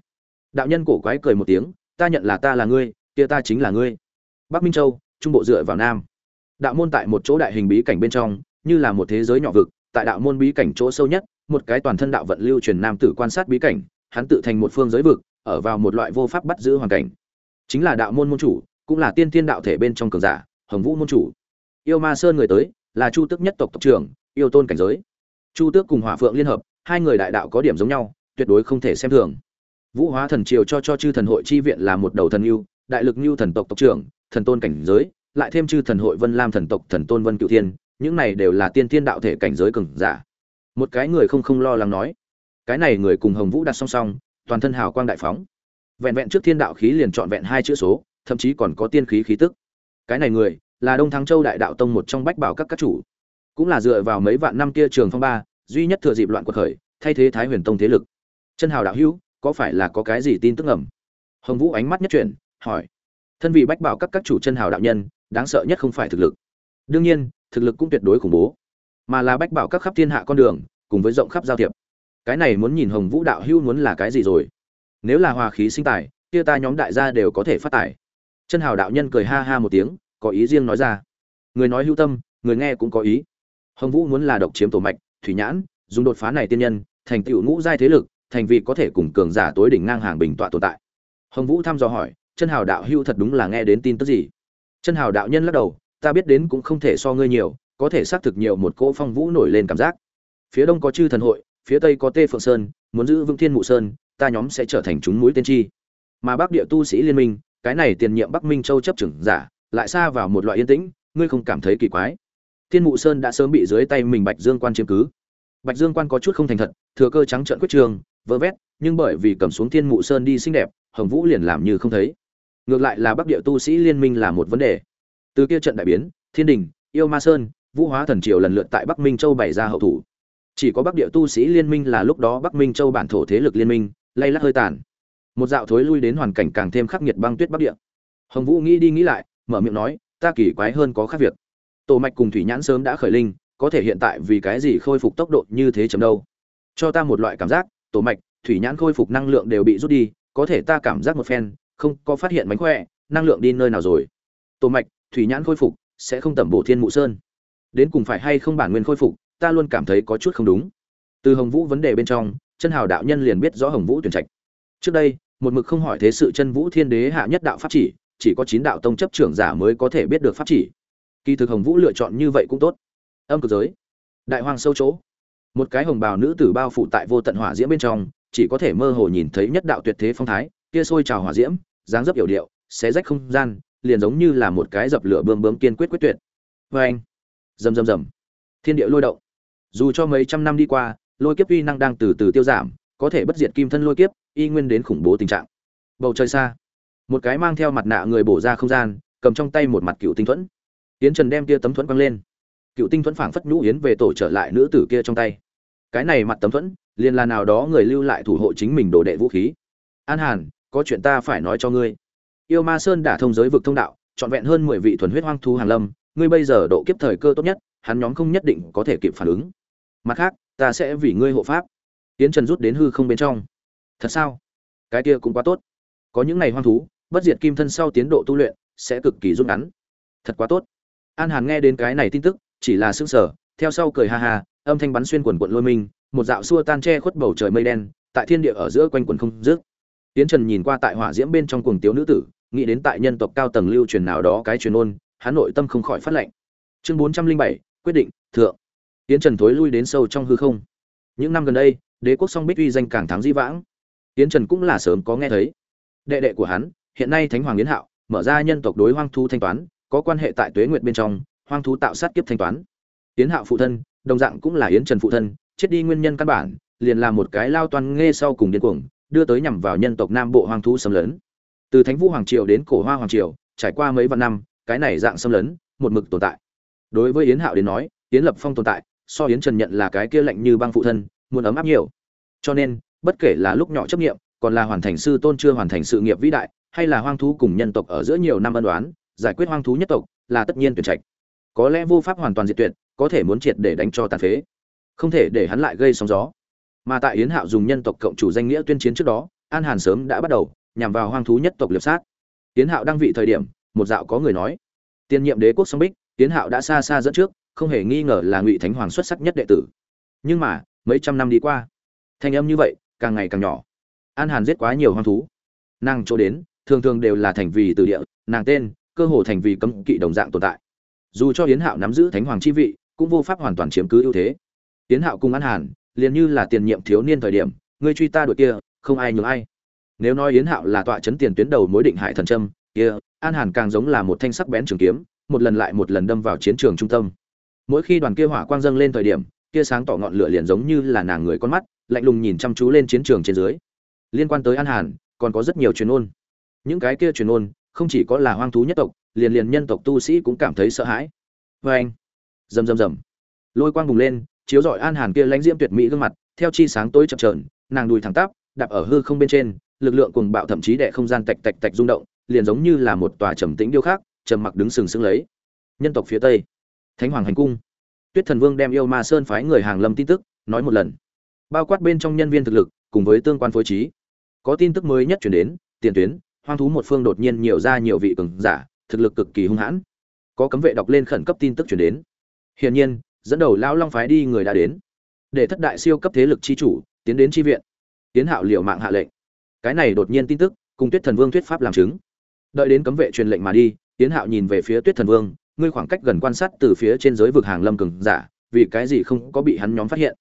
Đạo nhân cổ quái cười một tiếng, ta nhận là ta là ngươi, kia ta chính là ngươi. Bắc minh châu, trung bộ dựa vào nam. Đạo môn tại một chỗ đại hình bí cảnh bên trong, như là một thế giới nhỏ vực, tại đạo môn bí cảnh chỗ sâu nhất một cái toàn thân đạo vận lưu truyền nam tử quan sát bí cảnh hắn tự thành một phương giới vực ở vào một loại vô pháp bắt giữ hoàn cảnh. Chính là đạo môn môn chủ cũng là tiên tiên đạo thể bên trong cường giả hồng vũ môn chủ. Yêu ma sơn người tới là chu tước nhất tộc tộc trưởng yêu tôn cảnh giới. Chu tước cùng hỏa phượng liên hợp hai người đại đạo có điểm giống nhau tuyệt đối không thể xem thường. Vũ hóa thần triều cho cho chư thần hội chi viện là một đầu thần lưu, đại lực lưu thần tộc tộc trưởng thần tôn cảnh giới lại thêm chư thần hội vân lam thần tộc thần tôn vân cửu thiên những này đều là tiên tiên đạo thể cảnh giới cường giả một cái người không không lo lắng nói. Cái này người cùng hồng vũ đặt song song, toàn thân hào quang đại phóng. Vẹn vẹn trước thiên đạo khí liền trọn vẹn hai chữ số, thậm chí còn có tiên khí khí tức. Cái này người là đông thắng châu đại đạo tông một trong bách bảo các các chủ. Cũng là dựa vào mấy vạn năm kia trường phong ba, duy nhất thừa dịp loạn cuộc khởi, thay thế thái huyền tông thế lực. Chân hào đạo hữu, có phải là có cái gì tin tức ẩm hồng vũ ánh mắt nhất chuyển, hỏi. Thân vị bách bảo các các chủ chân hào đạo nhân, đáng sợ nhất không phải thực lực. Đương nhiên, thực lực cũng tuyệt đối khủng bố mà là bách bảo các khắp thiên hạ con đường, cùng với rộng khắp giao thiệp. Cái này muốn nhìn hồng vũ đạo hưu muốn là cái gì rồi? Nếu là hòa khí sinh tài, kia ta nhóm đại gia đều có thể phát tài. Chân hào đạo nhân cười ha ha một tiếng, có ý riêng nói ra. Người nói hưu tâm, người nghe cũng có ý. Hồng vũ muốn là độc chiếm tổ mạch, thủy nhãn, dùng đột phá này tiên nhân, thành tựu ngũ giai thế lực, thành vị có thể cùng cường giả tối đỉnh ngang hàng bình tọa tồn tại. Hồng vũ thăm dò hỏi, chân hào đạo hưu thật đúng là nghe đến tin tức gì? Chân hào đạo nhân lắc đầu, ta biết đến cũng không thể so ngươi nhiều có thể xác thực nhiều một cỗ phong vũ nổi lên cảm giác. Phía đông có chư thần hội, phía tây có tê phượng sơn, muốn giữ vững thiên mụ sơn, ta nhóm sẽ trở thành chúng mũi tiên tri. Mà bắc địa tu sĩ liên minh, cái này tiền nhiệm bắc minh châu chấp trưởng giả, lại xa vào một loại yên tĩnh, ngươi không cảm thấy kỳ quái. Thiên mụ sơn đã sớm bị dưới tay mình bạch dương quan chiếm cứ. Bạch dương quan có chút không thành thật, thừa cơ trắng trợn quyết trường, vơ vét, nhưng bởi vì cầm xuống thiên mụ sơn đi xinh đẹp, hồng vũ liền làm như không thấy. Ngược lại là bắc địa tu sĩ liên minh là một vấn đề. Từ kia trận đại biến, thiên đình, yêu ma sơn vũ hóa thần triều lần lượt tại bắc minh châu bày ra hậu thủ. Chỉ có bắc địa tu sĩ liên minh là lúc đó bắc minh châu bản thổ thế lực liên minh, lay lắc hơi tàn. Một dạo thối lui đến hoàn cảnh càng thêm khắc nghiệt băng tuyết bắc địa. Hồng vũ nghĩ đi nghĩ lại, mở miệng nói, ta kỳ quái hơn có khác việc. Tổ mạch cùng thủy nhãn sớm đã khởi linh, có thể hiện tại vì cái gì khôi phục tốc độ như thế chấm đâu? Cho ta một loại cảm giác, tổ mạch, thủy nhãn khôi phục năng lượng đều bị rút đi, có thể ta cảm giác một phen, không có phát hiện mánh khỏe, năng lượng đi nơi nào rồi? Tổ mạch, thủy nhãn khôi phục, sẽ không tẩm bổ thiên mụ sơn đến cùng phải hay không bản nguyên khôi phục, ta luôn cảm thấy có chút không đúng. Từ hồng vũ vấn đề bên trong, chân hào đạo nhân liền biết rõ hồng vũ tuyển trạch. Trước đây, một mực không hỏi thế sự chân vũ thiên đế hạ nhất đạo pháp chỉ chỉ có chín đạo tông chấp trưởng giả mới có thể biết được pháp chỉ. Kỳ thực hồng vũ lựa chọn như vậy cũng tốt. Âm cực giới, đại hoàng sâu chỗ. Một cái hồng bào nữ tử bao phủ tại vô tận hỏa diễm bên trong, chỉ có thể mơ hồ nhìn thấy nhất đạo tuyệt thế phong thái, kia sôi trào hỏa diễm, dáng dấp yểu điệu, xé rách không gian, liền giống như là một cái dập lửa bươm bướm kiên quyết quyết tuyệt. Vê anh rầm rầm rầm. Thiên địa lôi động. Dù cho mấy trăm năm đi qua, lôi kiếp uy năng đang từ từ tiêu giảm, có thể bất diệt kim thân lôi kiếp, y nguyên đến khủng bố tình trạng. Bầu trời xa. Một cái mang theo mặt nạ người bổ ra không gian, cầm trong tay một mặt cựu tinh thuẫn. Yến trần đem kia tấm thuẫn quăng lên. Cựu tinh thuẫn phảng phất nhũ yến về tổ trở lại nữ tử kia trong tay. Cái này mặt tấm thuẫn, liền là nào đó người lưu lại thủ hộ chính mình đồ đệ vũ khí. An hàn, có chuyện ta phải nói cho ngươi. Yêu ma sơn đã thông giới vực thông đạo, trọn vẹn hơn mười vị thuần huyết hoang thu hàn lâm ngươi bây giờ độ kiếp thời cơ tốt nhất, hắn nhóm không nhất định có thể kịp phản ứng. Mặt khác, ta sẽ vì ngươi hộ pháp. Tiến trần rút đến hư không bên trong. Thật sao? Cái kia cũng quá tốt. Có những ngày hoang thú, bất diệt kim thân sau tiến độ tu luyện sẽ cực kỳ rút ngắn. Thật quá tốt. An hàn nghe đến cái này tin tức, chỉ là sững sờ, theo sau cười ha ha, âm thanh bắn xuyên quần quận lôi minh một dạo xua tan che khuất bầu trời mây đen, tại thiên địa ở giữa quanh quần không dứt. Tiến trần nhìn qua tại hỏa diễm bên trong cuồng tiếu nữ tử, nghĩ đến tại nhân tộc cao tầng lưu truyền nào đó cái truyền ôn hắn nội tâm không khỏi phát lệnh. Chương bốn trăm linh bảy, quyết định, thượng. Tiến trần thối lui đến sâu trong hư không. Những năm gần đây, đế quốc song bích uy danh càng thắng di vãng. Tiến trần cũng là sớm có nghe thấy. Đệ đệ của hắn, hiện nay thánh hoàng yến hạo, mở ra nhân tộc đối hoang thu thanh toán, có quan hệ tại tuế nguyệt bên trong, hoang thú tạo sát kiếp thanh toán. Yến hạo phụ thân, đồng dạng cũng là yến trần phụ thân, chết đi nguyên nhân căn bản, liền là một cái lao toan nghe sau cùng điên cuồng, đưa tới nhằm vào nhân tộc nam bộ hoang thú xâm lấn. Từ thánh vũ hoàng triều đến cổ hoa hoàng triều, trải qua mấy vạn năm cái này dạng xâm lấn, một mực tồn tại. Đối với yến hạo đến nói, yến lập phong tồn tại, so yến trần nhận là cái kia lạnh như băng phụ thân, muốn ấm áp nhiều. Cho nên, bất kể là lúc nhỏ chấp nghiệm còn là hoàn thành sư tôn chưa hoàn thành sự nghiệp vĩ đại, hay là hoang thú cùng nhân tộc ở giữa nhiều năm ân đoán giải quyết hoang thú nhất tộc, là tất nhiên tuyển trạch. Có lẽ vô pháp hoàn toàn diệt tuyệt, có thể muốn triệt để đánh cho tàn phế. Không thể để hắn lại gây sóng gió. Mà tại yến hạo dùng nhân tộc cộng chủ danh nghĩa tuyên chiến trước đó, an hàn sớm đã bắt đầu nhằm vào hoang thú nhất tộc liệp sát. Yến hạo đang vị thời điểm một dạo có người nói, tiên nhiệm đế quốc song bích, tiến hạo đã xa xa dẫn trước, không hề nghi ngờ là ngụy thánh hoàng xuất sắc nhất đệ tử. Nhưng mà, mấy trăm năm đi qua, thanh âm như vậy, càng ngày càng nhỏ. An hàn giết quá nhiều hoang thú. Nàng chỗ đến, thường thường đều là thành vì từ địa, nàng tên, cơ hồ thành vì cấm kỵ đồng dạng tồn tại. Dù cho yến hạo nắm giữ thánh hoàng chi vị, cũng vô pháp hoàn toàn chiếm cứ ưu thế. Yến hạo cùng an hàn, liền như là tiền nhiệm thiếu niên thời điểm, ngươi truy ta đội kia, không ai nhường ai. Nếu nói yến hạo là tọa chấn tiền tuyến đầu mối định hải thần trâm, kia an hàn càng giống là một thanh sắc bén trường kiếm, một lần lại một lần đâm vào chiến trường trung tâm. Mỗi khi đoàn kia hỏa quang dâng lên thời điểm, kia sáng tỏ ngọn lửa liền giống như là nàng người con mắt, lạnh lùng nhìn chăm chú lên chiến trường trên dưới. Liên quan tới an hàn, còn có rất nhiều truyền ôn. Những cái kia truyền ôn, không chỉ có là hoang thú nhất tộc, liền liền nhân tộc tu sĩ cũng cảm thấy sợ hãi. Vê anh, rầm rầm rầm. Lôi quang bùng lên, chiếu rọi an hàn kia lãnh diễm tuyệt mỹ gương mặt, theo chi sáng tối chập trờn nàng đùi thẳng tắp, đạp ở hư không bên trên, lực lượng cùng bạo thậm chí đệ không gian tạch tạch tạch rung động liền giống như là một tòa trầm tĩnh điêu khác trầm mặc đứng sừng sững lấy. Nhân tộc phía tây, thánh hoàng hành cung. Tuyết thần vương đem yêu ma sơn phái người hàng lâm tin tức, nói một lần. Bao quát bên trong nhân viên thực lực, cùng với tương quan phối trí. Có tin tức mới nhất chuyển đến, tiền tuyến, hoang thú một phương đột nhiên nhiều ra nhiều vị cường giả, thực lực cực kỳ hung hãn. Có cấm vệ đọc lên khẩn cấp tin tức chuyển đến. Hiển nhiên, dẫn đầu lão long phái đi người đã đến. Để thất đại siêu cấp thế lực chi chủ, tiến đến chi viện. Tiến hạo liều mạng hạ lệnh. Cái này đột nhiên tin tức, cùng tuyết thần vương thuyết pháp làm chứng đợi đến cấm vệ truyền lệnh mà đi tiến hạo nhìn về phía tuyết thần vương, ngươi khoảng cách gần quan sát từ phía trên giới vực hàng lâm cường giả, vì cái gì không có bị hắn nhóm phát hiện?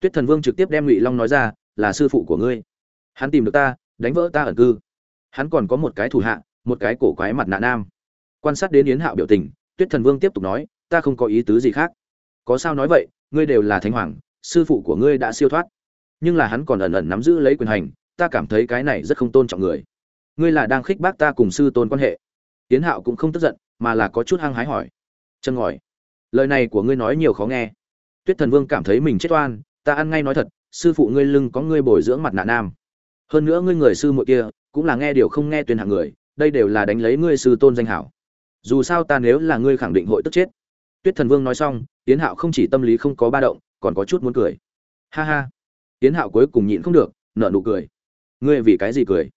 Tuyết thần vương trực tiếp đem ngụy long nói ra, là sư phụ của ngươi. Hắn tìm được ta, đánh vỡ ta ẩn cư. Hắn còn có một cái thủ hạ, một cái cổ quái mặt nạ nam. Quan sát đến yến hạo biểu tình, tuyết thần vương tiếp tục nói, ta không có ý tứ gì khác. Có sao nói vậy, ngươi đều là thánh hoàng, sư phụ của ngươi đã siêu thoát. Nhưng là hắn còn ẩn ẩn nắm giữ lấy quyền hành, ta cảm thấy cái này rất không tôn trọng người ngươi là đang khích bác ta cùng sư tôn quan hệ. Tiến hạo cũng không tức giận, mà là có chút hăng hái hỏi. Chân ngòi, lời này của ngươi nói nhiều khó nghe. Tuyết thần vương cảm thấy mình chết oan, ta ăn ngay nói thật, sư phụ ngươi lưng có ngươi bồi dưỡng mặt nạ nam. Hơn nữa ngươi người sư muội kia, cũng là nghe điều không nghe tuyên hạng người, đây đều là đánh lấy ngươi sư tôn danh hảo. Dù sao ta nếu là ngươi khẳng định hội tức chết. Tuyết thần vương nói xong, tiến hạo không chỉ tâm lý không có ba động, còn có chút muốn cười. Ha ha. Tiến hạo cuối cùng nhịn không được, nở nụ cười. Ngươi vì cái gì cười?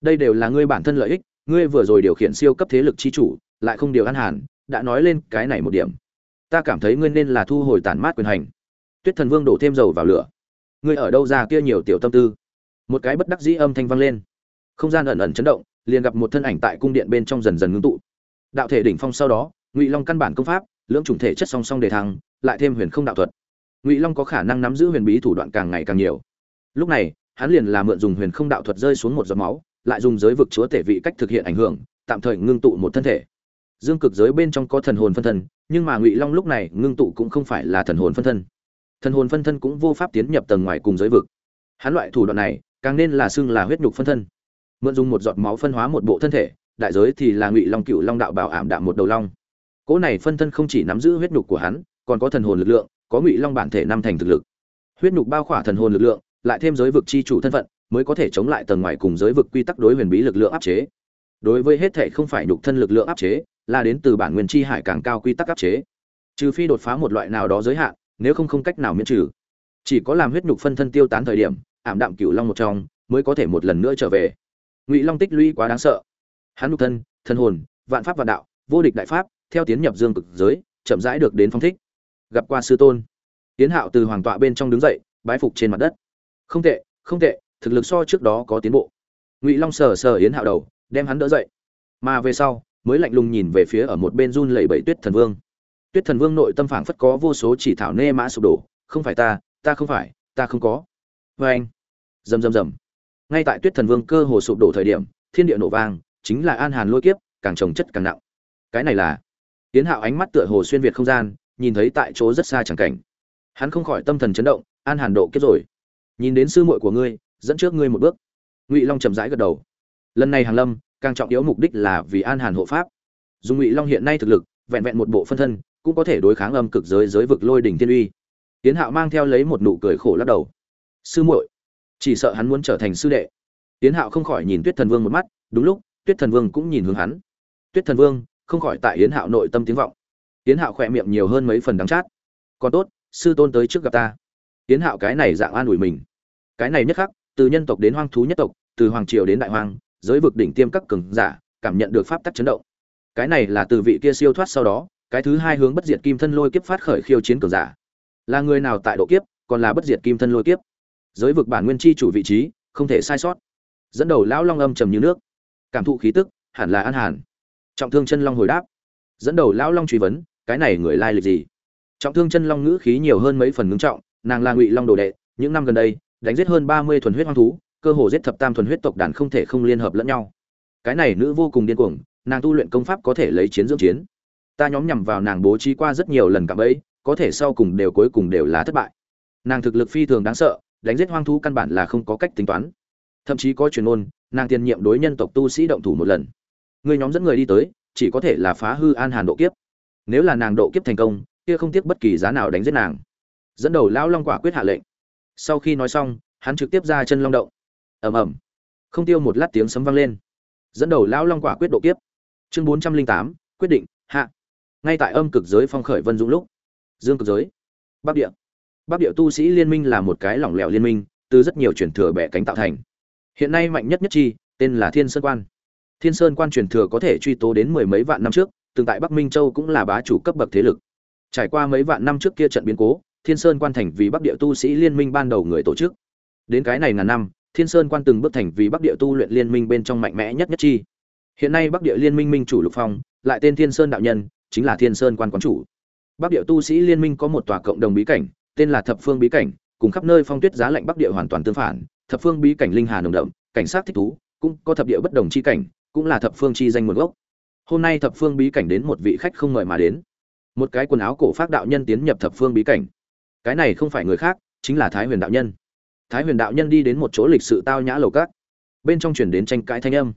Đây đều là ngươi bản thân lợi ích, ngươi vừa rồi điều khiển siêu cấp thế lực chi chủ, lại không điều ăn hàn, đã nói lên cái này một điểm. Ta cảm thấy ngươi nên là thu hồi tản mát quyền hành. Tuyết thần vương đổ thêm dầu vào lửa. Ngươi ở đâu ra kia nhiều tiểu tâm tư? Một cái bất đắc dĩ âm thanh vang lên. Không gian ẩn ẩn chấn động, liền gặp một thân ảnh tại cung điện bên trong dần dần ngưng tụ. Đạo thể đỉnh phong sau đó, ngụy long căn bản công pháp, lưỡng chủng thể chất song song đề thăng, lại thêm huyền không đạo thuật. Ngụy long có khả năng nắm giữ huyền bí thủ đoạn càng ngày càng nhiều. Lúc này, hắn liền là mượn dùng huyền không đạo thuật rơi xuống một giọt máu lại dùng giới vực chúa tể vị cách thực hiện ảnh hưởng, tạm thời ngưng tụ một thân thể. Dương cực giới bên trong có thần hồn phân thân, nhưng mà ngụy long lúc này ngưng tụ cũng không phải là thần hồn phân thân. Thần hồn phân thân cũng vô pháp tiến nhập tầng ngoài cùng giới vực. Hắn loại thủ đoạn này, càng nên là xưng là huyết nhục phân thân. Mượn dùng một giọt máu phân hóa một bộ thân thể, đại giới thì là ngụy long cựu long đạo bảo ảm đạm một đầu long. Cỗ này phân thân không chỉ nắm giữ huyết nhục của hắn, còn có thần hồn lực lượng, có ngụy long bản thể năm thành thực lực. Huyết nhục bao khỏa thần hồn lực lượng, lại thêm giới vực chi chủ thân phận mới có thể chống lại tầng ngoài cùng giới vực quy tắc đối huyền bí lực lượng áp chế. Đối với hết thể không phải nhục thân lực lượng áp chế, là đến từ bản nguyên chi hải càng cao quy tắc áp chế. Trừ phi đột phá một loại nào đó giới hạn, nếu không không cách nào miễn trừ. Chỉ có làm huyết nhục phân thân tiêu tán thời điểm, ảm đạm cửu long một trong, mới có thể một lần nữa trở về. Ngụy long tích lũy quá đáng sợ. Hắn nhục thân thân hồn, vạn pháp vạn đạo, vô địch đại pháp, theo tiến nhập dương cực giới, chậm rãi được đến phong thích. Gặp qua sư tôn. Tiến hạo từ hoàng tọa bên trong đứng dậy, bái phục trên mặt đất. Không tệ không tệ thực lực so trước đó có tiến bộ. Ngụy long sờ sờ yến hạo đầu, đem hắn đỡ dậy. Mà về sau, mới lạnh lùng nhìn về phía ở một bên run lẩy bẩy tuyết thần vương. Tuyết thần vương nội tâm phảng phất có vô số chỉ thảo nê mã sụp đổ, không phải ta ta không phải, ta không có. Vê anh, rầm rầm rầm. Ngay tại tuyết thần vương cơ hồ sụp đổ thời điểm, thiên địa nổ vang, chính là an hàn lôi kiếp, càng trồng chất càng nặng. Cái này là, yến hạo ánh mắt tựa hồ xuyên việt không gian, nhìn thấy tại chỗ rất xa chẳng cảnh. Hắn không khỏi tâm thần chấn động, an hàn độ kiếp rồi. Nhìn đến sư muội của ngươi dẫn trước ngươi một bước. Ngụy long chậm rãi gật đầu. Lần này hàng lâm, càng trọng yếu mục đích là vì an hàn hộ pháp. Dùng ngụy long hiện nay thực lực, vẹn vẹn một bộ phân thân, cũng có thể đối kháng âm cực giới giới vực lôi đỉnh thiên uy. Tiến hạo mang theo lấy một nụ cười khổ lắc đầu. Sư muội, chỉ sợ hắn muốn trở thành sư đệ. Tiến hạo không khỏi nhìn tuyết thần vương một mắt, đúng lúc, tuyết thần vương cũng nhìn hướng hắn. Tuyết thần vương, không khỏi tại yến hạo nội tâm tiếng vọng. Yến hạo khỏe miệng nhiều hơn mấy phần đắng chát. Còn tốt, sư tôn tới trước gặp ta. Yến hạo cái này dạng an ủi mình. Cái này nhất khắc từ nhân tộc đến hoang thú nhất tộc, từ hoàng triều đến đại hoang giới vực đỉnh tiêm các cường giả, cảm nhận được pháp tắc chấn động. Cái này là từ vị kia siêu thoát sau đó, cái thứ hai hướng bất diệt kim thân lôi kiếp phát khởi khiêu chiến cường giả. Là người nào tại độ kiếp, còn là bất diệt kim thân lôi kiếp? Giới vực bản nguyên chi chủ vị trí, không thể sai sót. Dẫn đầu lão long âm trầm như nước. Cảm thụ khí tức, hẳn là an hàn. Trọng thương chân long hồi đáp. Dẫn đầu lão long truy vấn, cái này người lai lịch gì? Trọng thương chân long ngữ khí nhiều hơn mấy phần ngưng trọng, nàng là ngụy long đồ đệ, những năm gần đây đánh giết hơn ba mươi thuần huyết hoang thú cơ hồ giết thập tam thuần huyết tộc đàn không thể không liên hợp lẫn nhau. Cái này nữ vô cùng điên cuồng nàng tu luyện công pháp có thể lấy chiến dưỡng chiến. Ta nhóm nhằm vào nàng bố trí qua rất nhiều lần cạm ấy có thể sau cùng đều cuối cùng đều là thất bại. Nàng thực lực phi thường đáng sợ đánh giết hoang thú căn bản là không có cách tính toán. Thậm chí có truyền ngôn, nàng tiền nhiệm đối nhân tộc tu sĩ động thủ một lần. Người nhóm dẫn người đi tới chỉ có thể là phá hư an hàn độ kiếp. Nếu là nàng độ kiếp thành công kia không tiếc bất kỳ giá nào đánh giết nàng. Dẫn đầu lão long quả quyết hạ lệnh sau khi nói xong, hắn trực tiếp ra chân long động. Ầm ầm. Không tiêu một lát tiếng sấm vang lên. Dẫn đầu lão long quả quyết độ kiếp. Chương bốn trăm linh tám, quyết định, hạ. Ngay tại âm cực giới phong khởi vân dũng lúc. Dương cực giới. Bắc địa. Bắc địa tu sĩ liên minh là một cái lỏng lẻo liên minh, từ rất nhiều truyền thừa bẻ cánh tạo thành. Hiện nay mạnh nhất nhất chi, tên là thiên sơn quan. Thiên sơn quan truyền thừa có thể truy tố đến mười mấy vạn năm trước, từng tại bắc minh châu cũng là bá chủ cấp bậc thế lực. Trải qua mấy vạn năm trước kia trận biến cố thiên sơn quan thành vì bắc địa tu sĩ liên minh ban đầu người tổ chức. Đến cái này ngàn năm, thiên sơn quan từng bước thành vì bắc địa tu luyện liên minh bên trong mạnh mẽ nhất nhất chi. Hiện nay bắc địa liên minh minh chủ lục phong, lại tên thiên sơn đạo nhân, chính là thiên sơn quan quán chủ. Bắc địa tu sĩ liên minh có một tòa cộng đồng bí cảnh, tên là thập phương bí cảnh, cùng khắp nơi phong tuyết giá lạnh bắc địa hoàn toàn tương phản. Thập phương bí cảnh linh hà nồng đậm, cảnh sát thích thú, cũng có thập địa bất đồng chi cảnh, cũng là thập phương chi danh nguồn gốc. Hôm nay thập phương bí cảnh đến một vị khách không mời mà đến. Một cái quần áo cổ phác đạo nhân tiến nhập thập phương bí cảnh cái này không phải người khác, chính là thái huyền đạo nhân. Thái huyền đạo nhân đi đến một chỗ lịch sự tao nhã lầu cát bên trong chuyển đến tranh cãi thanh âm.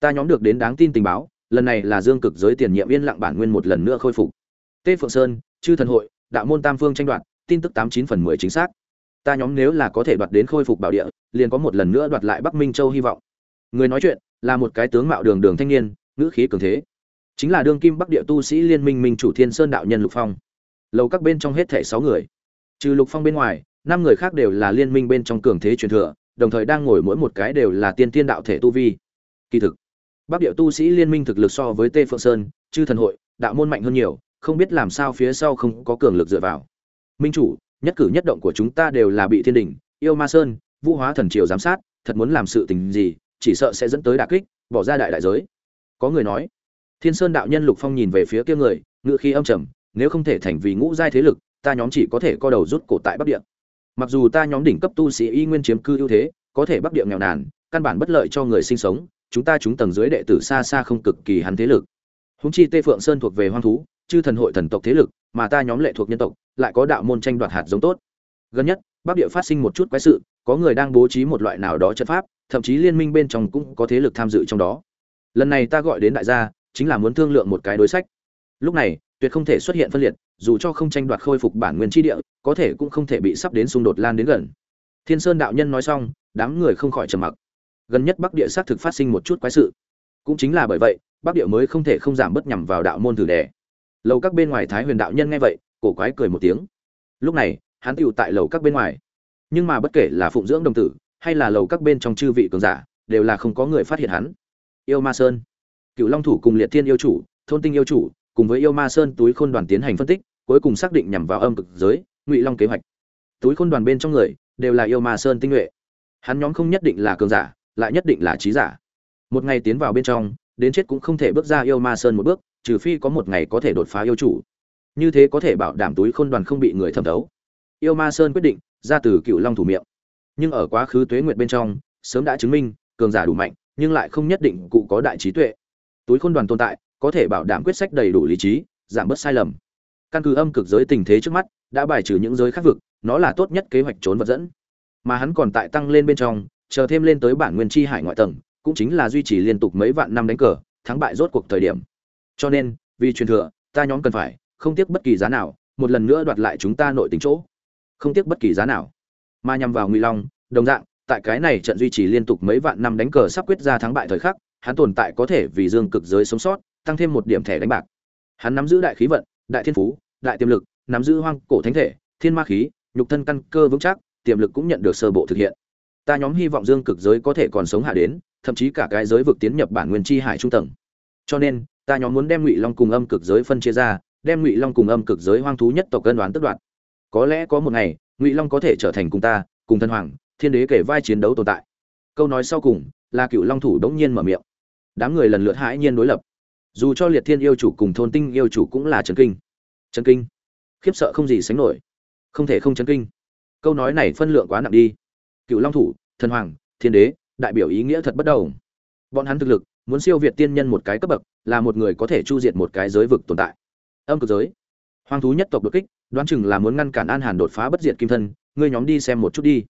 Ta nhóm được đến đáng tin tình báo, lần này là dương cực giới tiền nhiệm yên lặng bản nguyên một lần nữa khôi phục. Tê phượng sơn, chư thần hội, đạo môn tam phương tranh đoạt, tin tức tám chín phần mười chính xác. Ta nhóm nếu là có thể đoạt đến khôi phục bảo địa, liền có một lần nữa đoạt lại bắc minh châu hy vọng. Người nói chuyện, là một cái tướng mạo đường đường thanh niên, ngữ khí cường thế. Chính là đương kim bắc địa tu sĩ liên minh minh chủ thiên sơn đạo nhân lục phong. Lầu các bên trong hết thảy sáu người trừ lục phong bên ngoài, năm người khác đều là liên minh bên trong cường thế truyền thừa, đồng thời đang ngồi mỗi một cái đều là tiên tiên đạo thể tu vi. Kỳ thực, bắc địa tu sĩ liên minh thực lực so với tê phượng sơn, chư thần hội, đạo môn mạnh hơn nhiều, không biết làm sao phía sau không có cường lực dựa vào. Minh chủ, nhất cử nhất động của chúng ta đều là bị thiên đình yêu ma sơn, vũ hóa thần triều giám sát, thật muốn làm sự tình gì, chỉ sợ sẽ dẫn tới đả kích, bỏ ra đại đại giới. Có người nói, thiên sơn đạo nhân lục phong nhìn về phía kia người ngựa khi âm trầm, nếu không thể thành vì ngũ giai thế lực ta nhóm chỉ có thể co đầu rút cổ tại bắc địa. Mặc dù ta nhóm đỉnh cấp tu sĩ y nguyên chiếm cư ưu thế, có thể bắc địa nghèo nàn, căn bản bất lợi cho người sinh sống, chúng ta chúng tầng dưới đệ tử xa xa không cực kỳ hắn thế lực. Húng chi tê phượng sơn thuộc về hoang thú, chư thần hội thần tộc thế lực, mà ta nhóm lệ thuộc nhân tộc, lại có đạo môn tranh đoạt hạt giống tốt. Gần nhất, bắc địa phát sinh một chút quái sự, có người đang bố trí một loại nào đó chất pháp, thậm chí liên minh bên trong cũng có thế lực tham dự trong đó. Lần này ta gọi đến đại gia, chính là muốn thương lượng một cái đối sách. Lúc này, tuyệt không thể xuất hiện phân liệt dù cho không tranh đoạt khôi phục bản nguyên tri địa, có thể cũng không thể bị sắp đến xung đột lan đến gần. Thiên sơn đạo nhân nói xong, đám người không khỏi trầm mặc. Gần nhất bắc địa xác thực phát sinh một chút quái sự. Cũng chính là bởi vậy, bắc địa mới không thể không giảm bớt nhằm vào đạo môn thử đẻ lầu các bên ngoài thái huyền đạo nhân nghe vậy, cổ quái cười một tiếng. Lúc này, hắn tựu tại lầu các bên ngoài. Nhưng mà bất kể là phụng dưỡng đồng tử, hay là lầu các bên trong chư vị cường giả, đều là không có người phát hiện hắn. Yêu ma sơn. Cựu long thủ cùng liệt thiên yêu chủ, thôn tinh yêu chủ, cùng với yêu ma sơn túi khôn đoàn tiến hành phân tích cuối cùng xác định nhằm vào âm cực giới, ngụy long kế hoạch. Túi khôn đoàn bên trong người đều là yêu ma sơn tinh nhuệ. Hắn nhóm không nhất định là cường giả, lại nhất định là trí giả. Một ngày tiến vào bên trong, đến chết cũng không thể bước ra yêu ma sơn một bước, trừ phi có một ngày có thể đột phá yêu chủ. Như thế có thể bảo đảm túi khôn đoàn không bị người thẩm thấu. Yêu ma sơn quyết định, ra từ cựu long thủ miệng. Nhưng ở quá khứ tuế nguyệt bên trong, sớm đã chứng minh, cường giả đủ mạnh, nhưng lại không nhất định cụ có đại trí tuệ. Túi khôn đoàn tồn tại, có thể bảo đảm quyết sách đầy đủ lý trí, giảm bớt sai lầm căn cứ âm cực giới tình thế trước mắt, đã bài trừ những giới khác vực, nó là tốt nhất kế hoạch trốn vật dẫn. Mà hắn còn tại tăng lên bên trong, chờ thêm lên tới bản nguyên chi hải ngoại tầng, cũng chính là duy trì liên tục mấy vạn năm đánh cờ, thắng bại rốt cuộc thời điểm. Cho nên, vì truyền thừa, ta nhóm cần phải, không tiếc bất kỳ giá nào, một lần nữa đoạt lại chúng ta nội tính chỗ. Không tiếc bất kỳ giá nào. Mà nhằm vào ngụy long, đồng dạng, tại cái này trận duy trì liên tục mấy vạn năm đánh cờ sắp quyết ra thắng bại thời khắc, hắn tồn tại có thể vì dương cực giới sống sót, tăng thêm một điểm thẻ đánh bạc. Hắn nắm giữ đại khí vận đại thiên phú, đại tiềm lực, nắm giữ hoang cổ thánh thể, thiên ma khí, nhục thân căn cơ vững chắc, tiềm lực cũng nhận được sơ bộ thực hiện. Ta nhóm hy vọng dương cực giới có thể còn sống hạ đến, thậm chí cả cái giới vực tiến nhập bản nguyên chi hải trung tầng. Cho nên, ta nhóm muốn đem ngụy long cùng âm cực giới phân chia ra, đem ngụy long cùng âm cực giới hoang thú nhất tộc cân đoán tất đoạt. Có lẽ có một ngày, ngụy long có thể trở thành cùng ta, cùng thân hoàng, thiên đế kể vai chiến đấu tồn tại. Câu nói sau cùng là cựu long thủ đống nhiên mở miệng. Đám người lần lượt hãi nhiên đối lập dù cho liệt thiên yêu chủ cùng thôn tinh yêu chủ cũng là trần kinh. Trần kinh? Khiếp sợ không gì sánh nổi. Không thể không trần kinh. Câu nói này phân lượng quá nặng đi. Cựu long thủ, thần hoàng, thiên đế, đại biểu ý nghĩa thật bất đồng. Bọn hắn thực lực, muốn siêu việt tiên nhân một cái cấp bậc, là một người có thể chu diệt một cái giới vực tồn tại. Âm cực giới. Hoang thú nhất tộc đột kích, đoán chừng là muốn ngăn cản an hàn đột phá bất diệt kim thân, ngươi nhóm đi xem một chút đi.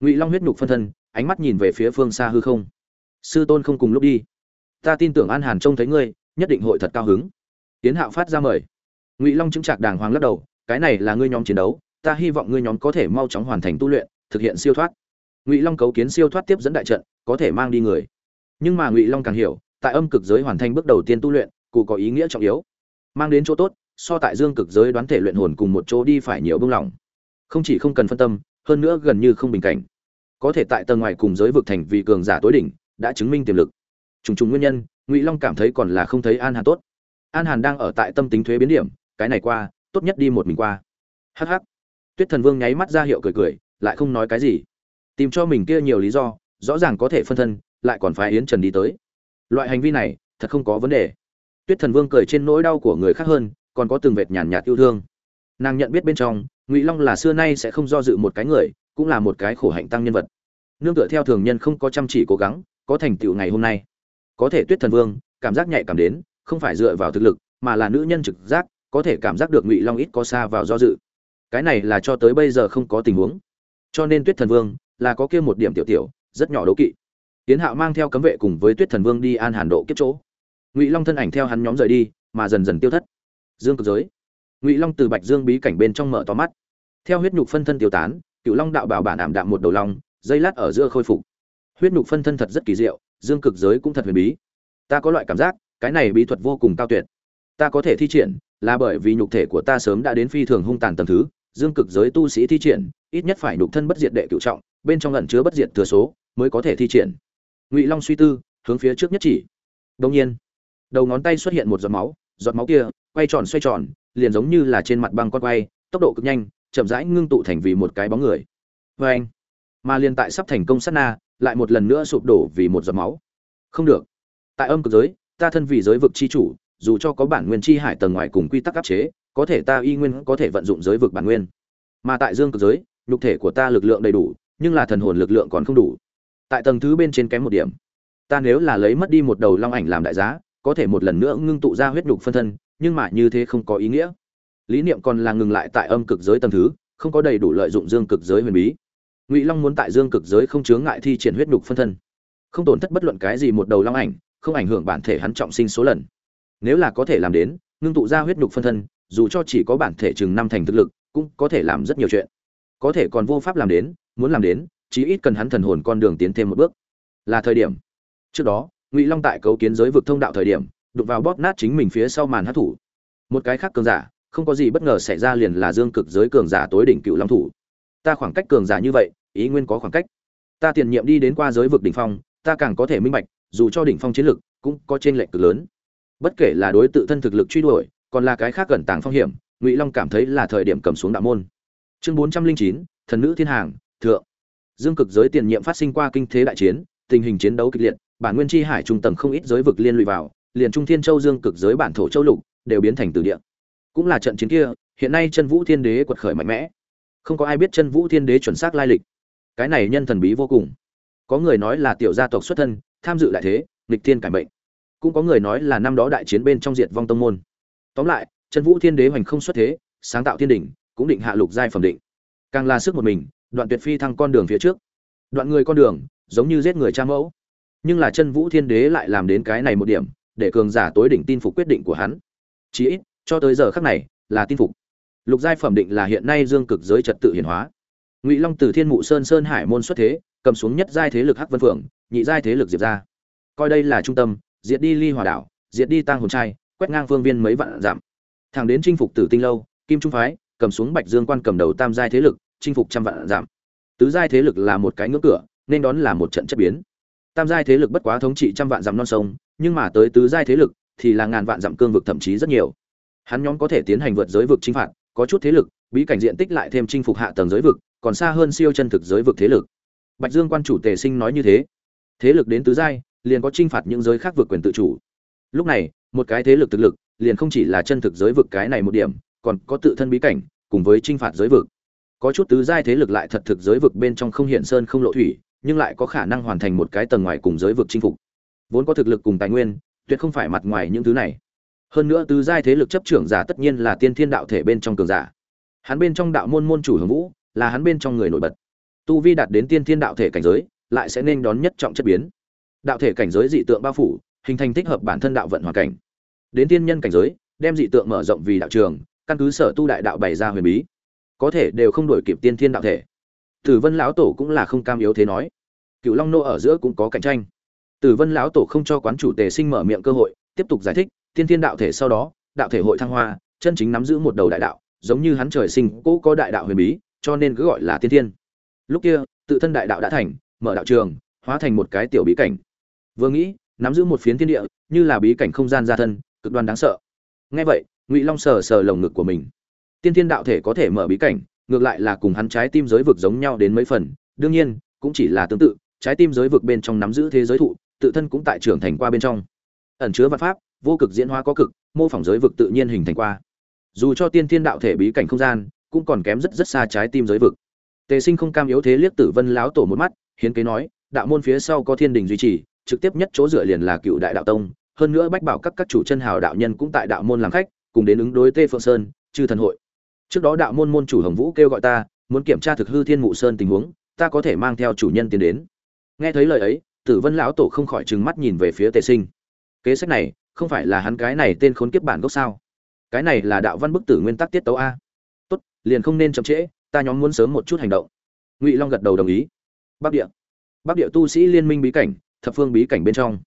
Ngụy long huyết nhục phân thân, ánh mắt nhìn về phía phương xa hư không. Sư tôn không cùng lúc đi. Ta tin tưởng an hàn trông thấy ngươi nhất định hội thật cao hứng. Tiến hạo phát ra mời. Ngụy long chứng trạc đàng hoàng lắc đầu, cái này là ngươi nhóm chiến đấu, ta hy vọng ngươi nhóm có thể mau chóng hoàn thành tu luyện, thực hiện siêu thoát. Ngụy long cấu kiến siêu thoát tiếp dẫn đại trận, có thể mang đi người. Nhưng mà ngụy long càng hiểu, tại âm cực giới hoàn thành bước đầu tiên tu luyện, cụ có ý nghĩa trọng yếu. Mang đến chỗ tốt, so tại dương cực giới đoán thể luyện hồn cùng một chỗ đi phải nhiều bưng lỏng không chỉ không cần phân tâm, hơn nữa gần như không bình cảnh. Có thể tại tầng ngoài cùng giới vực thành vị cường giả tối đỉnh, đã chứng minh tiềm lực. Trùng trùng nguyên nhân ngụy long cảm thấy còn là không thấy an hàn tốt an hàn đang ở tại tâm tính thuế biến điểm cái này qua tốt nhất đi một mình qua hắc hắc tuyết thần vương nháy mắt ra hiệu cười cười lại không nói cái gì tìm cho mình kia nhiều lý do rõ ràng có thể phân thân lại còn phải yến trần đi tới loại hành vi này thật không có vấn đề tuyết thần vương cười trên nỗi đau của người khác hơn còn có từng vệt nhàn nhạt yêu thương nàng nhận biết bên trong ngụy long là xưa nay sẽ không do dự một cái người cũng là một cái khổ hạnh tăng nhân vật nương tựa theo thường nhân không có chăm chỉ cố gắng có thành tựu ngày hôm nay có thể tuyết thần vương, cảm giác nhạy cảm đến, không phải dựa vào thực lực, mà là nữ nhân trực giác, có thể cảm giác được ngụy long ít có xa vào do dự. Cái này là cho tới bây giờ không có tình huống. Cho nên tuyết thần vương là có kia một điểm tiểu tiểu, rất nhỏ đố kỵ. Tiến hạo mang theo cấm vệ cùng với tuyết thần vương đi an hàn độ kiếp chỗ. Ngụy long thân ảnh theo hắn nhóm rời đi, mà dần dần tiêu thất. Dương cực giới. Ngụy long từ bạch dương bí cảnh bên trong mở to mắt. Theo huyết nhục phân thân tiêu tán cựu long đạo bảo bản ảm đạm một đầu long, dây lát ở giữa khôi phục. Huyết nhục phân thân thật rất kỳ diệu dương cực giới cũng thật huyền bí. Ta có loại cảm giác, cái này bí thuật vô cùng cao tuyệt. Ta có thể thi triển, là bởi vì nhục thể của ta sớm đã đến phi thường hung tàn tầm thứ, dương cực giới tu sĩ thi triển, ít nhất phải nhục thân bất diệt đệ cựu trọng, bên trong ẩn chứa bất diệt thừa số, mới có thể thi triển. Ngụy long suy tư, hướng phía trước nhất chỉ. Đông nhiên, đầu ngón tay xuất hiện một giọt máu giọt máu kia, quay tròn xoay tròn, liền giống như là trên mặt băng con quay, tốc độ cực nhanh, chậm rãi ngưng tụ thành vì một cái bóng người. Vê anh mà liền tại sắp thành công sát na lại một lần nữa sụp đổ vì một giọt máu. Không được. Tại âm cực giới, ta thân vì giới vực chi chủ, dù cho có bản nguyên chi hải tầng ngoài cùng quy tắc áp chế, có thể ta y nguyên có thể vận dụng giới vực bản nguyên. Mà tại dương cực giới, nhục thể của ta lực lượng đầy đủ, nhưng là thần hồn lực lượng còn không đủ. Tại tầng thứ bên trên kém một điểm. Ta nếu là lấy mất đi một đầu long ảnh làm đại giá, có thể một lần nữa ngưng tụ ra huyết nhục phân thân, nhưng mà như thế không có ý nghĩa. Lý niệm còn là ngừng lại tại âm cực giới tầng thứ, không có đầy đủ lợi dụng dương cực giới huyền bí ngụy long muốn tại dương cực giới không chướng ngại thi triển huyết nhục phân thân không tổn thất bất luận cái gì một đầu long ảnh không ảnh hưởng bản thể hắn trọng sinh số lần nếu là có thể làm đến ngưng tụ ra huyết nhục phân thân dù cho chỉ có bản thể chừng năm thành thực lực cũng có thể làm rất nhiều chuyện có thể còn vô pháp làm đến muốn làm đến chí ít cần hắn thần hồn con đường tiến thêm một bước là thời điểm trước đó ngụy long tại cấu kiến giới vực thông đạo thời điểm đụng vào bóp nát chính mình phía sau màn hát thủ một cái khác cường giả không có gì bất ngờ xảy ra liền là dương cực giới cường giả tối đỉnh cựu long thủ ta khoảng cách cường giả như vậy, ý nguyên có khoảng cách. Ta tiền nhiệm đi đến qua giới vực đỉnh phong, ta càng có thể minh bạch, dù cho đỉnh phong chiến lực cũng có trên lệnh cực lớn. Bất kể là đối tự thân thực lực truy đuổi, còn là cái khác gần tàng phong hiểm, ngụy long cảm thấy là thời điểm cầm xuống đạo môn. Chương bốn trăm linh chín, thần nữ thiên hàng, thượng. Dương cực giới tiền nhiệm phát sinh qua kinh thế đại chiến, tình hình chiến đấu kịch liệt, bản nguyên chi hải trung tầng không ít giới vực liên lụy vào, liền trung thiên châu dương cực giới bản thổ châu lục đều biến thành từ địa. Cũng là trận chiến kia, hiện nay chân vũ thiên đế quật khởi mạnh mẽ không có ai biết chân vũ thiên đế chuẩn xác lai lịch. Cái này nhân thần bí vô cùng. Có người nói là tiểu gia tộc xuất thân, tham dự lại thế, nghịch thiên cải mệnh. Cũng có người nói là năm đó đại chiến bên trong diệt vong tông môn. Tóm lại, chân vũ thiên đế hoành không xuất thế, sáng tạo thiên đỉnh, cũng định hạ lục giai phẩm định. Càng là sức một mình, đoạn tuyệt phi thăng con đường phía trước. Đoạn người con đường, giống như giết người cha mẫu. Nhưng là chân vũ thiên đế lại làm đến cái này một điểm, để cường giả tối đỉnh tin phục quyết định của hắn. Chí ít, cho tới giờ khắc này, là tin phục lục giai phẩm định là hiện nay dương cực giới trật tự hiển hóa. Ngụy long từ thiên mụ sơn sơn hải môn xuất thế, cầm xuống nhất giai thế lực hắc vân phượng, nhị giai thế lực diệp ra coi đây là trung tâm, diệt đi ly hòa đảo, diệt đi tăng hồn trai, quét ngang phương viên mấy vạn giảm thẳng đến chinh phục tử tinh lâu, kim trung phái, cầm xuống bạch dương quan cầm đầu tam giai thế lực, chinh phục trăm vạn giảm tứ giai thế lực là một cái ngưỡng cửa, nên đón là một trận chất biến. Tam giai thế lực bất quá thống trị trăm vạn dặm non sông, nhưng mà tới tứ giai thế lực thì là ngàn vạn dặm cương vực thậm chí rất nhiều. Hắn nhóm có thể tiến hành vượt giới vực chinh phạt có chút thế lực, bí cảnh diện tích lại thêm chinh phục hạ tầng giới vực, còn xa hơn siêu chân thực giới vực thế lực. Bạch dương quan chủ tề sinh nói như thế. Thế lực đến tứ giai, liền có chinh phạt những giới khác vượt quyền tự chủ. Lúc này, một cái thế lực thực lực, liền không chỉ là chân thực giới vực cái này một điểm, còn có tự thân bí cảnh, cùng với chinh phạt giới vực. Có chút tứ giai thế lực lại thật thực giới vực bên trong không hiện sơn không lộ thủy, nhưng lại có khả năng hoàn thành một cái tầng ngoài cùng giới vực chinh phục. Vốn có thực lực cùng tài nguyên, tuyệt không phải mặt ngoài những thứ này hơn nữa tứ giai thế lực chấp trưởng giả tất nhiên là tiên thiên đạo thể bên trong cường giả. Hắn bên trong đạo môn môn chủ hưởng vũ, là hắn bên trong người nổi bật. Tu vi đạt đến tiên thiên đạo thể cảnh giới, lại sẽ nên đón nhất trọng chất biến. Đạo thể cảnh giới dị tượng bao phủ, hình thành thích hợp bản thân đạo vận hoàn cảnh. Đến tiên nhân cảnh giới, đem dị tượng mở rộng vì đạo trường, căn cứ sở tu đại đạo bày ra huyền bí. Có thể đều không đổi kịp tiên thiên đạo thể. Tử vân lão tổ cũng là không cam yếu thế nói. Cựu long nô ở giữa cũng có cạnh tranh. Tử vân lão tổ không cho quán chủ tề sinh mở miệng cơ hội, tiếp tục giải thích tiên thiên đạo thể sau đó, đạo thể hội thăng hoa, chân chính nắm giữ một đầu đại đạo, giống như hắn trời sinh cố có đại đạo huyền bí, cho nên cứ gọi là tiên thiên. Lúc kia, tự thân đại đạo đã thành, mở đạo trường, hóa thành một cái tiểu bí cảnh. Vừa nghĩ, nắm giữ một phiến thiên địa, như là bí cảnh không gian gia thân, cực đoan đáng sợ. Nghe vậy, ngụy long sờ sờ lồng ngực của mình. Tiên thiên đạo thể có thể mở bí cảnh, ngược lại là cùng hắn trái tim giới vực giống nhau đến mấy phần, đương nhiên, cũng chỉ là tương tự, trái tim giới vực bên trong nắm giữ thế giới thụ, tự thân cũng tại trưởng thành qua bên trong. Ẩn chứa văn pháp vô cực diễn hóa có cực, mô phỏng giới vực tự nhiên hình thành qua. Dù cho tiên thiên đạo thể bí cảnh không gian, cũng còn kém rất rất xa trái tim giới vực. Tề sinh không cam yếu thế liếc tử vân láo tổ một mắt, hiến kế nói, đạo môn phía sau có thiên đình duy trì, trực tiếp nhất chỗ dựa liền là cựu đại đạo tông, hơn nữa bách bảo các các chủ chân hào đạo nhân cũng tại đạo môn làm khách, cùng đến ứng đối tê phượng sơn, chư thần hội. Trước đó đạo môn môn chủ hồng vũ kêu gọi ta, muốn kiểm tra thực hư thiên mụ sơn tình huống, ta có thể mang theo chủ nhân tiến đến. Nghe thấy lời ấy, tử vân lão tổ không khỏi trừng mắt nhìn về phía tề sinh. Kế sách này không phải là hắn cái này tên khốn kiếp bản gốc sao? Cái này là đạo văn bức tử nguyên tắc tiết tấu a. Tốt, liền không nên chậm trễ, ta nhóm muốn sớm một chút hành động. Ngụy long gật đầu đồng ý. Bắc địa. Bắc địa tu sĩ liên minh bí cảnh, thập phương bí cảnh bên trong.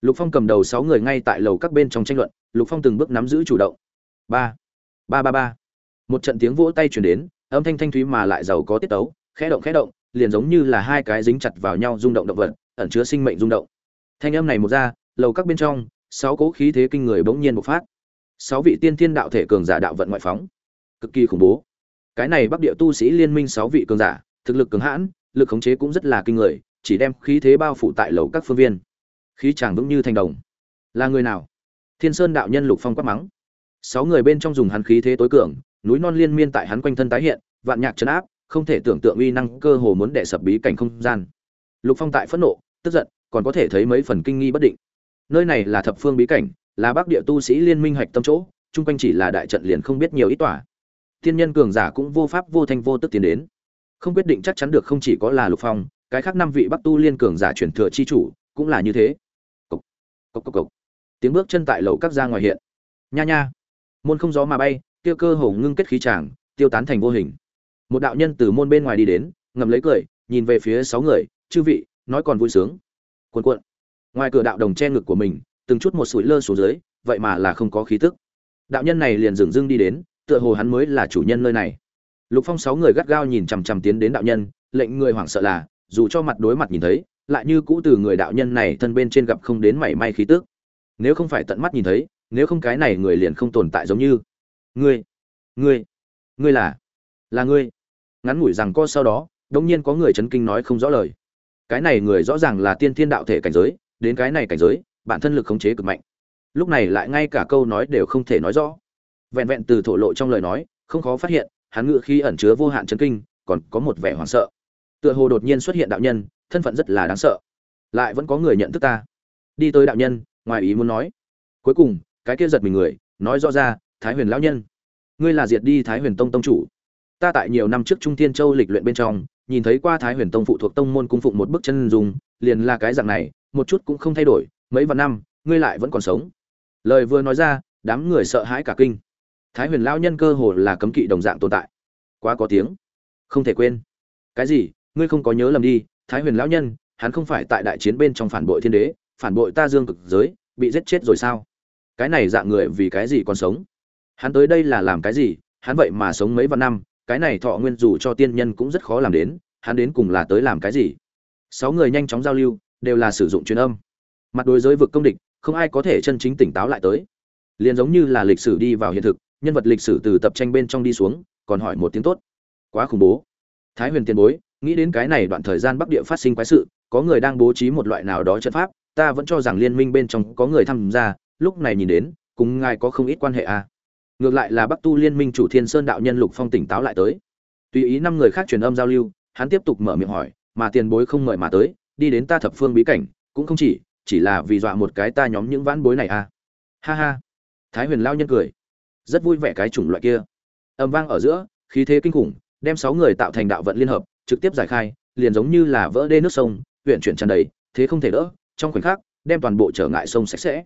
Lục phong cầm đầu sáu người ngay tại lầu các bên trong tranh luận, lục phong từng bước nắm giữ chủ động. Ba. Ba ba ba. Một trận tiếng vỗ tay chuyển đến, âm thanh thanh thúy mà lại giàu có tiết tấu, khẽ động khẽ động, liền giống như là hai cái dính chặt vào nhau rung động động vật, ẩn chứa sinh mệnh rung động. Thanh âm này một ra, lầu các bên trong sáu cố khí thế kinh người bỗng nhiên bộc phát. Sáu vị tiên thiên đạo thể cường giả đạo vận ngoại phóng. Cực kỳ khủng bố. Cái này bắc địa tu sĩ liên minh sáu vị cường giả, thực lực cường hãn, lực khống chế cũng rất là kinh người, chỉ đem khí thế bao phủ tại lầu các phương viên. Khí chàng vững như thành đồng. Là người nào? Thiên sơn đạo nhân lục phong quát mắng. Sáu người bên trong dùng hắn khí thế tối cường, núi non liên miên tại hắn quanh thân tái hiện, vạn nhạc chấn áp, không thể tưởng tượng uy năng cơ hồ muốn đè sập bí cảnh không gian. Lục phong tại phẫn nộ, tức giận, còn có thể thấy mấy phần kinh nghi bất định nơi này là thập phương bí cảnh, là bắc địa tu sĩ liên minh hoạch tâm chỗ, chung quanh chỉ là đại trận liền không biết nhiều ít tỏa thiên nhân cường giả cũng vô pháp, vô thanh, vô tức tiến đến. Không quyết định chắc chắn được không chỉ có là lục phong, cái khác năm vị bắc tu liên cường giả chuyển thừa chi chủ cũng là như thế. Cộc cộc cộc cộc. Tiếng bước chân tại lầu các ra ngoài hiện. Nha nha. Môn không gió mà bay tiêu cơ hồ ngưng kết khí tràng, tiêu tán thành vô hình. Một đạo nhân từ môn bên ngoài đi đến, ngầm lấy cười, nhìn về phía sáu người, chư vị, nói còn vui sướng. Cuồn cuộn ngoài cửa đạo đồng che ngực của mình, từng chút một sủi lơ xuống dưới, vậy mà là không có khí tức. Đạo nhân này liền dừng dưng đi đến, tựa hồ hắn mới là chủ nhân nơi này. Lục phong sáu người gắt gao nhìn chằm chằm tiến đến đạo nhân, lệnh người hoảng sợ là, dù cho mặt đối mặt nhìn thấy, lại như cũ từ người đạo nhân này thân bên trên gặp không đến mảy may khí tức. Nếu không phải tận mắt nhìn thấy, nếu không cái này người liền không tồn tại giống như. Ngươi ngươi ngươi là là ngươi. Ngắn ngủi rằng co sau đó đông nhiên có người chấn kinh nói không rõ lời. Cái này người rõ ràng là tiên thiên đạo thể cảnh giới đến cái này cảnh giới, bản thân lực khống chế cực mạnh. Lúc này lại ngay cả câu nói đều không thể nói rõ. Vẹn vẹn từ thổ lộ trong lời nói, không khó phát hiện, hắn ngự khi ẩn chứa vô hạn chấn kinh, còn có một vẻ hoảng sợ. Tựa hồ đột nhiên xuất hiện đạo nhân, thân phận rất là đáng sợ. Lại vẫn có người nhận thức ta. Đi tới đạo nhân, ngoài ý muốn nói. Cuối cùng, cái kia giật mình người, nói rõ ra, thái huyền lão nhân. Ngươi là diệt đi thái huyền tông tông chủ. Ta tại nhiều năm trước trung thiên châu lịch luyện bên trong, nhìn thấy qua thái huyền tông phụ thuộc tông môn cung phụng một bức chân dùng liền là cái dạng này một chút cũng không thay đổi, mấy vạn năm, ngươi lại vẫn còn sống. Lời vừa nói ra, đám người sợ hãi cả kinh. Thái huyền lão nhân cơ hồ là cấm kỵ đồng dạng tồn tại. Quá có tiếng. Không thể quên. Cái gì? Ngươi không có nhớ lầm đi, thái huyền lão nhân, hắn không phải tại đại chiến bên trong phản bội thiên đế, phản bội ta dương cực giới, bị giết chết rồi sao? Cái này dạng người vì cái gì còn sống? Hắn tới đây là làm cái gì? Hắn vậy mà sống mấy vạn năm, cái này thọ nguyên dù cho tiên nhân cũng rất khó làm đến, hắn đến cùng là tới làm cái gì? Sáu người nhanh chóng giao lưu đều là sử dụng truyền âm. Mặt đối giới vực công địch, không ai có thể chân chính tỉnh táo lại tới. Liền giống như là lịch sử đi vào hiện thực, nhân vật lịch sử từ tập tranh bên trong đi xuống, còn hỏi một tiếng tốt. Quá khủng bố. Thái huyền tiền bối, nghĩ đến cái này đoạn thời gian bắc địa phát sinh quái sự, có người đang bố trí một loại nào đó trận pháp, ta vẫn cho rằng liên minh bên trong có người tham gia, lúc này nhìn đến, cùng ngài có không ít quan hệ à. ngược lại là bắc tu liên minh chủ thiên sơn đạo nhân lục phong tỉnh táo lại tới. Tùy ý năm người khác truyền âm giao lưu, hắn tiếp tục mở miệng hỏi, mà tiền bối không mời mà tới đi đến ta thập phương bí cảnh, cũng không chỉ chỉ là vì dọa một cái ta nhóm những vãn bối này à. Ha ha. Thái huyền lao nhân cười. Rất vui vẻ cái chủng loại kia. Âm vang ở giữa, khí thế kinh khủng, đem sáu người tạo thành đạo vận liên hợp, trực tiếp giải khai, liền giống như là vỡ đê nước sông, huyện chuyển tràn đầy, thế không thể đỡ, trong khoảnh khắc, đem toàn bộ trở ngại sông sạch sẽ.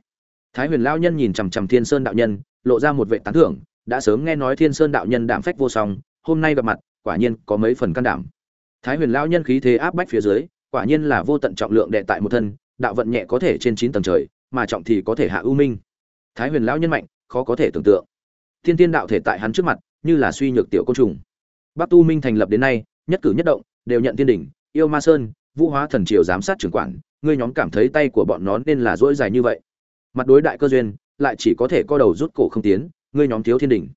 Thái huyền lao nhân nhìn chằm chằm thiên sơn đạo nhân, lộ ra một vệ tán thưởng, đã sớm nghe nói thiên sơn đạo nhân đảm phách vô song, hôm nay gặp mặt, quả nhiên có mấy phần can đảm. Thái huyền lao nhân khí thế áp bách phía dưới quả nhiên là vô tận trọng lượng đệ tại một thân, đạo vận nhẹ có thể trên chín tầng trời, mà trọng thì có thể hạ ưu minh. Thái huyền lão nhân mạnh, khó có thể tưởng tượng. Thiên tiên đạo thể tại hắn trước mặt, như là suy nhược tiểu côn trùng. Bắc tu minh thành lập đến nay, nhất cử nhất động, đều nhận thiên đỉnh, yêu ma sơn, vũ hóa thần triều giám sát trưởng quản, ngươi nhóm cảm thấy tay của bọn nó nên là dỗi dài như vậy. Mặt đối đại cơ duyên, lại chỉ có thể co đầu rút cổ không tiến, ngươi nhóm thiếu thiên đỉnh.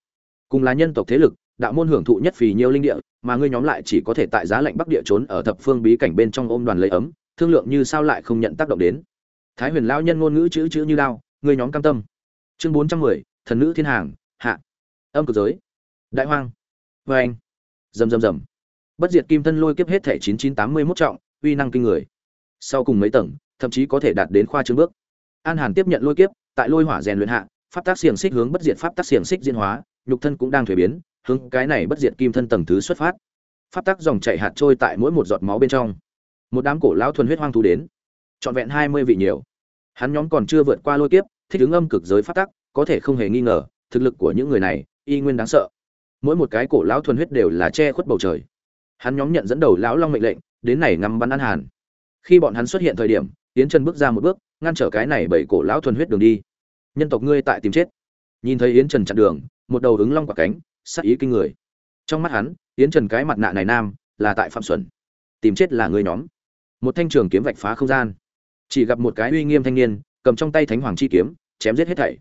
Cùng là nhân tộc thế lực đạo môn hưởng thụ nhất vì nhiều linh địa, mà ngươi nhóm lại chỉ có thể tại giá lạnh bắc địa trốn ở thập phương bí cảnh bên trong ôm đoàn lấy ấm, thương lượng như sao lại không nhận tác động đến. Thái huyền lão nhân ngôn ngữ chữ chữ như lao, ngươi nhóm cam tâm. Chương bốn trăm mười, thần nữ thiên hàng, hạ. Âm cực giới. Đại hoang. Vâng Oanh. rầm rầm rầm. Bất diệt kim thân lôi kiếp hết thể chín chín tám mươi mốt trọng, uy năng kinh người. Sau cùng mấy tầng, thậm chí có thể đạt đến khoa trương bước. An hàn tiếp nhận lôi kiếp, tại lôi hỏa rèn luyện hạ, pháp tác xiển xích hướng bất diệt pháp tác xiển xích diễn hóa, nhục thân cũng đang thủy biến hướng cái này bất diệt kim thân tầng thứ xuất phát. Pháp tắc dòng chảy hạt trôi tại mỗi một giọt máu bên trong. Một đám cổ lão thuần huyết hoang thú đến. Trọn vẹn hai mươi vị nhiều. Hắn nhóm còn chưa vượt qua lôi kiếp, thích ứng âm cực giới pháp tắc, có thể không hề nghi ngờ, thực lực của những người này, y nguyên đáng sợ. Mỗi một cái cổ lão thuần huyết đều là che khuất bầu trời. Hắn nhóm nhận dẫn đầu lão long mệnh lệnh, đến này ngắm bắn ăn hàn. Khi bọn hắn xuất hiện thời điểm tiến chân bước ra một bước, ngăn trở cái này bảy cổ lão thuần huyết đường đi. Nhân tộc ngươi tại tìm chết. Nhìn thấy yến trần chặn đường, một đầu ứng long quả cánh sắc ý kinh người. Trong mắt hắn, yến trần cái mặt nạ này nam là tại phạm xuẩn. Tìm chết là người nhóm. Một thanh trường kiếm vạch phá không gian. Chỉ gặp một cái uy nghiêm thanh niên, cầm trong tay thánh hoàng chi kiếm, chém giết hết thảy.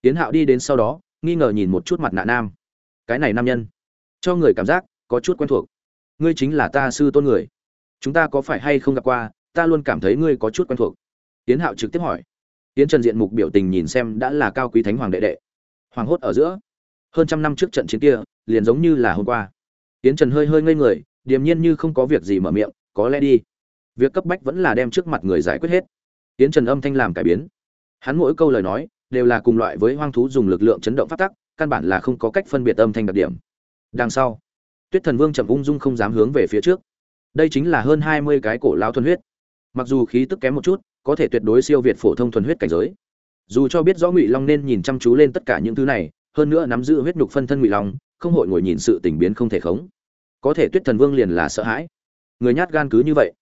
Yến hạo đi đến sau đó, nghi ngờ nhìn một chút mặt nạ nam. Cái này nam nhân, cho người cảm giác có chút quen thuộc. Ngươi chính là ta sư tôn người. Chúng ta có phải hay không gặp qua, ta luôn cảm thấy ngươi có chút quen thuộc. Yến hạo trực tiếp hỏi. Yến trần diện mục biểu tình nhìn xem đã là cao quý thánh hoàng đệ đệ. Hoàng hốt ở giữa hơn trăm năm trước trận chiến kia, liền giống như là hôm qua. Tiến trần hơi hơi ngây người, điềm nhiên như không có việc gì mở miệng, có lẽ đi. Việc cấp bách vẫn là đem trước mặt người giải quyết hết. Tiến trần âm thanh làm cải biến. Hắn mỗi câu lời nói, đều là cùng loại với hoang thú dùng lực lượng chấn động phát tắc, căn bản là không có cách phân biệt âm thanh đặc điểm. Đằng sau, tuyết thần vương chậm ung dung không dám hướng về phía trước. Đây chính là hơn hai mươi cái cổ lao thuần huyết. Mặc dù khí tức kém một chút, có thể tuyệt đối siêu việt phổ thông thuần huyết cảnh giới. Dù cho biết rõ ngụy long nên nhìn chăm chú lên tất cả những thứ này hơn nữa nắm giữ huyết nhục phân thân ngụy long, không hội ngồi nhìn sự tình biến không thể khống. Có thể tuyết thần vương liền là sợ hãi. Người nhát gan cứ như vậy.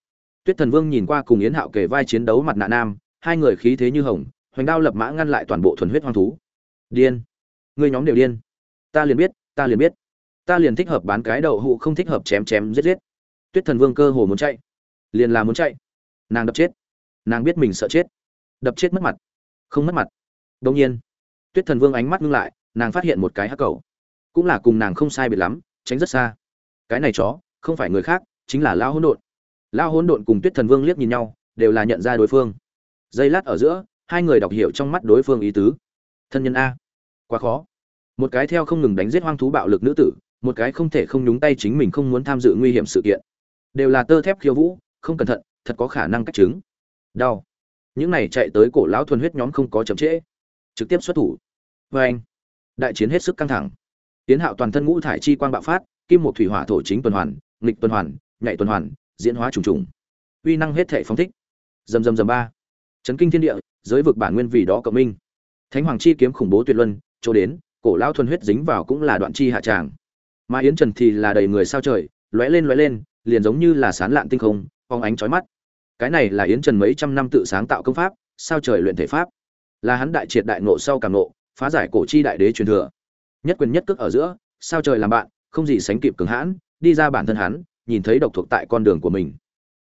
Tuyết thần vương nhìn qua cùng yến hạo kề vai chiến đấu mặt nạ nam, hai người khí thế như hồng, hoành đao lập mã ngăn lại toàn bộ thuần huyết hoang thú. Điên. Người nhóm đều điên. Ta liền biết, ta liền biết. Ta liền thích hợp bán cái đậu hụ không thích hợp chém chém giết giết. Tuyết thần vương cơ hồ muốn chạy. Liền là muốn chạy. Nàng đập chết. Nàng biết mình sợ chết. Đập chết mất mặt. Không mất mặt. Đông nhiên, tuyết thần vương ánh mắt ngưng lại nàng phát hiện một cái hắc cầu. Cũng là cùng nàng không sai biệt lắm, tránh rất xa. Cái này chó, không phải người khác, chính là lao hỗn độn. Lao hỗn độn cùng tuyết thần vương liếc nhìn nhau, đều là nhận ra đối phương. Giây lát ở giữa, hai người đọc hiểu trong mắt đối phương ý tứ. Thân nhân a. Quá khó. Một cái theo không ngừng đánh giết hoang thú bạo lực nữ tử, một cái không thể không nhúng tay chính mình không muốn tham dự nguy hiểm sự kiện. Đều là tơ thép khiêu vũ, không cẩn thận, thật có khả năng cách chứng. Đau. Những này chạy tới cổ lão thuần huyết nhóm không có chậm trễ. Trực tiếp xuất thủ. Vê anh đại chiến hết sức căng thẳng. Tiến hạo toàn thân ngũ thải chi quang bạo phát, kim một thủy hỏa thổ chính tuần hoàn, nghịch tuần hoàn nhạy tuần hoàn, diễn hóa trùng trùng. Uy năng hết thể phóng thích. Dầm dầm dầm ba. Chấn kinh thiên địa, giới vực bản nguyên vì đó cộng minh. Thánh hoàng chi kiếm khủng bố tuyệt luân, chỗ đến, cổ lao thuần huyết dính vào cũng là đoạn chi hạ tràng. Mà yến trần thì là đầy người sao trời, lóe lên lóe lên, liền giống như là sán lạn tinh không, phóng ánh chói mắt. Cái này là yến trần mấy trăm năm tự sáng tạo công pháp, sao trời luyện thể pháp. Là hắn đại triệt đại ngộ sau càng ngộ phá giải cổ chi đại đế truyền thừa. Nhất quyền nhất cước ở giữa, sao trời làm bạn, không gì sánh kịp cường hãn, đi ra bản thân hắn, nhìn thấy độc thuộc tại con đường của mình.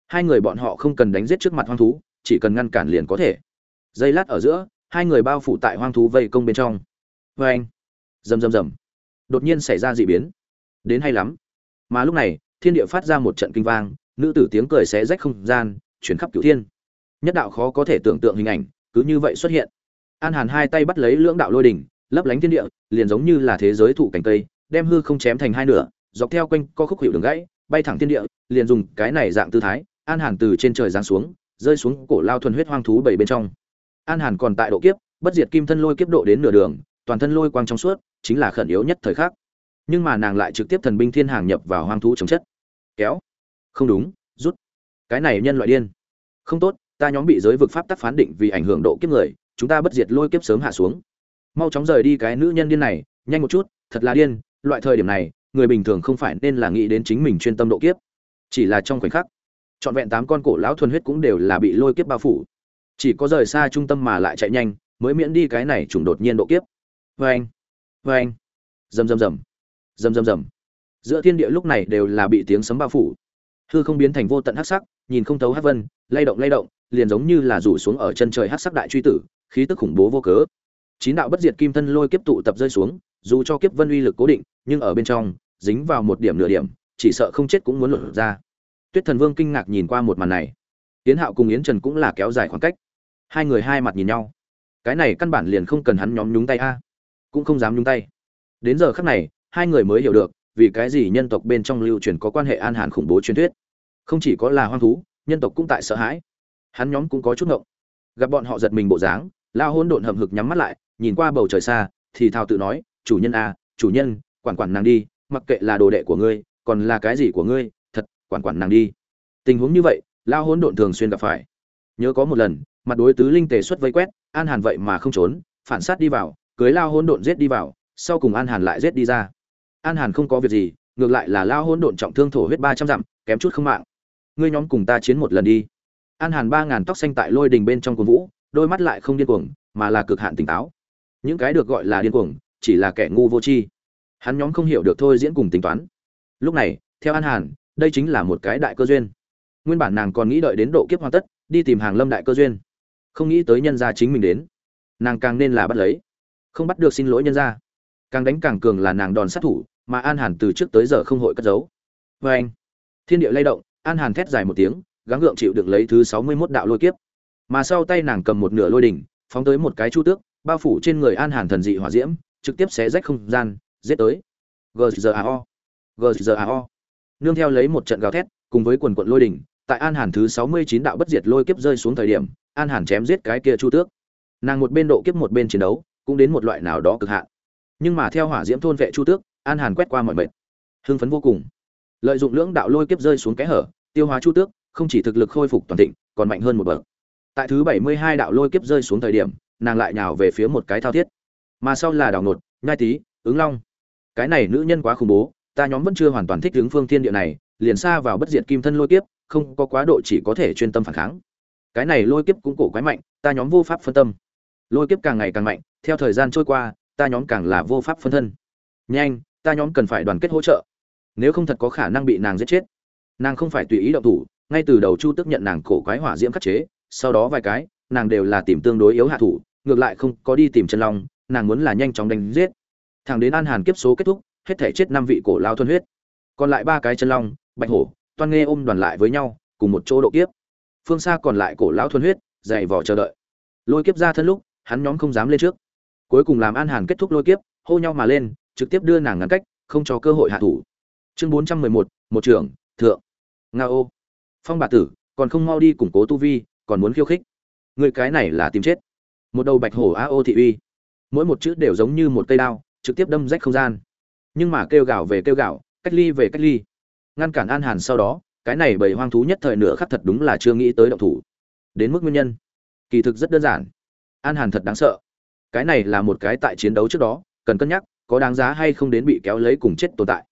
Hai người bọn họ không cần đánh giết trước mặt hoang thú, chỉ cần ngăn cản liền có thể. Giây lát ở giữa, hai người bao phủ tại hoang thú vây công bên trong. Vê anh, rầm rầm rầm. Đột nhiên xảy ra d ị biến. Đến hay lắm. Mà lúc này, thiên địa phát ra một trận kinh vang, nữ tử tiếng cười xé rách không gian, chuyển khắp cửu thiên. Nhất đạo khó có thể tưởng tượng hình ảnh, cứ như vậy xuất hiện an hàn hai tay bắt lấy lưỡng đạo lôi đỉnh, lấp lánh thiên địa, liền giống như là thế giới thụ cảnh cây, đem hư không chém thành hai nửa, dọc theo quanh co khúc hiệu đường gãy, bay thẳng thiên địa, liền dùng cái này dạng tư thái, an hàn từ trên trời giáng xuống, rơi xuống cổ lao thuần huyết hoang thú bảy bên trong. An hàn còn tại độ kiếp, bất diệt kim thân lôi kiếp độ đến nửa đường, toàn thân lôi quang trong suốt, chính là khẩn yếu nhất thời khắc. Nhưng mà nàng lại trực tiếp thần binh thiên hàng nhập vào hoang thú chống chất. Kéo. Không đúng, rút. Cái này nhân loại điên. Không tốt, ta nhóm bị giới vực pháp tắc phán định vì ảnh hưởng độ kiếp người chúng ta bất diệt lôi kiếp sớm hạ xuống. Mau chóng rời đi cái nữ nhân điên này, nhanh một chút, thật là điên, loại thời điểm này, người bình thường không phải nên là nghĩ đến chính mình chuyên tâm độ kiếp. Chỉ là trong khoảnh khắc, trọn vẹn tám con cổ lão thuần huyết cũng đều là bị lôi kiếp bao phủ. Chỉ có rời xa trung tâm mà lại chạy nhanh, mới miễn đi cái này trùng đột nhiên độ kiếp. Vê anh vê anh rầm rầm rầm. Rầm rầm rầm. Giữa thiên địa lúc này đều là bị tiếng sấm bao phủ. Hư không biến thành vô tận hắc sắc, nhìn không thấu hắc vân, lay động lay động, liền giống như là rủ xuống ở chân trời hắc sắc đại truy tử khí tức khủng bố vô cớ. Chín đạo bất diệt kim thân lôi kiếp tụ tập rơi xuống, dù cho kiếp vân uy lực cố định, nhưng ở bên trong, dính vào một điểm nửa điểm, chỉ sợ không chết cũng muốn lột ra. Tuyết thần vương kinh ngạc nhìn qua một màn này. Tiến hạo cùng yến trần cũng là kéo dài khoảng cách. Hai người hai mặt nhìn nhau. Cái này căn bản liền không cần hắn nhóm nhúng tay a. Cũng không dám nhúng tay. Đến giờ khắc này, hai người mới hiểu được, vì cái gì nhân tộc bên trong lưu truyền có quan hệ an hàn khủng bố truyền thuyết. Không chỉ có là hoang thú, nhân tộc cũng tại sợ hãi. Hắn nhóm cũng có chút ngộng. Gặp bọn họ giật mình bộ dáng lao hôn độn hầm hực nhắm mắt lại, nhìn qua bầu trời xa, thì thào tự nói, chủ nhân a chủ nhân, quản quản nàng đi, mặc kệ là đồ đệ của ngươi, còn là cái gì của ngươi, thật, quản quản nàng đi. Tình huống như vậy, lao hôn độn thường xuyên gặp phải. Nhớ có một lần, mặt đối tứ linh tề xuất vây quét, an hàn vậy mà không trốn, phản sát đi vào, cưới lao hôn độn giết đi vào, sau cùng an hàn lại giết đi ra. An hàn không có việc gì, ngược lại là lao hôn độn trọng thương thổ huyết ba trăm dặm, kém chút không mạng. Ngươi nhóm cùng ta chiến một lần đi. An hàn ba ngàn tóc xanh tại lôi đình bên trong cuồng vũ đôi mắt lại không điên cuồng, mà là cực hạn tỉnh táo. Những cái được gọi là điên cuồng, chỉ là kẻ ngu vô tri. Hắn nhóm không hiểu được thôi diễn cùng tính toán. Lúc này, theo an hàn, đây chính là một cái đại cơ duyên. Nguyên bản nàng còn nghĩ đợi đến độ kiếp hoàn tất, đi tìm hàng lâm đại cơ duyên. Không nghĩ tới nhân gia chính mình đến. Nàng càng nên là bắt lấy. Không bắt được xin lỗi nhân gia. Càng đánh càng cường là nàng đòn sát thủ, mà an hàn từ trước tới giờ không hội cất giấu. Vê anh thiên địa lay động, an hàn thét dài một tiếng, gắng gượng chịu được lấy thứ sáu mươi mốt đạo lôi kiếp mà sau tay nàng cầm một nửa lôi đỉnh, phóng tới một cái chu tước, bao phủ trên người an hàn thần dị hỏa diễm, trực tiếp xé rách không gian, giết tới. Gzao gzao nương theo lấy một trận gào thét, cùng với quần quận lôi đỉnh, tại an hàn thứ sáu mươi chín đạo bất diệt lôi kiếp rơi xuống thời điểm, an hàn chém giết cái kia chu tước. Nàng một bên độ kiếp một bên chiến đấu, cũng đến một loại nào đó cực hạn. Nhưng mà theo hỏa diễm thôn vệ chu tước, an hàn quét qua mọi mệt. Hưng phấn vô cùng. Lợi dụng lưỡng đạo lôi kiếp rơi xuống kẽ hở, tiêu hóa chu tước, không chỉ thực lực khôi phục toàn thịnh, còn mạnh hơn một bậc tại thứ bảy mươi hai đạo lôi kiếp rơi xuống thời điểm, nàng lại nhào về phía một cái thao thiết. Mà sau là đảo nột nhai tý ứng long. Cái này nữ nhân quá khủng bố, ta nhóm vẫn chưa hoàn toàn thích ứng phương thiên địa này, liền xa vào bất diệt kim thân lôi kiếp, không có quá độ chỉ có thể chuyên tâm phản kháng. Cái này lôi kiếp cũng cổ quái mạnh, ta nhóm vô pháp phân tâm. Lôi kiếp càng ngày càng mạnh, theo thời gian trôi qua, ta nhóm càng là vô pháp phân thân. Nhanh, ta nhóm cần phải đoàn kết hỗ trợ. Nếu không thật có khả năng bị nàng giết chết. Nàng không phải tùy ý động thủ, ngay từ đầu chu tức nhận nàng cổ quái hỏa diễm khắc chế sau đó vài cái, nàng đều là tìm tương đối yếu hạ thủ, ngược lại không có đi tìm chân long, nàng muốn là nhanh chóng đánh giết. Thẳng đến an hàn kiếp số kết thúc, hết thể chết năm vị cổ lao thuần huyết. Còn lại ba cái chân long, bạch hổ, toan nghe ôm đoàn lại với nhau, cùng một chỗ độ kiếp. Phương xa còn lại cổ lão thuần huyết, dày vò chờ đợi. Lôi kiếp ra thân lúc, hắn nhóm không dám lên trước. Cuối cùng làm an hàn kết thúc lôi kiếp, hô nhau mà lên, trực tiếp đưa nàng ngắn cách, không cho cơ hội hạ thủ. Chương bốn trăm mười một một trưởng, thượng. Nga ô phong bà tử, còn không mau đi củng cố tu vi còn muốn khiêu khích. Người cái này là tìm chết. Một đầu bạch hổ a ô thị uy. Mỗi một chữ đều giống như một cây đao, trực tiếp đâm rách không gian. Nhưng mà kêu gào về kêu gào, cách ly về cách ly. Ngăn cản an hàn sau đó, cái này bầy hoang thú nhất thời nửa khắc thật đúng là chưa nghĩ tới động thủ. Đến mức nguyên nhân. Kỳ thực rất đơn giản. An hàn thật đáng sợ. Cái này là một cái tại chiến đấu trước đó, cần cân nhắc, có đáng giá hay không đến bị kéo lấy cùng chết tồn tại.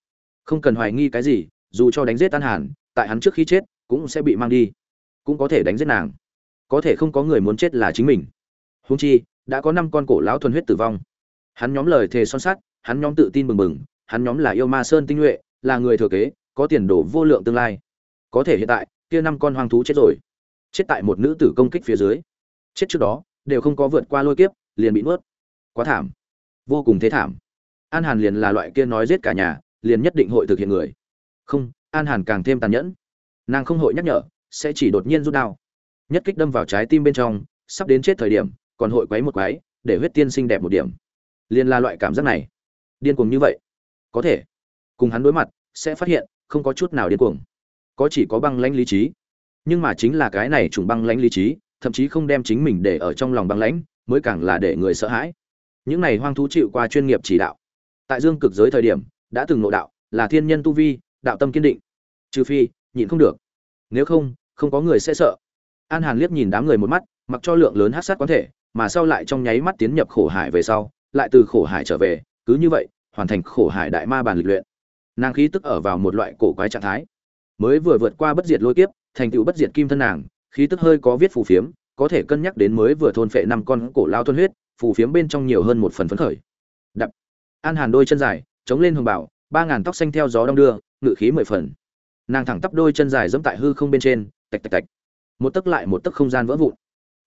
Không cần hoài nghi cái gì, dù cho đánh giết an hàn, tại hắn trước khi chết, cũng sẽ bị mang đi. Cũng có thể đánh giết nàng có thể không có người muốn chết là chính mình. Húng chi, đã có năm con cổ lão thuần huyết tử vong. Hắn nhóm lời thề son sắt, hắn nhóm tự tin bừng bừng, hắn nhóm là yêu ma sơn tinh nhuệ, là người thừa kế, có tiền đồ vô lượng tương lai. Có thể hiện tại, kia năm con hoang thú chết rồi. Chết tại một nữ tử công kích phía dưới. Chết trước đó, đều không có vượt qua lôi kiếp, liền bị nuốt. Quá thảm. Vô cùng thế thảm. An hàn liền là loại kia nói giết cả nhà, liền nhất định hội thực hiện người. Không, an hàn càng thêm tàn nhẫn. Nàng không hội nhắc nhở, sẽ chỉ đột nhiên rút đao nhất kích đâm vào trái tim bên trong, sắp đến chết thời điểm, còn hội quấy một quái, để huyết tiên sinh đẹp một điểm. Liền là loại cảm giác này. Điên cuồng như vậy. Có thể. Cùng hắn đối mặt, sẽ phát hiện, không có chút nào điên cuồng. Có chỉ có băng lãnh lý trí. Nhưng mà chính là cái này trùng băng lãnh lý trí, thậm chí không đem chính mình để ở trong lòng băng lãnh, mới càng là để người sợ hãi. Những này hoang thú chịu qua chuyên nghiệp chỉ đạo. Tại dương cực giới thời điểm, đã từng nội đạo, là thiên nhân tu vi, đạo tâm kiên định. Trừ phi, nhịn không được. Nếu không không có người sẽ sợ an hàn liếc nhìn đám người một mắt, mặc cho lượng lớn hát sát quán thể, mà sau lại trong nháy mắt tiến nhập khổ hải về sau, lại từ khổ hải trở về, cứ như vậy, hoàn thành khổ hải đại ma bàn lịch luyện. Nàng khí tức ở vào một loại cổ quái trạng thái. Mới vừa vượt qua bất diệt lôi kiếp, thành tựu bất diệt kim thân nàng, khí tức hơi có viết phù phiếm, có thể cân nhắc đến mới vừa thôn phệ năm con cổ lao thuần huyết, phù phiếm bên trong nhiều hơn một phần phấn khởi. Đập. An hàn đôi chân dài, chống lên hồng bảo, ba ngàn tóc xanh theo gió đong đưa, ngự khí mười phần. Nàng thẳng tắp đôi chân dài dẫm tại hư không bên trên, tạch tạch tạch một tấc lại một tấc không gian vỡ vụn.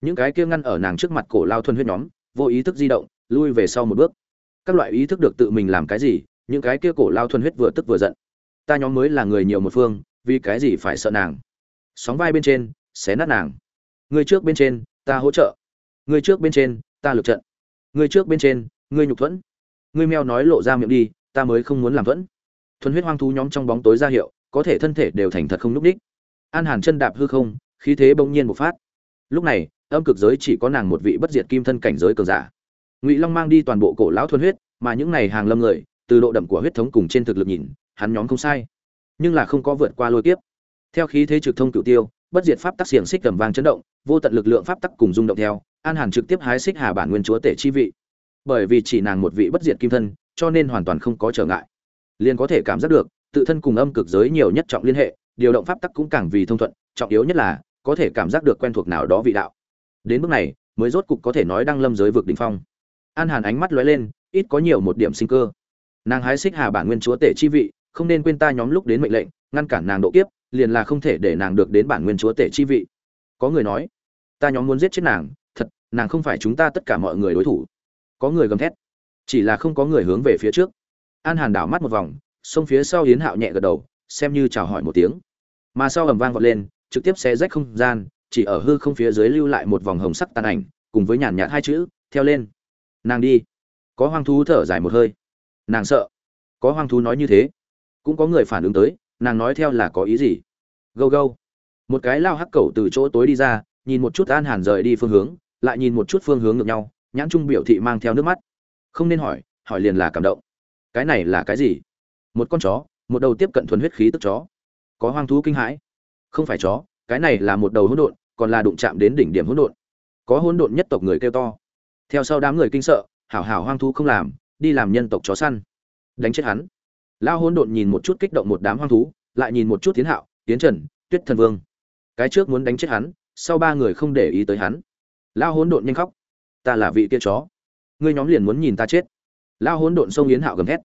Những cái kia ngăn ở nàng trước mặt cổ lao thuần huyết nhóm, vô ý thức di động, lui về sau một bước. Các loại ý thức được tự mình làm cái gì, những cái kia cổ lao thuần huyết vừa tức vừa giận. Ta nhóm mới là người nhiều một phương, vì cái gì phải sợ nàng? Sóng vai bên trên, xé nát nàng. Người trước bên trên, ta hỗ trợ. Người trước bên trên, ta lực trận. Người trước bên trên ngươi nhục thuẫn. Ngươi meo nói lộ ra miệng đi, ta mới không muốn làm thuẫn. Thuần huyết hoang thú nhóm trong bóng tối ra hiệu, có thể thân thể đều thành thật không núp đích. An hàn chân đạp hư không khí thế bỗng nhiên bộc phát. Lúc này, âm cực giới chỉ có nàng một vị bất diệt kim thân cảnh giới cường giả. Ngụy long mang đi toàn bộ cổ lão thuần huyết, mà những này hàng lâm người, từ độ đậm của huyết thống cùng trên thực lực nhìn, hắn nhóm không sai. Nhưng là không có vượt qua lôi kiếp. Theo khí thế trực thông cựu tiêu, bất diệt pháp tắc xiềng xích cầm vang chấn động, vô tận lực lượng pháp tắc cùng rung động theo, an hàn trực tiếp hái xích hà bản nguyên chúa tể chi vị. Bởi vì chỉ nàng một vị bất diệt kim thân, cho nên hoàn toàn không có trở ngại. Liền có thể cảm giác được, tự thân cùng âm cực giới nhiều nhất trọng liên hệ, điều động pháp tắc cũng càng vì thông thuận, trọng yếu nhất là có thể cảm giác được quen thuộc nào đó vị đạo. Đến bước này, mới rốt cục có thể nói đang lâm giới vực đỉnh phong. An hàn ánh mắt lóe lên, ít có nhiều một điểm sinh cơ. Nàng hái xích hà bản nguyên chúa tể chi vị, không nên quên ta nhóm lúc đến mệnh lệnh, ngăn cản nàng độ kiếp, liền là không thể để nàng được đến bản nguyên chúa tể chi vị. Có người nói, ta nhóm muốn giết chết nàng, thật, nàng không phải chúng ta tất cả mọi người đối thủ. Có người gầm thét, chỉ là không có người hướng về phía trước. An hàn đảo mắt một vòng, xông phía sau hiến hạo nhẹ gật đầu, xem như chào hỏi một tiếng. Mà sau ầm vang vọt lên trực tiếp xé rách không gian, chỉ ở hư không phía dưới lưu lại một vòng hồng sắc tàn ảnh, cùng với nhàn nhạt hai chữ, theo lên. Nàng đi. Có hoang thú thở dài một hơi. Nàng sợ. Có hoang thú nói như thế. Cũng có người phản ứng tới, nàng nói theo là có ý gì? Gâu gâu. Một cái lao hắc cẩu từ chỗ tối đi ra, nhìn một chút an hàn rời đi phương hướng, lại nhìn một chút phương hướng ngược nhau, nhãn trung biểu thị mang theo nước mắt. Không nên hỏi hỏi liền là cảm động. Cái này là cái gì? Một con chó, một đầu tiếp cận thuần huyết khí tức chó. Có hoang thú kinh hãi không phải chó, cái này là một đầu hỗn độn, còn là đụng chạm đến đỉnh điểm hỗn độn. Có hỗn độn nhất tộc người kêu to. Theo sau đám người kinh sợ, hảo hảo hoang thú không làm, đi làm nhân tộc chó săn. Đánh chết hắn. Lao hỗn độn nhìn một chút kích động một đám hoang thú, lại nhìn một chút tiến hạo, tiến trần, tuyết thần vương. Cái trước muốn đánh chết hắn, sau ba người không để ý tới hắn. Lao hỗn độn nhanh khóc. Ta là vị kia chó. Ngươi nhóm liền muốn nhìn ta chết. Lao hỗn độn sông yến hạo gầm thét.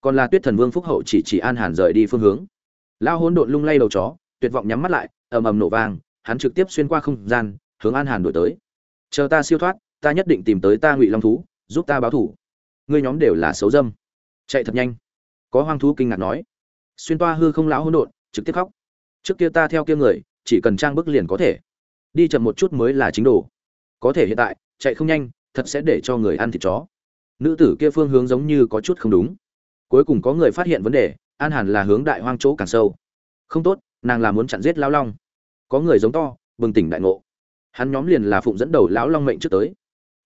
Còn là tuyết thần vương phúc hậu chỉ chỉ an hàn rời đi phương hướng. Lao hỗn độn lung lay đầu chó tuyệt vọng nhắm mắt lại, ầm ầm nổ vang, hắn trực tiếp xuyên qua không gian, hướng an hàn đổi tới. Chờ ta siêu thoát, ta nhất định tìm tới ta ngụy long thú, giúp ta báo thủ. Ngươi nhóm đều là xấu dâm. Chạy thật nhanh. Có hoang thú kinh ngạc nói. Xuyên toa hư không lão hỗn độn, trực tiếp khóc. Trước kia ta theo kia người, chỉ cần trang bức liền có thể. Đi chậm một chút mới là chính đồ. Có thể hiện tại, chạy không nhanh, thật sẽ để cho người ăn thịt chó. Nữ tử kia phương hướng giống như có chút không đúng. Cuối cùng có người phát hiện vấn đề, an hàn là hướng đại hoang chỗ càng sâu. Không tốt nàng là muốn chặn giết lão long. Có người giống to, bừng tỉnh đại ngộ. Hắn nhóm liền là phụng dẫn đầu lão long mệnh trước tới.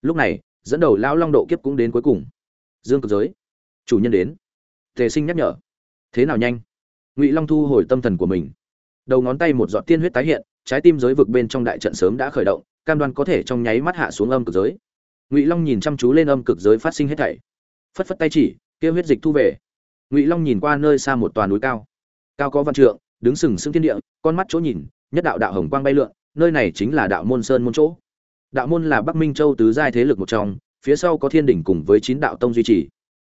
Lúc này, dẫn đầu lão long độ kiếp cũng đến cuối cùng. Dương cực giới. Chủ nhân đến. Tề sinh nhắc nhở. Thế nào nhanh? Ngụy long thu hồi tâm thần của mình. Đầu ngón tay một giọt tiên huyết tái hiện, trái tim giới vực bên trong đại trận sớm đã khởi động, cam đoan có thể trong nháy mắt hạ xuống âm cực giới. Ngụy long nhìn chăm chú lên âm cực giới phát sinh hết thảy. Phất phất tay chỉ kêu huyết dịch thu về. Ngụy long nhìn qua nơi xa một toàn núi cao. Cao có văn trượng đứng sừng sững thiên địa, con mắt chỗ nhìn, nhất đạo đạo hồng quang bay lượn, nơi này chính là đạo môn sơn môn chỗ. Đạo môn là bắc minh châu tứ giai thế lực một trong, phía sau có thiên đỉnh cùng với chín đạo tông duy trì.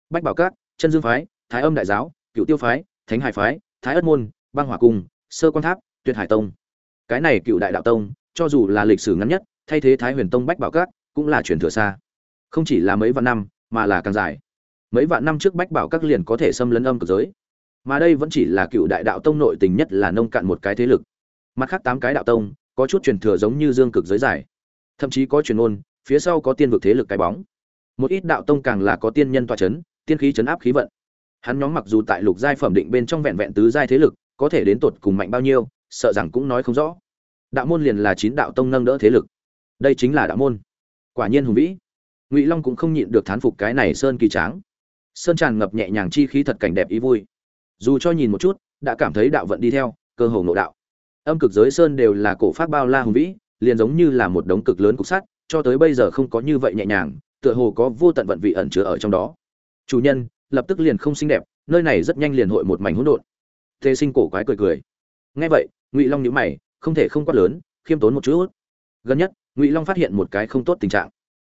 Bách bảo cát chân dương phái, thái âm đại giáo, cựu tiêu phái, thánh hải phái, thái ất môn, băng hỏa cung, sơ quan tháp, tuyệt hải tông. Cái này cựu đại đạo tông, cho dù là lịch sử ngắn nhất, thay thế thái huyền tông bách bảo cát cũng là truyền thừa xa. Không chỉ là mấy vạn năm, mà là càng dài. Mấy vạn năm trước bách bảo các liền có thể xâm lấn âm cực giới mà đây vẫn chỉ là cựu đại đạo tông nội tình nhất là nông cạn một cái thế lực. Mặt khác tám cái đạo tông, có chút truyền thừa giống như dương cực giới giải. Thậm chí có truyền ôn phía sau có tiên vực thế lực cái bóng. Một ít đạo tông càng là có tiên nhân tọa chấn, tiên khí chấn áp khí vận. Hắn nhóm mặc dù tại lục giai phẩm định bên trong vẹn vẹn tứ giai thế lực, có thể đến tột cùng mạnh bao nhiêu, sợ rằng cũng nói không rõ. Đạo môn liền là chín đạo tông nâng đỡ thế lực. Đây chính là đạo môn. Quả nhiên hùng vĩ. Ngụy long cũng không nhịn được thán phục cái này sơn kỳ tráng. Sơn tràn ngập nhẹ nhàng chi khí thật cảnh đẹp ý vui dù cho nhìn một chút, đã cảm thấy đạo vận đi theo, cơ hồ nội đạo. Âm cực giới sơn đều là cổ phát bao la hùng vĩ, liền giống như là một đống cực lớn cục sắt, cho tới bây giờ không có như vậy nhẹ nhàng, tựa hồ có vô tận vận vị ẩn chứa ở trong đó. Chủ nhân, lập tức liền không xinh đẹp, nơi này rất nhanh liền hội một mảnh hỗn độn. Tê sinh cổ quái cười cười. Nghe vậy, ngụy long nhíu mày, không thể không quát lớn, khiêm tốn một chút. Gần nhất, ngụy long phát hiện một cái không tốt tình trạng.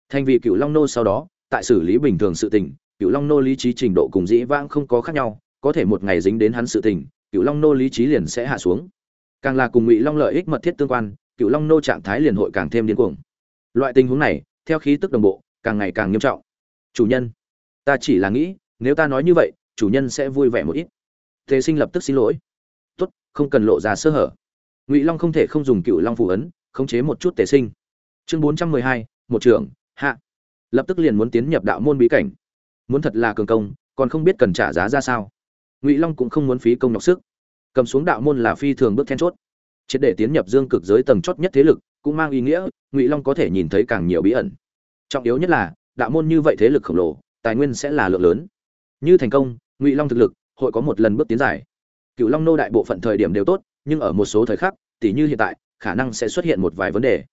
Thành vì cựu long nô sau đó, tại xử lý bình thường sự tình cựu long nô lý trí trình độ cùng dĩ vãng không có khác nhau có thể một ngày dính đến hắn sự tình cựu long nô lý trí liền sẽ hạ xuống. Càng là cùng ngụy long lợi ích mật thiết tương quan cựu long nô trạng thái liền hội càng thêm điên cuồng. Loại tình huống này, theo khí tức đồng bộ, càng ngày càng nghiêm trọng. Chủ nhân, ta chỉ là nghĩ, nếu ta nói như vậy, chủ nhân sẽ vui vẻ một ít. Tề sinh lập tức xin lỗi. Tốt, không cần lộ ra sơ hở. Ngụy long không thể không dùng cựu long phù ấn, khống chế một chút tề sinh. Chương bốn trăm mười hai, một trưởng, hạ. Lập tức liền muốn tiến nhập đạo môn bí cảnh. Muốn thật là cường công, còn không biết cần trả giá ra sao ngụy long cũng không muốn phí công nhọc sức cầm xuống đạo môn là phi thường bước then chốt triệt để tiến nhập dương cực giới tầng chót nhất thế lực cũng mang ý nghĩa ngụy long có thể nhìn thấy càng nhiều bí ẩn trọng yếu nhất là đạo môn như vậy thế lực khổng lồ tài nguyên sẽ là lượng lớn như thành công ngụy long thực lực hội có một lần bước tiến dài cựu long nô đại bộ phận thời điểm đều tốt nhưng ở một số thời khắc tỉ như hiện tại khả năng sẽ xuất hiện một vài vấn đề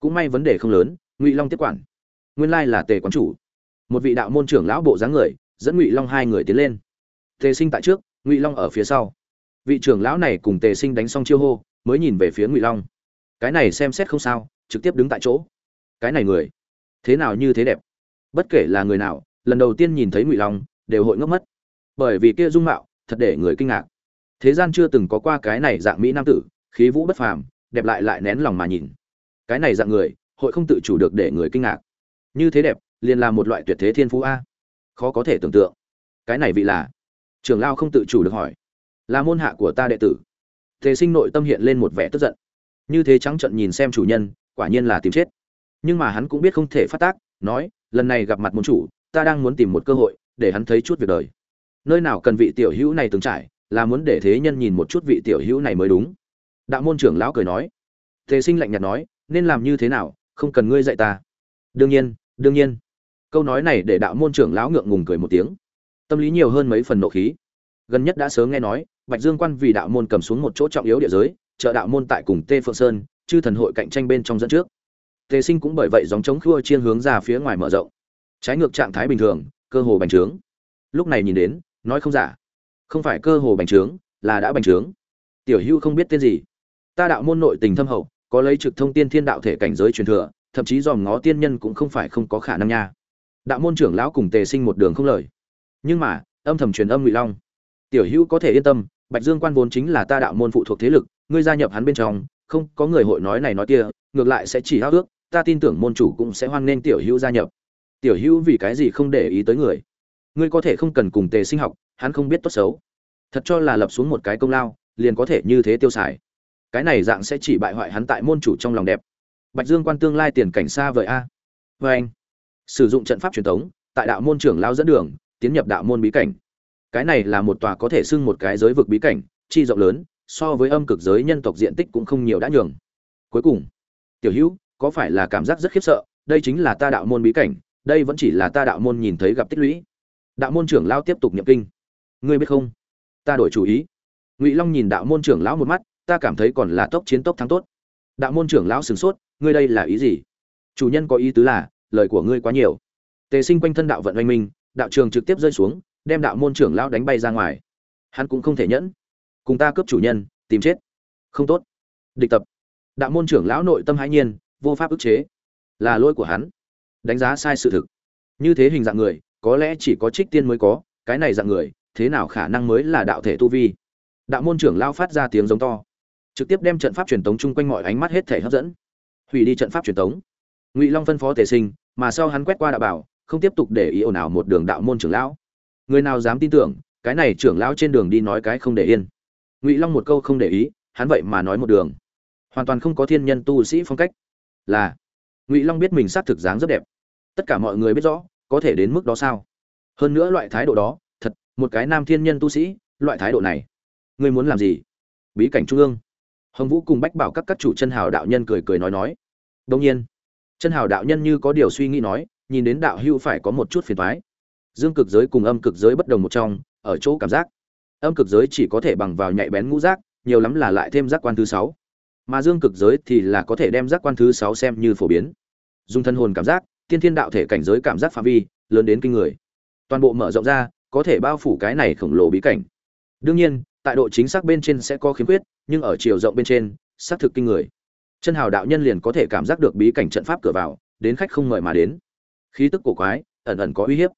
cũng may vấn đề không lớn ngụy long tiếp quản nguyên lai là tề quán chủ một vị đạo môn trưởng lão bộ dáng người dẫn ngụy long hai người tiến lên tề sinh tại trước, ngụy long ở phía sau. Vị trưởng lão này cùng tề sinh đánh xong chiêu hô, mới nhìn về phía ngụy long. Cái này xem xét không sao, trực tiếp đứng tại chỗ. Cái này người, thế nào như thế đẹp? Bất kể là người nào, lần đầu tiên nhìn thấy ngụy long, đều hội ngốc mất. Bởi vì kia dung mạo, thật để người kinh ngạc. Thế gian chưa từng có qua cái này dạng mỹ nam tử, khí vũ bất phàm, đẹp lại lại nén lòng mà nhìn. Cái này dạng người, hội không tự chủ được để người kinh ngạc. Như thế đẹp, liền là một loại tuyệt thế thiên phú a. Khó có thể tưởng tượng. Cái này vị là trưởng lao không tự chủ được hỏi, là môn hạ của ta đệ tử. Thế sinh nội tâm hiện lên một vẻ tức giận. Như thế trắng trận nhìn xem chủ nhân, quả nhiên là tìm chết. Nhưng mà hắn cũng biết không thể phát tác, nói, lần này gặp mặt môn chủ, ta đang muốn tìm một cơ hội để hắn thấy chút việc đời. Nơi nào cần vị tiểu hữu này từng trải, là muốn để thế nhân nhìn một chút vị tiểu hữu này mới đúng. Đạo môn trưởng lão cười nói. Thế sinh lạnh nhạt nói, nên làm như thế nào, không cần ngươi dạy ta. Đương nhiên đương nhiên. Câu nói này để đạo môn trưởng lão ngượng ngùng cười một tiếng tâm lý nhiều hơn mấy phần nộ khí. Gần nhất đã sớm nghe nói, bạch dương quan vì đạo môn cầm xuống một chỗ trọng yếu địa giới, trợ đạo môn tại cùng tê phượng sơn, chư thần hội cạnh tranh bên trong dẫn trước. Tề sinh cũng bởi vậy dòng chống khua chiên hướng ra phía ngoài mở rộng. Trái ngược trạng thái bình thường, cơ hồ bành trướng. Lúc này nhìn đến, nói không giả. Không phải cơ hồ bành trướng, là đã bành trướng. Tiểu hưu không biết tên gì. Ta đạo môn nội tình thâm hậu, có lấy trực thông tiên thiên đạo thể cảnh giới truyền thừa, thậm chí dòm ngó tiên nhân cũng không phải không có khả năng nha. Đạo môn trưởng lão cùng tề sinh một đường không lời nhưng mà, âm thầm truyền âm ngụy long. Tiểu hữu có thể yên tâm, bạch dương quan vốn chính là ta đạo môn phụ thuộc thế lực, ngươi gia nhập hắn bên trong, không có người hội nói này nói kia, ngược lại sẽ chỉ háo ước, ta tin tưởng môn chủ cũng sẽ hoan nghênh tiểu hữu gia nhập. Tiểu hữu vì cái gì không để ý tới người? Ngươi có thể không cần cùng tề sinh học, hắn không biết tốt xấu. Thật cho là lập xuống một cái công lao, liền có thể như thế tiêu xài. Cái này dạng sẽ chỉ bại hoại hắn tại môn chủ trong lòng đẹp. Bạch dương quan tương lai tiền cảnh xa vời a. Vê anh sử dụng trận pháp truyền thống tại đạo môn trưởng lao dẫn đường tiến nhập đạo môn bí cảnh. Cái này là một tòa có thể xưng một cái giới vực bí cảnh, chi rộng lớn, so với âm cực giới nhân tộc diện tích cũng không nhiều đã nhường. Cuối cùng, tiểu hữu, có phải là cảm giác rất khiếp sợ, đây chính là ta đạo môn bí cảnh, đây vẫn chỉ là ta đạo môn nhìn thấy gặp tích lũy. Đạo môn trưởng lao tiếp tục nhập kinh. Ngươi biết không? Ta đổi chủ ý. Ngụy long nhìn đạo môn trưởng lão một mắt, ta cảm thấy còn là tốc chiến tốc thắng tốt. Đạo môn trưởng lão sửng sốt, ngươi đây là ý gì? Chủ nhân có ý tứ là, lời của ngươi quá nhiều. Tề sinh quanh thân đạo vận oanh minh đạo trường trực tiếp rơi xuống, đem đạo môn trưởng lão đánh bay ra ngoài. Hắn cũng không thể nhẫn. Cùng ta cướp chủ nhân, tìm chết. Không tốt. Địch tập. Đạo môn trưởng lão nội tâm hãi nhiên, vô pháp ức chế. Là lỗi của hắn. Đánh giá sai sự thực. Như thế hình dạng người, có lẽ chỉ có trích tiên mới có, cái này dạng người, thế nào khả năng mới là đạo thể tu vi? Đạo môn trưởng lao phát ra tiếng giống to. Trực tiếp đem trận pháp truyền tống chung quanh mọi ánh mắt hết thể hấp dẫn. Hủy đi trận pháp truyền tống. Ngụy long phân phó tề sinh, mà sau hắn quét qua đạo bảo không tiếp tục để ý ồn ào một đường đạo môn trưởng lão. Người nào dám tin tưởng, cái này trưởng lão trên đường đi nói cái không để yên. Ngụy long một câu không để ý, hắn vậy mà nói một đường. Hoàn toàn không có thiên nhân tu sĩ phong cách. Là, ngụy long biết mình xác thực dáng rất đẹp. Tất cả mọi người biết rõ, có thể đến mức đó sao? Hơn nữa loại thái độ đó, thật, một cái nam thiên nhân tu sĩ, loại thái độ này. Ngươi muốn làm gì? Bí cảnh trung ương. Hồng vũ cùng bách bảo các các chủ chân hào đạo nhân cười cười nói nói. Đông nhiên, chân hào đạo nhân như có điều suy nghĩ nói nhìn đến đạo hưu phải có một chút phiền toái. dương cực giới cùng âm cực giới bất đồng một trong, ở chỗ cảm giác. Âm cực giới chỉ có thể bằng vào nhạy bén ngũ giác, nhiều lắm là lại thêm giác quan thứ sáu. Mà dương cực giới thì là có thể đem giác quan thứ sáu xem như phổ biến. Dùng thân hồn cảm giác, tiên thiên đạo thể cảnh giới cảm giác phạm vi, lớn đến kinh người. Toàn bộ mở rộng ra, có thể bao phủ cái này khổng lồ bí cảnh. Đương nhiên, tại độ chính xác bên trên sẽ có khiếm khuyết, nhưng ở chiều rộng bên trên, xác thực kinh người. Chân hào đạo nhân liền có thể cảm giác được bí cảnh trận pháp cửa vào, đến khách không mời mà đến khí tức cổ quái, ẩn ẩn có uy hiếp.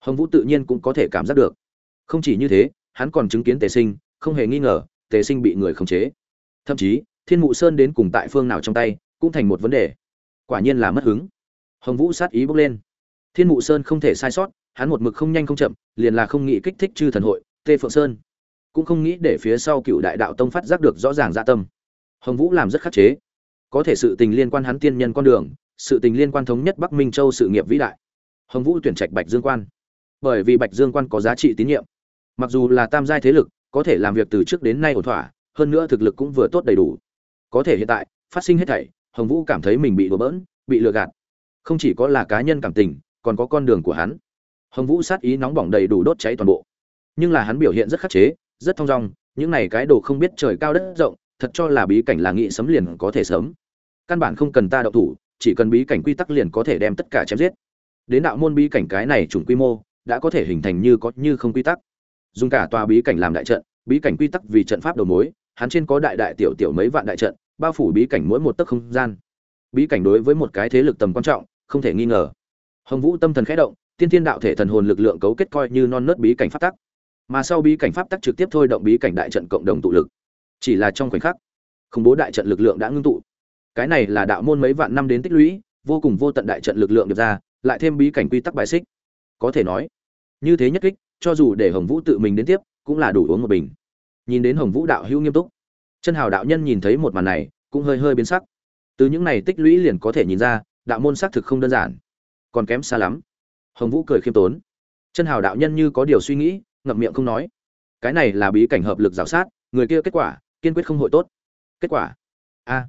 Hồng vũ tự nhiên cũng có thể cảm giác được. Không chỉ như thế, hắn còn chứng kiến tề sinh, không hề nghi ngờ, tề sinh bị người khống chế. Thậm chí, thiên mụ sơn đến cùng tại phương nào trong tay, cũng thành một vấn đề. Quả nhiên là mất hứng. Hồng vũ sát ý bốc lên. Thiên mụ sơn không thể sai sót, hắn một mực không nhanh không chậm, liền là không nghĩ kích thích chư thần hội, tê phượng sơn. Cũng không nghĩ để phía sau cựu đại đạo tông phát giác được rõ ràng dạ tâm. Hồng vũ làm rất khắc chế. Có thể sự tình liên quan hắn tiên nhân con đường sự tình liên quan thống nhất bắc minh châu sự nghiệp vĩ đại. Hồng vũ tuyển trạch bạch dương quan. Bởi vì bạch dương quan có giá trị tín nhiệm. Mặc dù là tam giai thế lực, có thể làm việc từ trước đến nay ổn thỏa, hơn nữa thực lực cũng vừa tốt đầy đủ. Có thể hiện tại, phát sinh hết thảy, hồng vũ cảm thấy mình bị đùa bỡn, bị lừa gạt. Không chỉ có là cá nhân cảm tình, còn có con đường của hắn. Hồng vũ sát ý nóng bỏng đầy đủ đốt cháy toàn bộ. Nhưng là hắn biểu hiện rất khắc chế, rất thong dong, những này cái đồ không biết trời cao đất rộng, thật cho là bí cảnh là nghị sấm liền có thể sớm căn bản không cần ta đậu thủ chỉ cần bí cảnh quy tắc liền có thể đem tất cả chém giết. Đến đạo môn bí cảnh cái này chủng quy mô, đã có thể hình thành như có như không quy tắc. Dùng cả tòa bí cảnh làm đại trận, bí cảnh quy tắc vì trận pháp đầu mối, hắn trên có đại đại tiểu tiểu mấy vạn đại trận, bao phủ bí cảnh mỗi một tấc không gian. Bí cảnh đối với một cái thế lực tầm quan trọng, không thể nghi ngờ. Hồng vũ tâm thần khẽ động, tiên thiên đạo thể thần hồn lực lượng cấu kết coi như non nớt bí cảnh pháp tắc. Mà sau bí cảnh pháp tắc trực tiếp thôi động bí cảnh đại trận cộng đồng tụ lực. Chỉ là trong khoảnh khắc, khủng bố đại trận lực lượng đã ngưng tụ cái này là đạo môn mấy vạn năm đến tích lũy, vô cùng vô tận đại trận lực lượng được ra, lại thêm bí cảnh quy tắc bài xích. Có thể nói, như thế nhất kích, cho dù để hồng vũ tự mình đến tiếp, cũng là đủ uống một bình. Nhìn đến hồng vũ đạo hữu nghiêm túc, chân hào đạo nhân nhìn thấy một màn này, cũng hơi hơi biến sắc. Từ những này tích lũy liền có thể nhìn ra, đạo môn xác thực không đơn giản, còn kém xa lắm. Hồng vũ cười khiêm tốn. Chân hào đạo nhân như có điều suy nghĩ, ngậm miệng không nói. Cái này là bí cảnh hợp lực g sát, người kia kết quả, kiên quyết không hội tốt. Kết quả? A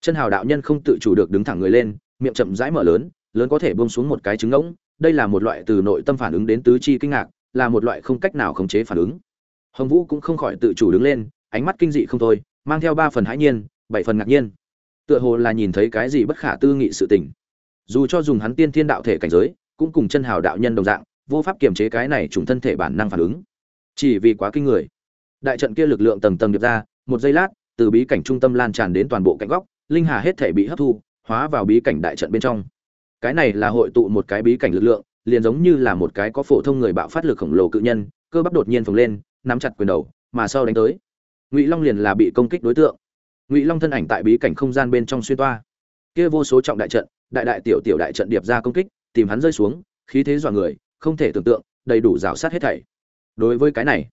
chân hào đạo nhân không tự chủ được đứng thẳng người lên, miệng chậm rãi mở lớn lớn có thể bông xuống một cái trứng ngỗng. Đây là một loại từ nội tâm phản ứng đến tứ chi kinh ngạc, là một loại không cách nào khống chế phản ứng. Hồng vũ cũng không khỏi tự chủ đứng lên, ánh mắt kinh dị không thôi, mang theo ba phần hãi nhiên, bảy phần ngạc nhiên. Tựa hồ là nhìn thấy cái gì bất khả tư nghị sự tình. Dù cho dùng hắn tiên thiên đạo thể cảnh giới, cũng cùng chân hào đạo nhân đồng dạng, vô pháp kiềm chế cái này trùng thân thể bản năng phản ứng. Chỉ vì quá kinh người. Đại trận kia lực lượng tầng tầng điệp ra, một giây lát, từ bí cảnh trung tâm lan tràn đến toàn bộ cạnh góc linh hà hết thể bị hấp thu, hóa vào bí cảnh đại trận bên trong. Cái này là hội tụ một cái bí cảnh lực lượng, liền giống như là một cái có phổ thông người bạo phát lực khổng lồ cự nhân, cơ bắp đột nhiên phồng lên, nắm chặt quyền đầu, mà sau đánh tới. Ngụy long liền là bị công kích đối tượng. Ngụy long thân ảnh tại bí cảnh không gian bên trong xuyên toa. Kia vô số trọng đại trận, đại đại tiểu tiểu đại trận điệp ra công kích, tìm hắn rơi xuống, khí thế dọa người, không thể tưởng tượng, đầy đủ rào sát hết thảy. Đối với cái này,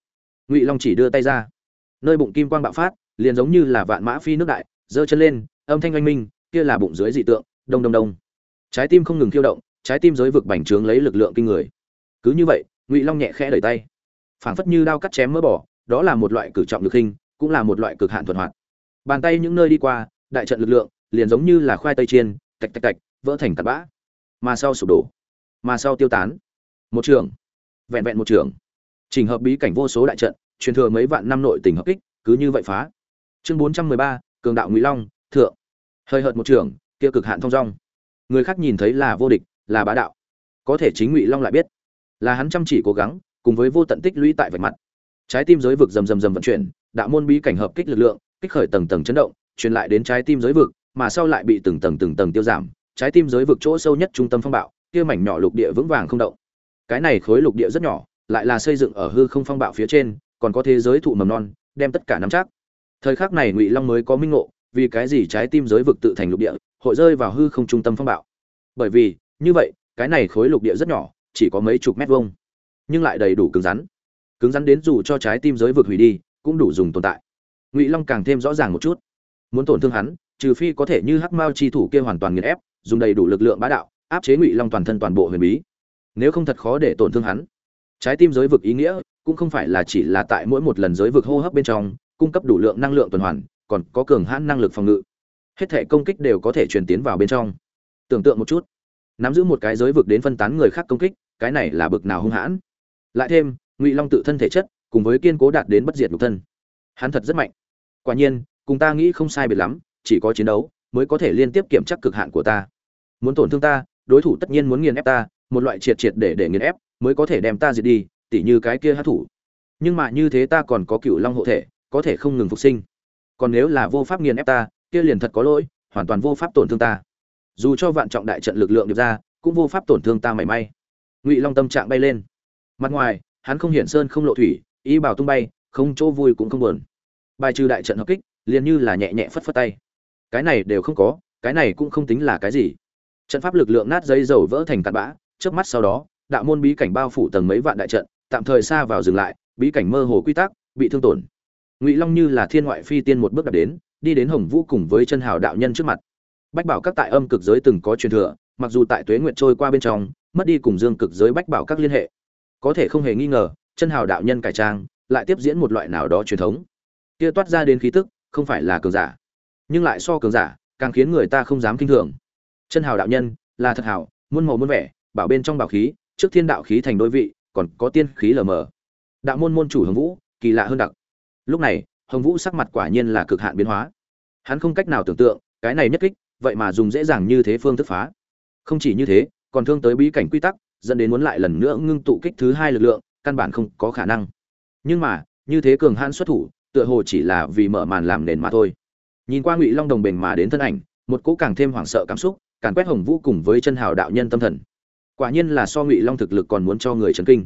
ngụy long chỉ đưa tay ra. Nơi bụng kim quang bạo phát, liền giống như là vạn mã phi nước đại, giơ chân lên âm thanh oanh minh, kia là bụng dưới dị tượng, đông đông đông. Trái tim không ngừng khiêu động, trái tim giới vực bành trướng lấy lực lượng kinh người. Cứ như vậy, ngụy long nhẹ khẽ đẩy tay. Phảng phất như đao cắt chém mỡ bỏ, đó là một loại cử trọng lực hình, cũng là một loại cực hạn thuận hoạt. Bàn tay những nơi đi qua, đại trận lực lượng, liền giống như là khoai tây chiên, tạch tạch tạch, vỡ thành tạt bã. Mà sau sụp đổ, mà sau tiêu tán. Một trường, vẹn vẹn một trường. Trình hợp bí cảnh vô số đại trận, truyền thừa mấy vạn năm nội tình hợp kích, cứ như vậy phá. Chương bốn trăm mười ba, cường đạo ngụy long thượng. Hơi hợt một trường, kia cực hạn thông dong. Người khác nhìn thấy là vô địch, là bá đạo. Có thể chính ngụy long lại biết, là hắn chăm chỉ cố gắng, cùng với vô tận tích lũy tại vạch mặt. Trái tim giới vực rầm rầm rầm vận chuyển, đạo môn bí cảnh hợp kích lực lượng, kích khởi tầng tầng chấn động, truyền lại đến trái tim giới vực, mà sau lại bị từng tầng từng tầng tiêu giảm, trái tim giới vực chỗ sâu nhất trung tâm phong bạo, kia mảnh nhỏ lục địa vững vàng không động. Cái này khối lục địa rất nhỏ, lại là xây dựng ở hư không phong bạo phía trên, còn có thế giới thụ mầm non, đem tất cả nắm chắc. Thời khắc này ngụy long mới có minh ngộ vì cái gì trái tim giới vực tự thành lục địa, hội rơi vào hư không trung tâm phong bạo? Bởi vì, như vậy, cái này khối lục địa rất nhỏ, chỉ có mấy chục mét vuông, nhưng lại đầy đủ cứng rắn. Cứng rắn đến dù cho trái tim giới vực hủy đi, cũng đủ dùng tồn tại. Ngụy long càng thêm rõ ràng một chút. Muốn tổn thương hắn, trừ phi có thể như hắc mao chi thủ kia hoàn toàn nghiền ép, dùng đầy đủ lực lượng bá đạo, áp chế ngụy long toàn thân toàn bộ huyền bí. Nếu không thật khó để tổn thương hắn. Trái tim giới vực ý nghĩa, cũng không phải là chỉ là tại mỗi một lần giới vực hô hấp bên trong, cung cấp đủ lượng năng lượng tuần hoàn còn có cường hãn năng lực phòng ngự. Hết thể công kích đều có thể truyền tiến vào bên trong. Tưởng tượng một chút. Nắm giữ một cái giới vực đến phân tán người khác công kích, cái này là bực nào hung hãn. Lại thêm, ngụy long tự thân thể chất, cùng với kiên cố đạt đến bất diệt nhục thân. Hắn thật rất mạnh. Quả nhiên, cùng ta nghĩ không sai biệt lắm, chỉ có chiến đấu mới có thể liên tiếp kiểm tra cực hạn của ta. Muốn tổn thương ta, đối thủ tất nhiên muốn nghiền ép ta, một loại triệt triệt để để nghiền ép mới có thể đem ta diệt đi, tỉ như cái kia hát thủ. Nhưng mà như thế ta còn có cựu long hộ thể, có thể không ngừng phục sinh còn nếu là vô pháp nghiền ép ta, kia liền thật có lỗi, hoàn toàn vô pháp tổn thương ta. Dù cho vạn trọng đại trận lực lượng được ra, cũng vô pháp tổn thương ta mảy may. Ngụy long tâm trạng bay lên. Mặt ngoài, hắn không hiển sơn, không lộ thủy, ý bảo tung bay, không chỗ vui cũng không buồn. Bài trừ đại trận hợp kích, liền như là nhẹ nhẹ phất phất tay. Cái này đều không có, cái này cũng không tính là cái gì. Trận pháp lực lượng nát giấy dầu vỡ thành tạt bã trước mắt sau đó, đạo môn bí cảnh bao phủ tầng mấy vạn đại trận, tạm thời xa vào dừng lại, bí cảnh mơ hồ quy tắc, bị thương tổn ngụy long như là thiên ngoại phi tiên một bước đặt đến, đi đến hồng vũ cùng với chân hào đạo nhân trước mặt. Bách bảo các tại âm cực giới từng có truyền thừa, mặc dù tại tuế nguyện trôi qua bên trong, mất đi cùng dương cực giới bách bảo các liên hệ. Có thể không hề nghi ngờ, chân hào đạo nhân cải trang, lại tiếp diễn một loại nào đó truyền thống. Kia toát ra đến khí tức, không phải là cường giả. Nhưng lại so cường giả, càng khiến người ta không dám kinh thường. Chân hào đạo nhân, là thật hảo, muôn màu muôn vẻ, bảo bên trong bảo khí, trước thiên đạo khí thành đôi vị, còn có tiên khí lờ mờ. Đạo môn môn chủ hồng vũ, kỳ lạ hơn đặc lúc này, hồng vũ sắc mặt quả nhiên là cực hạn biến hóa. Hắn không cách nào tưởng tượng, cái này nhất kích, vậy mà dùng dễ dàng như thế phương thức phá. Không chỉ như thế, còn thương tới bí cảnh quy tắc, dẫn đến muốn lại lần nữa ngưng tụ kích thứ hai lực lượng, căn bản không có khả năng. Nhưng mà, như thế cường hãn xuất thủ, tựa hồ chỉ là vì mở màn làm nền mà thôi. Nhìn qua ngụy long đồng bình mà đến thân ảnh, một cỗ càng thêm hoảng sợ cảm xúc càng quét hồng vũ cùng với chân hào đạo nhân tâm thần. Quả nhiên là so ngụy long thực lực còn muốn cho người chấn kinh.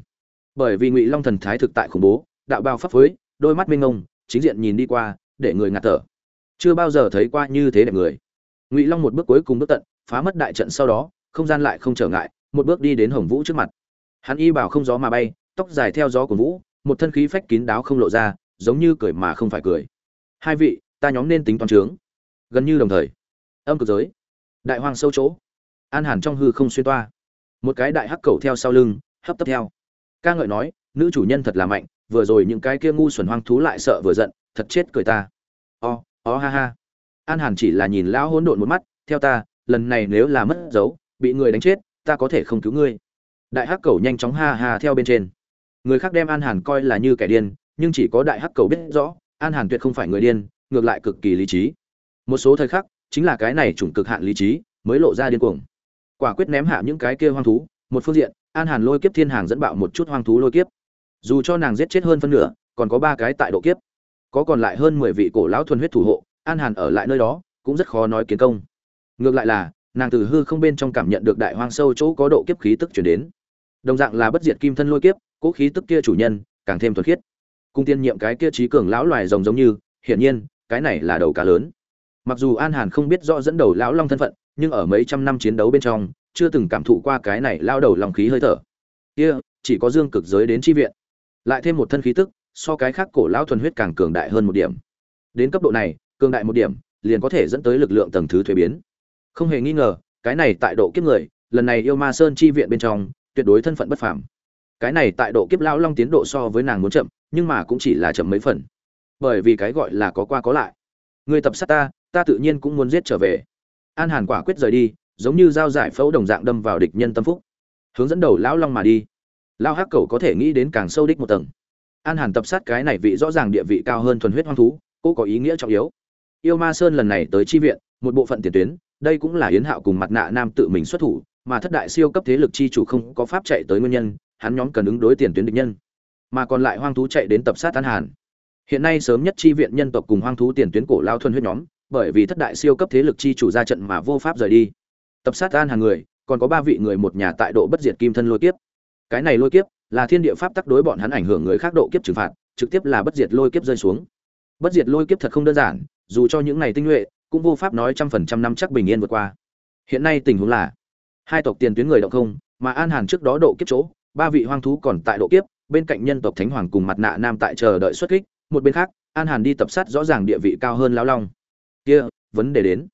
Bởi vì ngụy long thần thái thực tại khủng bố, đạo bao pháp phối đôi mắt minh ngông chính diện nhìn đi qua, để người ngạt thở. Chưa bao giờ thấy qua như thế đẹp người. Ngụy long một bước cuối cùng bước tận, phá mất đại trận sau đó, không gian lại không trở ngại, một bước đi đến hồng vũ trước mặt. Hắn y bảo không gió mà bay, tóc dài theo gió của vũ, một thân khí phách kín đáo không lộ ra, giống như cười mà không phải cười. Hai vị, ta nhóm nên tính toán trướng gần như đồng thời. Âm cực giới. Đại hoàng sâu chỗ. An hàn trong hư không xuyên toa. Một cái đại hắc cầu theo sau lưng, hấp tấp theo. Ca ngợi nói, nữ chủ nhân thật là mạnh vừa rồi những cái kia ngu xuẩn hoang thú lại sợ vừa giận, thật chết cười ta. O ó ha ha. An hàn chỉ là nhìn lão hỗn độn một mắt, theo ta, lần này nếu là mất dấu, bị người đánh chết, ta có thể không cứu ngươi. Đại hắc cầu nhanh chóng ha ha theo bên trên. Người khác đem an hàn coi là như kẻ điên, nhưng chỉ có đại hắc cầu biết rõ, an hàn tuyệt không phải người điên, ngược lại cực kỳ lý trí. Một số thời khắc, chính là cái này chủng cực hạn lý trí, mới lộ ra điên cuồng. Quả quyết ném hạ những cái kia hoang thú, một phương diện, an hàn lôi kiếp thiên hàng dẫn bạo một chút hoang thú lôi kiếp dù cho nàng giết chết hơn phân nửa, còn có ba cái tại độ kiếp. Có còn lại hơn mười vị cổ lão thuần huyết thủ hộ, an hàn ở lại nơi đó, cũng rất khó nói kiến công. Ngược lại là, nàng từ hư không bên trong cảm nhận được đại hoang sâu chỗ có độ kiếp khí tức chuyển đến. Đồng dạng là bất diệt kim thân lôi kiếp, cố khí tức kia chủ nhân, càng thêm thuần khiết. Cung tiên nhiệm cái kia trí cường lão loài rồng giống như, hiển nhiên, cái này là đầu cá lớn. Mặc dù an hàn không biết rõ dẫn đầu lão long thân phận, nhưng ở mấy trăm năm chiến đấu bên trong, chưa từng cảm thụ qua cái này lao đầu lòng khí hơi thở. Kia, chỉ có dương cực giới đến chi viện lại thêm một thân khí tức, so cái khác cổ lão thuần huyết càng cường đại hơn một điểm. Đến cấp độ này, cường đại một điểm, liền có thể dẫn tới lực lượng tầng thứ thuế biến. Không hề nghi ngờ, cái này tại độ kiếp người, lần này yêu ma sơn chi viện bên trong, tuyệt đối thân phận bất phàm. Cái này tại độ kiếp lão long tiến độ so với nàng muốn chậm, nhưng mà cũng chỉ là chậm mấy phần. Bởi vì cái gọi là có qua có lại. Người tập sát ta ta tự nhiên cũng muốn giết trở về. An hàn quả quyết rời đi, giống như dao giải phẫu đồng dạng đâm vào địch nhân tâm phúc. Hướng dẫn đầu lão long mà đi lao hắc cầu có thể nghĩ đến càng sâu đích một tầng. An hàn tập sát cái này vị rõ ràng địa vị cao hơn thuần huyết hoang thú, cô có ý nghĩa trọng yếu. Yêu ma sơn lần này tới chi viện, một bộ phận tiền tuyến, đây cũng là yến hạo cùng mặt nạ nam tự mình xuất thủ, mà thất đại siêu cấp thế lực chi chủ không có pháp chạy tới nguyên nhân, hắn nhóm cần ứng đối tiền tuyến địch nhân. Mà còn lại hoang thú chạy đến tập sát an hàn. Hiện nay sớm nhất chi viện nhân tộc cùng hoang thú tiền tuyến cổ lao thuần huyết nhóm, bởi vì thất đại siêu cấp thế lực chi chủ ra trận mà vô pháp rời đi. Tập sát an hàng người, còn có ba vị người một nhà tại độ bất diệt kim thân lôi tiếp cái này lôi kiếp là thiên địa pháp tắc đối bọn hắn ảnh hưởng người khác độ kiếp trừng phạt, trực tiếp là bất diệt lôi kiếp rơi xuống. Bất diệt lôi kiếp thật không đơn giản, dù cho những này tinh nhuệ, cũng vô pháp nói trăm phần trăm năm chắc bình yên vượt qua. Hiện nay tình huống là, hai tộc tiền tuyến người động không, mà an hàn trước đó độ kiếp chỗ, ba vị hoang thú còn tại độ kiếp, bên cạnh nhân tộc thánh hoàng cùng mặt nạ nam tại chờ đợi xuất kích, một bên khác, an hàn đi tập sát rõ ràng địa vị cao hơn lão long. Kia, vấn đề đến.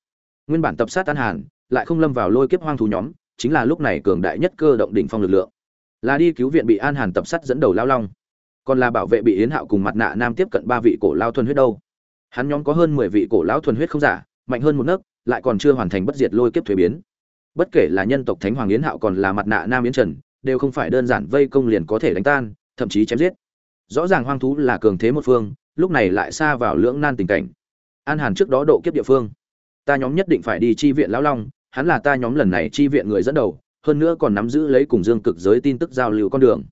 Nguyên bản tập sát an hàn, lại không lâm vào lôi kiếp hoang thú nhóm, chính là lúc này cường đại nhất cơ động đỉnh phong lực lượng là đi cứu viện bị an hàn tập sát dẫn đầu lao long. Còn là bảo vệ bị yến hạo cùng mặt nạ nam tiếp cận ba vị cổ lao thuần huyết đâu. Hắn nhóm có hơn mười vị cổ lão thuần huyết không giả, mạnh hơn một nấc, lại còn chưa hoàn thành bất diệt lôi kiếp thuế biến. Bất kể là nhân tộc thánh hoàng yến hạo còn là mặt nạ nam yến trần, đều không phải đơn giản vây công liền có thể đánh tan, thậm chí chém giết. Rõ ràng hoang thú là cường thế một phương, lúc này lại xa vào lưỡng nan tình cảnh. An hàn trước đó độ kiếp địa phương. Ta nhóm nhất định phải đi chi viện lão long, hắn là ta nhóm lần này chi viện người dẫn đầu hơn nữa còn nắm giữ lấy cùng dương cực giới tin tức giao lưu con đường.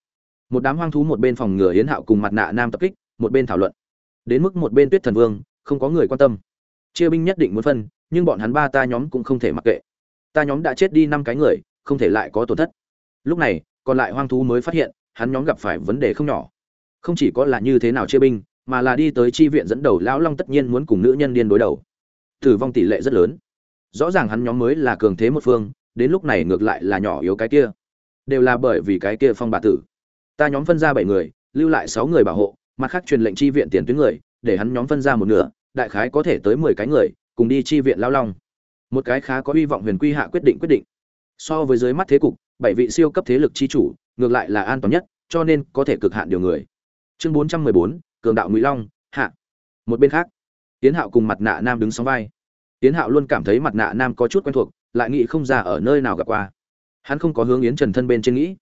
Một đám hoang thú một bên phòng ngừa hiến hạo cùng mặt nạ nam tập kích, một bên thảo luận. Đến mức một bên tuyết thần vương, không có người quan tâm. Chia binh nhất định muốn phân, nhưng bọn hắn ba ta nhóm cũng không thể mặc kệ. Ta nhóm đã chết đi năm cái người, không thể lại có tổn thất. Lúc này, còn lại hoang thú mới phát hiện, hắn nhóm gặp phải vấn đề không nhỏ. Không chỉ có là như thế nào chia binh, mà là đi tới chi viện dẫn đầu lão long tất nhiên muốn cùng nữ nhân điên đối đầu. Tử vong tỷ lệ rất lớn. Rõ ràng hắn nhóm mới là cường thế một phương đến lúc này ngược lại là nhỏ yếu cái kia. Đều là bởi vì cái kia phong bà tử. Ta nhóm phân ra bảy người, lưu lại sáu người bảo hộ, mặt khác truyền lệnh chi viện tiền tuyến người, để hắn nhóm phân ra một nửa, đại khái có thể tới mười cái người, cùng đi chi viện lao long. Một cái khá có hy vọng huyền quy hạ quyết định quyết định. So với dưới mắt thế cục, bảy vị siêu cấp thế lực chi chủ, ngược lại là an toàn nhất, cho nên có thể cực hạn điều người. Chương bốn trăm mười bốn, cường đạo ngụy long, hạ. Một bên khác tiến hạo cùng mặt nạ nam đứng sóng vai. Tiến hạo luôn cảm thấy mặt nạ nam có chút quen thuộc lại nghĩ không ra ở nơi nào gặp qua. Hắn không có hướng yến trần thân bên trên nghĩ,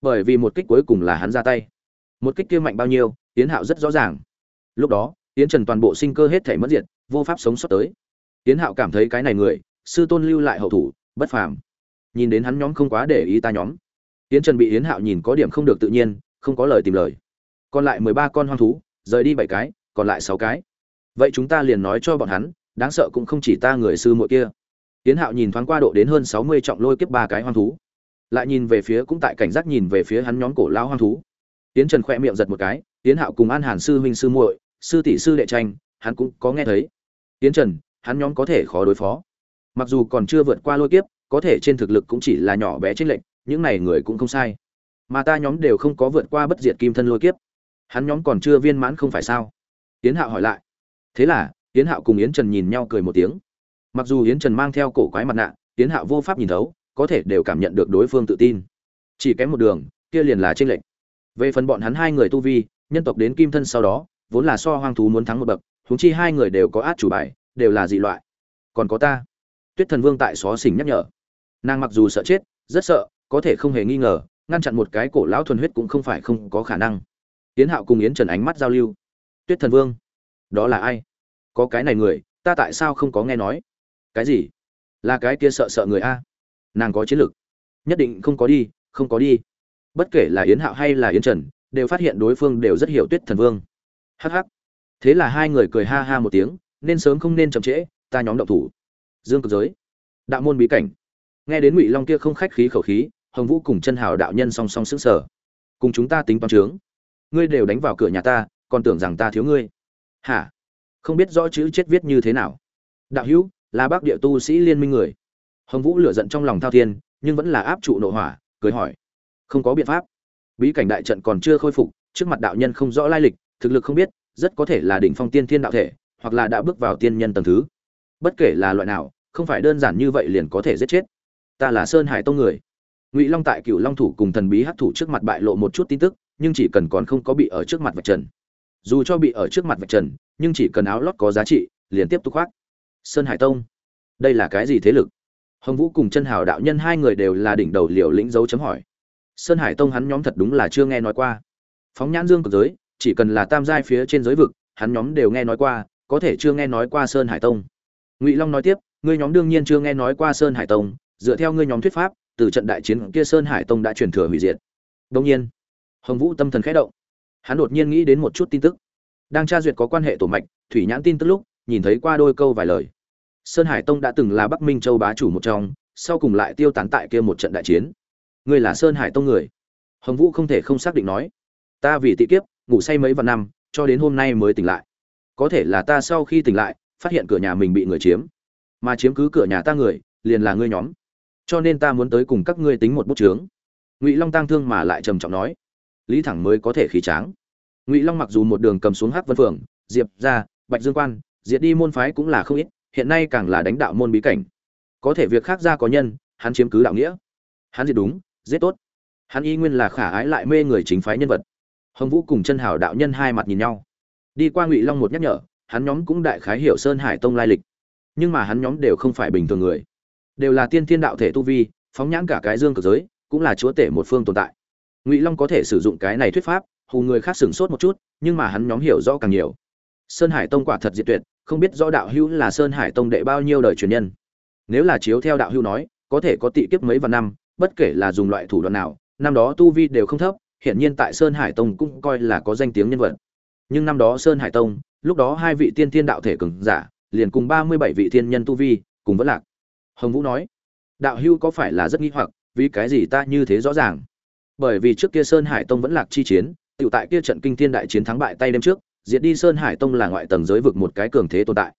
bởi vì một kích cuối cùng là hắn ra tay. Một kích kia mạnh bao nhiêu, Yến hạo rất rõ ràng. Lúc đó, yến trần toàn bộ sinh cơ hết thể mất diệt, vô pháp sống sót tới. Yến hạo cảm thấy cái này người, sư tôn lưu lại hậu thủ, bất phàm. Nhìn đến hắn nhóm không quá để ý ta nhóm. Yến trần bị yến hạo nhìn có điểm không được tự nhiên, không có lời tìm lời. Còn lại mười ba con hoang thú, rời đi bảy cái, còn lại sáu cái. Vậy chúng ta liền nói cho bọn hắn, đáng sợ cũng không chỉ ta người sư muội kia tiến hạo nhìn thoáng qua độ đến hơn sáu mươi trọng lôi kiếp ba cái hoang thú. Lại nhìn về phía cũng tại cảnh giác nhìn về phía hắn nhóm cổ lão hoang thú. Tiến trần khẽ miệng giật một cái, tiến hạo cùng an hàn sư huynh sư muội, sư tỷ sư đệ tranh, hắn cũng có nghe thấy. Tiến trần, hắn nhóm có thể khó đối phó. Mặc dù còn chưa vượt qua lôi kiếp, có thể trên thực lực cũng chỉ là nhỏ bé trên lệnh những này người cũng không sai. Mà ta nhóm đều không có vượt qua bất diệt kim thân lôi kiếp. Hắn nhóm còn chưa viên mãn không phải sao? Tiến hạo hỏi lại. Thế là, tiến hạo cùng yến trần nhìn nhau cười một tiếng mặc dù yến trần mang theo cổ quái mặt nạ tiến hạo vô pháp nhìn thấu, có thể đều cảm nhận được đối phương tự tin. Chỉ kém một đường, kia liền là tranh lệch. Về phần bọn hắn hai người tu vi, nhân tộc đến kim thân sau đó, vốn là so hoang thú muốn thắng một bậc, huống chi hai người đều có át chủ bài, đều là dị loại. Còn có ta. Tuyết thần vương tại xó xỉnh nhắc nhở. Nàng mặc dù sợ chết, rất sợ, có thể không hề nghi ngờ, ngăn chặn một cái cổ lão thuần huyết cũng không phải không có khả năng. Tiến hạo cùng yến trần ánh mắt giao lưu. Tuyết thần vương, đó là ai? Có cái này người, ta tại sao không có nghe nói? Cái gì? Là cái kia sợ sợ người a. Nàng có chiến lược nhất định không có đi, không có đi. Bất kể là yến hạo hay là yến trần, đều phát hiện đối phương đều rất hiểu tuyết thần vương. Hh thế là hai người cười ha ha một tiếng, nên sớm không nên chậm trễ, ta nhóm động thủ. Dương cực giới. Đạo môn bí cảnh. Nghe đến ngụy long kia không khách khí khẩu khí, hồng vũ cùng chân hào đạo nhân song song xứng sở cùng chúng ta tính toán trướng ngươi đều đánh vào cửa nhà ta, còn tưởng rằng ta thiếu ngươi. Hả? Không biết rõ chữ chết viết như thế nào. Đạo hữu là bác địa tu sĩ liên minh người. Hồng vũ lửa giận trong lòng thao thiên, nhưng vẫn là áp trụ nội hỏa, cười hỏi. Không có biện pháp. Bí cảnh đại trận còn chưa khôi phục, trước mặt đạo nhân không rõ lai lịch, thực lực không biết, rất có thể là đỉnh phong tiên thiên đạo thể, hoặc là đã bước vào tiên nhân tầng thứ. Bất kể là loại nào, không phải đơn giản như vậy liền có thể giết chết. Ta là sơn hải tông người. Ngụy long tại cựu long thủ cùng thần bí hắc thủ trước mặt bại lộ một chút tin tức, nhưng chỉ cần còn không có bị ở trước mặt vạch trần. Dù cho bị ở trước mặt vạch trần, nhưng chỉ cần áo lót có giá trị, liền tiếp tục khoác sơn hải tông. Đây là cái gì thế lực? Hồng vũ cùng chân hào đạo nhân hai người đều là đỉnh đầu liều lĩnh dấu chấm hỏi. Sơn hải tông hắn nhóm thật đúng là chưa nghe nói qua. Phóng nhãn dương cực giới, chỉ cần là tam giai phía trên giới vực, hắn nhóm đều nghe nói qua, có thể chưa nghe nói qua sơn hải tông. Ngụy long nói tiếp, ngươi nhóm đương nhiên chưa nghe nói qua sơn hải tông, dựa theo ngươi nhóm thuyết pháp, từ trận đại chiến kia sơn hải tông đã truyền thừa hủy diệt. Đông nhiên, hồng vũ tâm thần khẽ động. Hắn đột nhiên nghĩ đến một chút tin tức. Đang tra duyệt có quan hệ tổ mạch, thủy nhãn tin tức lúc nhìn thấy qua đôi câu vài lời. Sơn hải tông đã từng là bắc minh châu bá chủ một trong, sau cùng lại tiêu tán tại kia một trận đại chiến. Ngươi là sơn hải tông người? Hồng vũ không thể không xác định nói. Ta vì tị kiếp, ngủ say mấy vạn năm, cho đến hôm nay mới tỉnh lại. Có thể là ta sau khi tỉnh lại, phát hiện cửa nhà mình bị người chiếm. Mà chiếm cứ cửa nhà ta người, liền là ngươi nhóm. Cho nên ta muốn tới cùng các ngươi tính một bút chướng. Ngụy long tang thương mà lại trầm trọng nói. Lý thẳng mới có thể khí tráng. Ngụy long mặc dù một đường cầm xuống hắc vân phượng, diệp ra bạch dương quan diệt đi môn phái cũng là không ít, hiện nay càng là đánh đạo môn bí cảnh. Có thể việc khác ra có nhân, hắn chiếm cứ đạo nghĩa. Hắn diệt đúng, giết tốt. Hắn y nguyên là khả ái lại mê người chính phái nhân vật. Hồng vũ cùng chân hảo đạo nhân hai mặt nhìn nhau. Đi qua ngụy long một nhắc nhở, hắn nhóm cũng đại khái hiểu sơn hải tông lai lịch. Nhưng mà hắn nhóm đều không phải bình thường người. Đều là tiên thiên đạo thể tu vi, phóng nhãn cả cái dương cực giới, cũng là chúa tể một phương tồn tại. Ngụy long có thể sử dụng cái này thuyết pháp, hù người khác sửng sốt một chút, nhưng mà hắn nhóm hiểu rõ càng nhiều sơn hải tông quả thật diệt tuyệt, không biết rõ đạo hữu là sơn hải tông đệ bao nhiêu đời truyền nhân. Nếu là chiếu theo đạo hữu nói, có thể có tị kiếp mấy vạn năm, bất kể là dùng loại thủ đoạn nào, năm đó tu vi đều không thấp hiện nhiên tại sơn hải tông cũng coi là có danh tiếng nhân vật. Nhưng năm đó sơn hải tông, lúc đó hai vị tiên thiên đạo thể cường giả, liền cùng ba mươi bảy vị thiên nhân tu vi, cùng vẫn lạc. Hồng vũ nói, đạo hữu có phải là rất nghi hoặc, vì cái gì ta như thế rõ ràng? Bởi vì trước kia sơn hải tông vẫn lạc chi chiến tự tại kia trận kinh thiên đại chiến thắng bại tay đêm trước diệt đi sơn hải tông là ngoại tầng giới vực một cái cường thế tồn tại.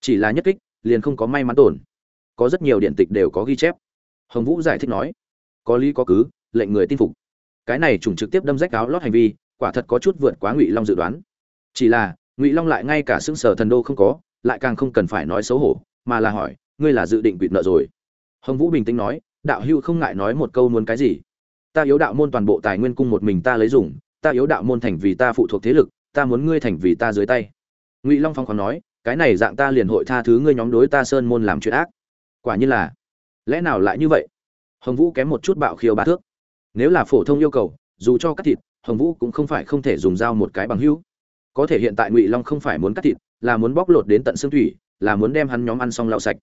Chỉ là nhất kích, liền không có may mắn tổn có rất nhiều điện tịch đều có ghi chép. Hồng vũ giải thích nói, có lý có cứ, lệnh người tin phục. Cái này trùng trực tiếp đâm rách áo lót hành vi, quả thật có chút vượt quá ngụy long dự đoán. Chỉ là, ngụy long lại ngay cả xương sở thần đô không có, lại càng không cần phải nói xấu hổ, mà là hỏi, ngươi là dự định quỵt nợ rồi? Hồng vũ bình tĩnh nói, đạo hưu không ngại nói một câu muốn cái gì. Ta yếu đạo môn toàn bộ tài nguyên cung một mình ta lấy dùng, ta yếu đạo môn thành vì ta phụ thuộc thế lực ta muốn ngươi thành vì ta dưới tay. Ngụy long phong còn nói, cái này dạng ta liền hội tha thứ ngươi nhóm đối ta sơn môn làm chuyện ác. Quả nhiên là, lẽ nào lại như vậy? Hồng vũ kém một chút bạo khiêu bá thước. Nếu là phổ thông yêu cầu, dù cho cắt thịt, hồng vũ cũng không phải không thể dùng dao một cái bằng hữu. Có thể hiện tại ngụy long không phải muốn cắt thịt, là muốn bóc lột đến tận xương thủy, là muốn đem hắn nhóm ăn xong lau sạch.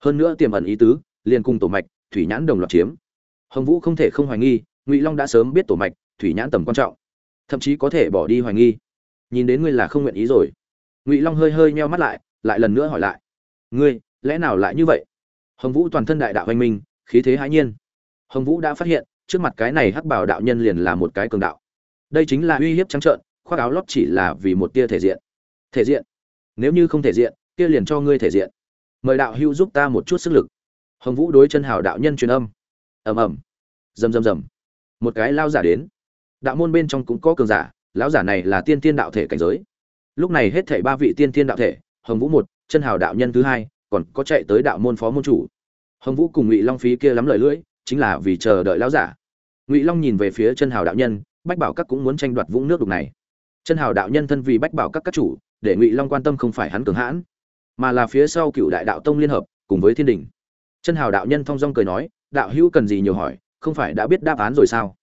Hơn nữa tiềm ẩn ý tứ, liền cùng tổ mạch, thủy nhãn đồng loạt chiếm. Hồng vũ không thể không hoài nghi, ngụy long đã sớm biết tổ mạch, thủy nhãn tầm quan trọng. Thậm chí có thể bỏ đi hoài nghi nhìn đến ngươi là không nguyện ý rồi. Ngụy long hơi hơi meo mắt lại lại lần nữa hỏi lại. Ngươi, lẽ nào lại như vậy? Hồng vũ toàn thân đại đạo hoành minh, khí thế hãi nhiên. Hồng vũ đã phát hiện, trước mặt cái này hắc bảo đạo nhân liền là một cái cường đạo. Đây chính là uy hiếp trắng trợn, khoác áo lót chỉ là vì một tia thể diện. Thể diện? Nếu như không thể diện, kia liền cho ngươi thể diện. Mời đạo hưu giúp ta một chút sức lực. Hồng vũ đối chân hào đạo nhân truyền âm. Ầm ầm. Rầm rầm rầm. Một cái lao giả đến. Đạo môn bên trong cũng có cường giả lão giả này là tiên tiên đạo thể cảnh giới. Lúc này hết thảy ba vị tiên tiên đạo thể, hồng vũ một, chân hào đạo nhân thứ hai, còn có chạy tới đạo môn phó môn chủ. Hồng vũ cùng ngụy long phí kia lắm lời lưỡi, chính là vì chờ đợi lão giả. Ngụy long nhìn về phía chân hào đạo nhân, bách bảo các cũng muốn tranh đoạt vũng nước đục này. Chân hào đạo nhân thân vì bách bảo các các chủ, để ngụy long quan tâm không phải hắn cường hãn, mà là phía sau cựu đại đạo tông liên hợp, cùng với thiên đình. Chân hào đạo nhân thong dong cười nói, đạo hữu cần gì nhiều hỏi, không phải đã biết đáp án rồi sao?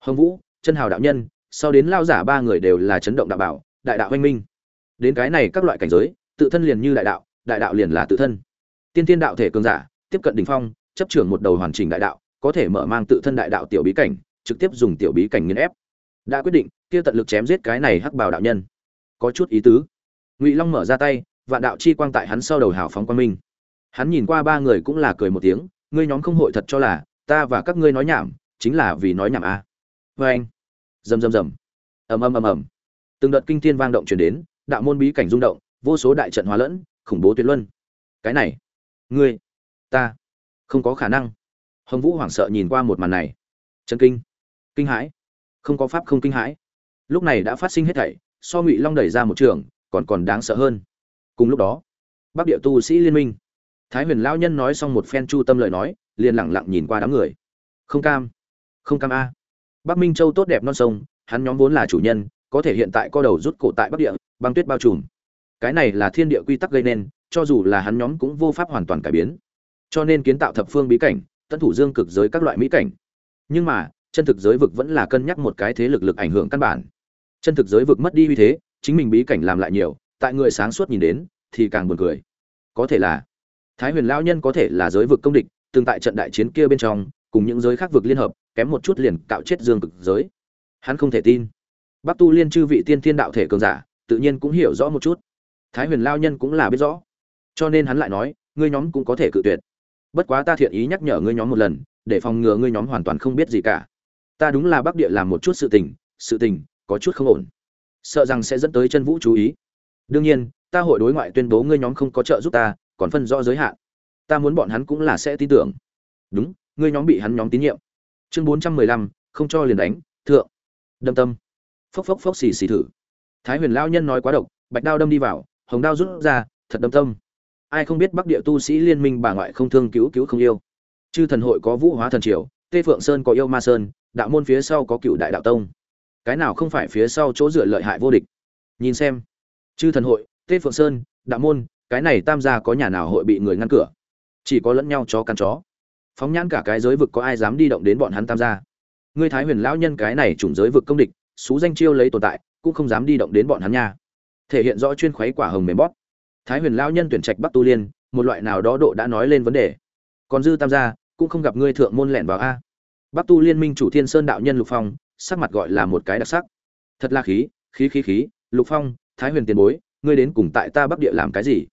Hồng vũ, chân hào đạo nhân sau đến lao giả ba người đều là chấn động đạo bảo, đại đạo oanh minh. Đến cái này các loại cảnh giới, tự thân liền như đại đạo đại đạo liền là tự thân. Tiên tiên đạo thể cường giả, tiếp cận đỉnh phong, chấp trưởng một đầu hoàn chỉnh đại đạo, có thể mở mang tự thân đại đạo tiểu bí cảnh, trực tiếp dùng tiểu bí cảnh nghiền ép. Đã quyết định, kia tận lực chém giết cái này hắc bào đạo nhân. Có chút ý tứ. Ngụy long mở ra tay, vạn đạo chi quang tại hắn sau đầu hào phóng quang minh. Hắn nhìn qua ba người cũng là cười một tiếng, ngươi nhóm không hội thật cho là ta và các ngươi nói nhảm, chính là vì nói nhảm a à. vê anh rầm rầm rầm. Ầm ầm ầm ầm. Từng đợt kinh thiên vang động truyền đến, đạo môn bí cảnh rung động, vô số đại trận hóa lẫn, khủng bố tuyệt luân. Cái này, ngươi, ta, không có khả năng. Hồng vũ hoảng sợ nhìn qua một màn này. Chân kinh kinh hãi. Không có pháp không kinh hãi. Lúc này đã phát sinh hết thảy, so ngụy long đẩy ra một trường, còn còn đáng sợ hơn. Cùng lúc đó, bắc địa tu sĩ liên minh. Thái huyền lao nhân nói xong một phen chu tâm lời nói, liền lẳng lặng nhìn qua đám người. Không cam không cam a bắc minh châu tốt đẹp non sông, hắn nhóm vốn là chủ nhân, có thể hiện tại co đầu rút cổ tại bắc địa, băng tuyết bao trùm. Cái này là thiên địa quy tắc gây nên, cho dù là hắn nhóm cũng vô pháp hoàn toàn cải biến. Cho nên kiến tạo thập phương bí cảnh, tân thủ dương cực giới các loại mỹ cảnh. Nhưng mà, chân thực giới vực vẫn là cân nhắc một cái thế lực lực ảnh hưởng căn bản. Chân thực giới vực mất đi uy thế, chính mình bí cảnh làm lại nhiều, tại người sáng suốt nhìn đến, thì càng buồn cười. Có thể là, thái huyền lão nhân có thể là giới vực công địch từng tại trận đại chiến kia bên trong, cùng những giới khác vực liên hợp kém một chút liền cạo chết dương cực giới. Hắn không thể tin. Bắc tu liên chư vị tiên thiên đạo thể cường giả, tự nhiên cũng hiểu rõ một chút. Thái huyền lao nhân cũng là biết rõ. Cho nên hắn lại nói, ngươi nhóm cũng có thể cự tuyệt. Bất quá ta thiện ý nhắc nhở ngươi nhóm một lần, để phòng ngừa ngươi nhóm hoàn toàn không biết gì cả. Ta đúng là bắc địa làm một chút sự tình sự tình có chút không ổn. Sợ rằng sẽ dẫn tới chân vũ chú ý. Đương nhiên, ta hội đối ngoại tuyên bố ngươi nhóm không có trợ giúp ta, còn phân rõ giới hạn. Ta muốn bọn hắn cũng là sẽ tin tưởng. Đúng, ngươi nhóm bị hắn nhóm tín nhiệm chương bốn trăm mười lăm, không cho liền đánh, thượng. Đâm tâm. Phốc phốc phốc xì xì thử. Thái huyền lao nhân nói quá độc, bạch đao đâm đi vào, hồng đao rút ra, thật đâm tâm. Ai không biết bắc địa tu sĩ liên minh bà ngoại không thương cứu cứu không yêu. Chư thần hội có vũ hóa thần triều, tê phượng sơn có yêu ma sơn, đạo môn phía sau có cựu đại đạo tông. Cái nào không phải phía sau chỗ dựa lợi hại vô địch? Nhìn xem. Chư thần hội, tê phượng sơn, đạo môn, cái này tam gia có nhà nào hội bị người ngăn cửa? Chỉ có lẫn nhau chó căn chó phóng nhãn cả cái giới vực có ai dám đi động đến bọn hắn tam gia. Ngươi thái huyền lão nhân cái này chủng giới vực công địch, xú danh chiêu lấy tồn tại, cũng không dám đi động đến bọn hắn nha. Thể hiện rõ chuyên khuấy quả hồng mềm bót. thái huyền lão nhân tuyển trạch bắc tu liên, một loại nào đó độ đã nói lên vấn đề. Còn dư tam gia, cũng không gặp ngươi thượng môn lẻn vào a. Bắc tu liên minh chủ thiên sơn đạo nhân lục phong, sắc mặt gọi là một cái đặc sắc. Thật là khí khí khí khí, lục phong, thái huyền tiền bối, ngươi đến cùng tại ta bắc địa làm cái gì?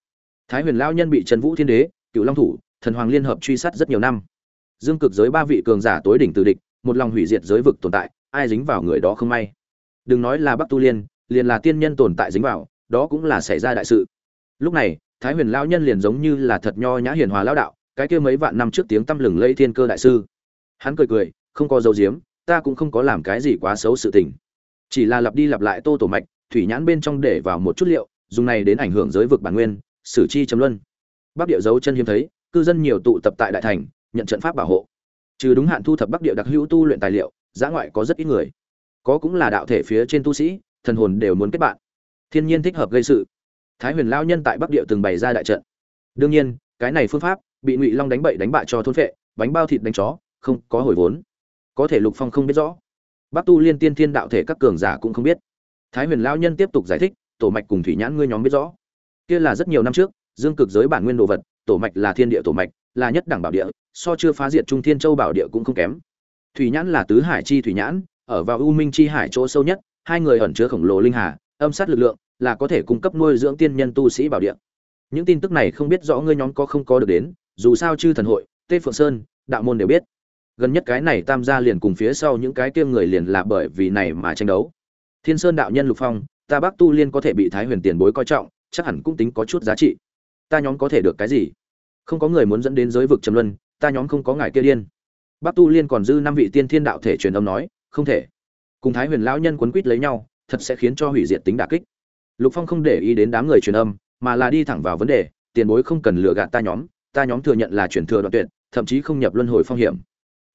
Thái huyền lão nhân bị trần vũ thiên đế cựu long thủ, thần hoàng liên hợp truy sát rất nhiều năm dương cực giới ba vị cường giả tối đỉnh từ địch, một lòng hủy diệt giới vực tồn tại, ai dính vào người đó không may. Đừng nói là bắc tu liên, liền là tiên nhân tồn tại dính vào, đó cũng là xảy ra đại sự. Lúc này, thái huyền lão nhân liền giống như là thật nho nhã hiền hòa lão đạo, cái kia mấy vạn năm trước tiếng tăm lừng lây thiên cơ đại sư. Hắn cười cười, không có dấu diếm ta cũng không có làm cái gì quá xấu sự tình. Chỉ là lặp đi lặp lại tô tổ mạch, thủy nhãn bên trong để vào một chút liệu, dùng này đến ảnh hưởng giới vực bản nguyên, sử chi chấm luân. Bắc địa dấu chân hiếm thấy, cư dân nhiều tụ tập tại đại thành nhận trận pháp bảo hộ. Trừ đúng hạn thu thập bắc địa đặc hữu tu luyện tài liệu, giã ngoại có rất ít người. Có cũng là đạo thể phía trên tu sĩ, thần hồn đều muốn kết bạn. Thiên nhiên thích hợp gây sự. Thái huyền lao nhân tại bắc địa từng bày ra đại trận. Đương nhiên, cái này phương pháp bị ngụy long đánh bậy đánh bại cho thôn phệ, bánh bao thịt đánh chó, không có hồi vốn. Có thể lục phong không biết rõ. Bắc tu liên tiên thiên đạo thể các cường giả cũng không biết. Thái huyền lao nhân tiếp tục giải thích, tổ mạch cùng thủy nhãn ngươi nhóm biết rõ. Kia là rất nhiều năm trước, dương cực giới bản nguyên đồ vật, tổ mạch là thiên địa tổ mạch là nhất đẳng bảo địa, so chưa phá diệt trung thiên châu bảo địa cũng không kém. Thủy nhãn là tứ hải chi thủy nhãn, ở vào u minh chi hải chỗ sâu nhất, hai người ẩn chứa khổng lồ linh hà, âm sát lực lượng, là có thể cung cấp nuôi dưỡng tiên nhân tu sĩ bảo địa. Những tin tức này không biết rõ ngươi nhóm có không có được đến, dù sao chư thần hội, tê phượng sơn, đạo môn đều biết. Gần nhất cái này tam gia liền cùng phía sau những cái kia người liền là bởi vì này mà tranh đấu. Thiên sơn đạo nhân lục phong, ta bắc tu liên có thể bị thái huyền tiền bối coi trọng, chắc hẳn cũng tính có chút giá trị. Ta nhóm có thể được cái gì? Không có người muốn dẫn đến giới vực trầm luân, ta nhóm không có ngài kia điên. Bác tu liên còn dư năm vị tiên thiên đạo thể truyền âm nói, không thể. Cùng thái huyền lão nhân quấn quýt lấy nhau, thật sẽ khiến cho hủy diệt tính đả kích. Lục phong không để ý đến đám người truyền âm, mà là đi thẳng vào vấn đề, tiền bối không cần lừa gạt ta nhóm ta nhóm thừa nhận là chuyển thừa đoạn tuyệt, thậm chí không nhập luân hồi phong hiểm.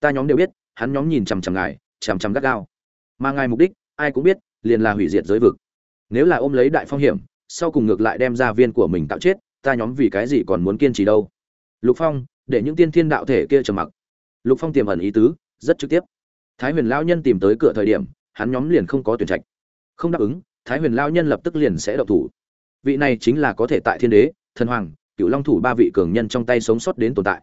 Ta nhóm đều biết, hắn nhóm nhìn chằm chằm ngài, chằm chằm gắt gao. Mà ngài mục đích, ai cũng biết, liền là hủy diệt giới vực. Nếu là ôm lấy đại phong hiểm, sau cùng ngược lại đem ra viên của mình tạo chết, ta nhóm vì cái gì còn muốn kiên trì đâu? Lục phong, để những tiên thiên đạo thể kia trầm mặc. Lục phong tiềm ẩn ý tứ, rất trực tiếp. Thái huyền lao nhân tìm tới cửa thời điểm, hắn nhóm liền không có tuyển trạch. Không đáp ứng, thái huyền lao nhân lập tức liền sẽ đậu thủ. Vị này chính là có thể tại thiên đế, thần hoàng cựu long thủ ba vị cường nhân trong tay sống sót đến tồn tại.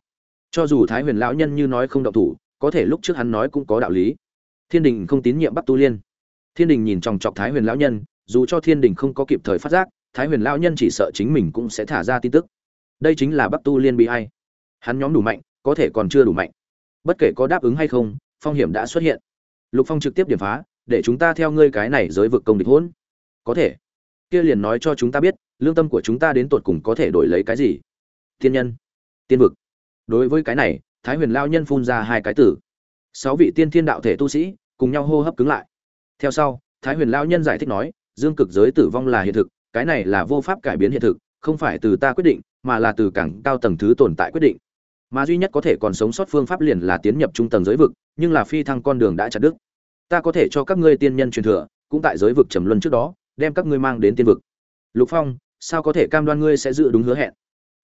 Cho dù thái huyền lão nhân như nói không đậu thủ, có thể lúc trước hắn nói cũng có đạo lý. Thiên đình không tín nhiệm bắc tu liên. Thiên đình nhìn chòng chọc thái huyền lão nhân, dù cho thiên đình không có kịp thời phát giác, thái huyền lão nhân chỉ sợ chính mình cũng sẽ thả ra tin tức đây chính là bắc tu liên bị hay hắn nhóm đủ mạnh, có thể còn chưa đủ mạnh. Bất kể có đáp ứng hay không, phong hiểm đã xuất hiện. Lục phong trực tiếp điểm phá, để chúng ta theo ngươi cái này giới vực công địch hỗn. Có thể. Kia liền nói cho chúng ta biết, lương tâm của chúng ta đến tột cùng có thể đổi lấy cái gì? Thiên nhân. Tiên vực. Đối với cái này, thái huyền lao nhân phun ra hai cái tử. Sáu vị tiên thiên đạo thể tu sĩ, cùng nhau hô hấp cứng lại. Theo sau, thái huyền lao nhân giải thích nói, dương cực giới tử vong là hiện thực, cái này là vô pháp cải biến hiện thực, không phải từ ta quyết định mà là từ càng cao tầng thứ tồn tại quyết định. Mà duy nhất có thể còn sống sót phương pháp liền là tiến nhập trung tầng giới vực, nhưng là phi thăng con đường đã chặt đứt. Ta có thể cho các ngươi tiên nhân truyền thừa, cũng tại giới vực trầm luân trước đó, đem các ngươi mang đến tiên vực. Lục phong, sao có thể cam đoan ngươi sẽ giữ đúng hứa hẹn?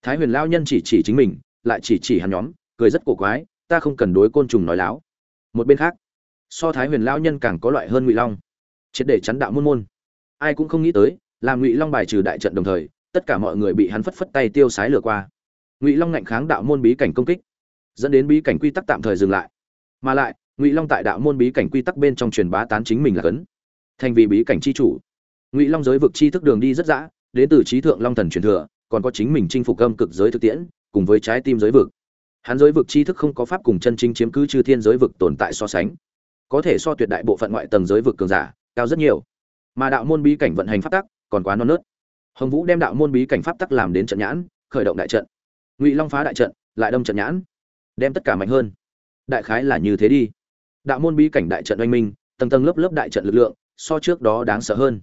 Thái huyền lao nhân chỉ chỉ chính mình, lại chỉ chỉ hắn nhóm, cười rất cổ quái, ta không cần đối côn trùng nói láo. Một bên khác, so thái huyền lao nhân càng có loại hơn ngụy long. Triệt để chắn đạo môn môn. Ai cũng không nghĩ tới làm ngụy long bài trừ đại trận đồng thời tất cả mọi người bị hắn phất phất tay tiêu sái lừa qua. Ngụy long ngạnh kháng đạo môn bí cảnh công kích, dẫn đến bí cảnh quy tắc tạm thời dừng lại. Mà lại, ngụy long tại đạo môn bí cảnh quy tắc bên trong truyền bá tán chính mình là cấn, thành vì bí cảnh c h i chủ. Ngụy long giới vực chi thức đường đi rất dã, đến từ trí thượng long thần truyền thừa, còn có chính mình chinh phục âm cực giới thực tiễn, cùng với trái tim giới vực. Hắn giới vực chi thức không có pháp cùng chân chính chiếm cứ chư thiên giới vực tồn tại so sánh. Có thể so tuyệt đại bộ phận ngoại tầng giới vực cường giả, cao rất nhiều. Mà đạo môn bí cảnh vận hành phát tắc, còn quá non nớt hồng vũ đem đạo môn bí cảnh pháp tắc làm đến trận nhãn, khởi động đại trận. Ngụy long phá đại trận, lại đâm trận nhãn, đem tất cả mạnh hơn. Đại khái là như thế đi. Đạo môn bí cảnh đại trận oanh minh, tầng tầng lớp lớp đại trận lực lượng, so trước đó đáng sợ hơn.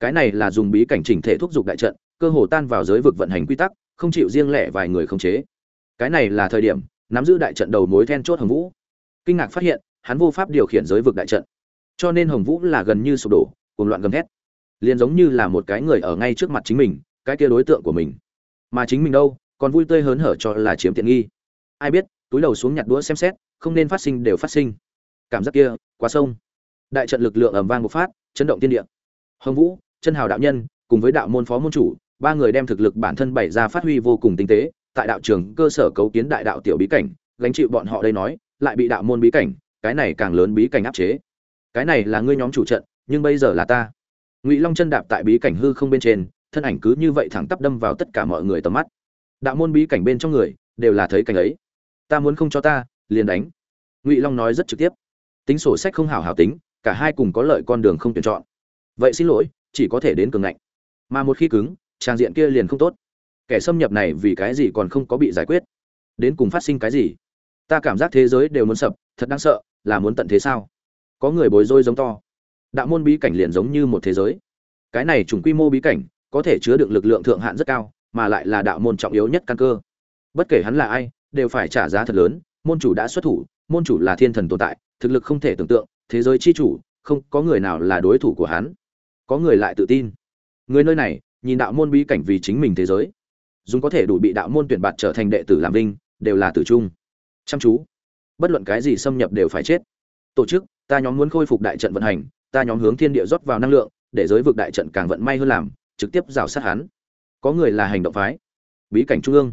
Cái này là dùng bí cảnh chỉnh thể thúc giục đại trận, cơ hồ tan vào giới vực vận hành quy tắc, không chịu riêng lẻ vài người khống chế. Cái này là thời điểm, nắm giữ đại trận đầu mối then chốt hồng vũ. Kinh ngạc phát hiện, hắn vô pháp điều khiển giới vực đại trận. Cho nên hồng vũ là gần như sụp đổ cùng loạn gầm thét liền giống như là một cái người ở ngay trước mặt chính mình, cái kia đối tượng của mình. Mà chính mình đâu, còn vui tươi hớn hở cho là chiếm tiện nghi. Ai biết, túi đầu xuống nhặt đũa xem xét, không nên phát sinh đều phát sinh. Cảm giác kia, quá sông. Đại trận lực lượng ầm vang một phát, chấn động thiên địa. Hồng vũ, chân hào đạo nhân, cùng với đạo môn phó môn chủ, ba người đem thực lực bản thân bày ra phát huy vô cùng tinh tế, tại đạo trường cơ sở cấu kiến đại đạo tiểu bí cảnh, gánh chịu bọn họ đây nói, lại bị đạo môn bí cảnh, cái này càng lớn bí cảnh áp chế. Cái này là ngươi nhóm chủ trận, nhưng bây giờ là ta ngụy long chân đạp tại bí cảnh hư không bên trên thân ảnh cứ như vậy thẳng tắp đâm vào tất cả mọi người tầm mắt đạo môn bí cảnh bên trong người đều là thấy cảnh ấy ta muốn không cho ta liền đánh ngụy long nói rất trực tiếp tính sổ sách không hảo hảo tính cả hai cùng có lợi con đường không tuyển chọn vậy xin lỗi chỉ có thể đến cường ngạnh mà một khi cứng trang diện kia liền không tốt kẻ xâm nhập này vì cái gì còn không có bị giải quyết đến cùng phát sinh cái gì ta cảm giác thế giới đều muốn sập thật đáng sợ là muốn tận thế sao có người bối rối giống to đạo môn bí cảnh liền giống như một thế giới. Cái này trùng quy mô bí cảnh, có thể chứa được lực lượng thượng hạn rất cao, mà lại là đạo môn trọng yếu nhất căn cơ. Bất kể hắn là ai, đều phải trả giá thật lớn, môn chủ đã xuất thủ, môn chủ là thiên thần tồn tại, thực lực không thể tưởng tượng, thế giới chi chủ, không có người nào là đối thủ của hắn. Có người lại tự tin. Người nơi này, nhìn đạo môn bí cảnh vì chính mình thế giới. Dùng có thể đủ bị đạo môn tuyển bạt trở thành đệ tử làm vinh, đều là tử trung. Chăm chú. Bất luận cái gì xâm nhập đều phải chết. Tổ chức, ta nhóm muốn khôi phục đại trận vận hành ta nhóm hướng thiên địa rót vào năng lượng, để giới vực đại trận càng vận may hơn làm, trực tiếp rào sát hắn. Có người là hành động phái. Bí cảnh trung ương.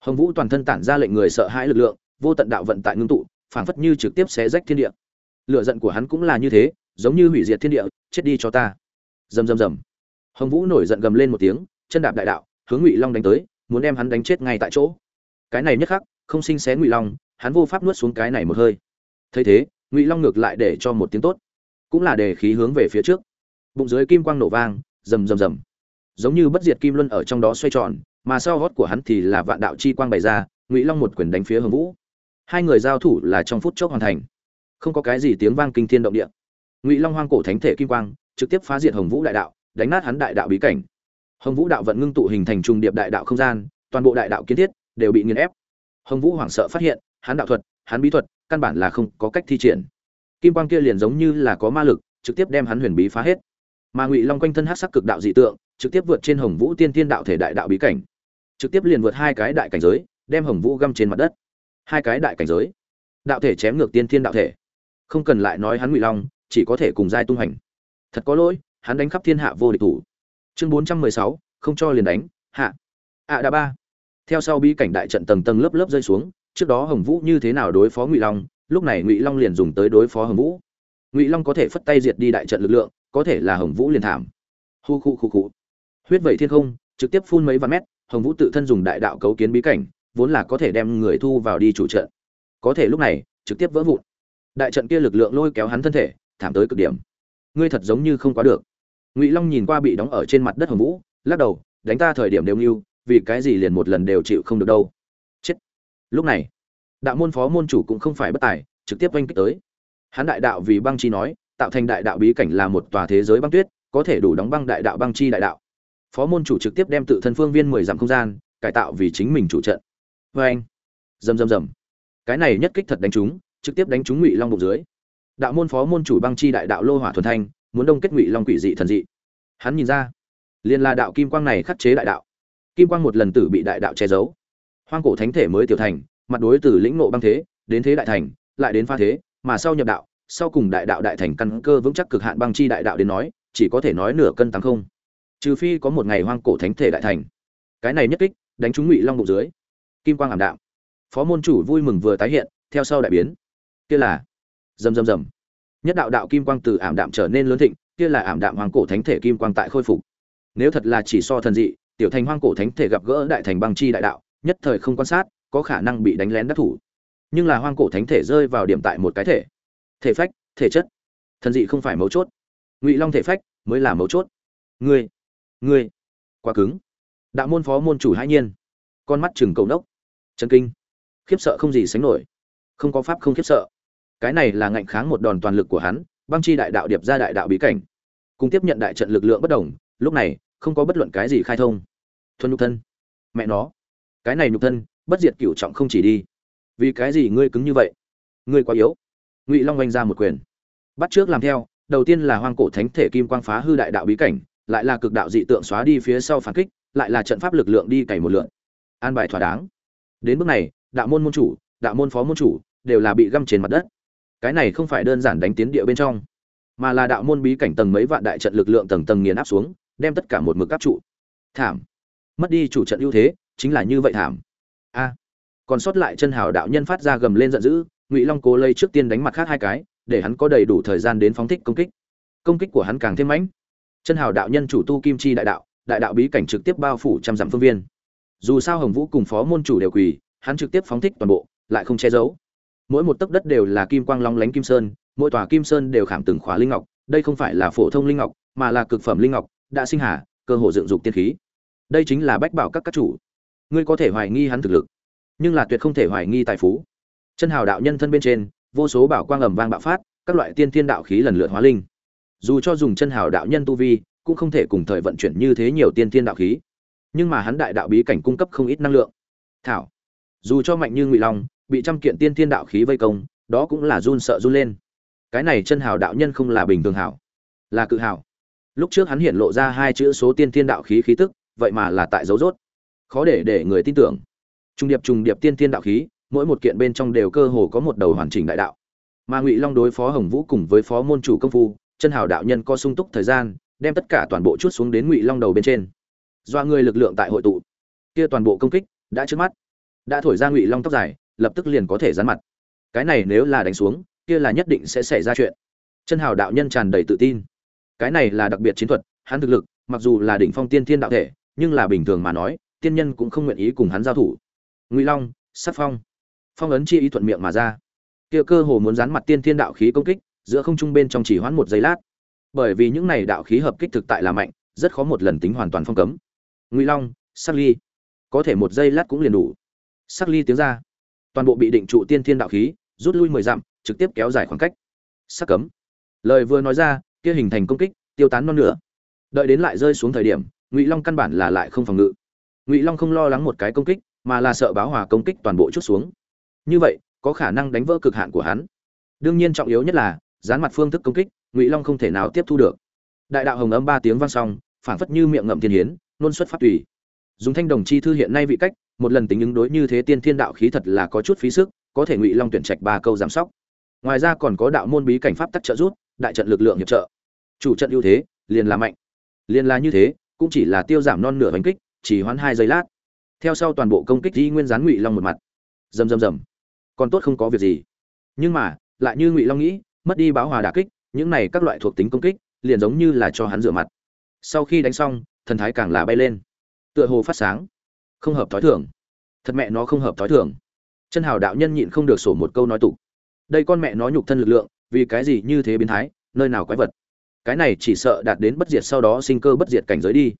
Hồng vũ toàn thân tản ra lệnh người sợ hãi lực lượng, vô tận đạo vận tại ngưng tụ, phảng phất như trực tiếp xé rách thiên địa. Lựa giận của hắn cũng là như thế, giống như hủy diệt thiên địa, chết đi cho ta. Rầm rầm rầm. Hồng vũ nổi giận gầm lên một tiếng, chân đạp đại đạo, hướng ngụy long đánh tới, muốn đem hắn đánh chết ngay tại chỗ. Cái này nhất khắc, không sinh xé ngụy long, hắn vô pháp nuốt xuống cái này một hơi. Thấy thế, ngụy long ngược lại để cho một tiếng tốt cũng là để khí hướng về phía trước. Bụng dưới kim quang nổ vang, rầm rầm rầm. Giống như bất diệt kim luân ở trong đó xoay tròn, mà sau gót của hắn thì là vạn đạo chi quang bày ra, ngụy long một quyền đánh phía hồng vũ. Hai người giao thủ là trong phút chốc hoàn thành. Không có cái gì tiếng vang kinh thiên động địa. Ngụy long hoang cổ thánh thể kim quang, trực tiếp phá diệt hồng vũ đại đạo, đánh nát hắn đại đạo bí cảnh. Hồng vũ đạo vận ngưng tụ hình thành trùng điệp đại đạo không gian, toàn bộ đại đạo kiến thiết đều bị nghiền ép. Hồng vũ hoảng sợ phát hiện, hắn đạo thuật, hắn bí thuật, căn bản là không có cách thi triển kim quang kia liền giống như là có ma lực, trực tiếp đem hắn huyền bí phá hết. Mà ngụy long quanh thân hát sắc cực đạo dị tượng, trực tiếp vượt trên hồng vũ tiên tiên đạo thể đại đạo bí cảnh. Trực tiếp liền vượt hai cái đại cảnh giới, đem hồng vũ găm trên mặt đất. Hai cái đại cảnh giới. Đạo thể chém ngược tiên thiên đạo thể. Không cần lại nói hắn ngụy long, chỉ có thể cùng giai tung hành. Thật có lỗi, hắn đánh khắp thiên hạ vô địch thủ. Chương bốn trăm mười sáu, không cho liền đánh, hạ. Ạ đã ba. Theo sau bi cảnh đại trận tầng tầng lớp lớp rơi xuống, trước đó hồng vũ như thế nào đối phó ngụy long lúc này ngụy long liền dùng tới đối phó hồng vũ. Ngụy long có thể phất tay diệt đi đại trận lực lượng, có thể là hồng vũ liền thảm. Hu khu khu khu. Huyết vẩy thiên không, trực tiếp phun mấy vạn mét, hồng vũ tự thân dùng đại đạo cấu kiến bí cảnh, vốn là có thể đem người thu vào đi chủ trận. Có thể lúc này, trực tiếp vỡ vụn. Đại trận kia lực lượng lôi kéo hắn thân thể, thảm tới cực điểm. Ngươi thật giống như không quá được. Ngụy long nhìn qua bị đóng ở trên mặt đất hồng vũ, lắc đầu, đánh ta thời điểm đều mưu vì cái gì liền một lần đều chịu không được đâu? Chết. Lúc này đạo môn phó môn chủ cũng không phải bất tài trực tiếp oanh kích tới. Hắn đại đạo vì băng chi nói tạo thành đại đạo bí cảnh là một tòa thế giới băng tuyết có thể đủ đóng băng đại đạo băng chi đại đạo. Phó môn chủ trực tiếp đem tự thân phương viên mười dặm không gian cải tạo vì chính mình chủ trận. Vê anh rầm rầm rầm. Cái này nhất kích thật đánh chúng, trực tiếp đánh chúng ngụy long bụng dưới. Đạo môn phó môn chủ băng chi đại đạo lô hỏa thuần thanh muốn đông kết ngụy long quỷ dị thần dị. Hắn nhìn ra liền là đạo kim quang này khắc chế đại đạo. Kim quang một lần tử bị đại đạo che giấu. Hoang cổ thánh thể mới tiểu thành mặt đối từ lĩnh nộ băng thế, đến thế đại thành, lại đến pha thế, mà sau nhập đạo, sau cùng đại đạo đại thành căn cơ vững chắc cực hạn băng chi đại đạo đến nói, chỉ có thể nói nửa cân tăng không. Trừ phi có một ngày hoang cổ thánh thể đại thành. Cái này nhất kích, đánh trúng ngụy long bụng dưới. Kim quang ảm đạm. Phó môn chủ vui mừng vừa tái hiện, theo sau đại biến. Kia là rầm rầm rầm. Nhất đạo đạo kim quang từ ảm đạm trở nên lớn thịnh, kia là ảm đạm hoang cổ thánh thể kim quang tại khôi phục. Nếu thật là chỉ so thần dị, tiểu thành hoang cổ thánh thể gặp gỡ đại thành băng chi đại đạo, nhất thời không quan sát có khả năng bị đánh lén đắc thủ. Nhưng là hoang cổ thánh thể rơi vào điểm tại một cái thể. Thể phách, thể chất. Thần dị không phải mấu chốt. Ngụy long thể phách mới là mấu chốt. Ngươi ngươi, quá cứng. Đạo môn phó môn chủ hãi nhiên. Con mắt chừng cầu nốc. Chân kinh. Khiếp sợ không gì sánh nổi. Không có pháp không khiếp sợ. Cái này là ngạnh kháng một đòn toàn lực của hắn, băng chi đại đạo điệp ra đại đạo bí cảnh. Cùng tiếp nhận đại trận lực lượng bất đồng, lúc này, không có bất luận cái gì khai thông. Thuần nhục thân. Mẹ nó. Cái này nhục thân bất diệt cửu trọng không chỉ đi. Vì cái gì ngươi cứng như vậy? Ngươi quá yếu. Ngụy long oanh ra một quyền. Bắt trước làm theo, đầu tiên là hoang cổ thánh thể kim quang phá hư đại đạo bí cảnh, lại là cực đạo dị tượng xóa đi phía sau phản kích, lại là trận pháp lực lượng đi cày một lượn. An bài thỏa đáng. Đến bước này, đạo môn môn chủ, đạo môn phó môn chủ đều là bị găm trên mặt đất. Cái này không phải đơn giản đánh tiến địa bên trong, mà là đạo môn bí cảnh tầng mấy vạn đại trận lực lượng tầng tầng nghiền áp xuống, đem tất cả một mực áp trụ. Thảm. Mất đi chủ trận ưu thế, chính là như vậy thảm a. Còn sót lại chân hào đạo nhân phát ra gầm lên giận dữ, ngụy long cố lây trước tiên đánh mặt khác hai cái, để hắn có đầy đủ thời gian đến phóng thích công kích. Công kích của hắn càng thêm mãnh. Chân hào đạo nhân chủ tu kim chi đại đạo đại đạo bí cảnh trực tiếp bao phủ trăm dặm phương viên. Dù sao hồng vũ cùng phó môn chủ đều quỳ, hắn trực tiếp phóng thích toàn bộ, lại không che giấu. Mỗi một tấc đất đều là kim quang long lánh kim sơn, mỗi tòa kim sơn đều khảm từng khóa linh ngọc, đây không phải là phổ thông linh ngọc, mà là cực phẩm linh ngọc, đã sinh hà, cơ hội dựng dục tiên khí. Đây chính là bách bảo các các chủ ngươi có thể hoài nghi hắn thực lực, nhưng là tuyệt không thể hoài nghi tài phú. Chân hào đạo nhân thân bên trên, vô số bảo quang ầm vang bạo phát, các loại tiên thiên đạo khí lần lượt hóa linh. Dù cho dùng chân hào đạo nhân tu vi, cũng không thể cùng thời vận chuyển như thế nhiều tiên thiên đạo khí. Nhưng mà hắn đại đạo bí cảnh cung cấp không ít năng lượng. Thảo, dù cho mạnh như ngụy long, bị trăm kiện tiên thiên đạo khí vây công, đó cũng là run sợ run lên. Cái này chân hào đạo nhân không là bình thường hảo, là cự hảo. Lúc trước hắn hiện lộ ra hai chữ số tiên thiên đạo khí khí tức, vậy mà là tại dấu rốt khó để để người tin tưởng. Trung điệp trùng điệp tiên tiên đạo khí, mỗi một kiện bên trong đều cơ hồ có một đầu hoàn chỉnh đại đạo. Mà ngụy long đối phó hồng vũ cùng với phó môn chủ công phu, chân hào đạo nhân có sung túc thời gian, đem tất cả toàn bộ chút xuống đến ngụy long đầu bên trên. Do người lực lượng tại hội tụ. Kia toàn bộ công kích, đã trước mắt. Đã thổi ra ngụy long tóc dài, lập tức liền có thể dán mặt. Cái này nếu là đánh xuống, kia là nhất định sẽ xảy ra chuyện. Chân hào đạo nhân tràn đầy tự tin. Cái này là đặc biệt chiến thuật, hắn thực lực, mặc dù là đỉnh phong tiên thiên đạo thể, nhưng là bình thường mà nói tiên nhân cũng không nguyện ý cùng hắn giao thủ. Ngụy long sắc phong. Phong ấn chi ý thuận miệng mà ra. Kia cơ hồ muốn dán mặt tiên thiên đạo khí công kích, giữa không trung bên trong chỉ hoãn một giây lát. Bởi vì những này đạo khí hợp kích thực tại là mạnh, rất khó một lần tính hoàn toàn phong cấm. Ngụy long sắc ly. Có thể một giây lát cũng liền đủ. Sắc ly tiếng ra. Toàn bộ bị định trụ tiên thiên đạo khí, rút lui mười dặm, trực tiếp kéo dài khoảng cách. Sắc cấm. Lời vừa nói ra, kia hình thành công kích, tiêu tán non nữa đợi đến lại rơi xuống thời điểm, ngụy long căn bản là lại không phòng ngự ngụy long không lo lắng một cái công kích mà là sợ báo hòa công kích toàn bộ chút xuống như vậy có khả năng đánh vỡ cực hạn của hắn đương nhiên trọng yếu nhất là dán mặt phương thức công kích ngụy long không thể nào tiếp thu được đại đạo hồng âm ba tiếng vang xong phảng phất như miệng ngậm thiên hiến nôn xuất phát tùy dùng thanh đồng chi thư hiện nay vị cách một lần tính ứng đối như thế tiên thiên đạo khí thật là có chút phí sức có thể ngụy long tuyển trạch ba câu giảm sóc ngoài ra còn có đạo môn bí cảnh pháp tắc trợ rút đại trận lực lượng hiệp trợ chủ trận ưu thế liền là mạnh liền là như thế cũng chỉ là tiêu giảm non nửa bánh kích chỉ hoãn hai giây lát. Theo sau toàn bộ công kích di nguyên gián ngụy long một mặt. Rầm rầm rầm. Còn tốt không có việc gì. Nhưng mà, lại như ngụy long nghĩ, mất đi báo hòa đả kích, những này các loại thuộc tính công kích, liền giống như là cho hắn rửa mặt. Sau khi đánh xong, thần thái càng là bay lên. Tựa hồ phát sáng. Không hợp thói thường. Thật mẹ nó không hợp thói thường. Chân hào đạo nhân nhịn không được sổ một câu nói tục. Đây con mẹ nó nhục thân lực lượng, vì cái gì như thế biến thái, nơi nào quái vật. Cái này chỉ sợ đạt đến bất diệt sau đó sinh cơ bất diệt cảnh giới đi.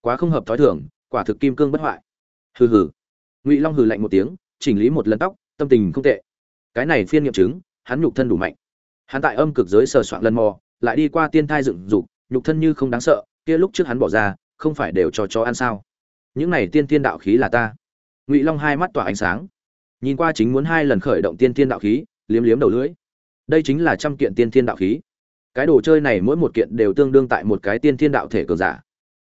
Quá không hợp thói thường quả thực kim cương bất hoại. Hừ hừ. Ngụy long hừ lạnh một tiếng, chỉnh lý một lần tóc, tâm tình không tệ. Cái này phiên nghiệm chứng, hắn nhục thân đủ mạnh. Hắn tại âm cực giới sờ soạn lần mò, lại đi qua tiên thai dựng dục, nhục thân như không đáng sợ, kia lúc trước hắn bỏ ra, không phải đều cho chó ăn sao? Những này tiên tiên đạo khí là ta. Ngụy long hai mắt tỏa ánh sáng. Nhìn qua chính muốn hai lần khởi động tiên tiên đạo khí, liếm liếm đầu lưỡi. Đây chính là trăm kiện tiên tiên đạo khí. Cái đồ chơi này mỗi một kiện đều tương đương tại một cái tiên tiên đạo thể cường giả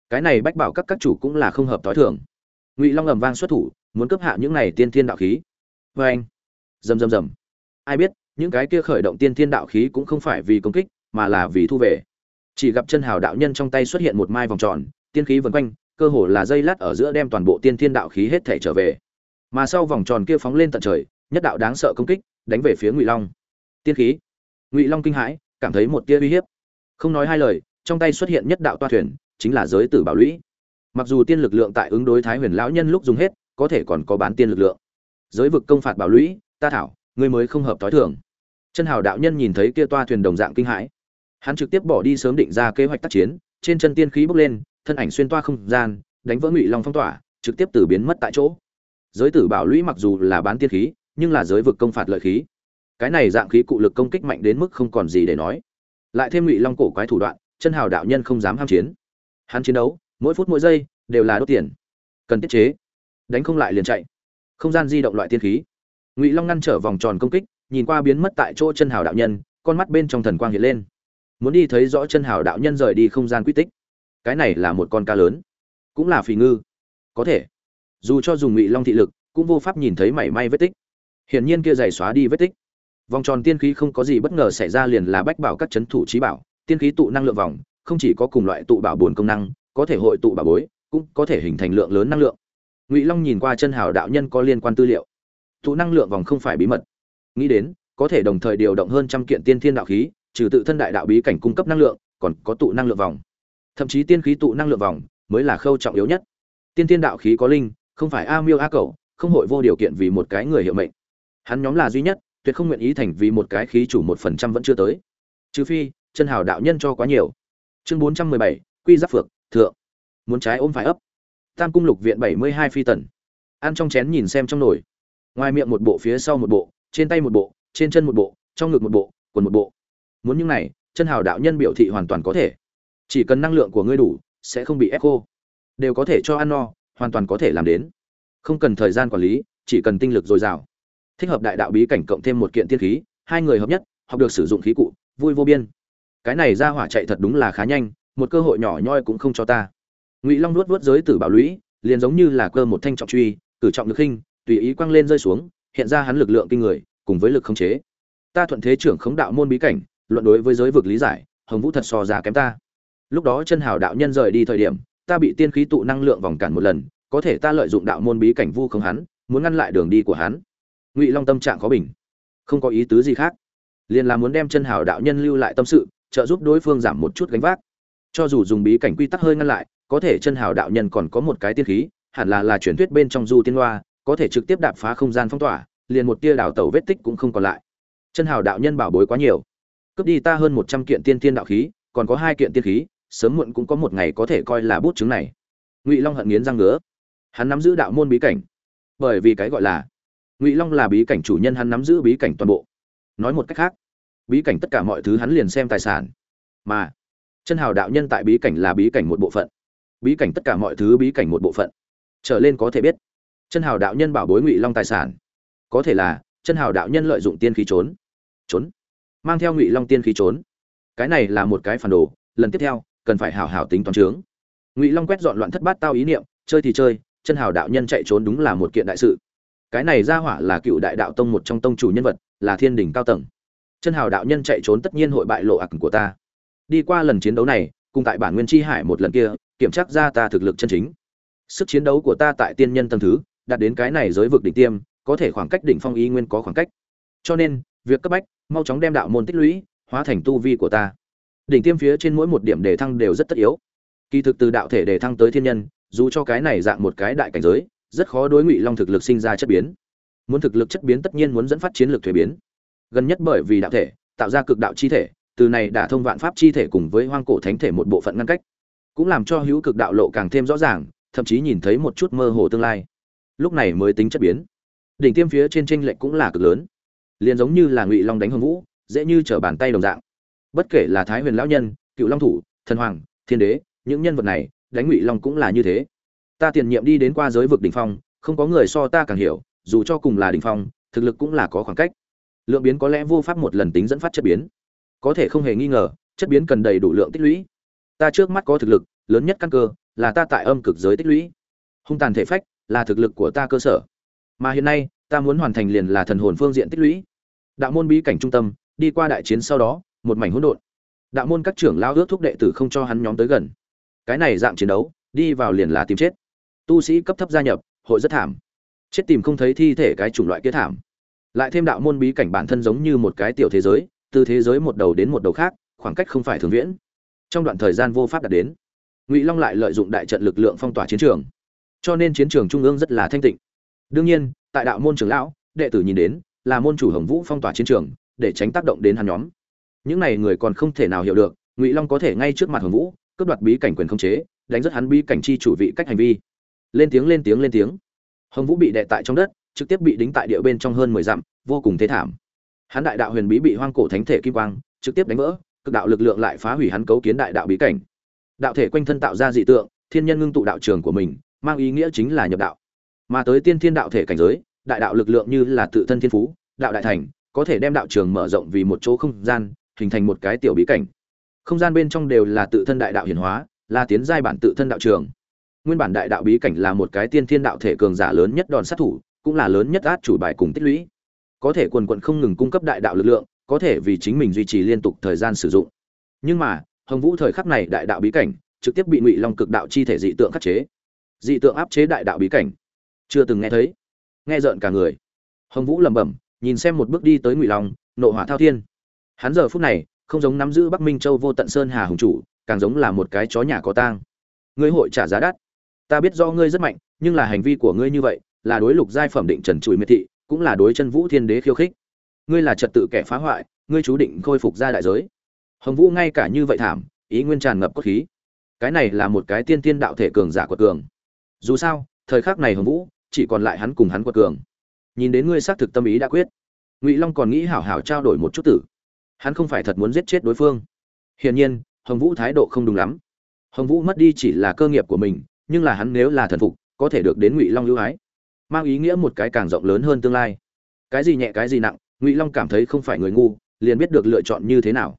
cái này bách bảo các các chủ cũng là không hợp t h i thường. Ngụy long ầm vang xuất thủ, muốn cấp hạ những này tiên thiên đạo khí. Vê anh, rầm rầm rầm. Ai biết, những cái kia khởi động tiên thiên đạo khí cũng không phải vì công kích, mà là vì thu về. Chỉ gặp chân hào đạo nhân trong tay xuất hiện một mai vòng tròn, tiên khí vần quanh, cơ hồ là dây lát ở giữa đem toàn bộ tiên thiên đạo khí hết thể trở về. Mà sau vòng tròn kia phóng lên tận trời, nhất đạo đáng sợ công kích, đánh về phía ngụy long. Tiên khí. Ngụy long kinh hãi, cảm thấy một tia uy hiếp. Không nói hai lời, trong tay xuất hiện nhất đạo toa thuyền chính là giới tử bảo lũy. Mặc dù tiên lực lượng tại ứng đối thái huyền lão nhân lúc dùng hết, có thể còn có bán tiên lực lượng. Giới vực công phạt bảo lũy, ta thảo, ngươi mới không hợp thói thường. Chân hào đạo nhân nhìn thấy kia toa thuyền đồng dạng kinh hãi. Hắn trực tiếp bỏ đi sớm định ra kế hoạch tác chiến, trên chân tiên khí bốc lên, thân ảnh xuyên toa không gian, đánh vỡ ngụy long phong tỏa, trực tiếp từ biến mất tại chỗ. Giới tử bảo lũy mặc dù là bán tiên khí, nhưng là giới vực công phạt lợi khí. Cái này dạng khí cụ lực công kích mạnh đến mức không còn gì để nói. Lại thêm ngụy long cổ quái thủ đoạn, chân hào đạo nhân không dám ham chiến hắn chiến đấu, mỗi phút mỗi giây đều là đốt tiền. Cần tiết chế, đánh không lại liền chạy. Không gian di động loại tiên khí. Ngụy long ngăn trở vòng tròn công kích, nhìn qua biến mất tại chỗ chân hào đạo nhân, con mắt bên trong thần quang hiện lên. Muốn đi thấy rõ chân hào đạo nhân rời đi không gian quy tích. Cái này là một con cá lớn. Cũng là phì ngư. Có thể. Dù cho dùng ngụy long thị lực, cũng vô pháp nhìn thấy mảy may vết tích. Hiển nhiên kia giày xóa đi vết tích. Vòng tròn tiên khí không có gì bất ngờ xảy ra liền là bách bảo các chấn thủ trí bảo, tiên khí tụ năng lượng vòng không chỉ có cùng loại tụ bảo bồn công năng, có thể hội tụ bảo bối, cũng có thể hình thành lượng lớn năng lượng. Ngụy long nhìn qua chân hào đạo nhân có liên quan tư liệu. Tụ năng lượng vòng không phải bí mật. Nghĩ đến, có thể đồng thời điều động hơn trăm kiện tiên thiên đạo khí, trừ tự thân đại đạo bí cảnh cung cấp năng lượng, còn có tụ năng lượng vòng. Thậm chí tiên khí tụ năng lượng vòng mới là khâu trọng yếu nhất. Tiên thiên đạo khí có linh, không phải a miêu a cầu không hội vô điều kiện vì một cái người hiệu mệnh. Hắn nhóm là duy nhất, tuyệt không nguyện ý thành vì một cái khí chủ một phần trăm vẫn chưa tới. Trừ phi, chân hào đạo nhân cho quá nhiều chương bốn trăm mười bảy, quy giáp phược, thượng. Muốn trái ôm phải ấp. Tam cung lục viện bảy mươi hai phi tần. Ăn trong chén nhìn xem trong nồi. Ngoài miệng một bộ, phía sau một bộ, trên tay một bộ, trên chân một bộ, trong ngực một bộ, quần một bộ. Muốn những này, chân hào đạo nhân biểu thị hoàn toàn có thể. Chỉ cần năng lượng của ngươi đủ, sẽ không bị ép khô đều có thể cho ăn no, hoàn toàn có thể làm đến. Không cần thời gian quản lý, chỉ cần tinh lực dồi dào. Thích hợp đại đạo bí cảnh cộng thêm một kiện tiên khí, hai người hợp nhất, học được sử dụng khí cụ, vui vô biên cái này ra hỏa chạy thật đúng là khá nhanh, một cơ hội nhỏ nhoi cũng không cho ta. Ngụy long nuốt vớt giới tử bảo lũy, liền giống như là cơ một thanh trọng truy, cử trọng lực khinh tùy ý quăng lên rơi xuống, hiện ra hắn lực lượng kinh người, cùng với lực khống chế. Ta thuận thế trưởng khống đạo môn bí cảnh, luận đối với giới vực lý giải, hồng vũ thật so già kém ta. Lúc đó chân hào đạo nhân rời đi thời điểm, ta bị tiên khí tụ năng lượng vòng cản một lần, có thể ta lợi dụng đạo môn bí cảnh vu không hắn, muốn ngăn lại đường đi của hắn. Ngụy long tâm trạng khó bình. Không có ý tứ gì khác. Liền là muốn đem chân hào đạo nhân lưu lại tâm sự trợ giúp đối phương giảm một chút gánh vác. Cho dù dùng bí cảnh quy tắc hơi ngăn lại, có thể chân hào đạo nhân còn có một cái tiên khí, hẳn là là truyền thuyết bên trong du tiên loa có thể trực tiếp đạp phá không gian phong tỏa, liền một tia đảo tẩu vết tích cũng không còn lại. Chân hào đạo nhân bảo bối quá nhiều. Cướp đi ta hơn một trăm kiện tiên tiên đạo khí, còn có hai kiện tiên khí, sớm muộn cũng có một ngày có thể coi là bút chứng này. Ngụy long hận nghiến răng ngứa. Hắn nắm giữ đạo môn bí cảnh. Bởi vì cái gọi là ngụy long là bí cảnh chủ nhân, hắn nắm giữ bí cảnh toàn bộ. Nói một cách khác bí cảnh tất cả mọi thứ hắn liền xem tài sản. Mà, chân hào đạo nhân tại bí cảnh là bí cảnh một bộ phận. Bí cảnh tất cả mọi thứ bí cảnh một bộ phận. Trở lên có thể biết, chân hào đạo nhân bảo bối ngụy long tài sản. Có thể là, chân hào đạo nhân lợi dụng tiên khí trốn. Trốn. Mang theo ngụy long tiên khí trốn. Cái này là một cái phản đồ, lần tiếp theo, cần phải hảo hảo tính toán trướng ngụy long quét dọn loạn thất bát tao ý niệm, chơi thì chơi, chân hào đạo nhân chạy trốn đúng là một kiện đại sự. Cái này ra hỏa là cựu đại đạo tông một trong tông chủ nhân vật, là thiên đình cao tầng chân hào đạo nhân chạy trốn tất nhiên hội bại lộ ạc của ta. Đi qua lần chiến đấu này, cùng tại bản nguyên tri hải một lần kia, kiểm tra ra ta thực lực chân chính. Sức chiến đấu của ta tại tiên nhân tầng thứ, đạt đến cái này giới vực đỉnh tiêm, có thể khoảng cách đỉnh phong ý nguyên có khoảng cách. Cho nên, việc cấp bách, mau chóng đem đạo môn tích lũy, hóa thành tu vi của ta. Đỉnh tiêm phía trên mỗi một điểm đề thăng đều rất tất yếu. Kỳ thực từ đạo thể đề thăng tới thiên nhân, dù cho cái này dạng một cái đại cảnh giới, rất khó đối ngụy long thực lực sinh ra chất biến. Muốn thực lực chất biến tất nhiên muốn dẫn phát chiến lược thuế biến gần nhất bởi vì đạo thể, tạo ra cực đạo chi thể, từ này đã thông vạn pháp chi thể cùng với hoang cổ thánh thể một bộ phận ngăn cách, cũng làm cho hữu cực đạo lộ càng thêm rõ ràng, thậm chí nhìn thấy một chút mơ hồ tương lai. Lúc này mới tính chất biến. Đỉnh tiêm phía trên tranh lệch cũng là cực lớn. Liền giống như là ngụy long đánh hồng vũ, dễ như trở bàn tay đồng dạng. Bất kể là thái huyền lão nhân, cựu long thủ, thần hoàng, thiên đế, những nhân vật này, đánh ngụy long cũng là như thế. Ta tiền nhiệm đi đến qua giới vực đỉnh phong, không có người so ta càng hiểu, dù cho cùng là đỉnh phong, thực lực cũng là có khoảng cách lượng biến có lẽ vô pháp một lần tính dẫn phát chất biến. Có thể không hề nghi ngờ, chất biến cần đầy đủ lượng tích lũy. Ta trước mắt có thực lực, lớn nhất căn cơ, là ta tại âm cực giới tích lũy. Hung tàn thể phách, là thực lực của ta cơ sở. Mà hiện nay, ta muốn hoàn thành liền là thần hồn phương diện tích lũy. Đạo môn bí cảnh trung tâm, đi qua đại chiến sau đó, một mảnh hỗn độn. Đạo môn các trưởng lao ước thúc đệ tử không cho hắn nhóm tới gần. Cái này dạng chiến đấu, đi vào liền là tìm chết. Tu sĩ cấp thấp gia nhập, hội rất thảm. Chết tìm không thấy thi thể cái chủng loại kia thảm lại thêm đạo môn bí cảnh bản thân giống như một cái tiểu thế giới, từ thế giới một đầu đến một đầu khác, khoảng cách không phải thường viễn. Trong đoạn thời gian vô pháp đạt đến, ngụy long lại lợi dụng đại trận lực lượng phong tỏa chiến trường. Cho nên chiến trường trung ương rất là thanh tịnh. Đương nhiên, tại đạo môn trưởng lão, đệ tử nhìn đến, là môn chủ hồng vũ phong tỏa chiến trường, để tránh tác động đến hắn nhóm. Những này người còn không thể nào hiểu được, ngụy long có thể ngay trước mặt hồng vũ, cướp đoạt bí cảnh quyền khống chế, đánh rất hắn bí cảnh chi chủ vị cách hành vi. Lên tiếng lên tiếng lên tiếng. Hồng vũ bị đệ tại trong đất trực tiếp bị đính tại địa bên trong hơn mười dặm, vô cùng thế thảm. Hắn đại đạo huyền bí bị hoang cổ thánh thể kim quang, trực tiếp đánh vỡ, cực đạo lực lượng lại phá hủy hắn cấu kiến đại đạo bí cảnh. Đạo thể quanh thân tạo ra dị tượng, thiên nhân ngưng tụ đạo trường của mình, mang ý nghĩa chính là nhập đạo. Mà tới tiên thiên đạo thể cảnh giới, đại đạo lực lượng như là tự thân thiên phú, đạo đại thành, có thể đem đạo trường mở rộng vì một chỗ không gian, hình thành một cái tiểu bí cảnh. Không gian bên trong đều là tự thân đại đạo hiển hóa, là tiến giai bản tự thân đạo trường. Nguyên bản đại đạo bí cảnh là một cái tiên thiên đạo thể cường giả lớn nhất đòn sát thủ cũng là lớn nhất át chủ bài cùng tích lũy. Có thể quần quận không ngừng cung cấp đại đạo lực lượng, có thể vì chính mình duy trì liên tục thời gian sử dụng. Nhưng mà, hồng vũ thời khắc này đại đạo bí cảnh, trực tiếp bị ngụy long cực đạo chi thể dị tượng khắc chế. Dị tượng áp chế đại đạo bí cảnh. Chưa từng nghe thấy. Nghe rợn cả người. Hồng vũ lẩm bẩm, nhìn xem một bước đi tới ngụy long, nộ hỏa thao thiên. Hắn giờ phút này, không giống nắm giữ bắc minh châu vô tận sơn hà hùng chủ, càng giống là một cái chó nhà có tang. Ngươi hội trả giá đắt. Ta biết do ngươi rất mạnh, nhưng là hành vi của ngươi như vậy là đối lục giai phẩm định trần trụi miệt thị, cũng là đối chân vũ thiên đế khiêu khích. Ngươi là trật tự kẻ phá hoại, ngươi chú định khôi phục ra đại giới. Hồng vũ ngay cả như vậy thảm, ý nguyên tràn ngập cốt khí. Cái này là một cái tiên tiên đạo thể cường giả quật cường. Dù sao, thời khắc này hồng vũ, chỉ còn lại hắn cùng hắn quật cường. Nhìn đến ngươi xác thực tâm ý đã quyết. Ngụy long còn nghĩ hảo hảo trao đổi một chút tử. Hắn không phải thật muốn giết chết đối phương. Hiển nhiên, hồng vũ thái độ không đúng lắm. Hồng vũ mất đi chỉ là cơ nghiệp của mình, nhưng là hắn nếu là thần phục, có thể được đến ngụy long ưu ái mang ý nghĩa một cái càng rộng lớn hơn tương lai. Cái gì nhẹ, cái gì nặng, ngụy long cảm thấy không phải người ngu, liền biết được lựa chọn như thế nào.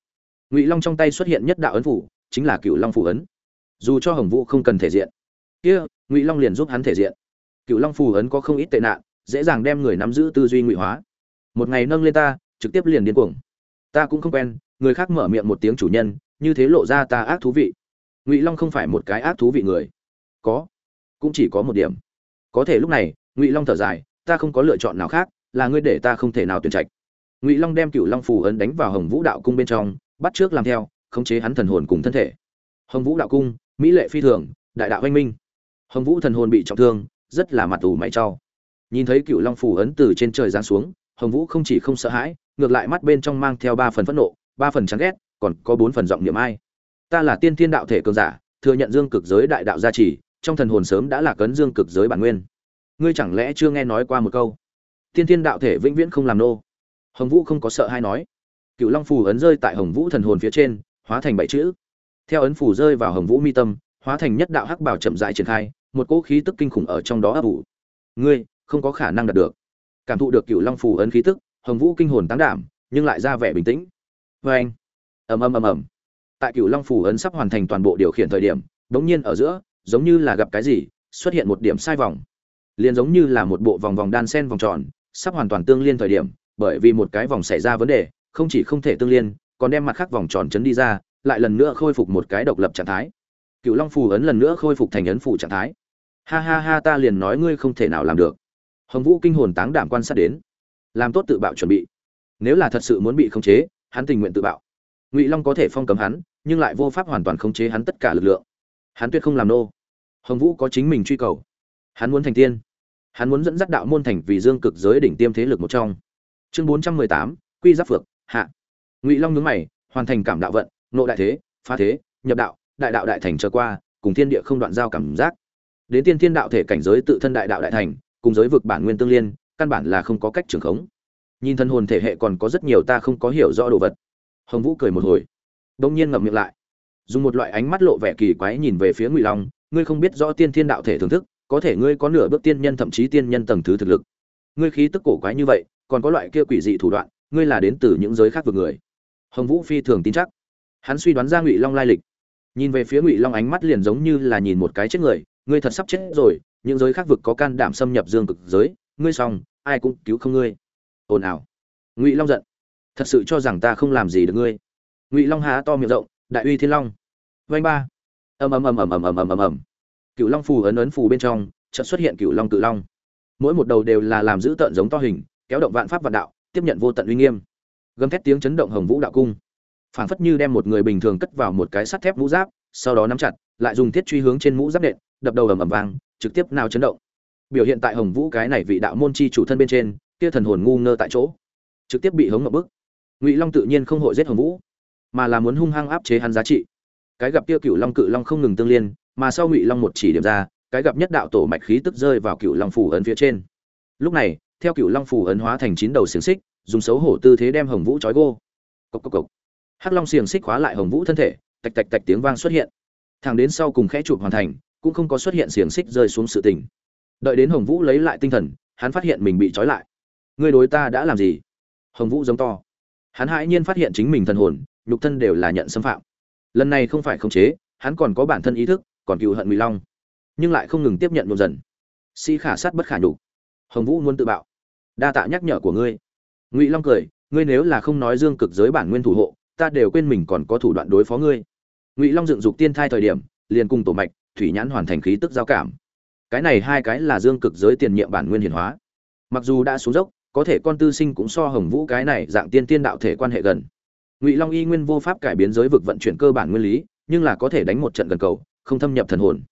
Ngụy long trong tay xuất hiện nhất đạo ấn phủ, chính là cựu long phủ ấn. Dù cho hồng vũ không cần thể diện, kia, ngụy long liền giúp hắn thể diện. Cựu long phù ấn có không ít tệ nạn, dễ dàng đem người nắm giữ tư duy ngụy hóa. Một ngày nâng lên ta, trực tiếp liền điên cuồng. Ta cũng không quen, người khác mở miệng một tiếng chủ nhân, như thế lộ ra ta ác thú vị. Ngụy long không phải một cái ác thú vị người. Có, cũng chỉ có một điểm. Có thể lúc này ngụy long thở dài, ta không có lựa chọn nào khác, là ngươi để ta không thể nào tuyển trạch. Ngụy long đem cựu long phù ấn đánh vào hồng vũ đạo cung bên trong, bắt trước làm theo, khống chế hắn thần hồn cùng thân thể. Hồng vũ đạo cung, mỹ lệ phi thường, đại đạo anh minh. Hồng vũ thần hồn bị trọng thương, rất là mặt ủ mày trao nhìn thấy cựu long phù ấn từ trên trời giáng xuống, hồng vũ không chỉ không sợ hãi, ngược lại mắt bên trong mang theo ba phần phẫn nộ, ba phần chán ghét, còn có bốn phần giọng niệm ai. Ta là tiên thiên đạo thể cường giả, thừa nhận dương cực giới đại đạo gia trì, trong thần hồn sớm đã là cấn dương cực giới bản nguyên ngươi chẳng lẽ chưa nghe nói qua một câu? Tiên thiên đạo thể vĩnh viễn không làm nô. Hồng vũ không có sợ hay nói. Cựu long phù ấn rơi tại hồng vũ thần hồn phía trên, hóa thành bảy chữ. Theo ấn phù rơi vào hồng vũ mi tâm, hóa thành nhất đạo hắc bảo chậm dại triển khai, một cỗ khí tức kinh khủng ở trong đó ấp ủ. Ngươi, không có khả năng đạt được. Cảm thụ được cựu long phù ấn khí tức, hồng vũ kinh hồn tán đảm, nhưng lại ra vẻ bình tĩnh. Vê anh. Ầm ầm ầm ầm. Tại cựu long phù ấn sắp hoàn thành toàn bộ điều khiển thời điểm đống nhiên ở giữa, giống như là gặp cái gì, xuất hiện một điểm sai vòng liền giống như là một bộ vòng vòng đan sen vòng tròn, sắp hoàn toàn tương liên thời điểm, bởi vì một cái vòng xảy ra vấn đề, không chỉ không thể tương liên, còn đem mặt khác vòng tròn chấn đi ra, lại lần nữa khôi phục một cái độc lập trạng thái. Cựu long phù ấn lần nữa khôi phục thành ấn phủ trạng thái. Ha ha ha, ta liền nói ngươi không thể nào làm được. Hồng vũ kinh hồn táng đảm quan sát đến. Làm tốt tự bạo chuẩn bị. Nếu là thật sự muốn bị khống chế, hắn tình nguyện tự bạo. Ngụy long có thể phong cấm hắn, nhưng lại vô pháp hoàn toàn khống chế hắn tất cả lực lượng. Hắn tuyệt không làm nô. Hồng vũ có chính mình truy cầu. Hắn muốn thành tiên hắn muốn dẫn dắt đạo môn thành vì dương cực giới đỉnh tiêm thế lực một trong. Chương bốn trăm mười tám, quy giáp phược, hạ. Ngụy long nhướng mày, hoàn thành cảm đạo vận nộ đại thế, phá thế, nhập đạo, đại đạo đại thành trở qua, cùng thiên địa không đoạn giao cảm giác. Đến tiên thiên đạo thể cảnh giới tự thân đại đạo đại thành, cùng giới vực bản nguyên tương liên, căn bản là không có cách trường khống. Nhìn thân hồn thể hệ còn có rất nhiều ta không có hiểu rõ đồ vật. Hồng vũ cười một hồi đông nhiên ngậm miệng lại. Dùng một loại ánh mắt lộ vẻ kỳ quái nhìn về phía ngụy long, ngươi không biết rõ tiên thiên đạo thể thưởng thức có thể ngươi có nửa bước tiên nhân thậm chí tiên nhân tầng thứ thực lực. Ngươi khí tức cổ quái như vậy, còn có loại kia quỷ dị thủ đoạn, ngươi là đến từ những giới khác vực người. Hồng vũ phi thường tin chắc. Hắn suy đoán ra ngụy long lai lịch. Nhìn về phía ngụy long ánh mắt liền giống như là nhìn một cái chết người, ngươi thật sắp chết rồi, những giới khác vực có can đảm xâm nhập dương cực giới, ngươi xong, ai cũng cứu không ngươi. Ồn ào. Ngụy long giận. Thật sự cho rằng ta không làm gì được ngươi. Ngụy long há to miệng rộng, đại uy thiên long. Vanh ba. Ầm ầm ầm ầm ầm ầm ầm ầm ầm cựu long phù ấn ấn phù bên trong, chợt xuất hiện cựu long cự long. Mỗi một đầu đều là làm giữ tợn giống to hình, kéo động vạn pháp vạn đạo, tiếp nhận vô tận uy nghiêm. Gầm thét tiếng chấn động hồng vũ đạo cung. Phảng phất như đem một người bình thường cất vào một cái sắt thép mũ giáp, sau đó nắm chặt, lại dùng thiết truy hướng trên mũ giáp nện, đập đầu ầm ầm vang, trực tiếp nào chấn động. Biểu hiện tại hồng vũ cái này vị đạo môn chi chủ thân bên trên, kia thần hồn ngu ngơ tại chỗ. Trực tiếp bị hống ngập bức. Ngụy long tự nhiên không hội giết hồng vũ, mà là muốn hung hăng áp chế hắn giá trị. Cái gặp kia cựu long cự long không ngừng tương liên mà sau ngụy long một chỉ điểm ra, cái gặp nhất đạo tổ mạch khí tức rơi vào cựu long phủ ấn phía trên. Lúc này, theo cựu long phủ ấn hóa thành chín đầu xiềng xích, dùng xấu hổ tư thế đem hồng vũ trói gô. Cộc cộc cộc. Hắc long xiềng xích khóa lại hồng vũ thân thể, tạch tạch tạch tiếng vang xuất hiện. Thằng đến sau cùng khẽ chụp hoàn thành, cũng không có xuất hiện xiềng xích rơi xuống sự tình. Đợi đến hồng vũ lấy lại tinh thần, hắn phát hiện mình bị trói lại. Người đối ta đã làm gì? Hồng vũ giống to. Hắn hãi nhiên phát hiện chính mình thần hồn, nhục thân đều là nhận xâm phạm. Lần này không phải khống chế, hắn còn có bản thân ý thức còn cựu hận ngụy long, nhưng lại không ngừng tiếp nhận một dần. Sĩ khả sát bất khả nhục. Hồng vũ muốn tự bạo. Đa tạ nhắc nhở của ngươi. Ngụy long cười, ngươi nếu là không nói dương cực giới bản nguyên thủ hộ, ta đều quên mình còn có thủ đoạn đối phó ngươi. Ngụy long dựng dục tiên thai thời điểm, liền cùng tổ mạch, thủy nhãn hoàn thành khí tức giao cảm. Cái này hai cái là dương cực giới tiền nhiệm bản nguyên hiển hóa. Mặc dù đã xuống dốc, có thể con tư sinh cũng so hồng vũ cái này dạng tiên tiên đạo thể quan hệ gần. Ngụy long y nguyên vô pháp cải biến giới vực vận chuyển cơ bản nguyên lý, nhưng là có thể đánh một trận gần cầu không thâm nhập thần hồn.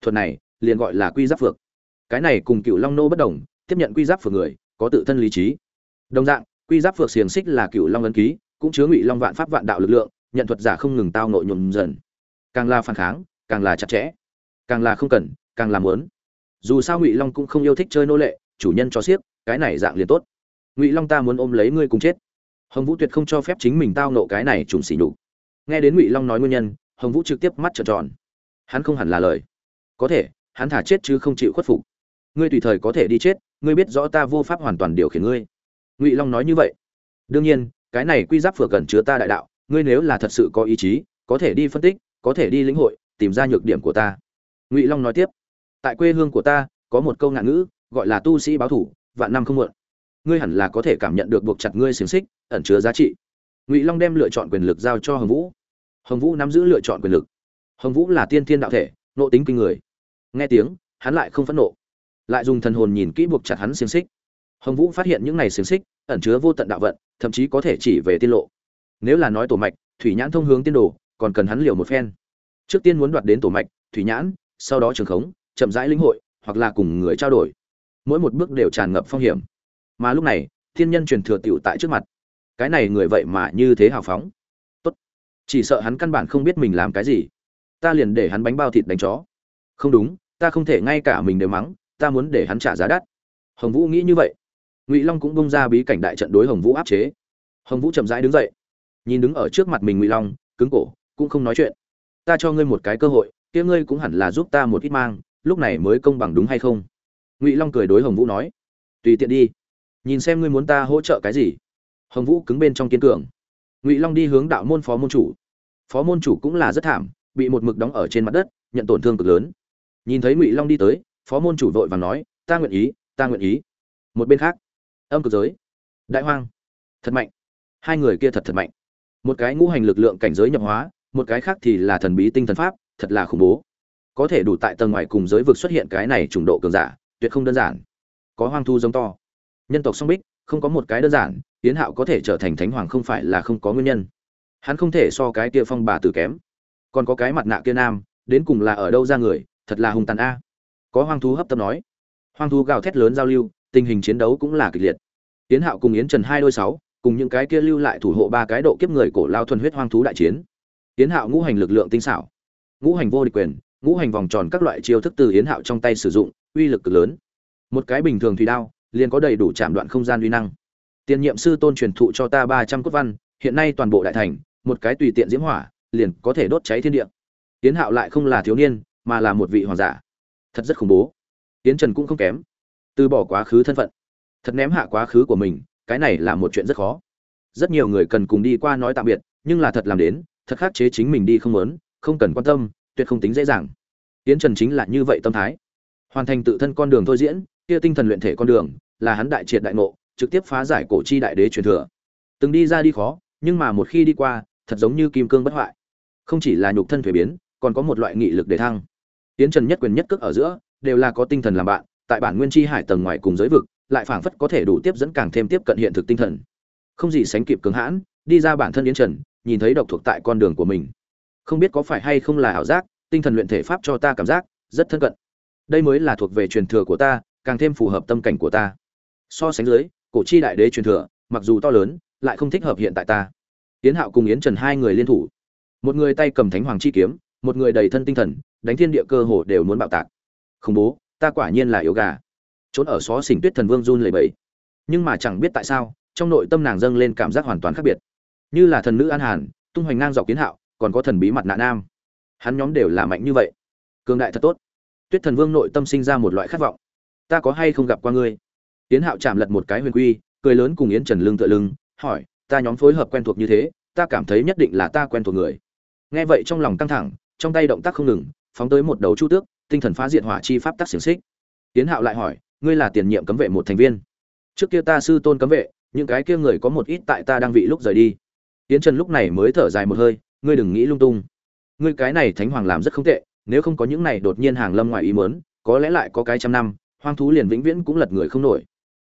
Thuật này, liền gọi là quy giáp phược. Cái này cùng cựu long nô bất đồng, tiếp nhận quy giáp phược người, có tự thân lý trí. Đồng dạng, quy giáp phược xiềng xích là cựu long ấn ký, cũng chứa ngụy long vạn pháp vạn đạo lực lượng, nhận thuật giả không ngừng tao nội nhuộm dần. Càng là phản kháng, càng là chặt chẽ. Càng là không cần, càng làm muốn. Dù sao ngụy long cũng không yêu thích chơi nô lệ, chủ nhân cho siếc, cái này dạng liền tốt. Ngụy long ta muốn ôm lấy ngươi cùng chết. Hồng vũ tuyệt không cho phép chính mình tao nộ cái này trùng xỉ nhục. Nghe đến ngụy long nói nguyên nhân, hồng vũ trực tiếp mắt trợn tròn hắn không hẳn là lời. Có thể, hắn thả chết chứ không chịu khuất phục. Ngươi tùy thời có thể đi chết, ngươi biết rõ ta vô pháp hoàn toàn điều khiển ngươi. Ngụy long nói như vậy. Đương nhiên, cái này quy giáp phược cần chứa ta đại đạo, ngươi nếu là thật sự có ý chí, có thể đi phân tích, có thể đi lĩnh hội, tìm ra nhược điểm của ta. Ngụy long nói tiếp. Tại quê hương của ta, có một câu ngạn ngữ, gọi là tu sĩ báo thủ, vạn năm không muộn. Ngươi hẳn là có thể cảm nhận được buộc chặt ngươi xiềng xích, ẩn chứa giá trị. Ngụy long đem lựa chọn quyền lực giao cho hồng vũ. Hồng vũ nắm giữ lựa chọn quyền lực hồng vũ là tiên thiên đạo thể, nộ tính kinh người. Nghe tiếng, hắn lại không phẫn nộ. Lại dùng thần hồn nhìn kỹ buộc chặt hắn xiềng xích. Hồng vũ phát hiện những này xiềng xích ẩn chứa vô tận đạo vận, thậm chí có thể chỉ về tiên lộ. Nếu là nói tổ mạch, thủy nhãn thông hướng tiên đồ, còn cần hắn liều một phen. Trước tiên muốn đoạt đến tổ mạch, thủy nhãn, sau đó trường khống, chậm rãi lĩnh hội, hoặc là cùng người trao đổi. Mỗi một bước đều tràn ngập phong hiểm. Mà lúc này, thiên nhân truyền thừa tiểu tại trước mặt. Cái này người vậy mà như thế hào phóng. Tốt. Chỉ sợ hắn căn bản không biết mình làm cái gì ta liền để hắn bánh bao thịt đánh chó. Không đúng, ta không thể ngay cả mình đều mắng, ta muốn để hắn trả giá đắt. Hồng vũ nghĩ như vậy. Ngụy long cũng bung ra bí cảnh đại trận đối hồng vũ áp chế. Hồng vũ chậm rãi đứng dậy. Nhìn đứng ở trước mặt mình ngụy long, cứng cổ, cũng không nói chuyện. Ta cho ngươi một cái cơ hội, kia ngươi cũng hẳn là giúp ta một ít mang, lúc này mới công bằng đúng hay không? Ngụy long cười đối hồng vũ nói. Tùy tiện đi. Nhìn xem ngươi muốn ta hỗ trợ cái gì. Hồng vũ cứng bên trong kiên cường. Ngụy long đi hướng đạo môn phó môn chủ. Phó môn chủ cũng là rất thảm bị một mực đóng ở trên mặt đất, nhận tổn thương cực lớn. Nhìn thấy ngụy long đi tới, phó môn chủ vội và nói, ta nguyện ý, ta nguyện ý. Một bên khác, âm cực giới. Đại hoang. Thật mạnh. Hai người kia thật thật mạnh. Một cái ngũ hành lực lượng cảnh giới nhập hóa, một cái khác thì là thần bí tinh thần pháp, thật là khủng bố. Có thể đủ tại tầng ngoài cùng giới vực xuất hiện cái này trùng độ cường giả, tuyệt không đơn giản. Có hoang thu giống to. Nhân tộc song bích, không có một cái đơn giản, tiến hạo có thể trở thành thánh hoàng không phải là không có nguyên nhân. Hắn không thể so cái kia phong bà tử kém còn có cái mặt nạ kia nam, đến cùng là ở đâu ra người, thật là hung tàn a. Có hoang thú hấp tấp nói. Hoang thú gào thét lớn giao lưu, tình hình chiến đấu cũng là kịch liệt. Tiến hạo cùng yến trần hai đôi sáu, cùng những cái kia lưu lại thủ hộ ba cái độ kiếp người cổ lao thuần huyết hoang thú đại chiến. Tiến hạo ngũ hành lực lượng tinh xảo, ngũ hành vô địch quyền, ngũ hành vòng tròn các loại chiêu thức từ yến hạo trong tay sử dụng, uy lực cực lớn. Một cái bình thường thủy đao, liền có đầy đủ chạm đoạn không gian uy năng. Tiền nhiệm sư tôn truyền thụ cho ta ba trăm cốt văn, hiện nay toàn bộ đại thành, một cái tùy tiện diễm hỏa liền có thể đốt cháy thiên địa. Tiến hạo lại không là thiếu niên, mà là một vị hoàng giả. Thật rất khủng bố. Tiến trần cũng không kém. Từ bỏ quá khứ thân phận, thật ném hạ quá khứ của mình, cái này là một chuyện rất khó. Rất nhiều người cần cùng đi qua nói tạm biệt, nhưng là thật làm đến, thật khắc chế chính mình đi không muốn, không cần quan tâm, tuyệt không tính dễ dàng. Tiến trần chính là như vậy tâm thái. Hoàn thành tự thân con đường thôi diễn, kia tinh thần luyện thể con đường, là hắn đại triệt đại ngộ, trực tiếp phá giải cổ chi đại đế truyền thừa. Từng đi ra đi khó, nhưng mà một khi đi qua, thật giống như kim cương bất hoại không chỉ là nhục thân thuế biến, còn có một loại nghị lực để thăng. Tiến trần nhất quyền nhất cước ở giữa, đều là có tinh thần làm bạn, tại bản nguyên chi hải tầng ngoài cùng giới vực, lại phảng phất có thể đủ tiếp dẫn càng thêm tiếp cận hiện thực tinh thần. Không gì sánh kịp cứng hãn, đi ra bản thân yến trần, nhìn thấy độc thuộc tại con đường của mình. Không biết có phải hay không là ảo giác, tinh thần luyện thể pháp cho ta cảm giác, rất thân cận. Đây mới là thuộc về truyền thừa của ta, càng thêm phù hợp tâm cảnh của ta. So sánh dưới, cổ chi đại đế truyền thừa, mặc dù to lớn, lại không thích hợp hiện tại ta. Tiễn hạo cùng yến trần hai người liên thủ một người tay cầm thánh hoàng chi kiếm, một người đầy thân tinh thần, đánh thiên địa cơ hồ đều muốn bạo tạc. Khủng bố, ta quả nhiên là yếu gà. Trốn ở xó xỉnh tuyết thần vương run lẩy bẩy. Nhưng mà chẳng biết tại sao, trong nội tâm nàng dâng lên cảm giác hoàn toàn khác biệt. Như là thần nữ an hàn, tung hoành ngang dọc kiến hạo, còn có thần bí mặt nạ nam. Hắn nhóm đều là mạnh như vậy. Cường đại thật tốt. Tuyết thần vương nội tâm sinh ra một loại khát vọng. Ta có hay không gặp qua ngươi? Tiến hạo chạm lật một cái huyền quy, cười lớn cùng yến trần lưng tựa lưng, hỏi, ta nhóm phối hợp quen thuộc như thế, ta cảm thấy nhất định là ta quen thuộc người nghe vậy trong lòng căng thẳng, trong tay động tác không ngừng, phóng tới một đầu chu tước, tinh thần phá diệt hỏa chi pháp tắc xiềng xích. Tiến hạo lại hỏi, ngươi là tiền nhiệm cấm vệ một thành viên? Trước kia ta sư tôn cấm vệ, những cái kia người có một ít tại ta đang vị lúc rời đi. Tiến trần lúc này mới thở dài một hơi, ngươi đừng nghĩ lung tung. Ngươi cái này thánh hoàng làm rất không tệ, nếu không có những này đột nhiên hàng lâm ngoài ý mớn có lẽ lại có cái trăm năm, hoang thú liền vĩnh viễn cũng lật người không nổi.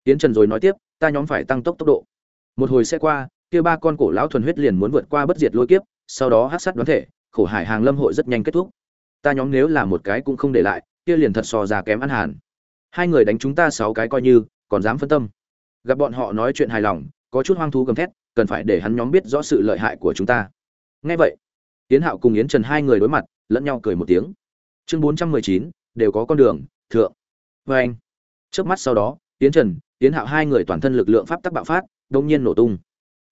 Tiến trần rồi nói tiếp, ta nhóm phải tăng tốc tốc độ. Một hồi xe qua, kia ba con cổ lão thuần huyết liền muốn vượt qua bất diệt lôi kiếp sau đó hát sát đoán thể, khổ hải hàng lâm hội rất nhanh kết thúc. Ta nhóm nếu là một cái cũng không để lại, kia liền thật so ra kém ăn hàn. Hai người đánh chúng ta sáu cái coi như, còn dám phân tâm. Gặp bọn họ nói chuyện hài lòng, có chút hoang thú gầm thét, cần phải để hắn nhóm biết rõ sự lợi hại của chúng ta. Nghe vậy tiến hạo cùng yến trần hai người đối mặt, lẫn nhau cười một tiếng. Chương bốn trăm mười chín, đều có con đường, thượng. Vê anh trước mắt sau đó, yến trần, yến hạo hai người toàn thân lực lượng pháp tắc bạo phát đông nhiên nổ tung.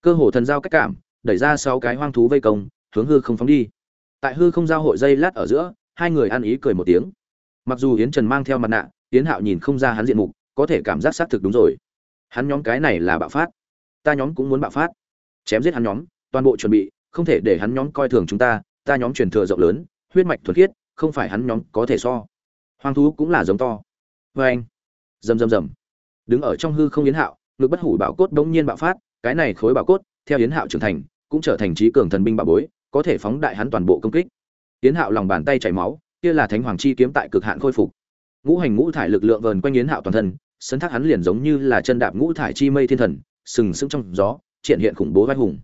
Cơ hồ thần giao cách cảm đẩy ra sáu cái hoang thú vây công, hướng hư không phóng đi. Tại hư không giao hội dây lát ở giữa, hai người ăn ý cười một tiếng. Mặc dù yến trần mang theo mặt nạ, yến hạo nhìn không ra hắn diện mục, có thể cảm giác xác thực đúng rồi. Hắn nhóm cái này là bạo phát. Ta nhóm cũng muốn bạo phát. Chém giết hắn nhóm, toàn bộ chuẩn bị, không thể để hắn nhóm coi thường chúng ta ta nhóm truyền thừa rộng lớn, huyết mạch thuần khiết, không phải hắn nhóm có thể so. Hoang thú cũng là giống to. Vê anh. Rầm rầm rầm. Đứng ở trong hư không yến hạo, ngực bất hủ bảo cốt bỗng nhiên bạo phát, cái này khối bảo cốt, theo yến hạo trưởng thành cũng trở thành trí cường thần binh bảo bối, có thể phóng đại hắn toàn bộ công kích. Tiến hạo lòng bàn tay chảy máu, kia là thánh hoàng chi kiếm tại cực hạn khôi phục. Ngũ hành ngũ thải lực lượng vờn quanh yến hạo toàn thân, sấn thác hắn liền giống như là chân đạp ngũ thải chi mây thiên thần, sừng sững trong gió, triển hiện khủng bố vai hùng.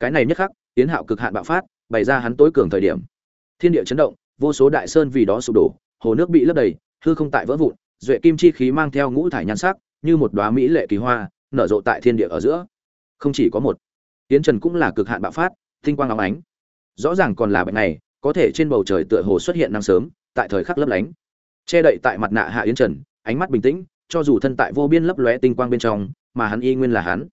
Cái này nhất khắc, yến hạo cực hạn bạo phát, bày ra hắn tối cường thời điểm. Thiên địa chấn động, vô số đại sơn vì đó sụp đổ, hồ nước bị lấp đầy, hư không tại vỡ vụn, duệ kim chi khí mang theo ngũ thải nhan sắc, như một đóa mỹ lệ kỳ hoa, nở rộ tại thiên địa ở giữa. Không chỉ có một tiến trần cũng là cực hạn bạo phát, tinh quang óng ánh. Rõ ràng còn là bệnh này, có thể trên bầu trời tựa hồ xuất hiện năng sớm, tại thời khắc lấp lánh. Che đậy tại mặt nạ hạ yến trần, ánh mắt bình tĩnh, cho dù thân tại vô biên lấp lóe tinh quang bên trong, mà hắn y nguyên là hắn.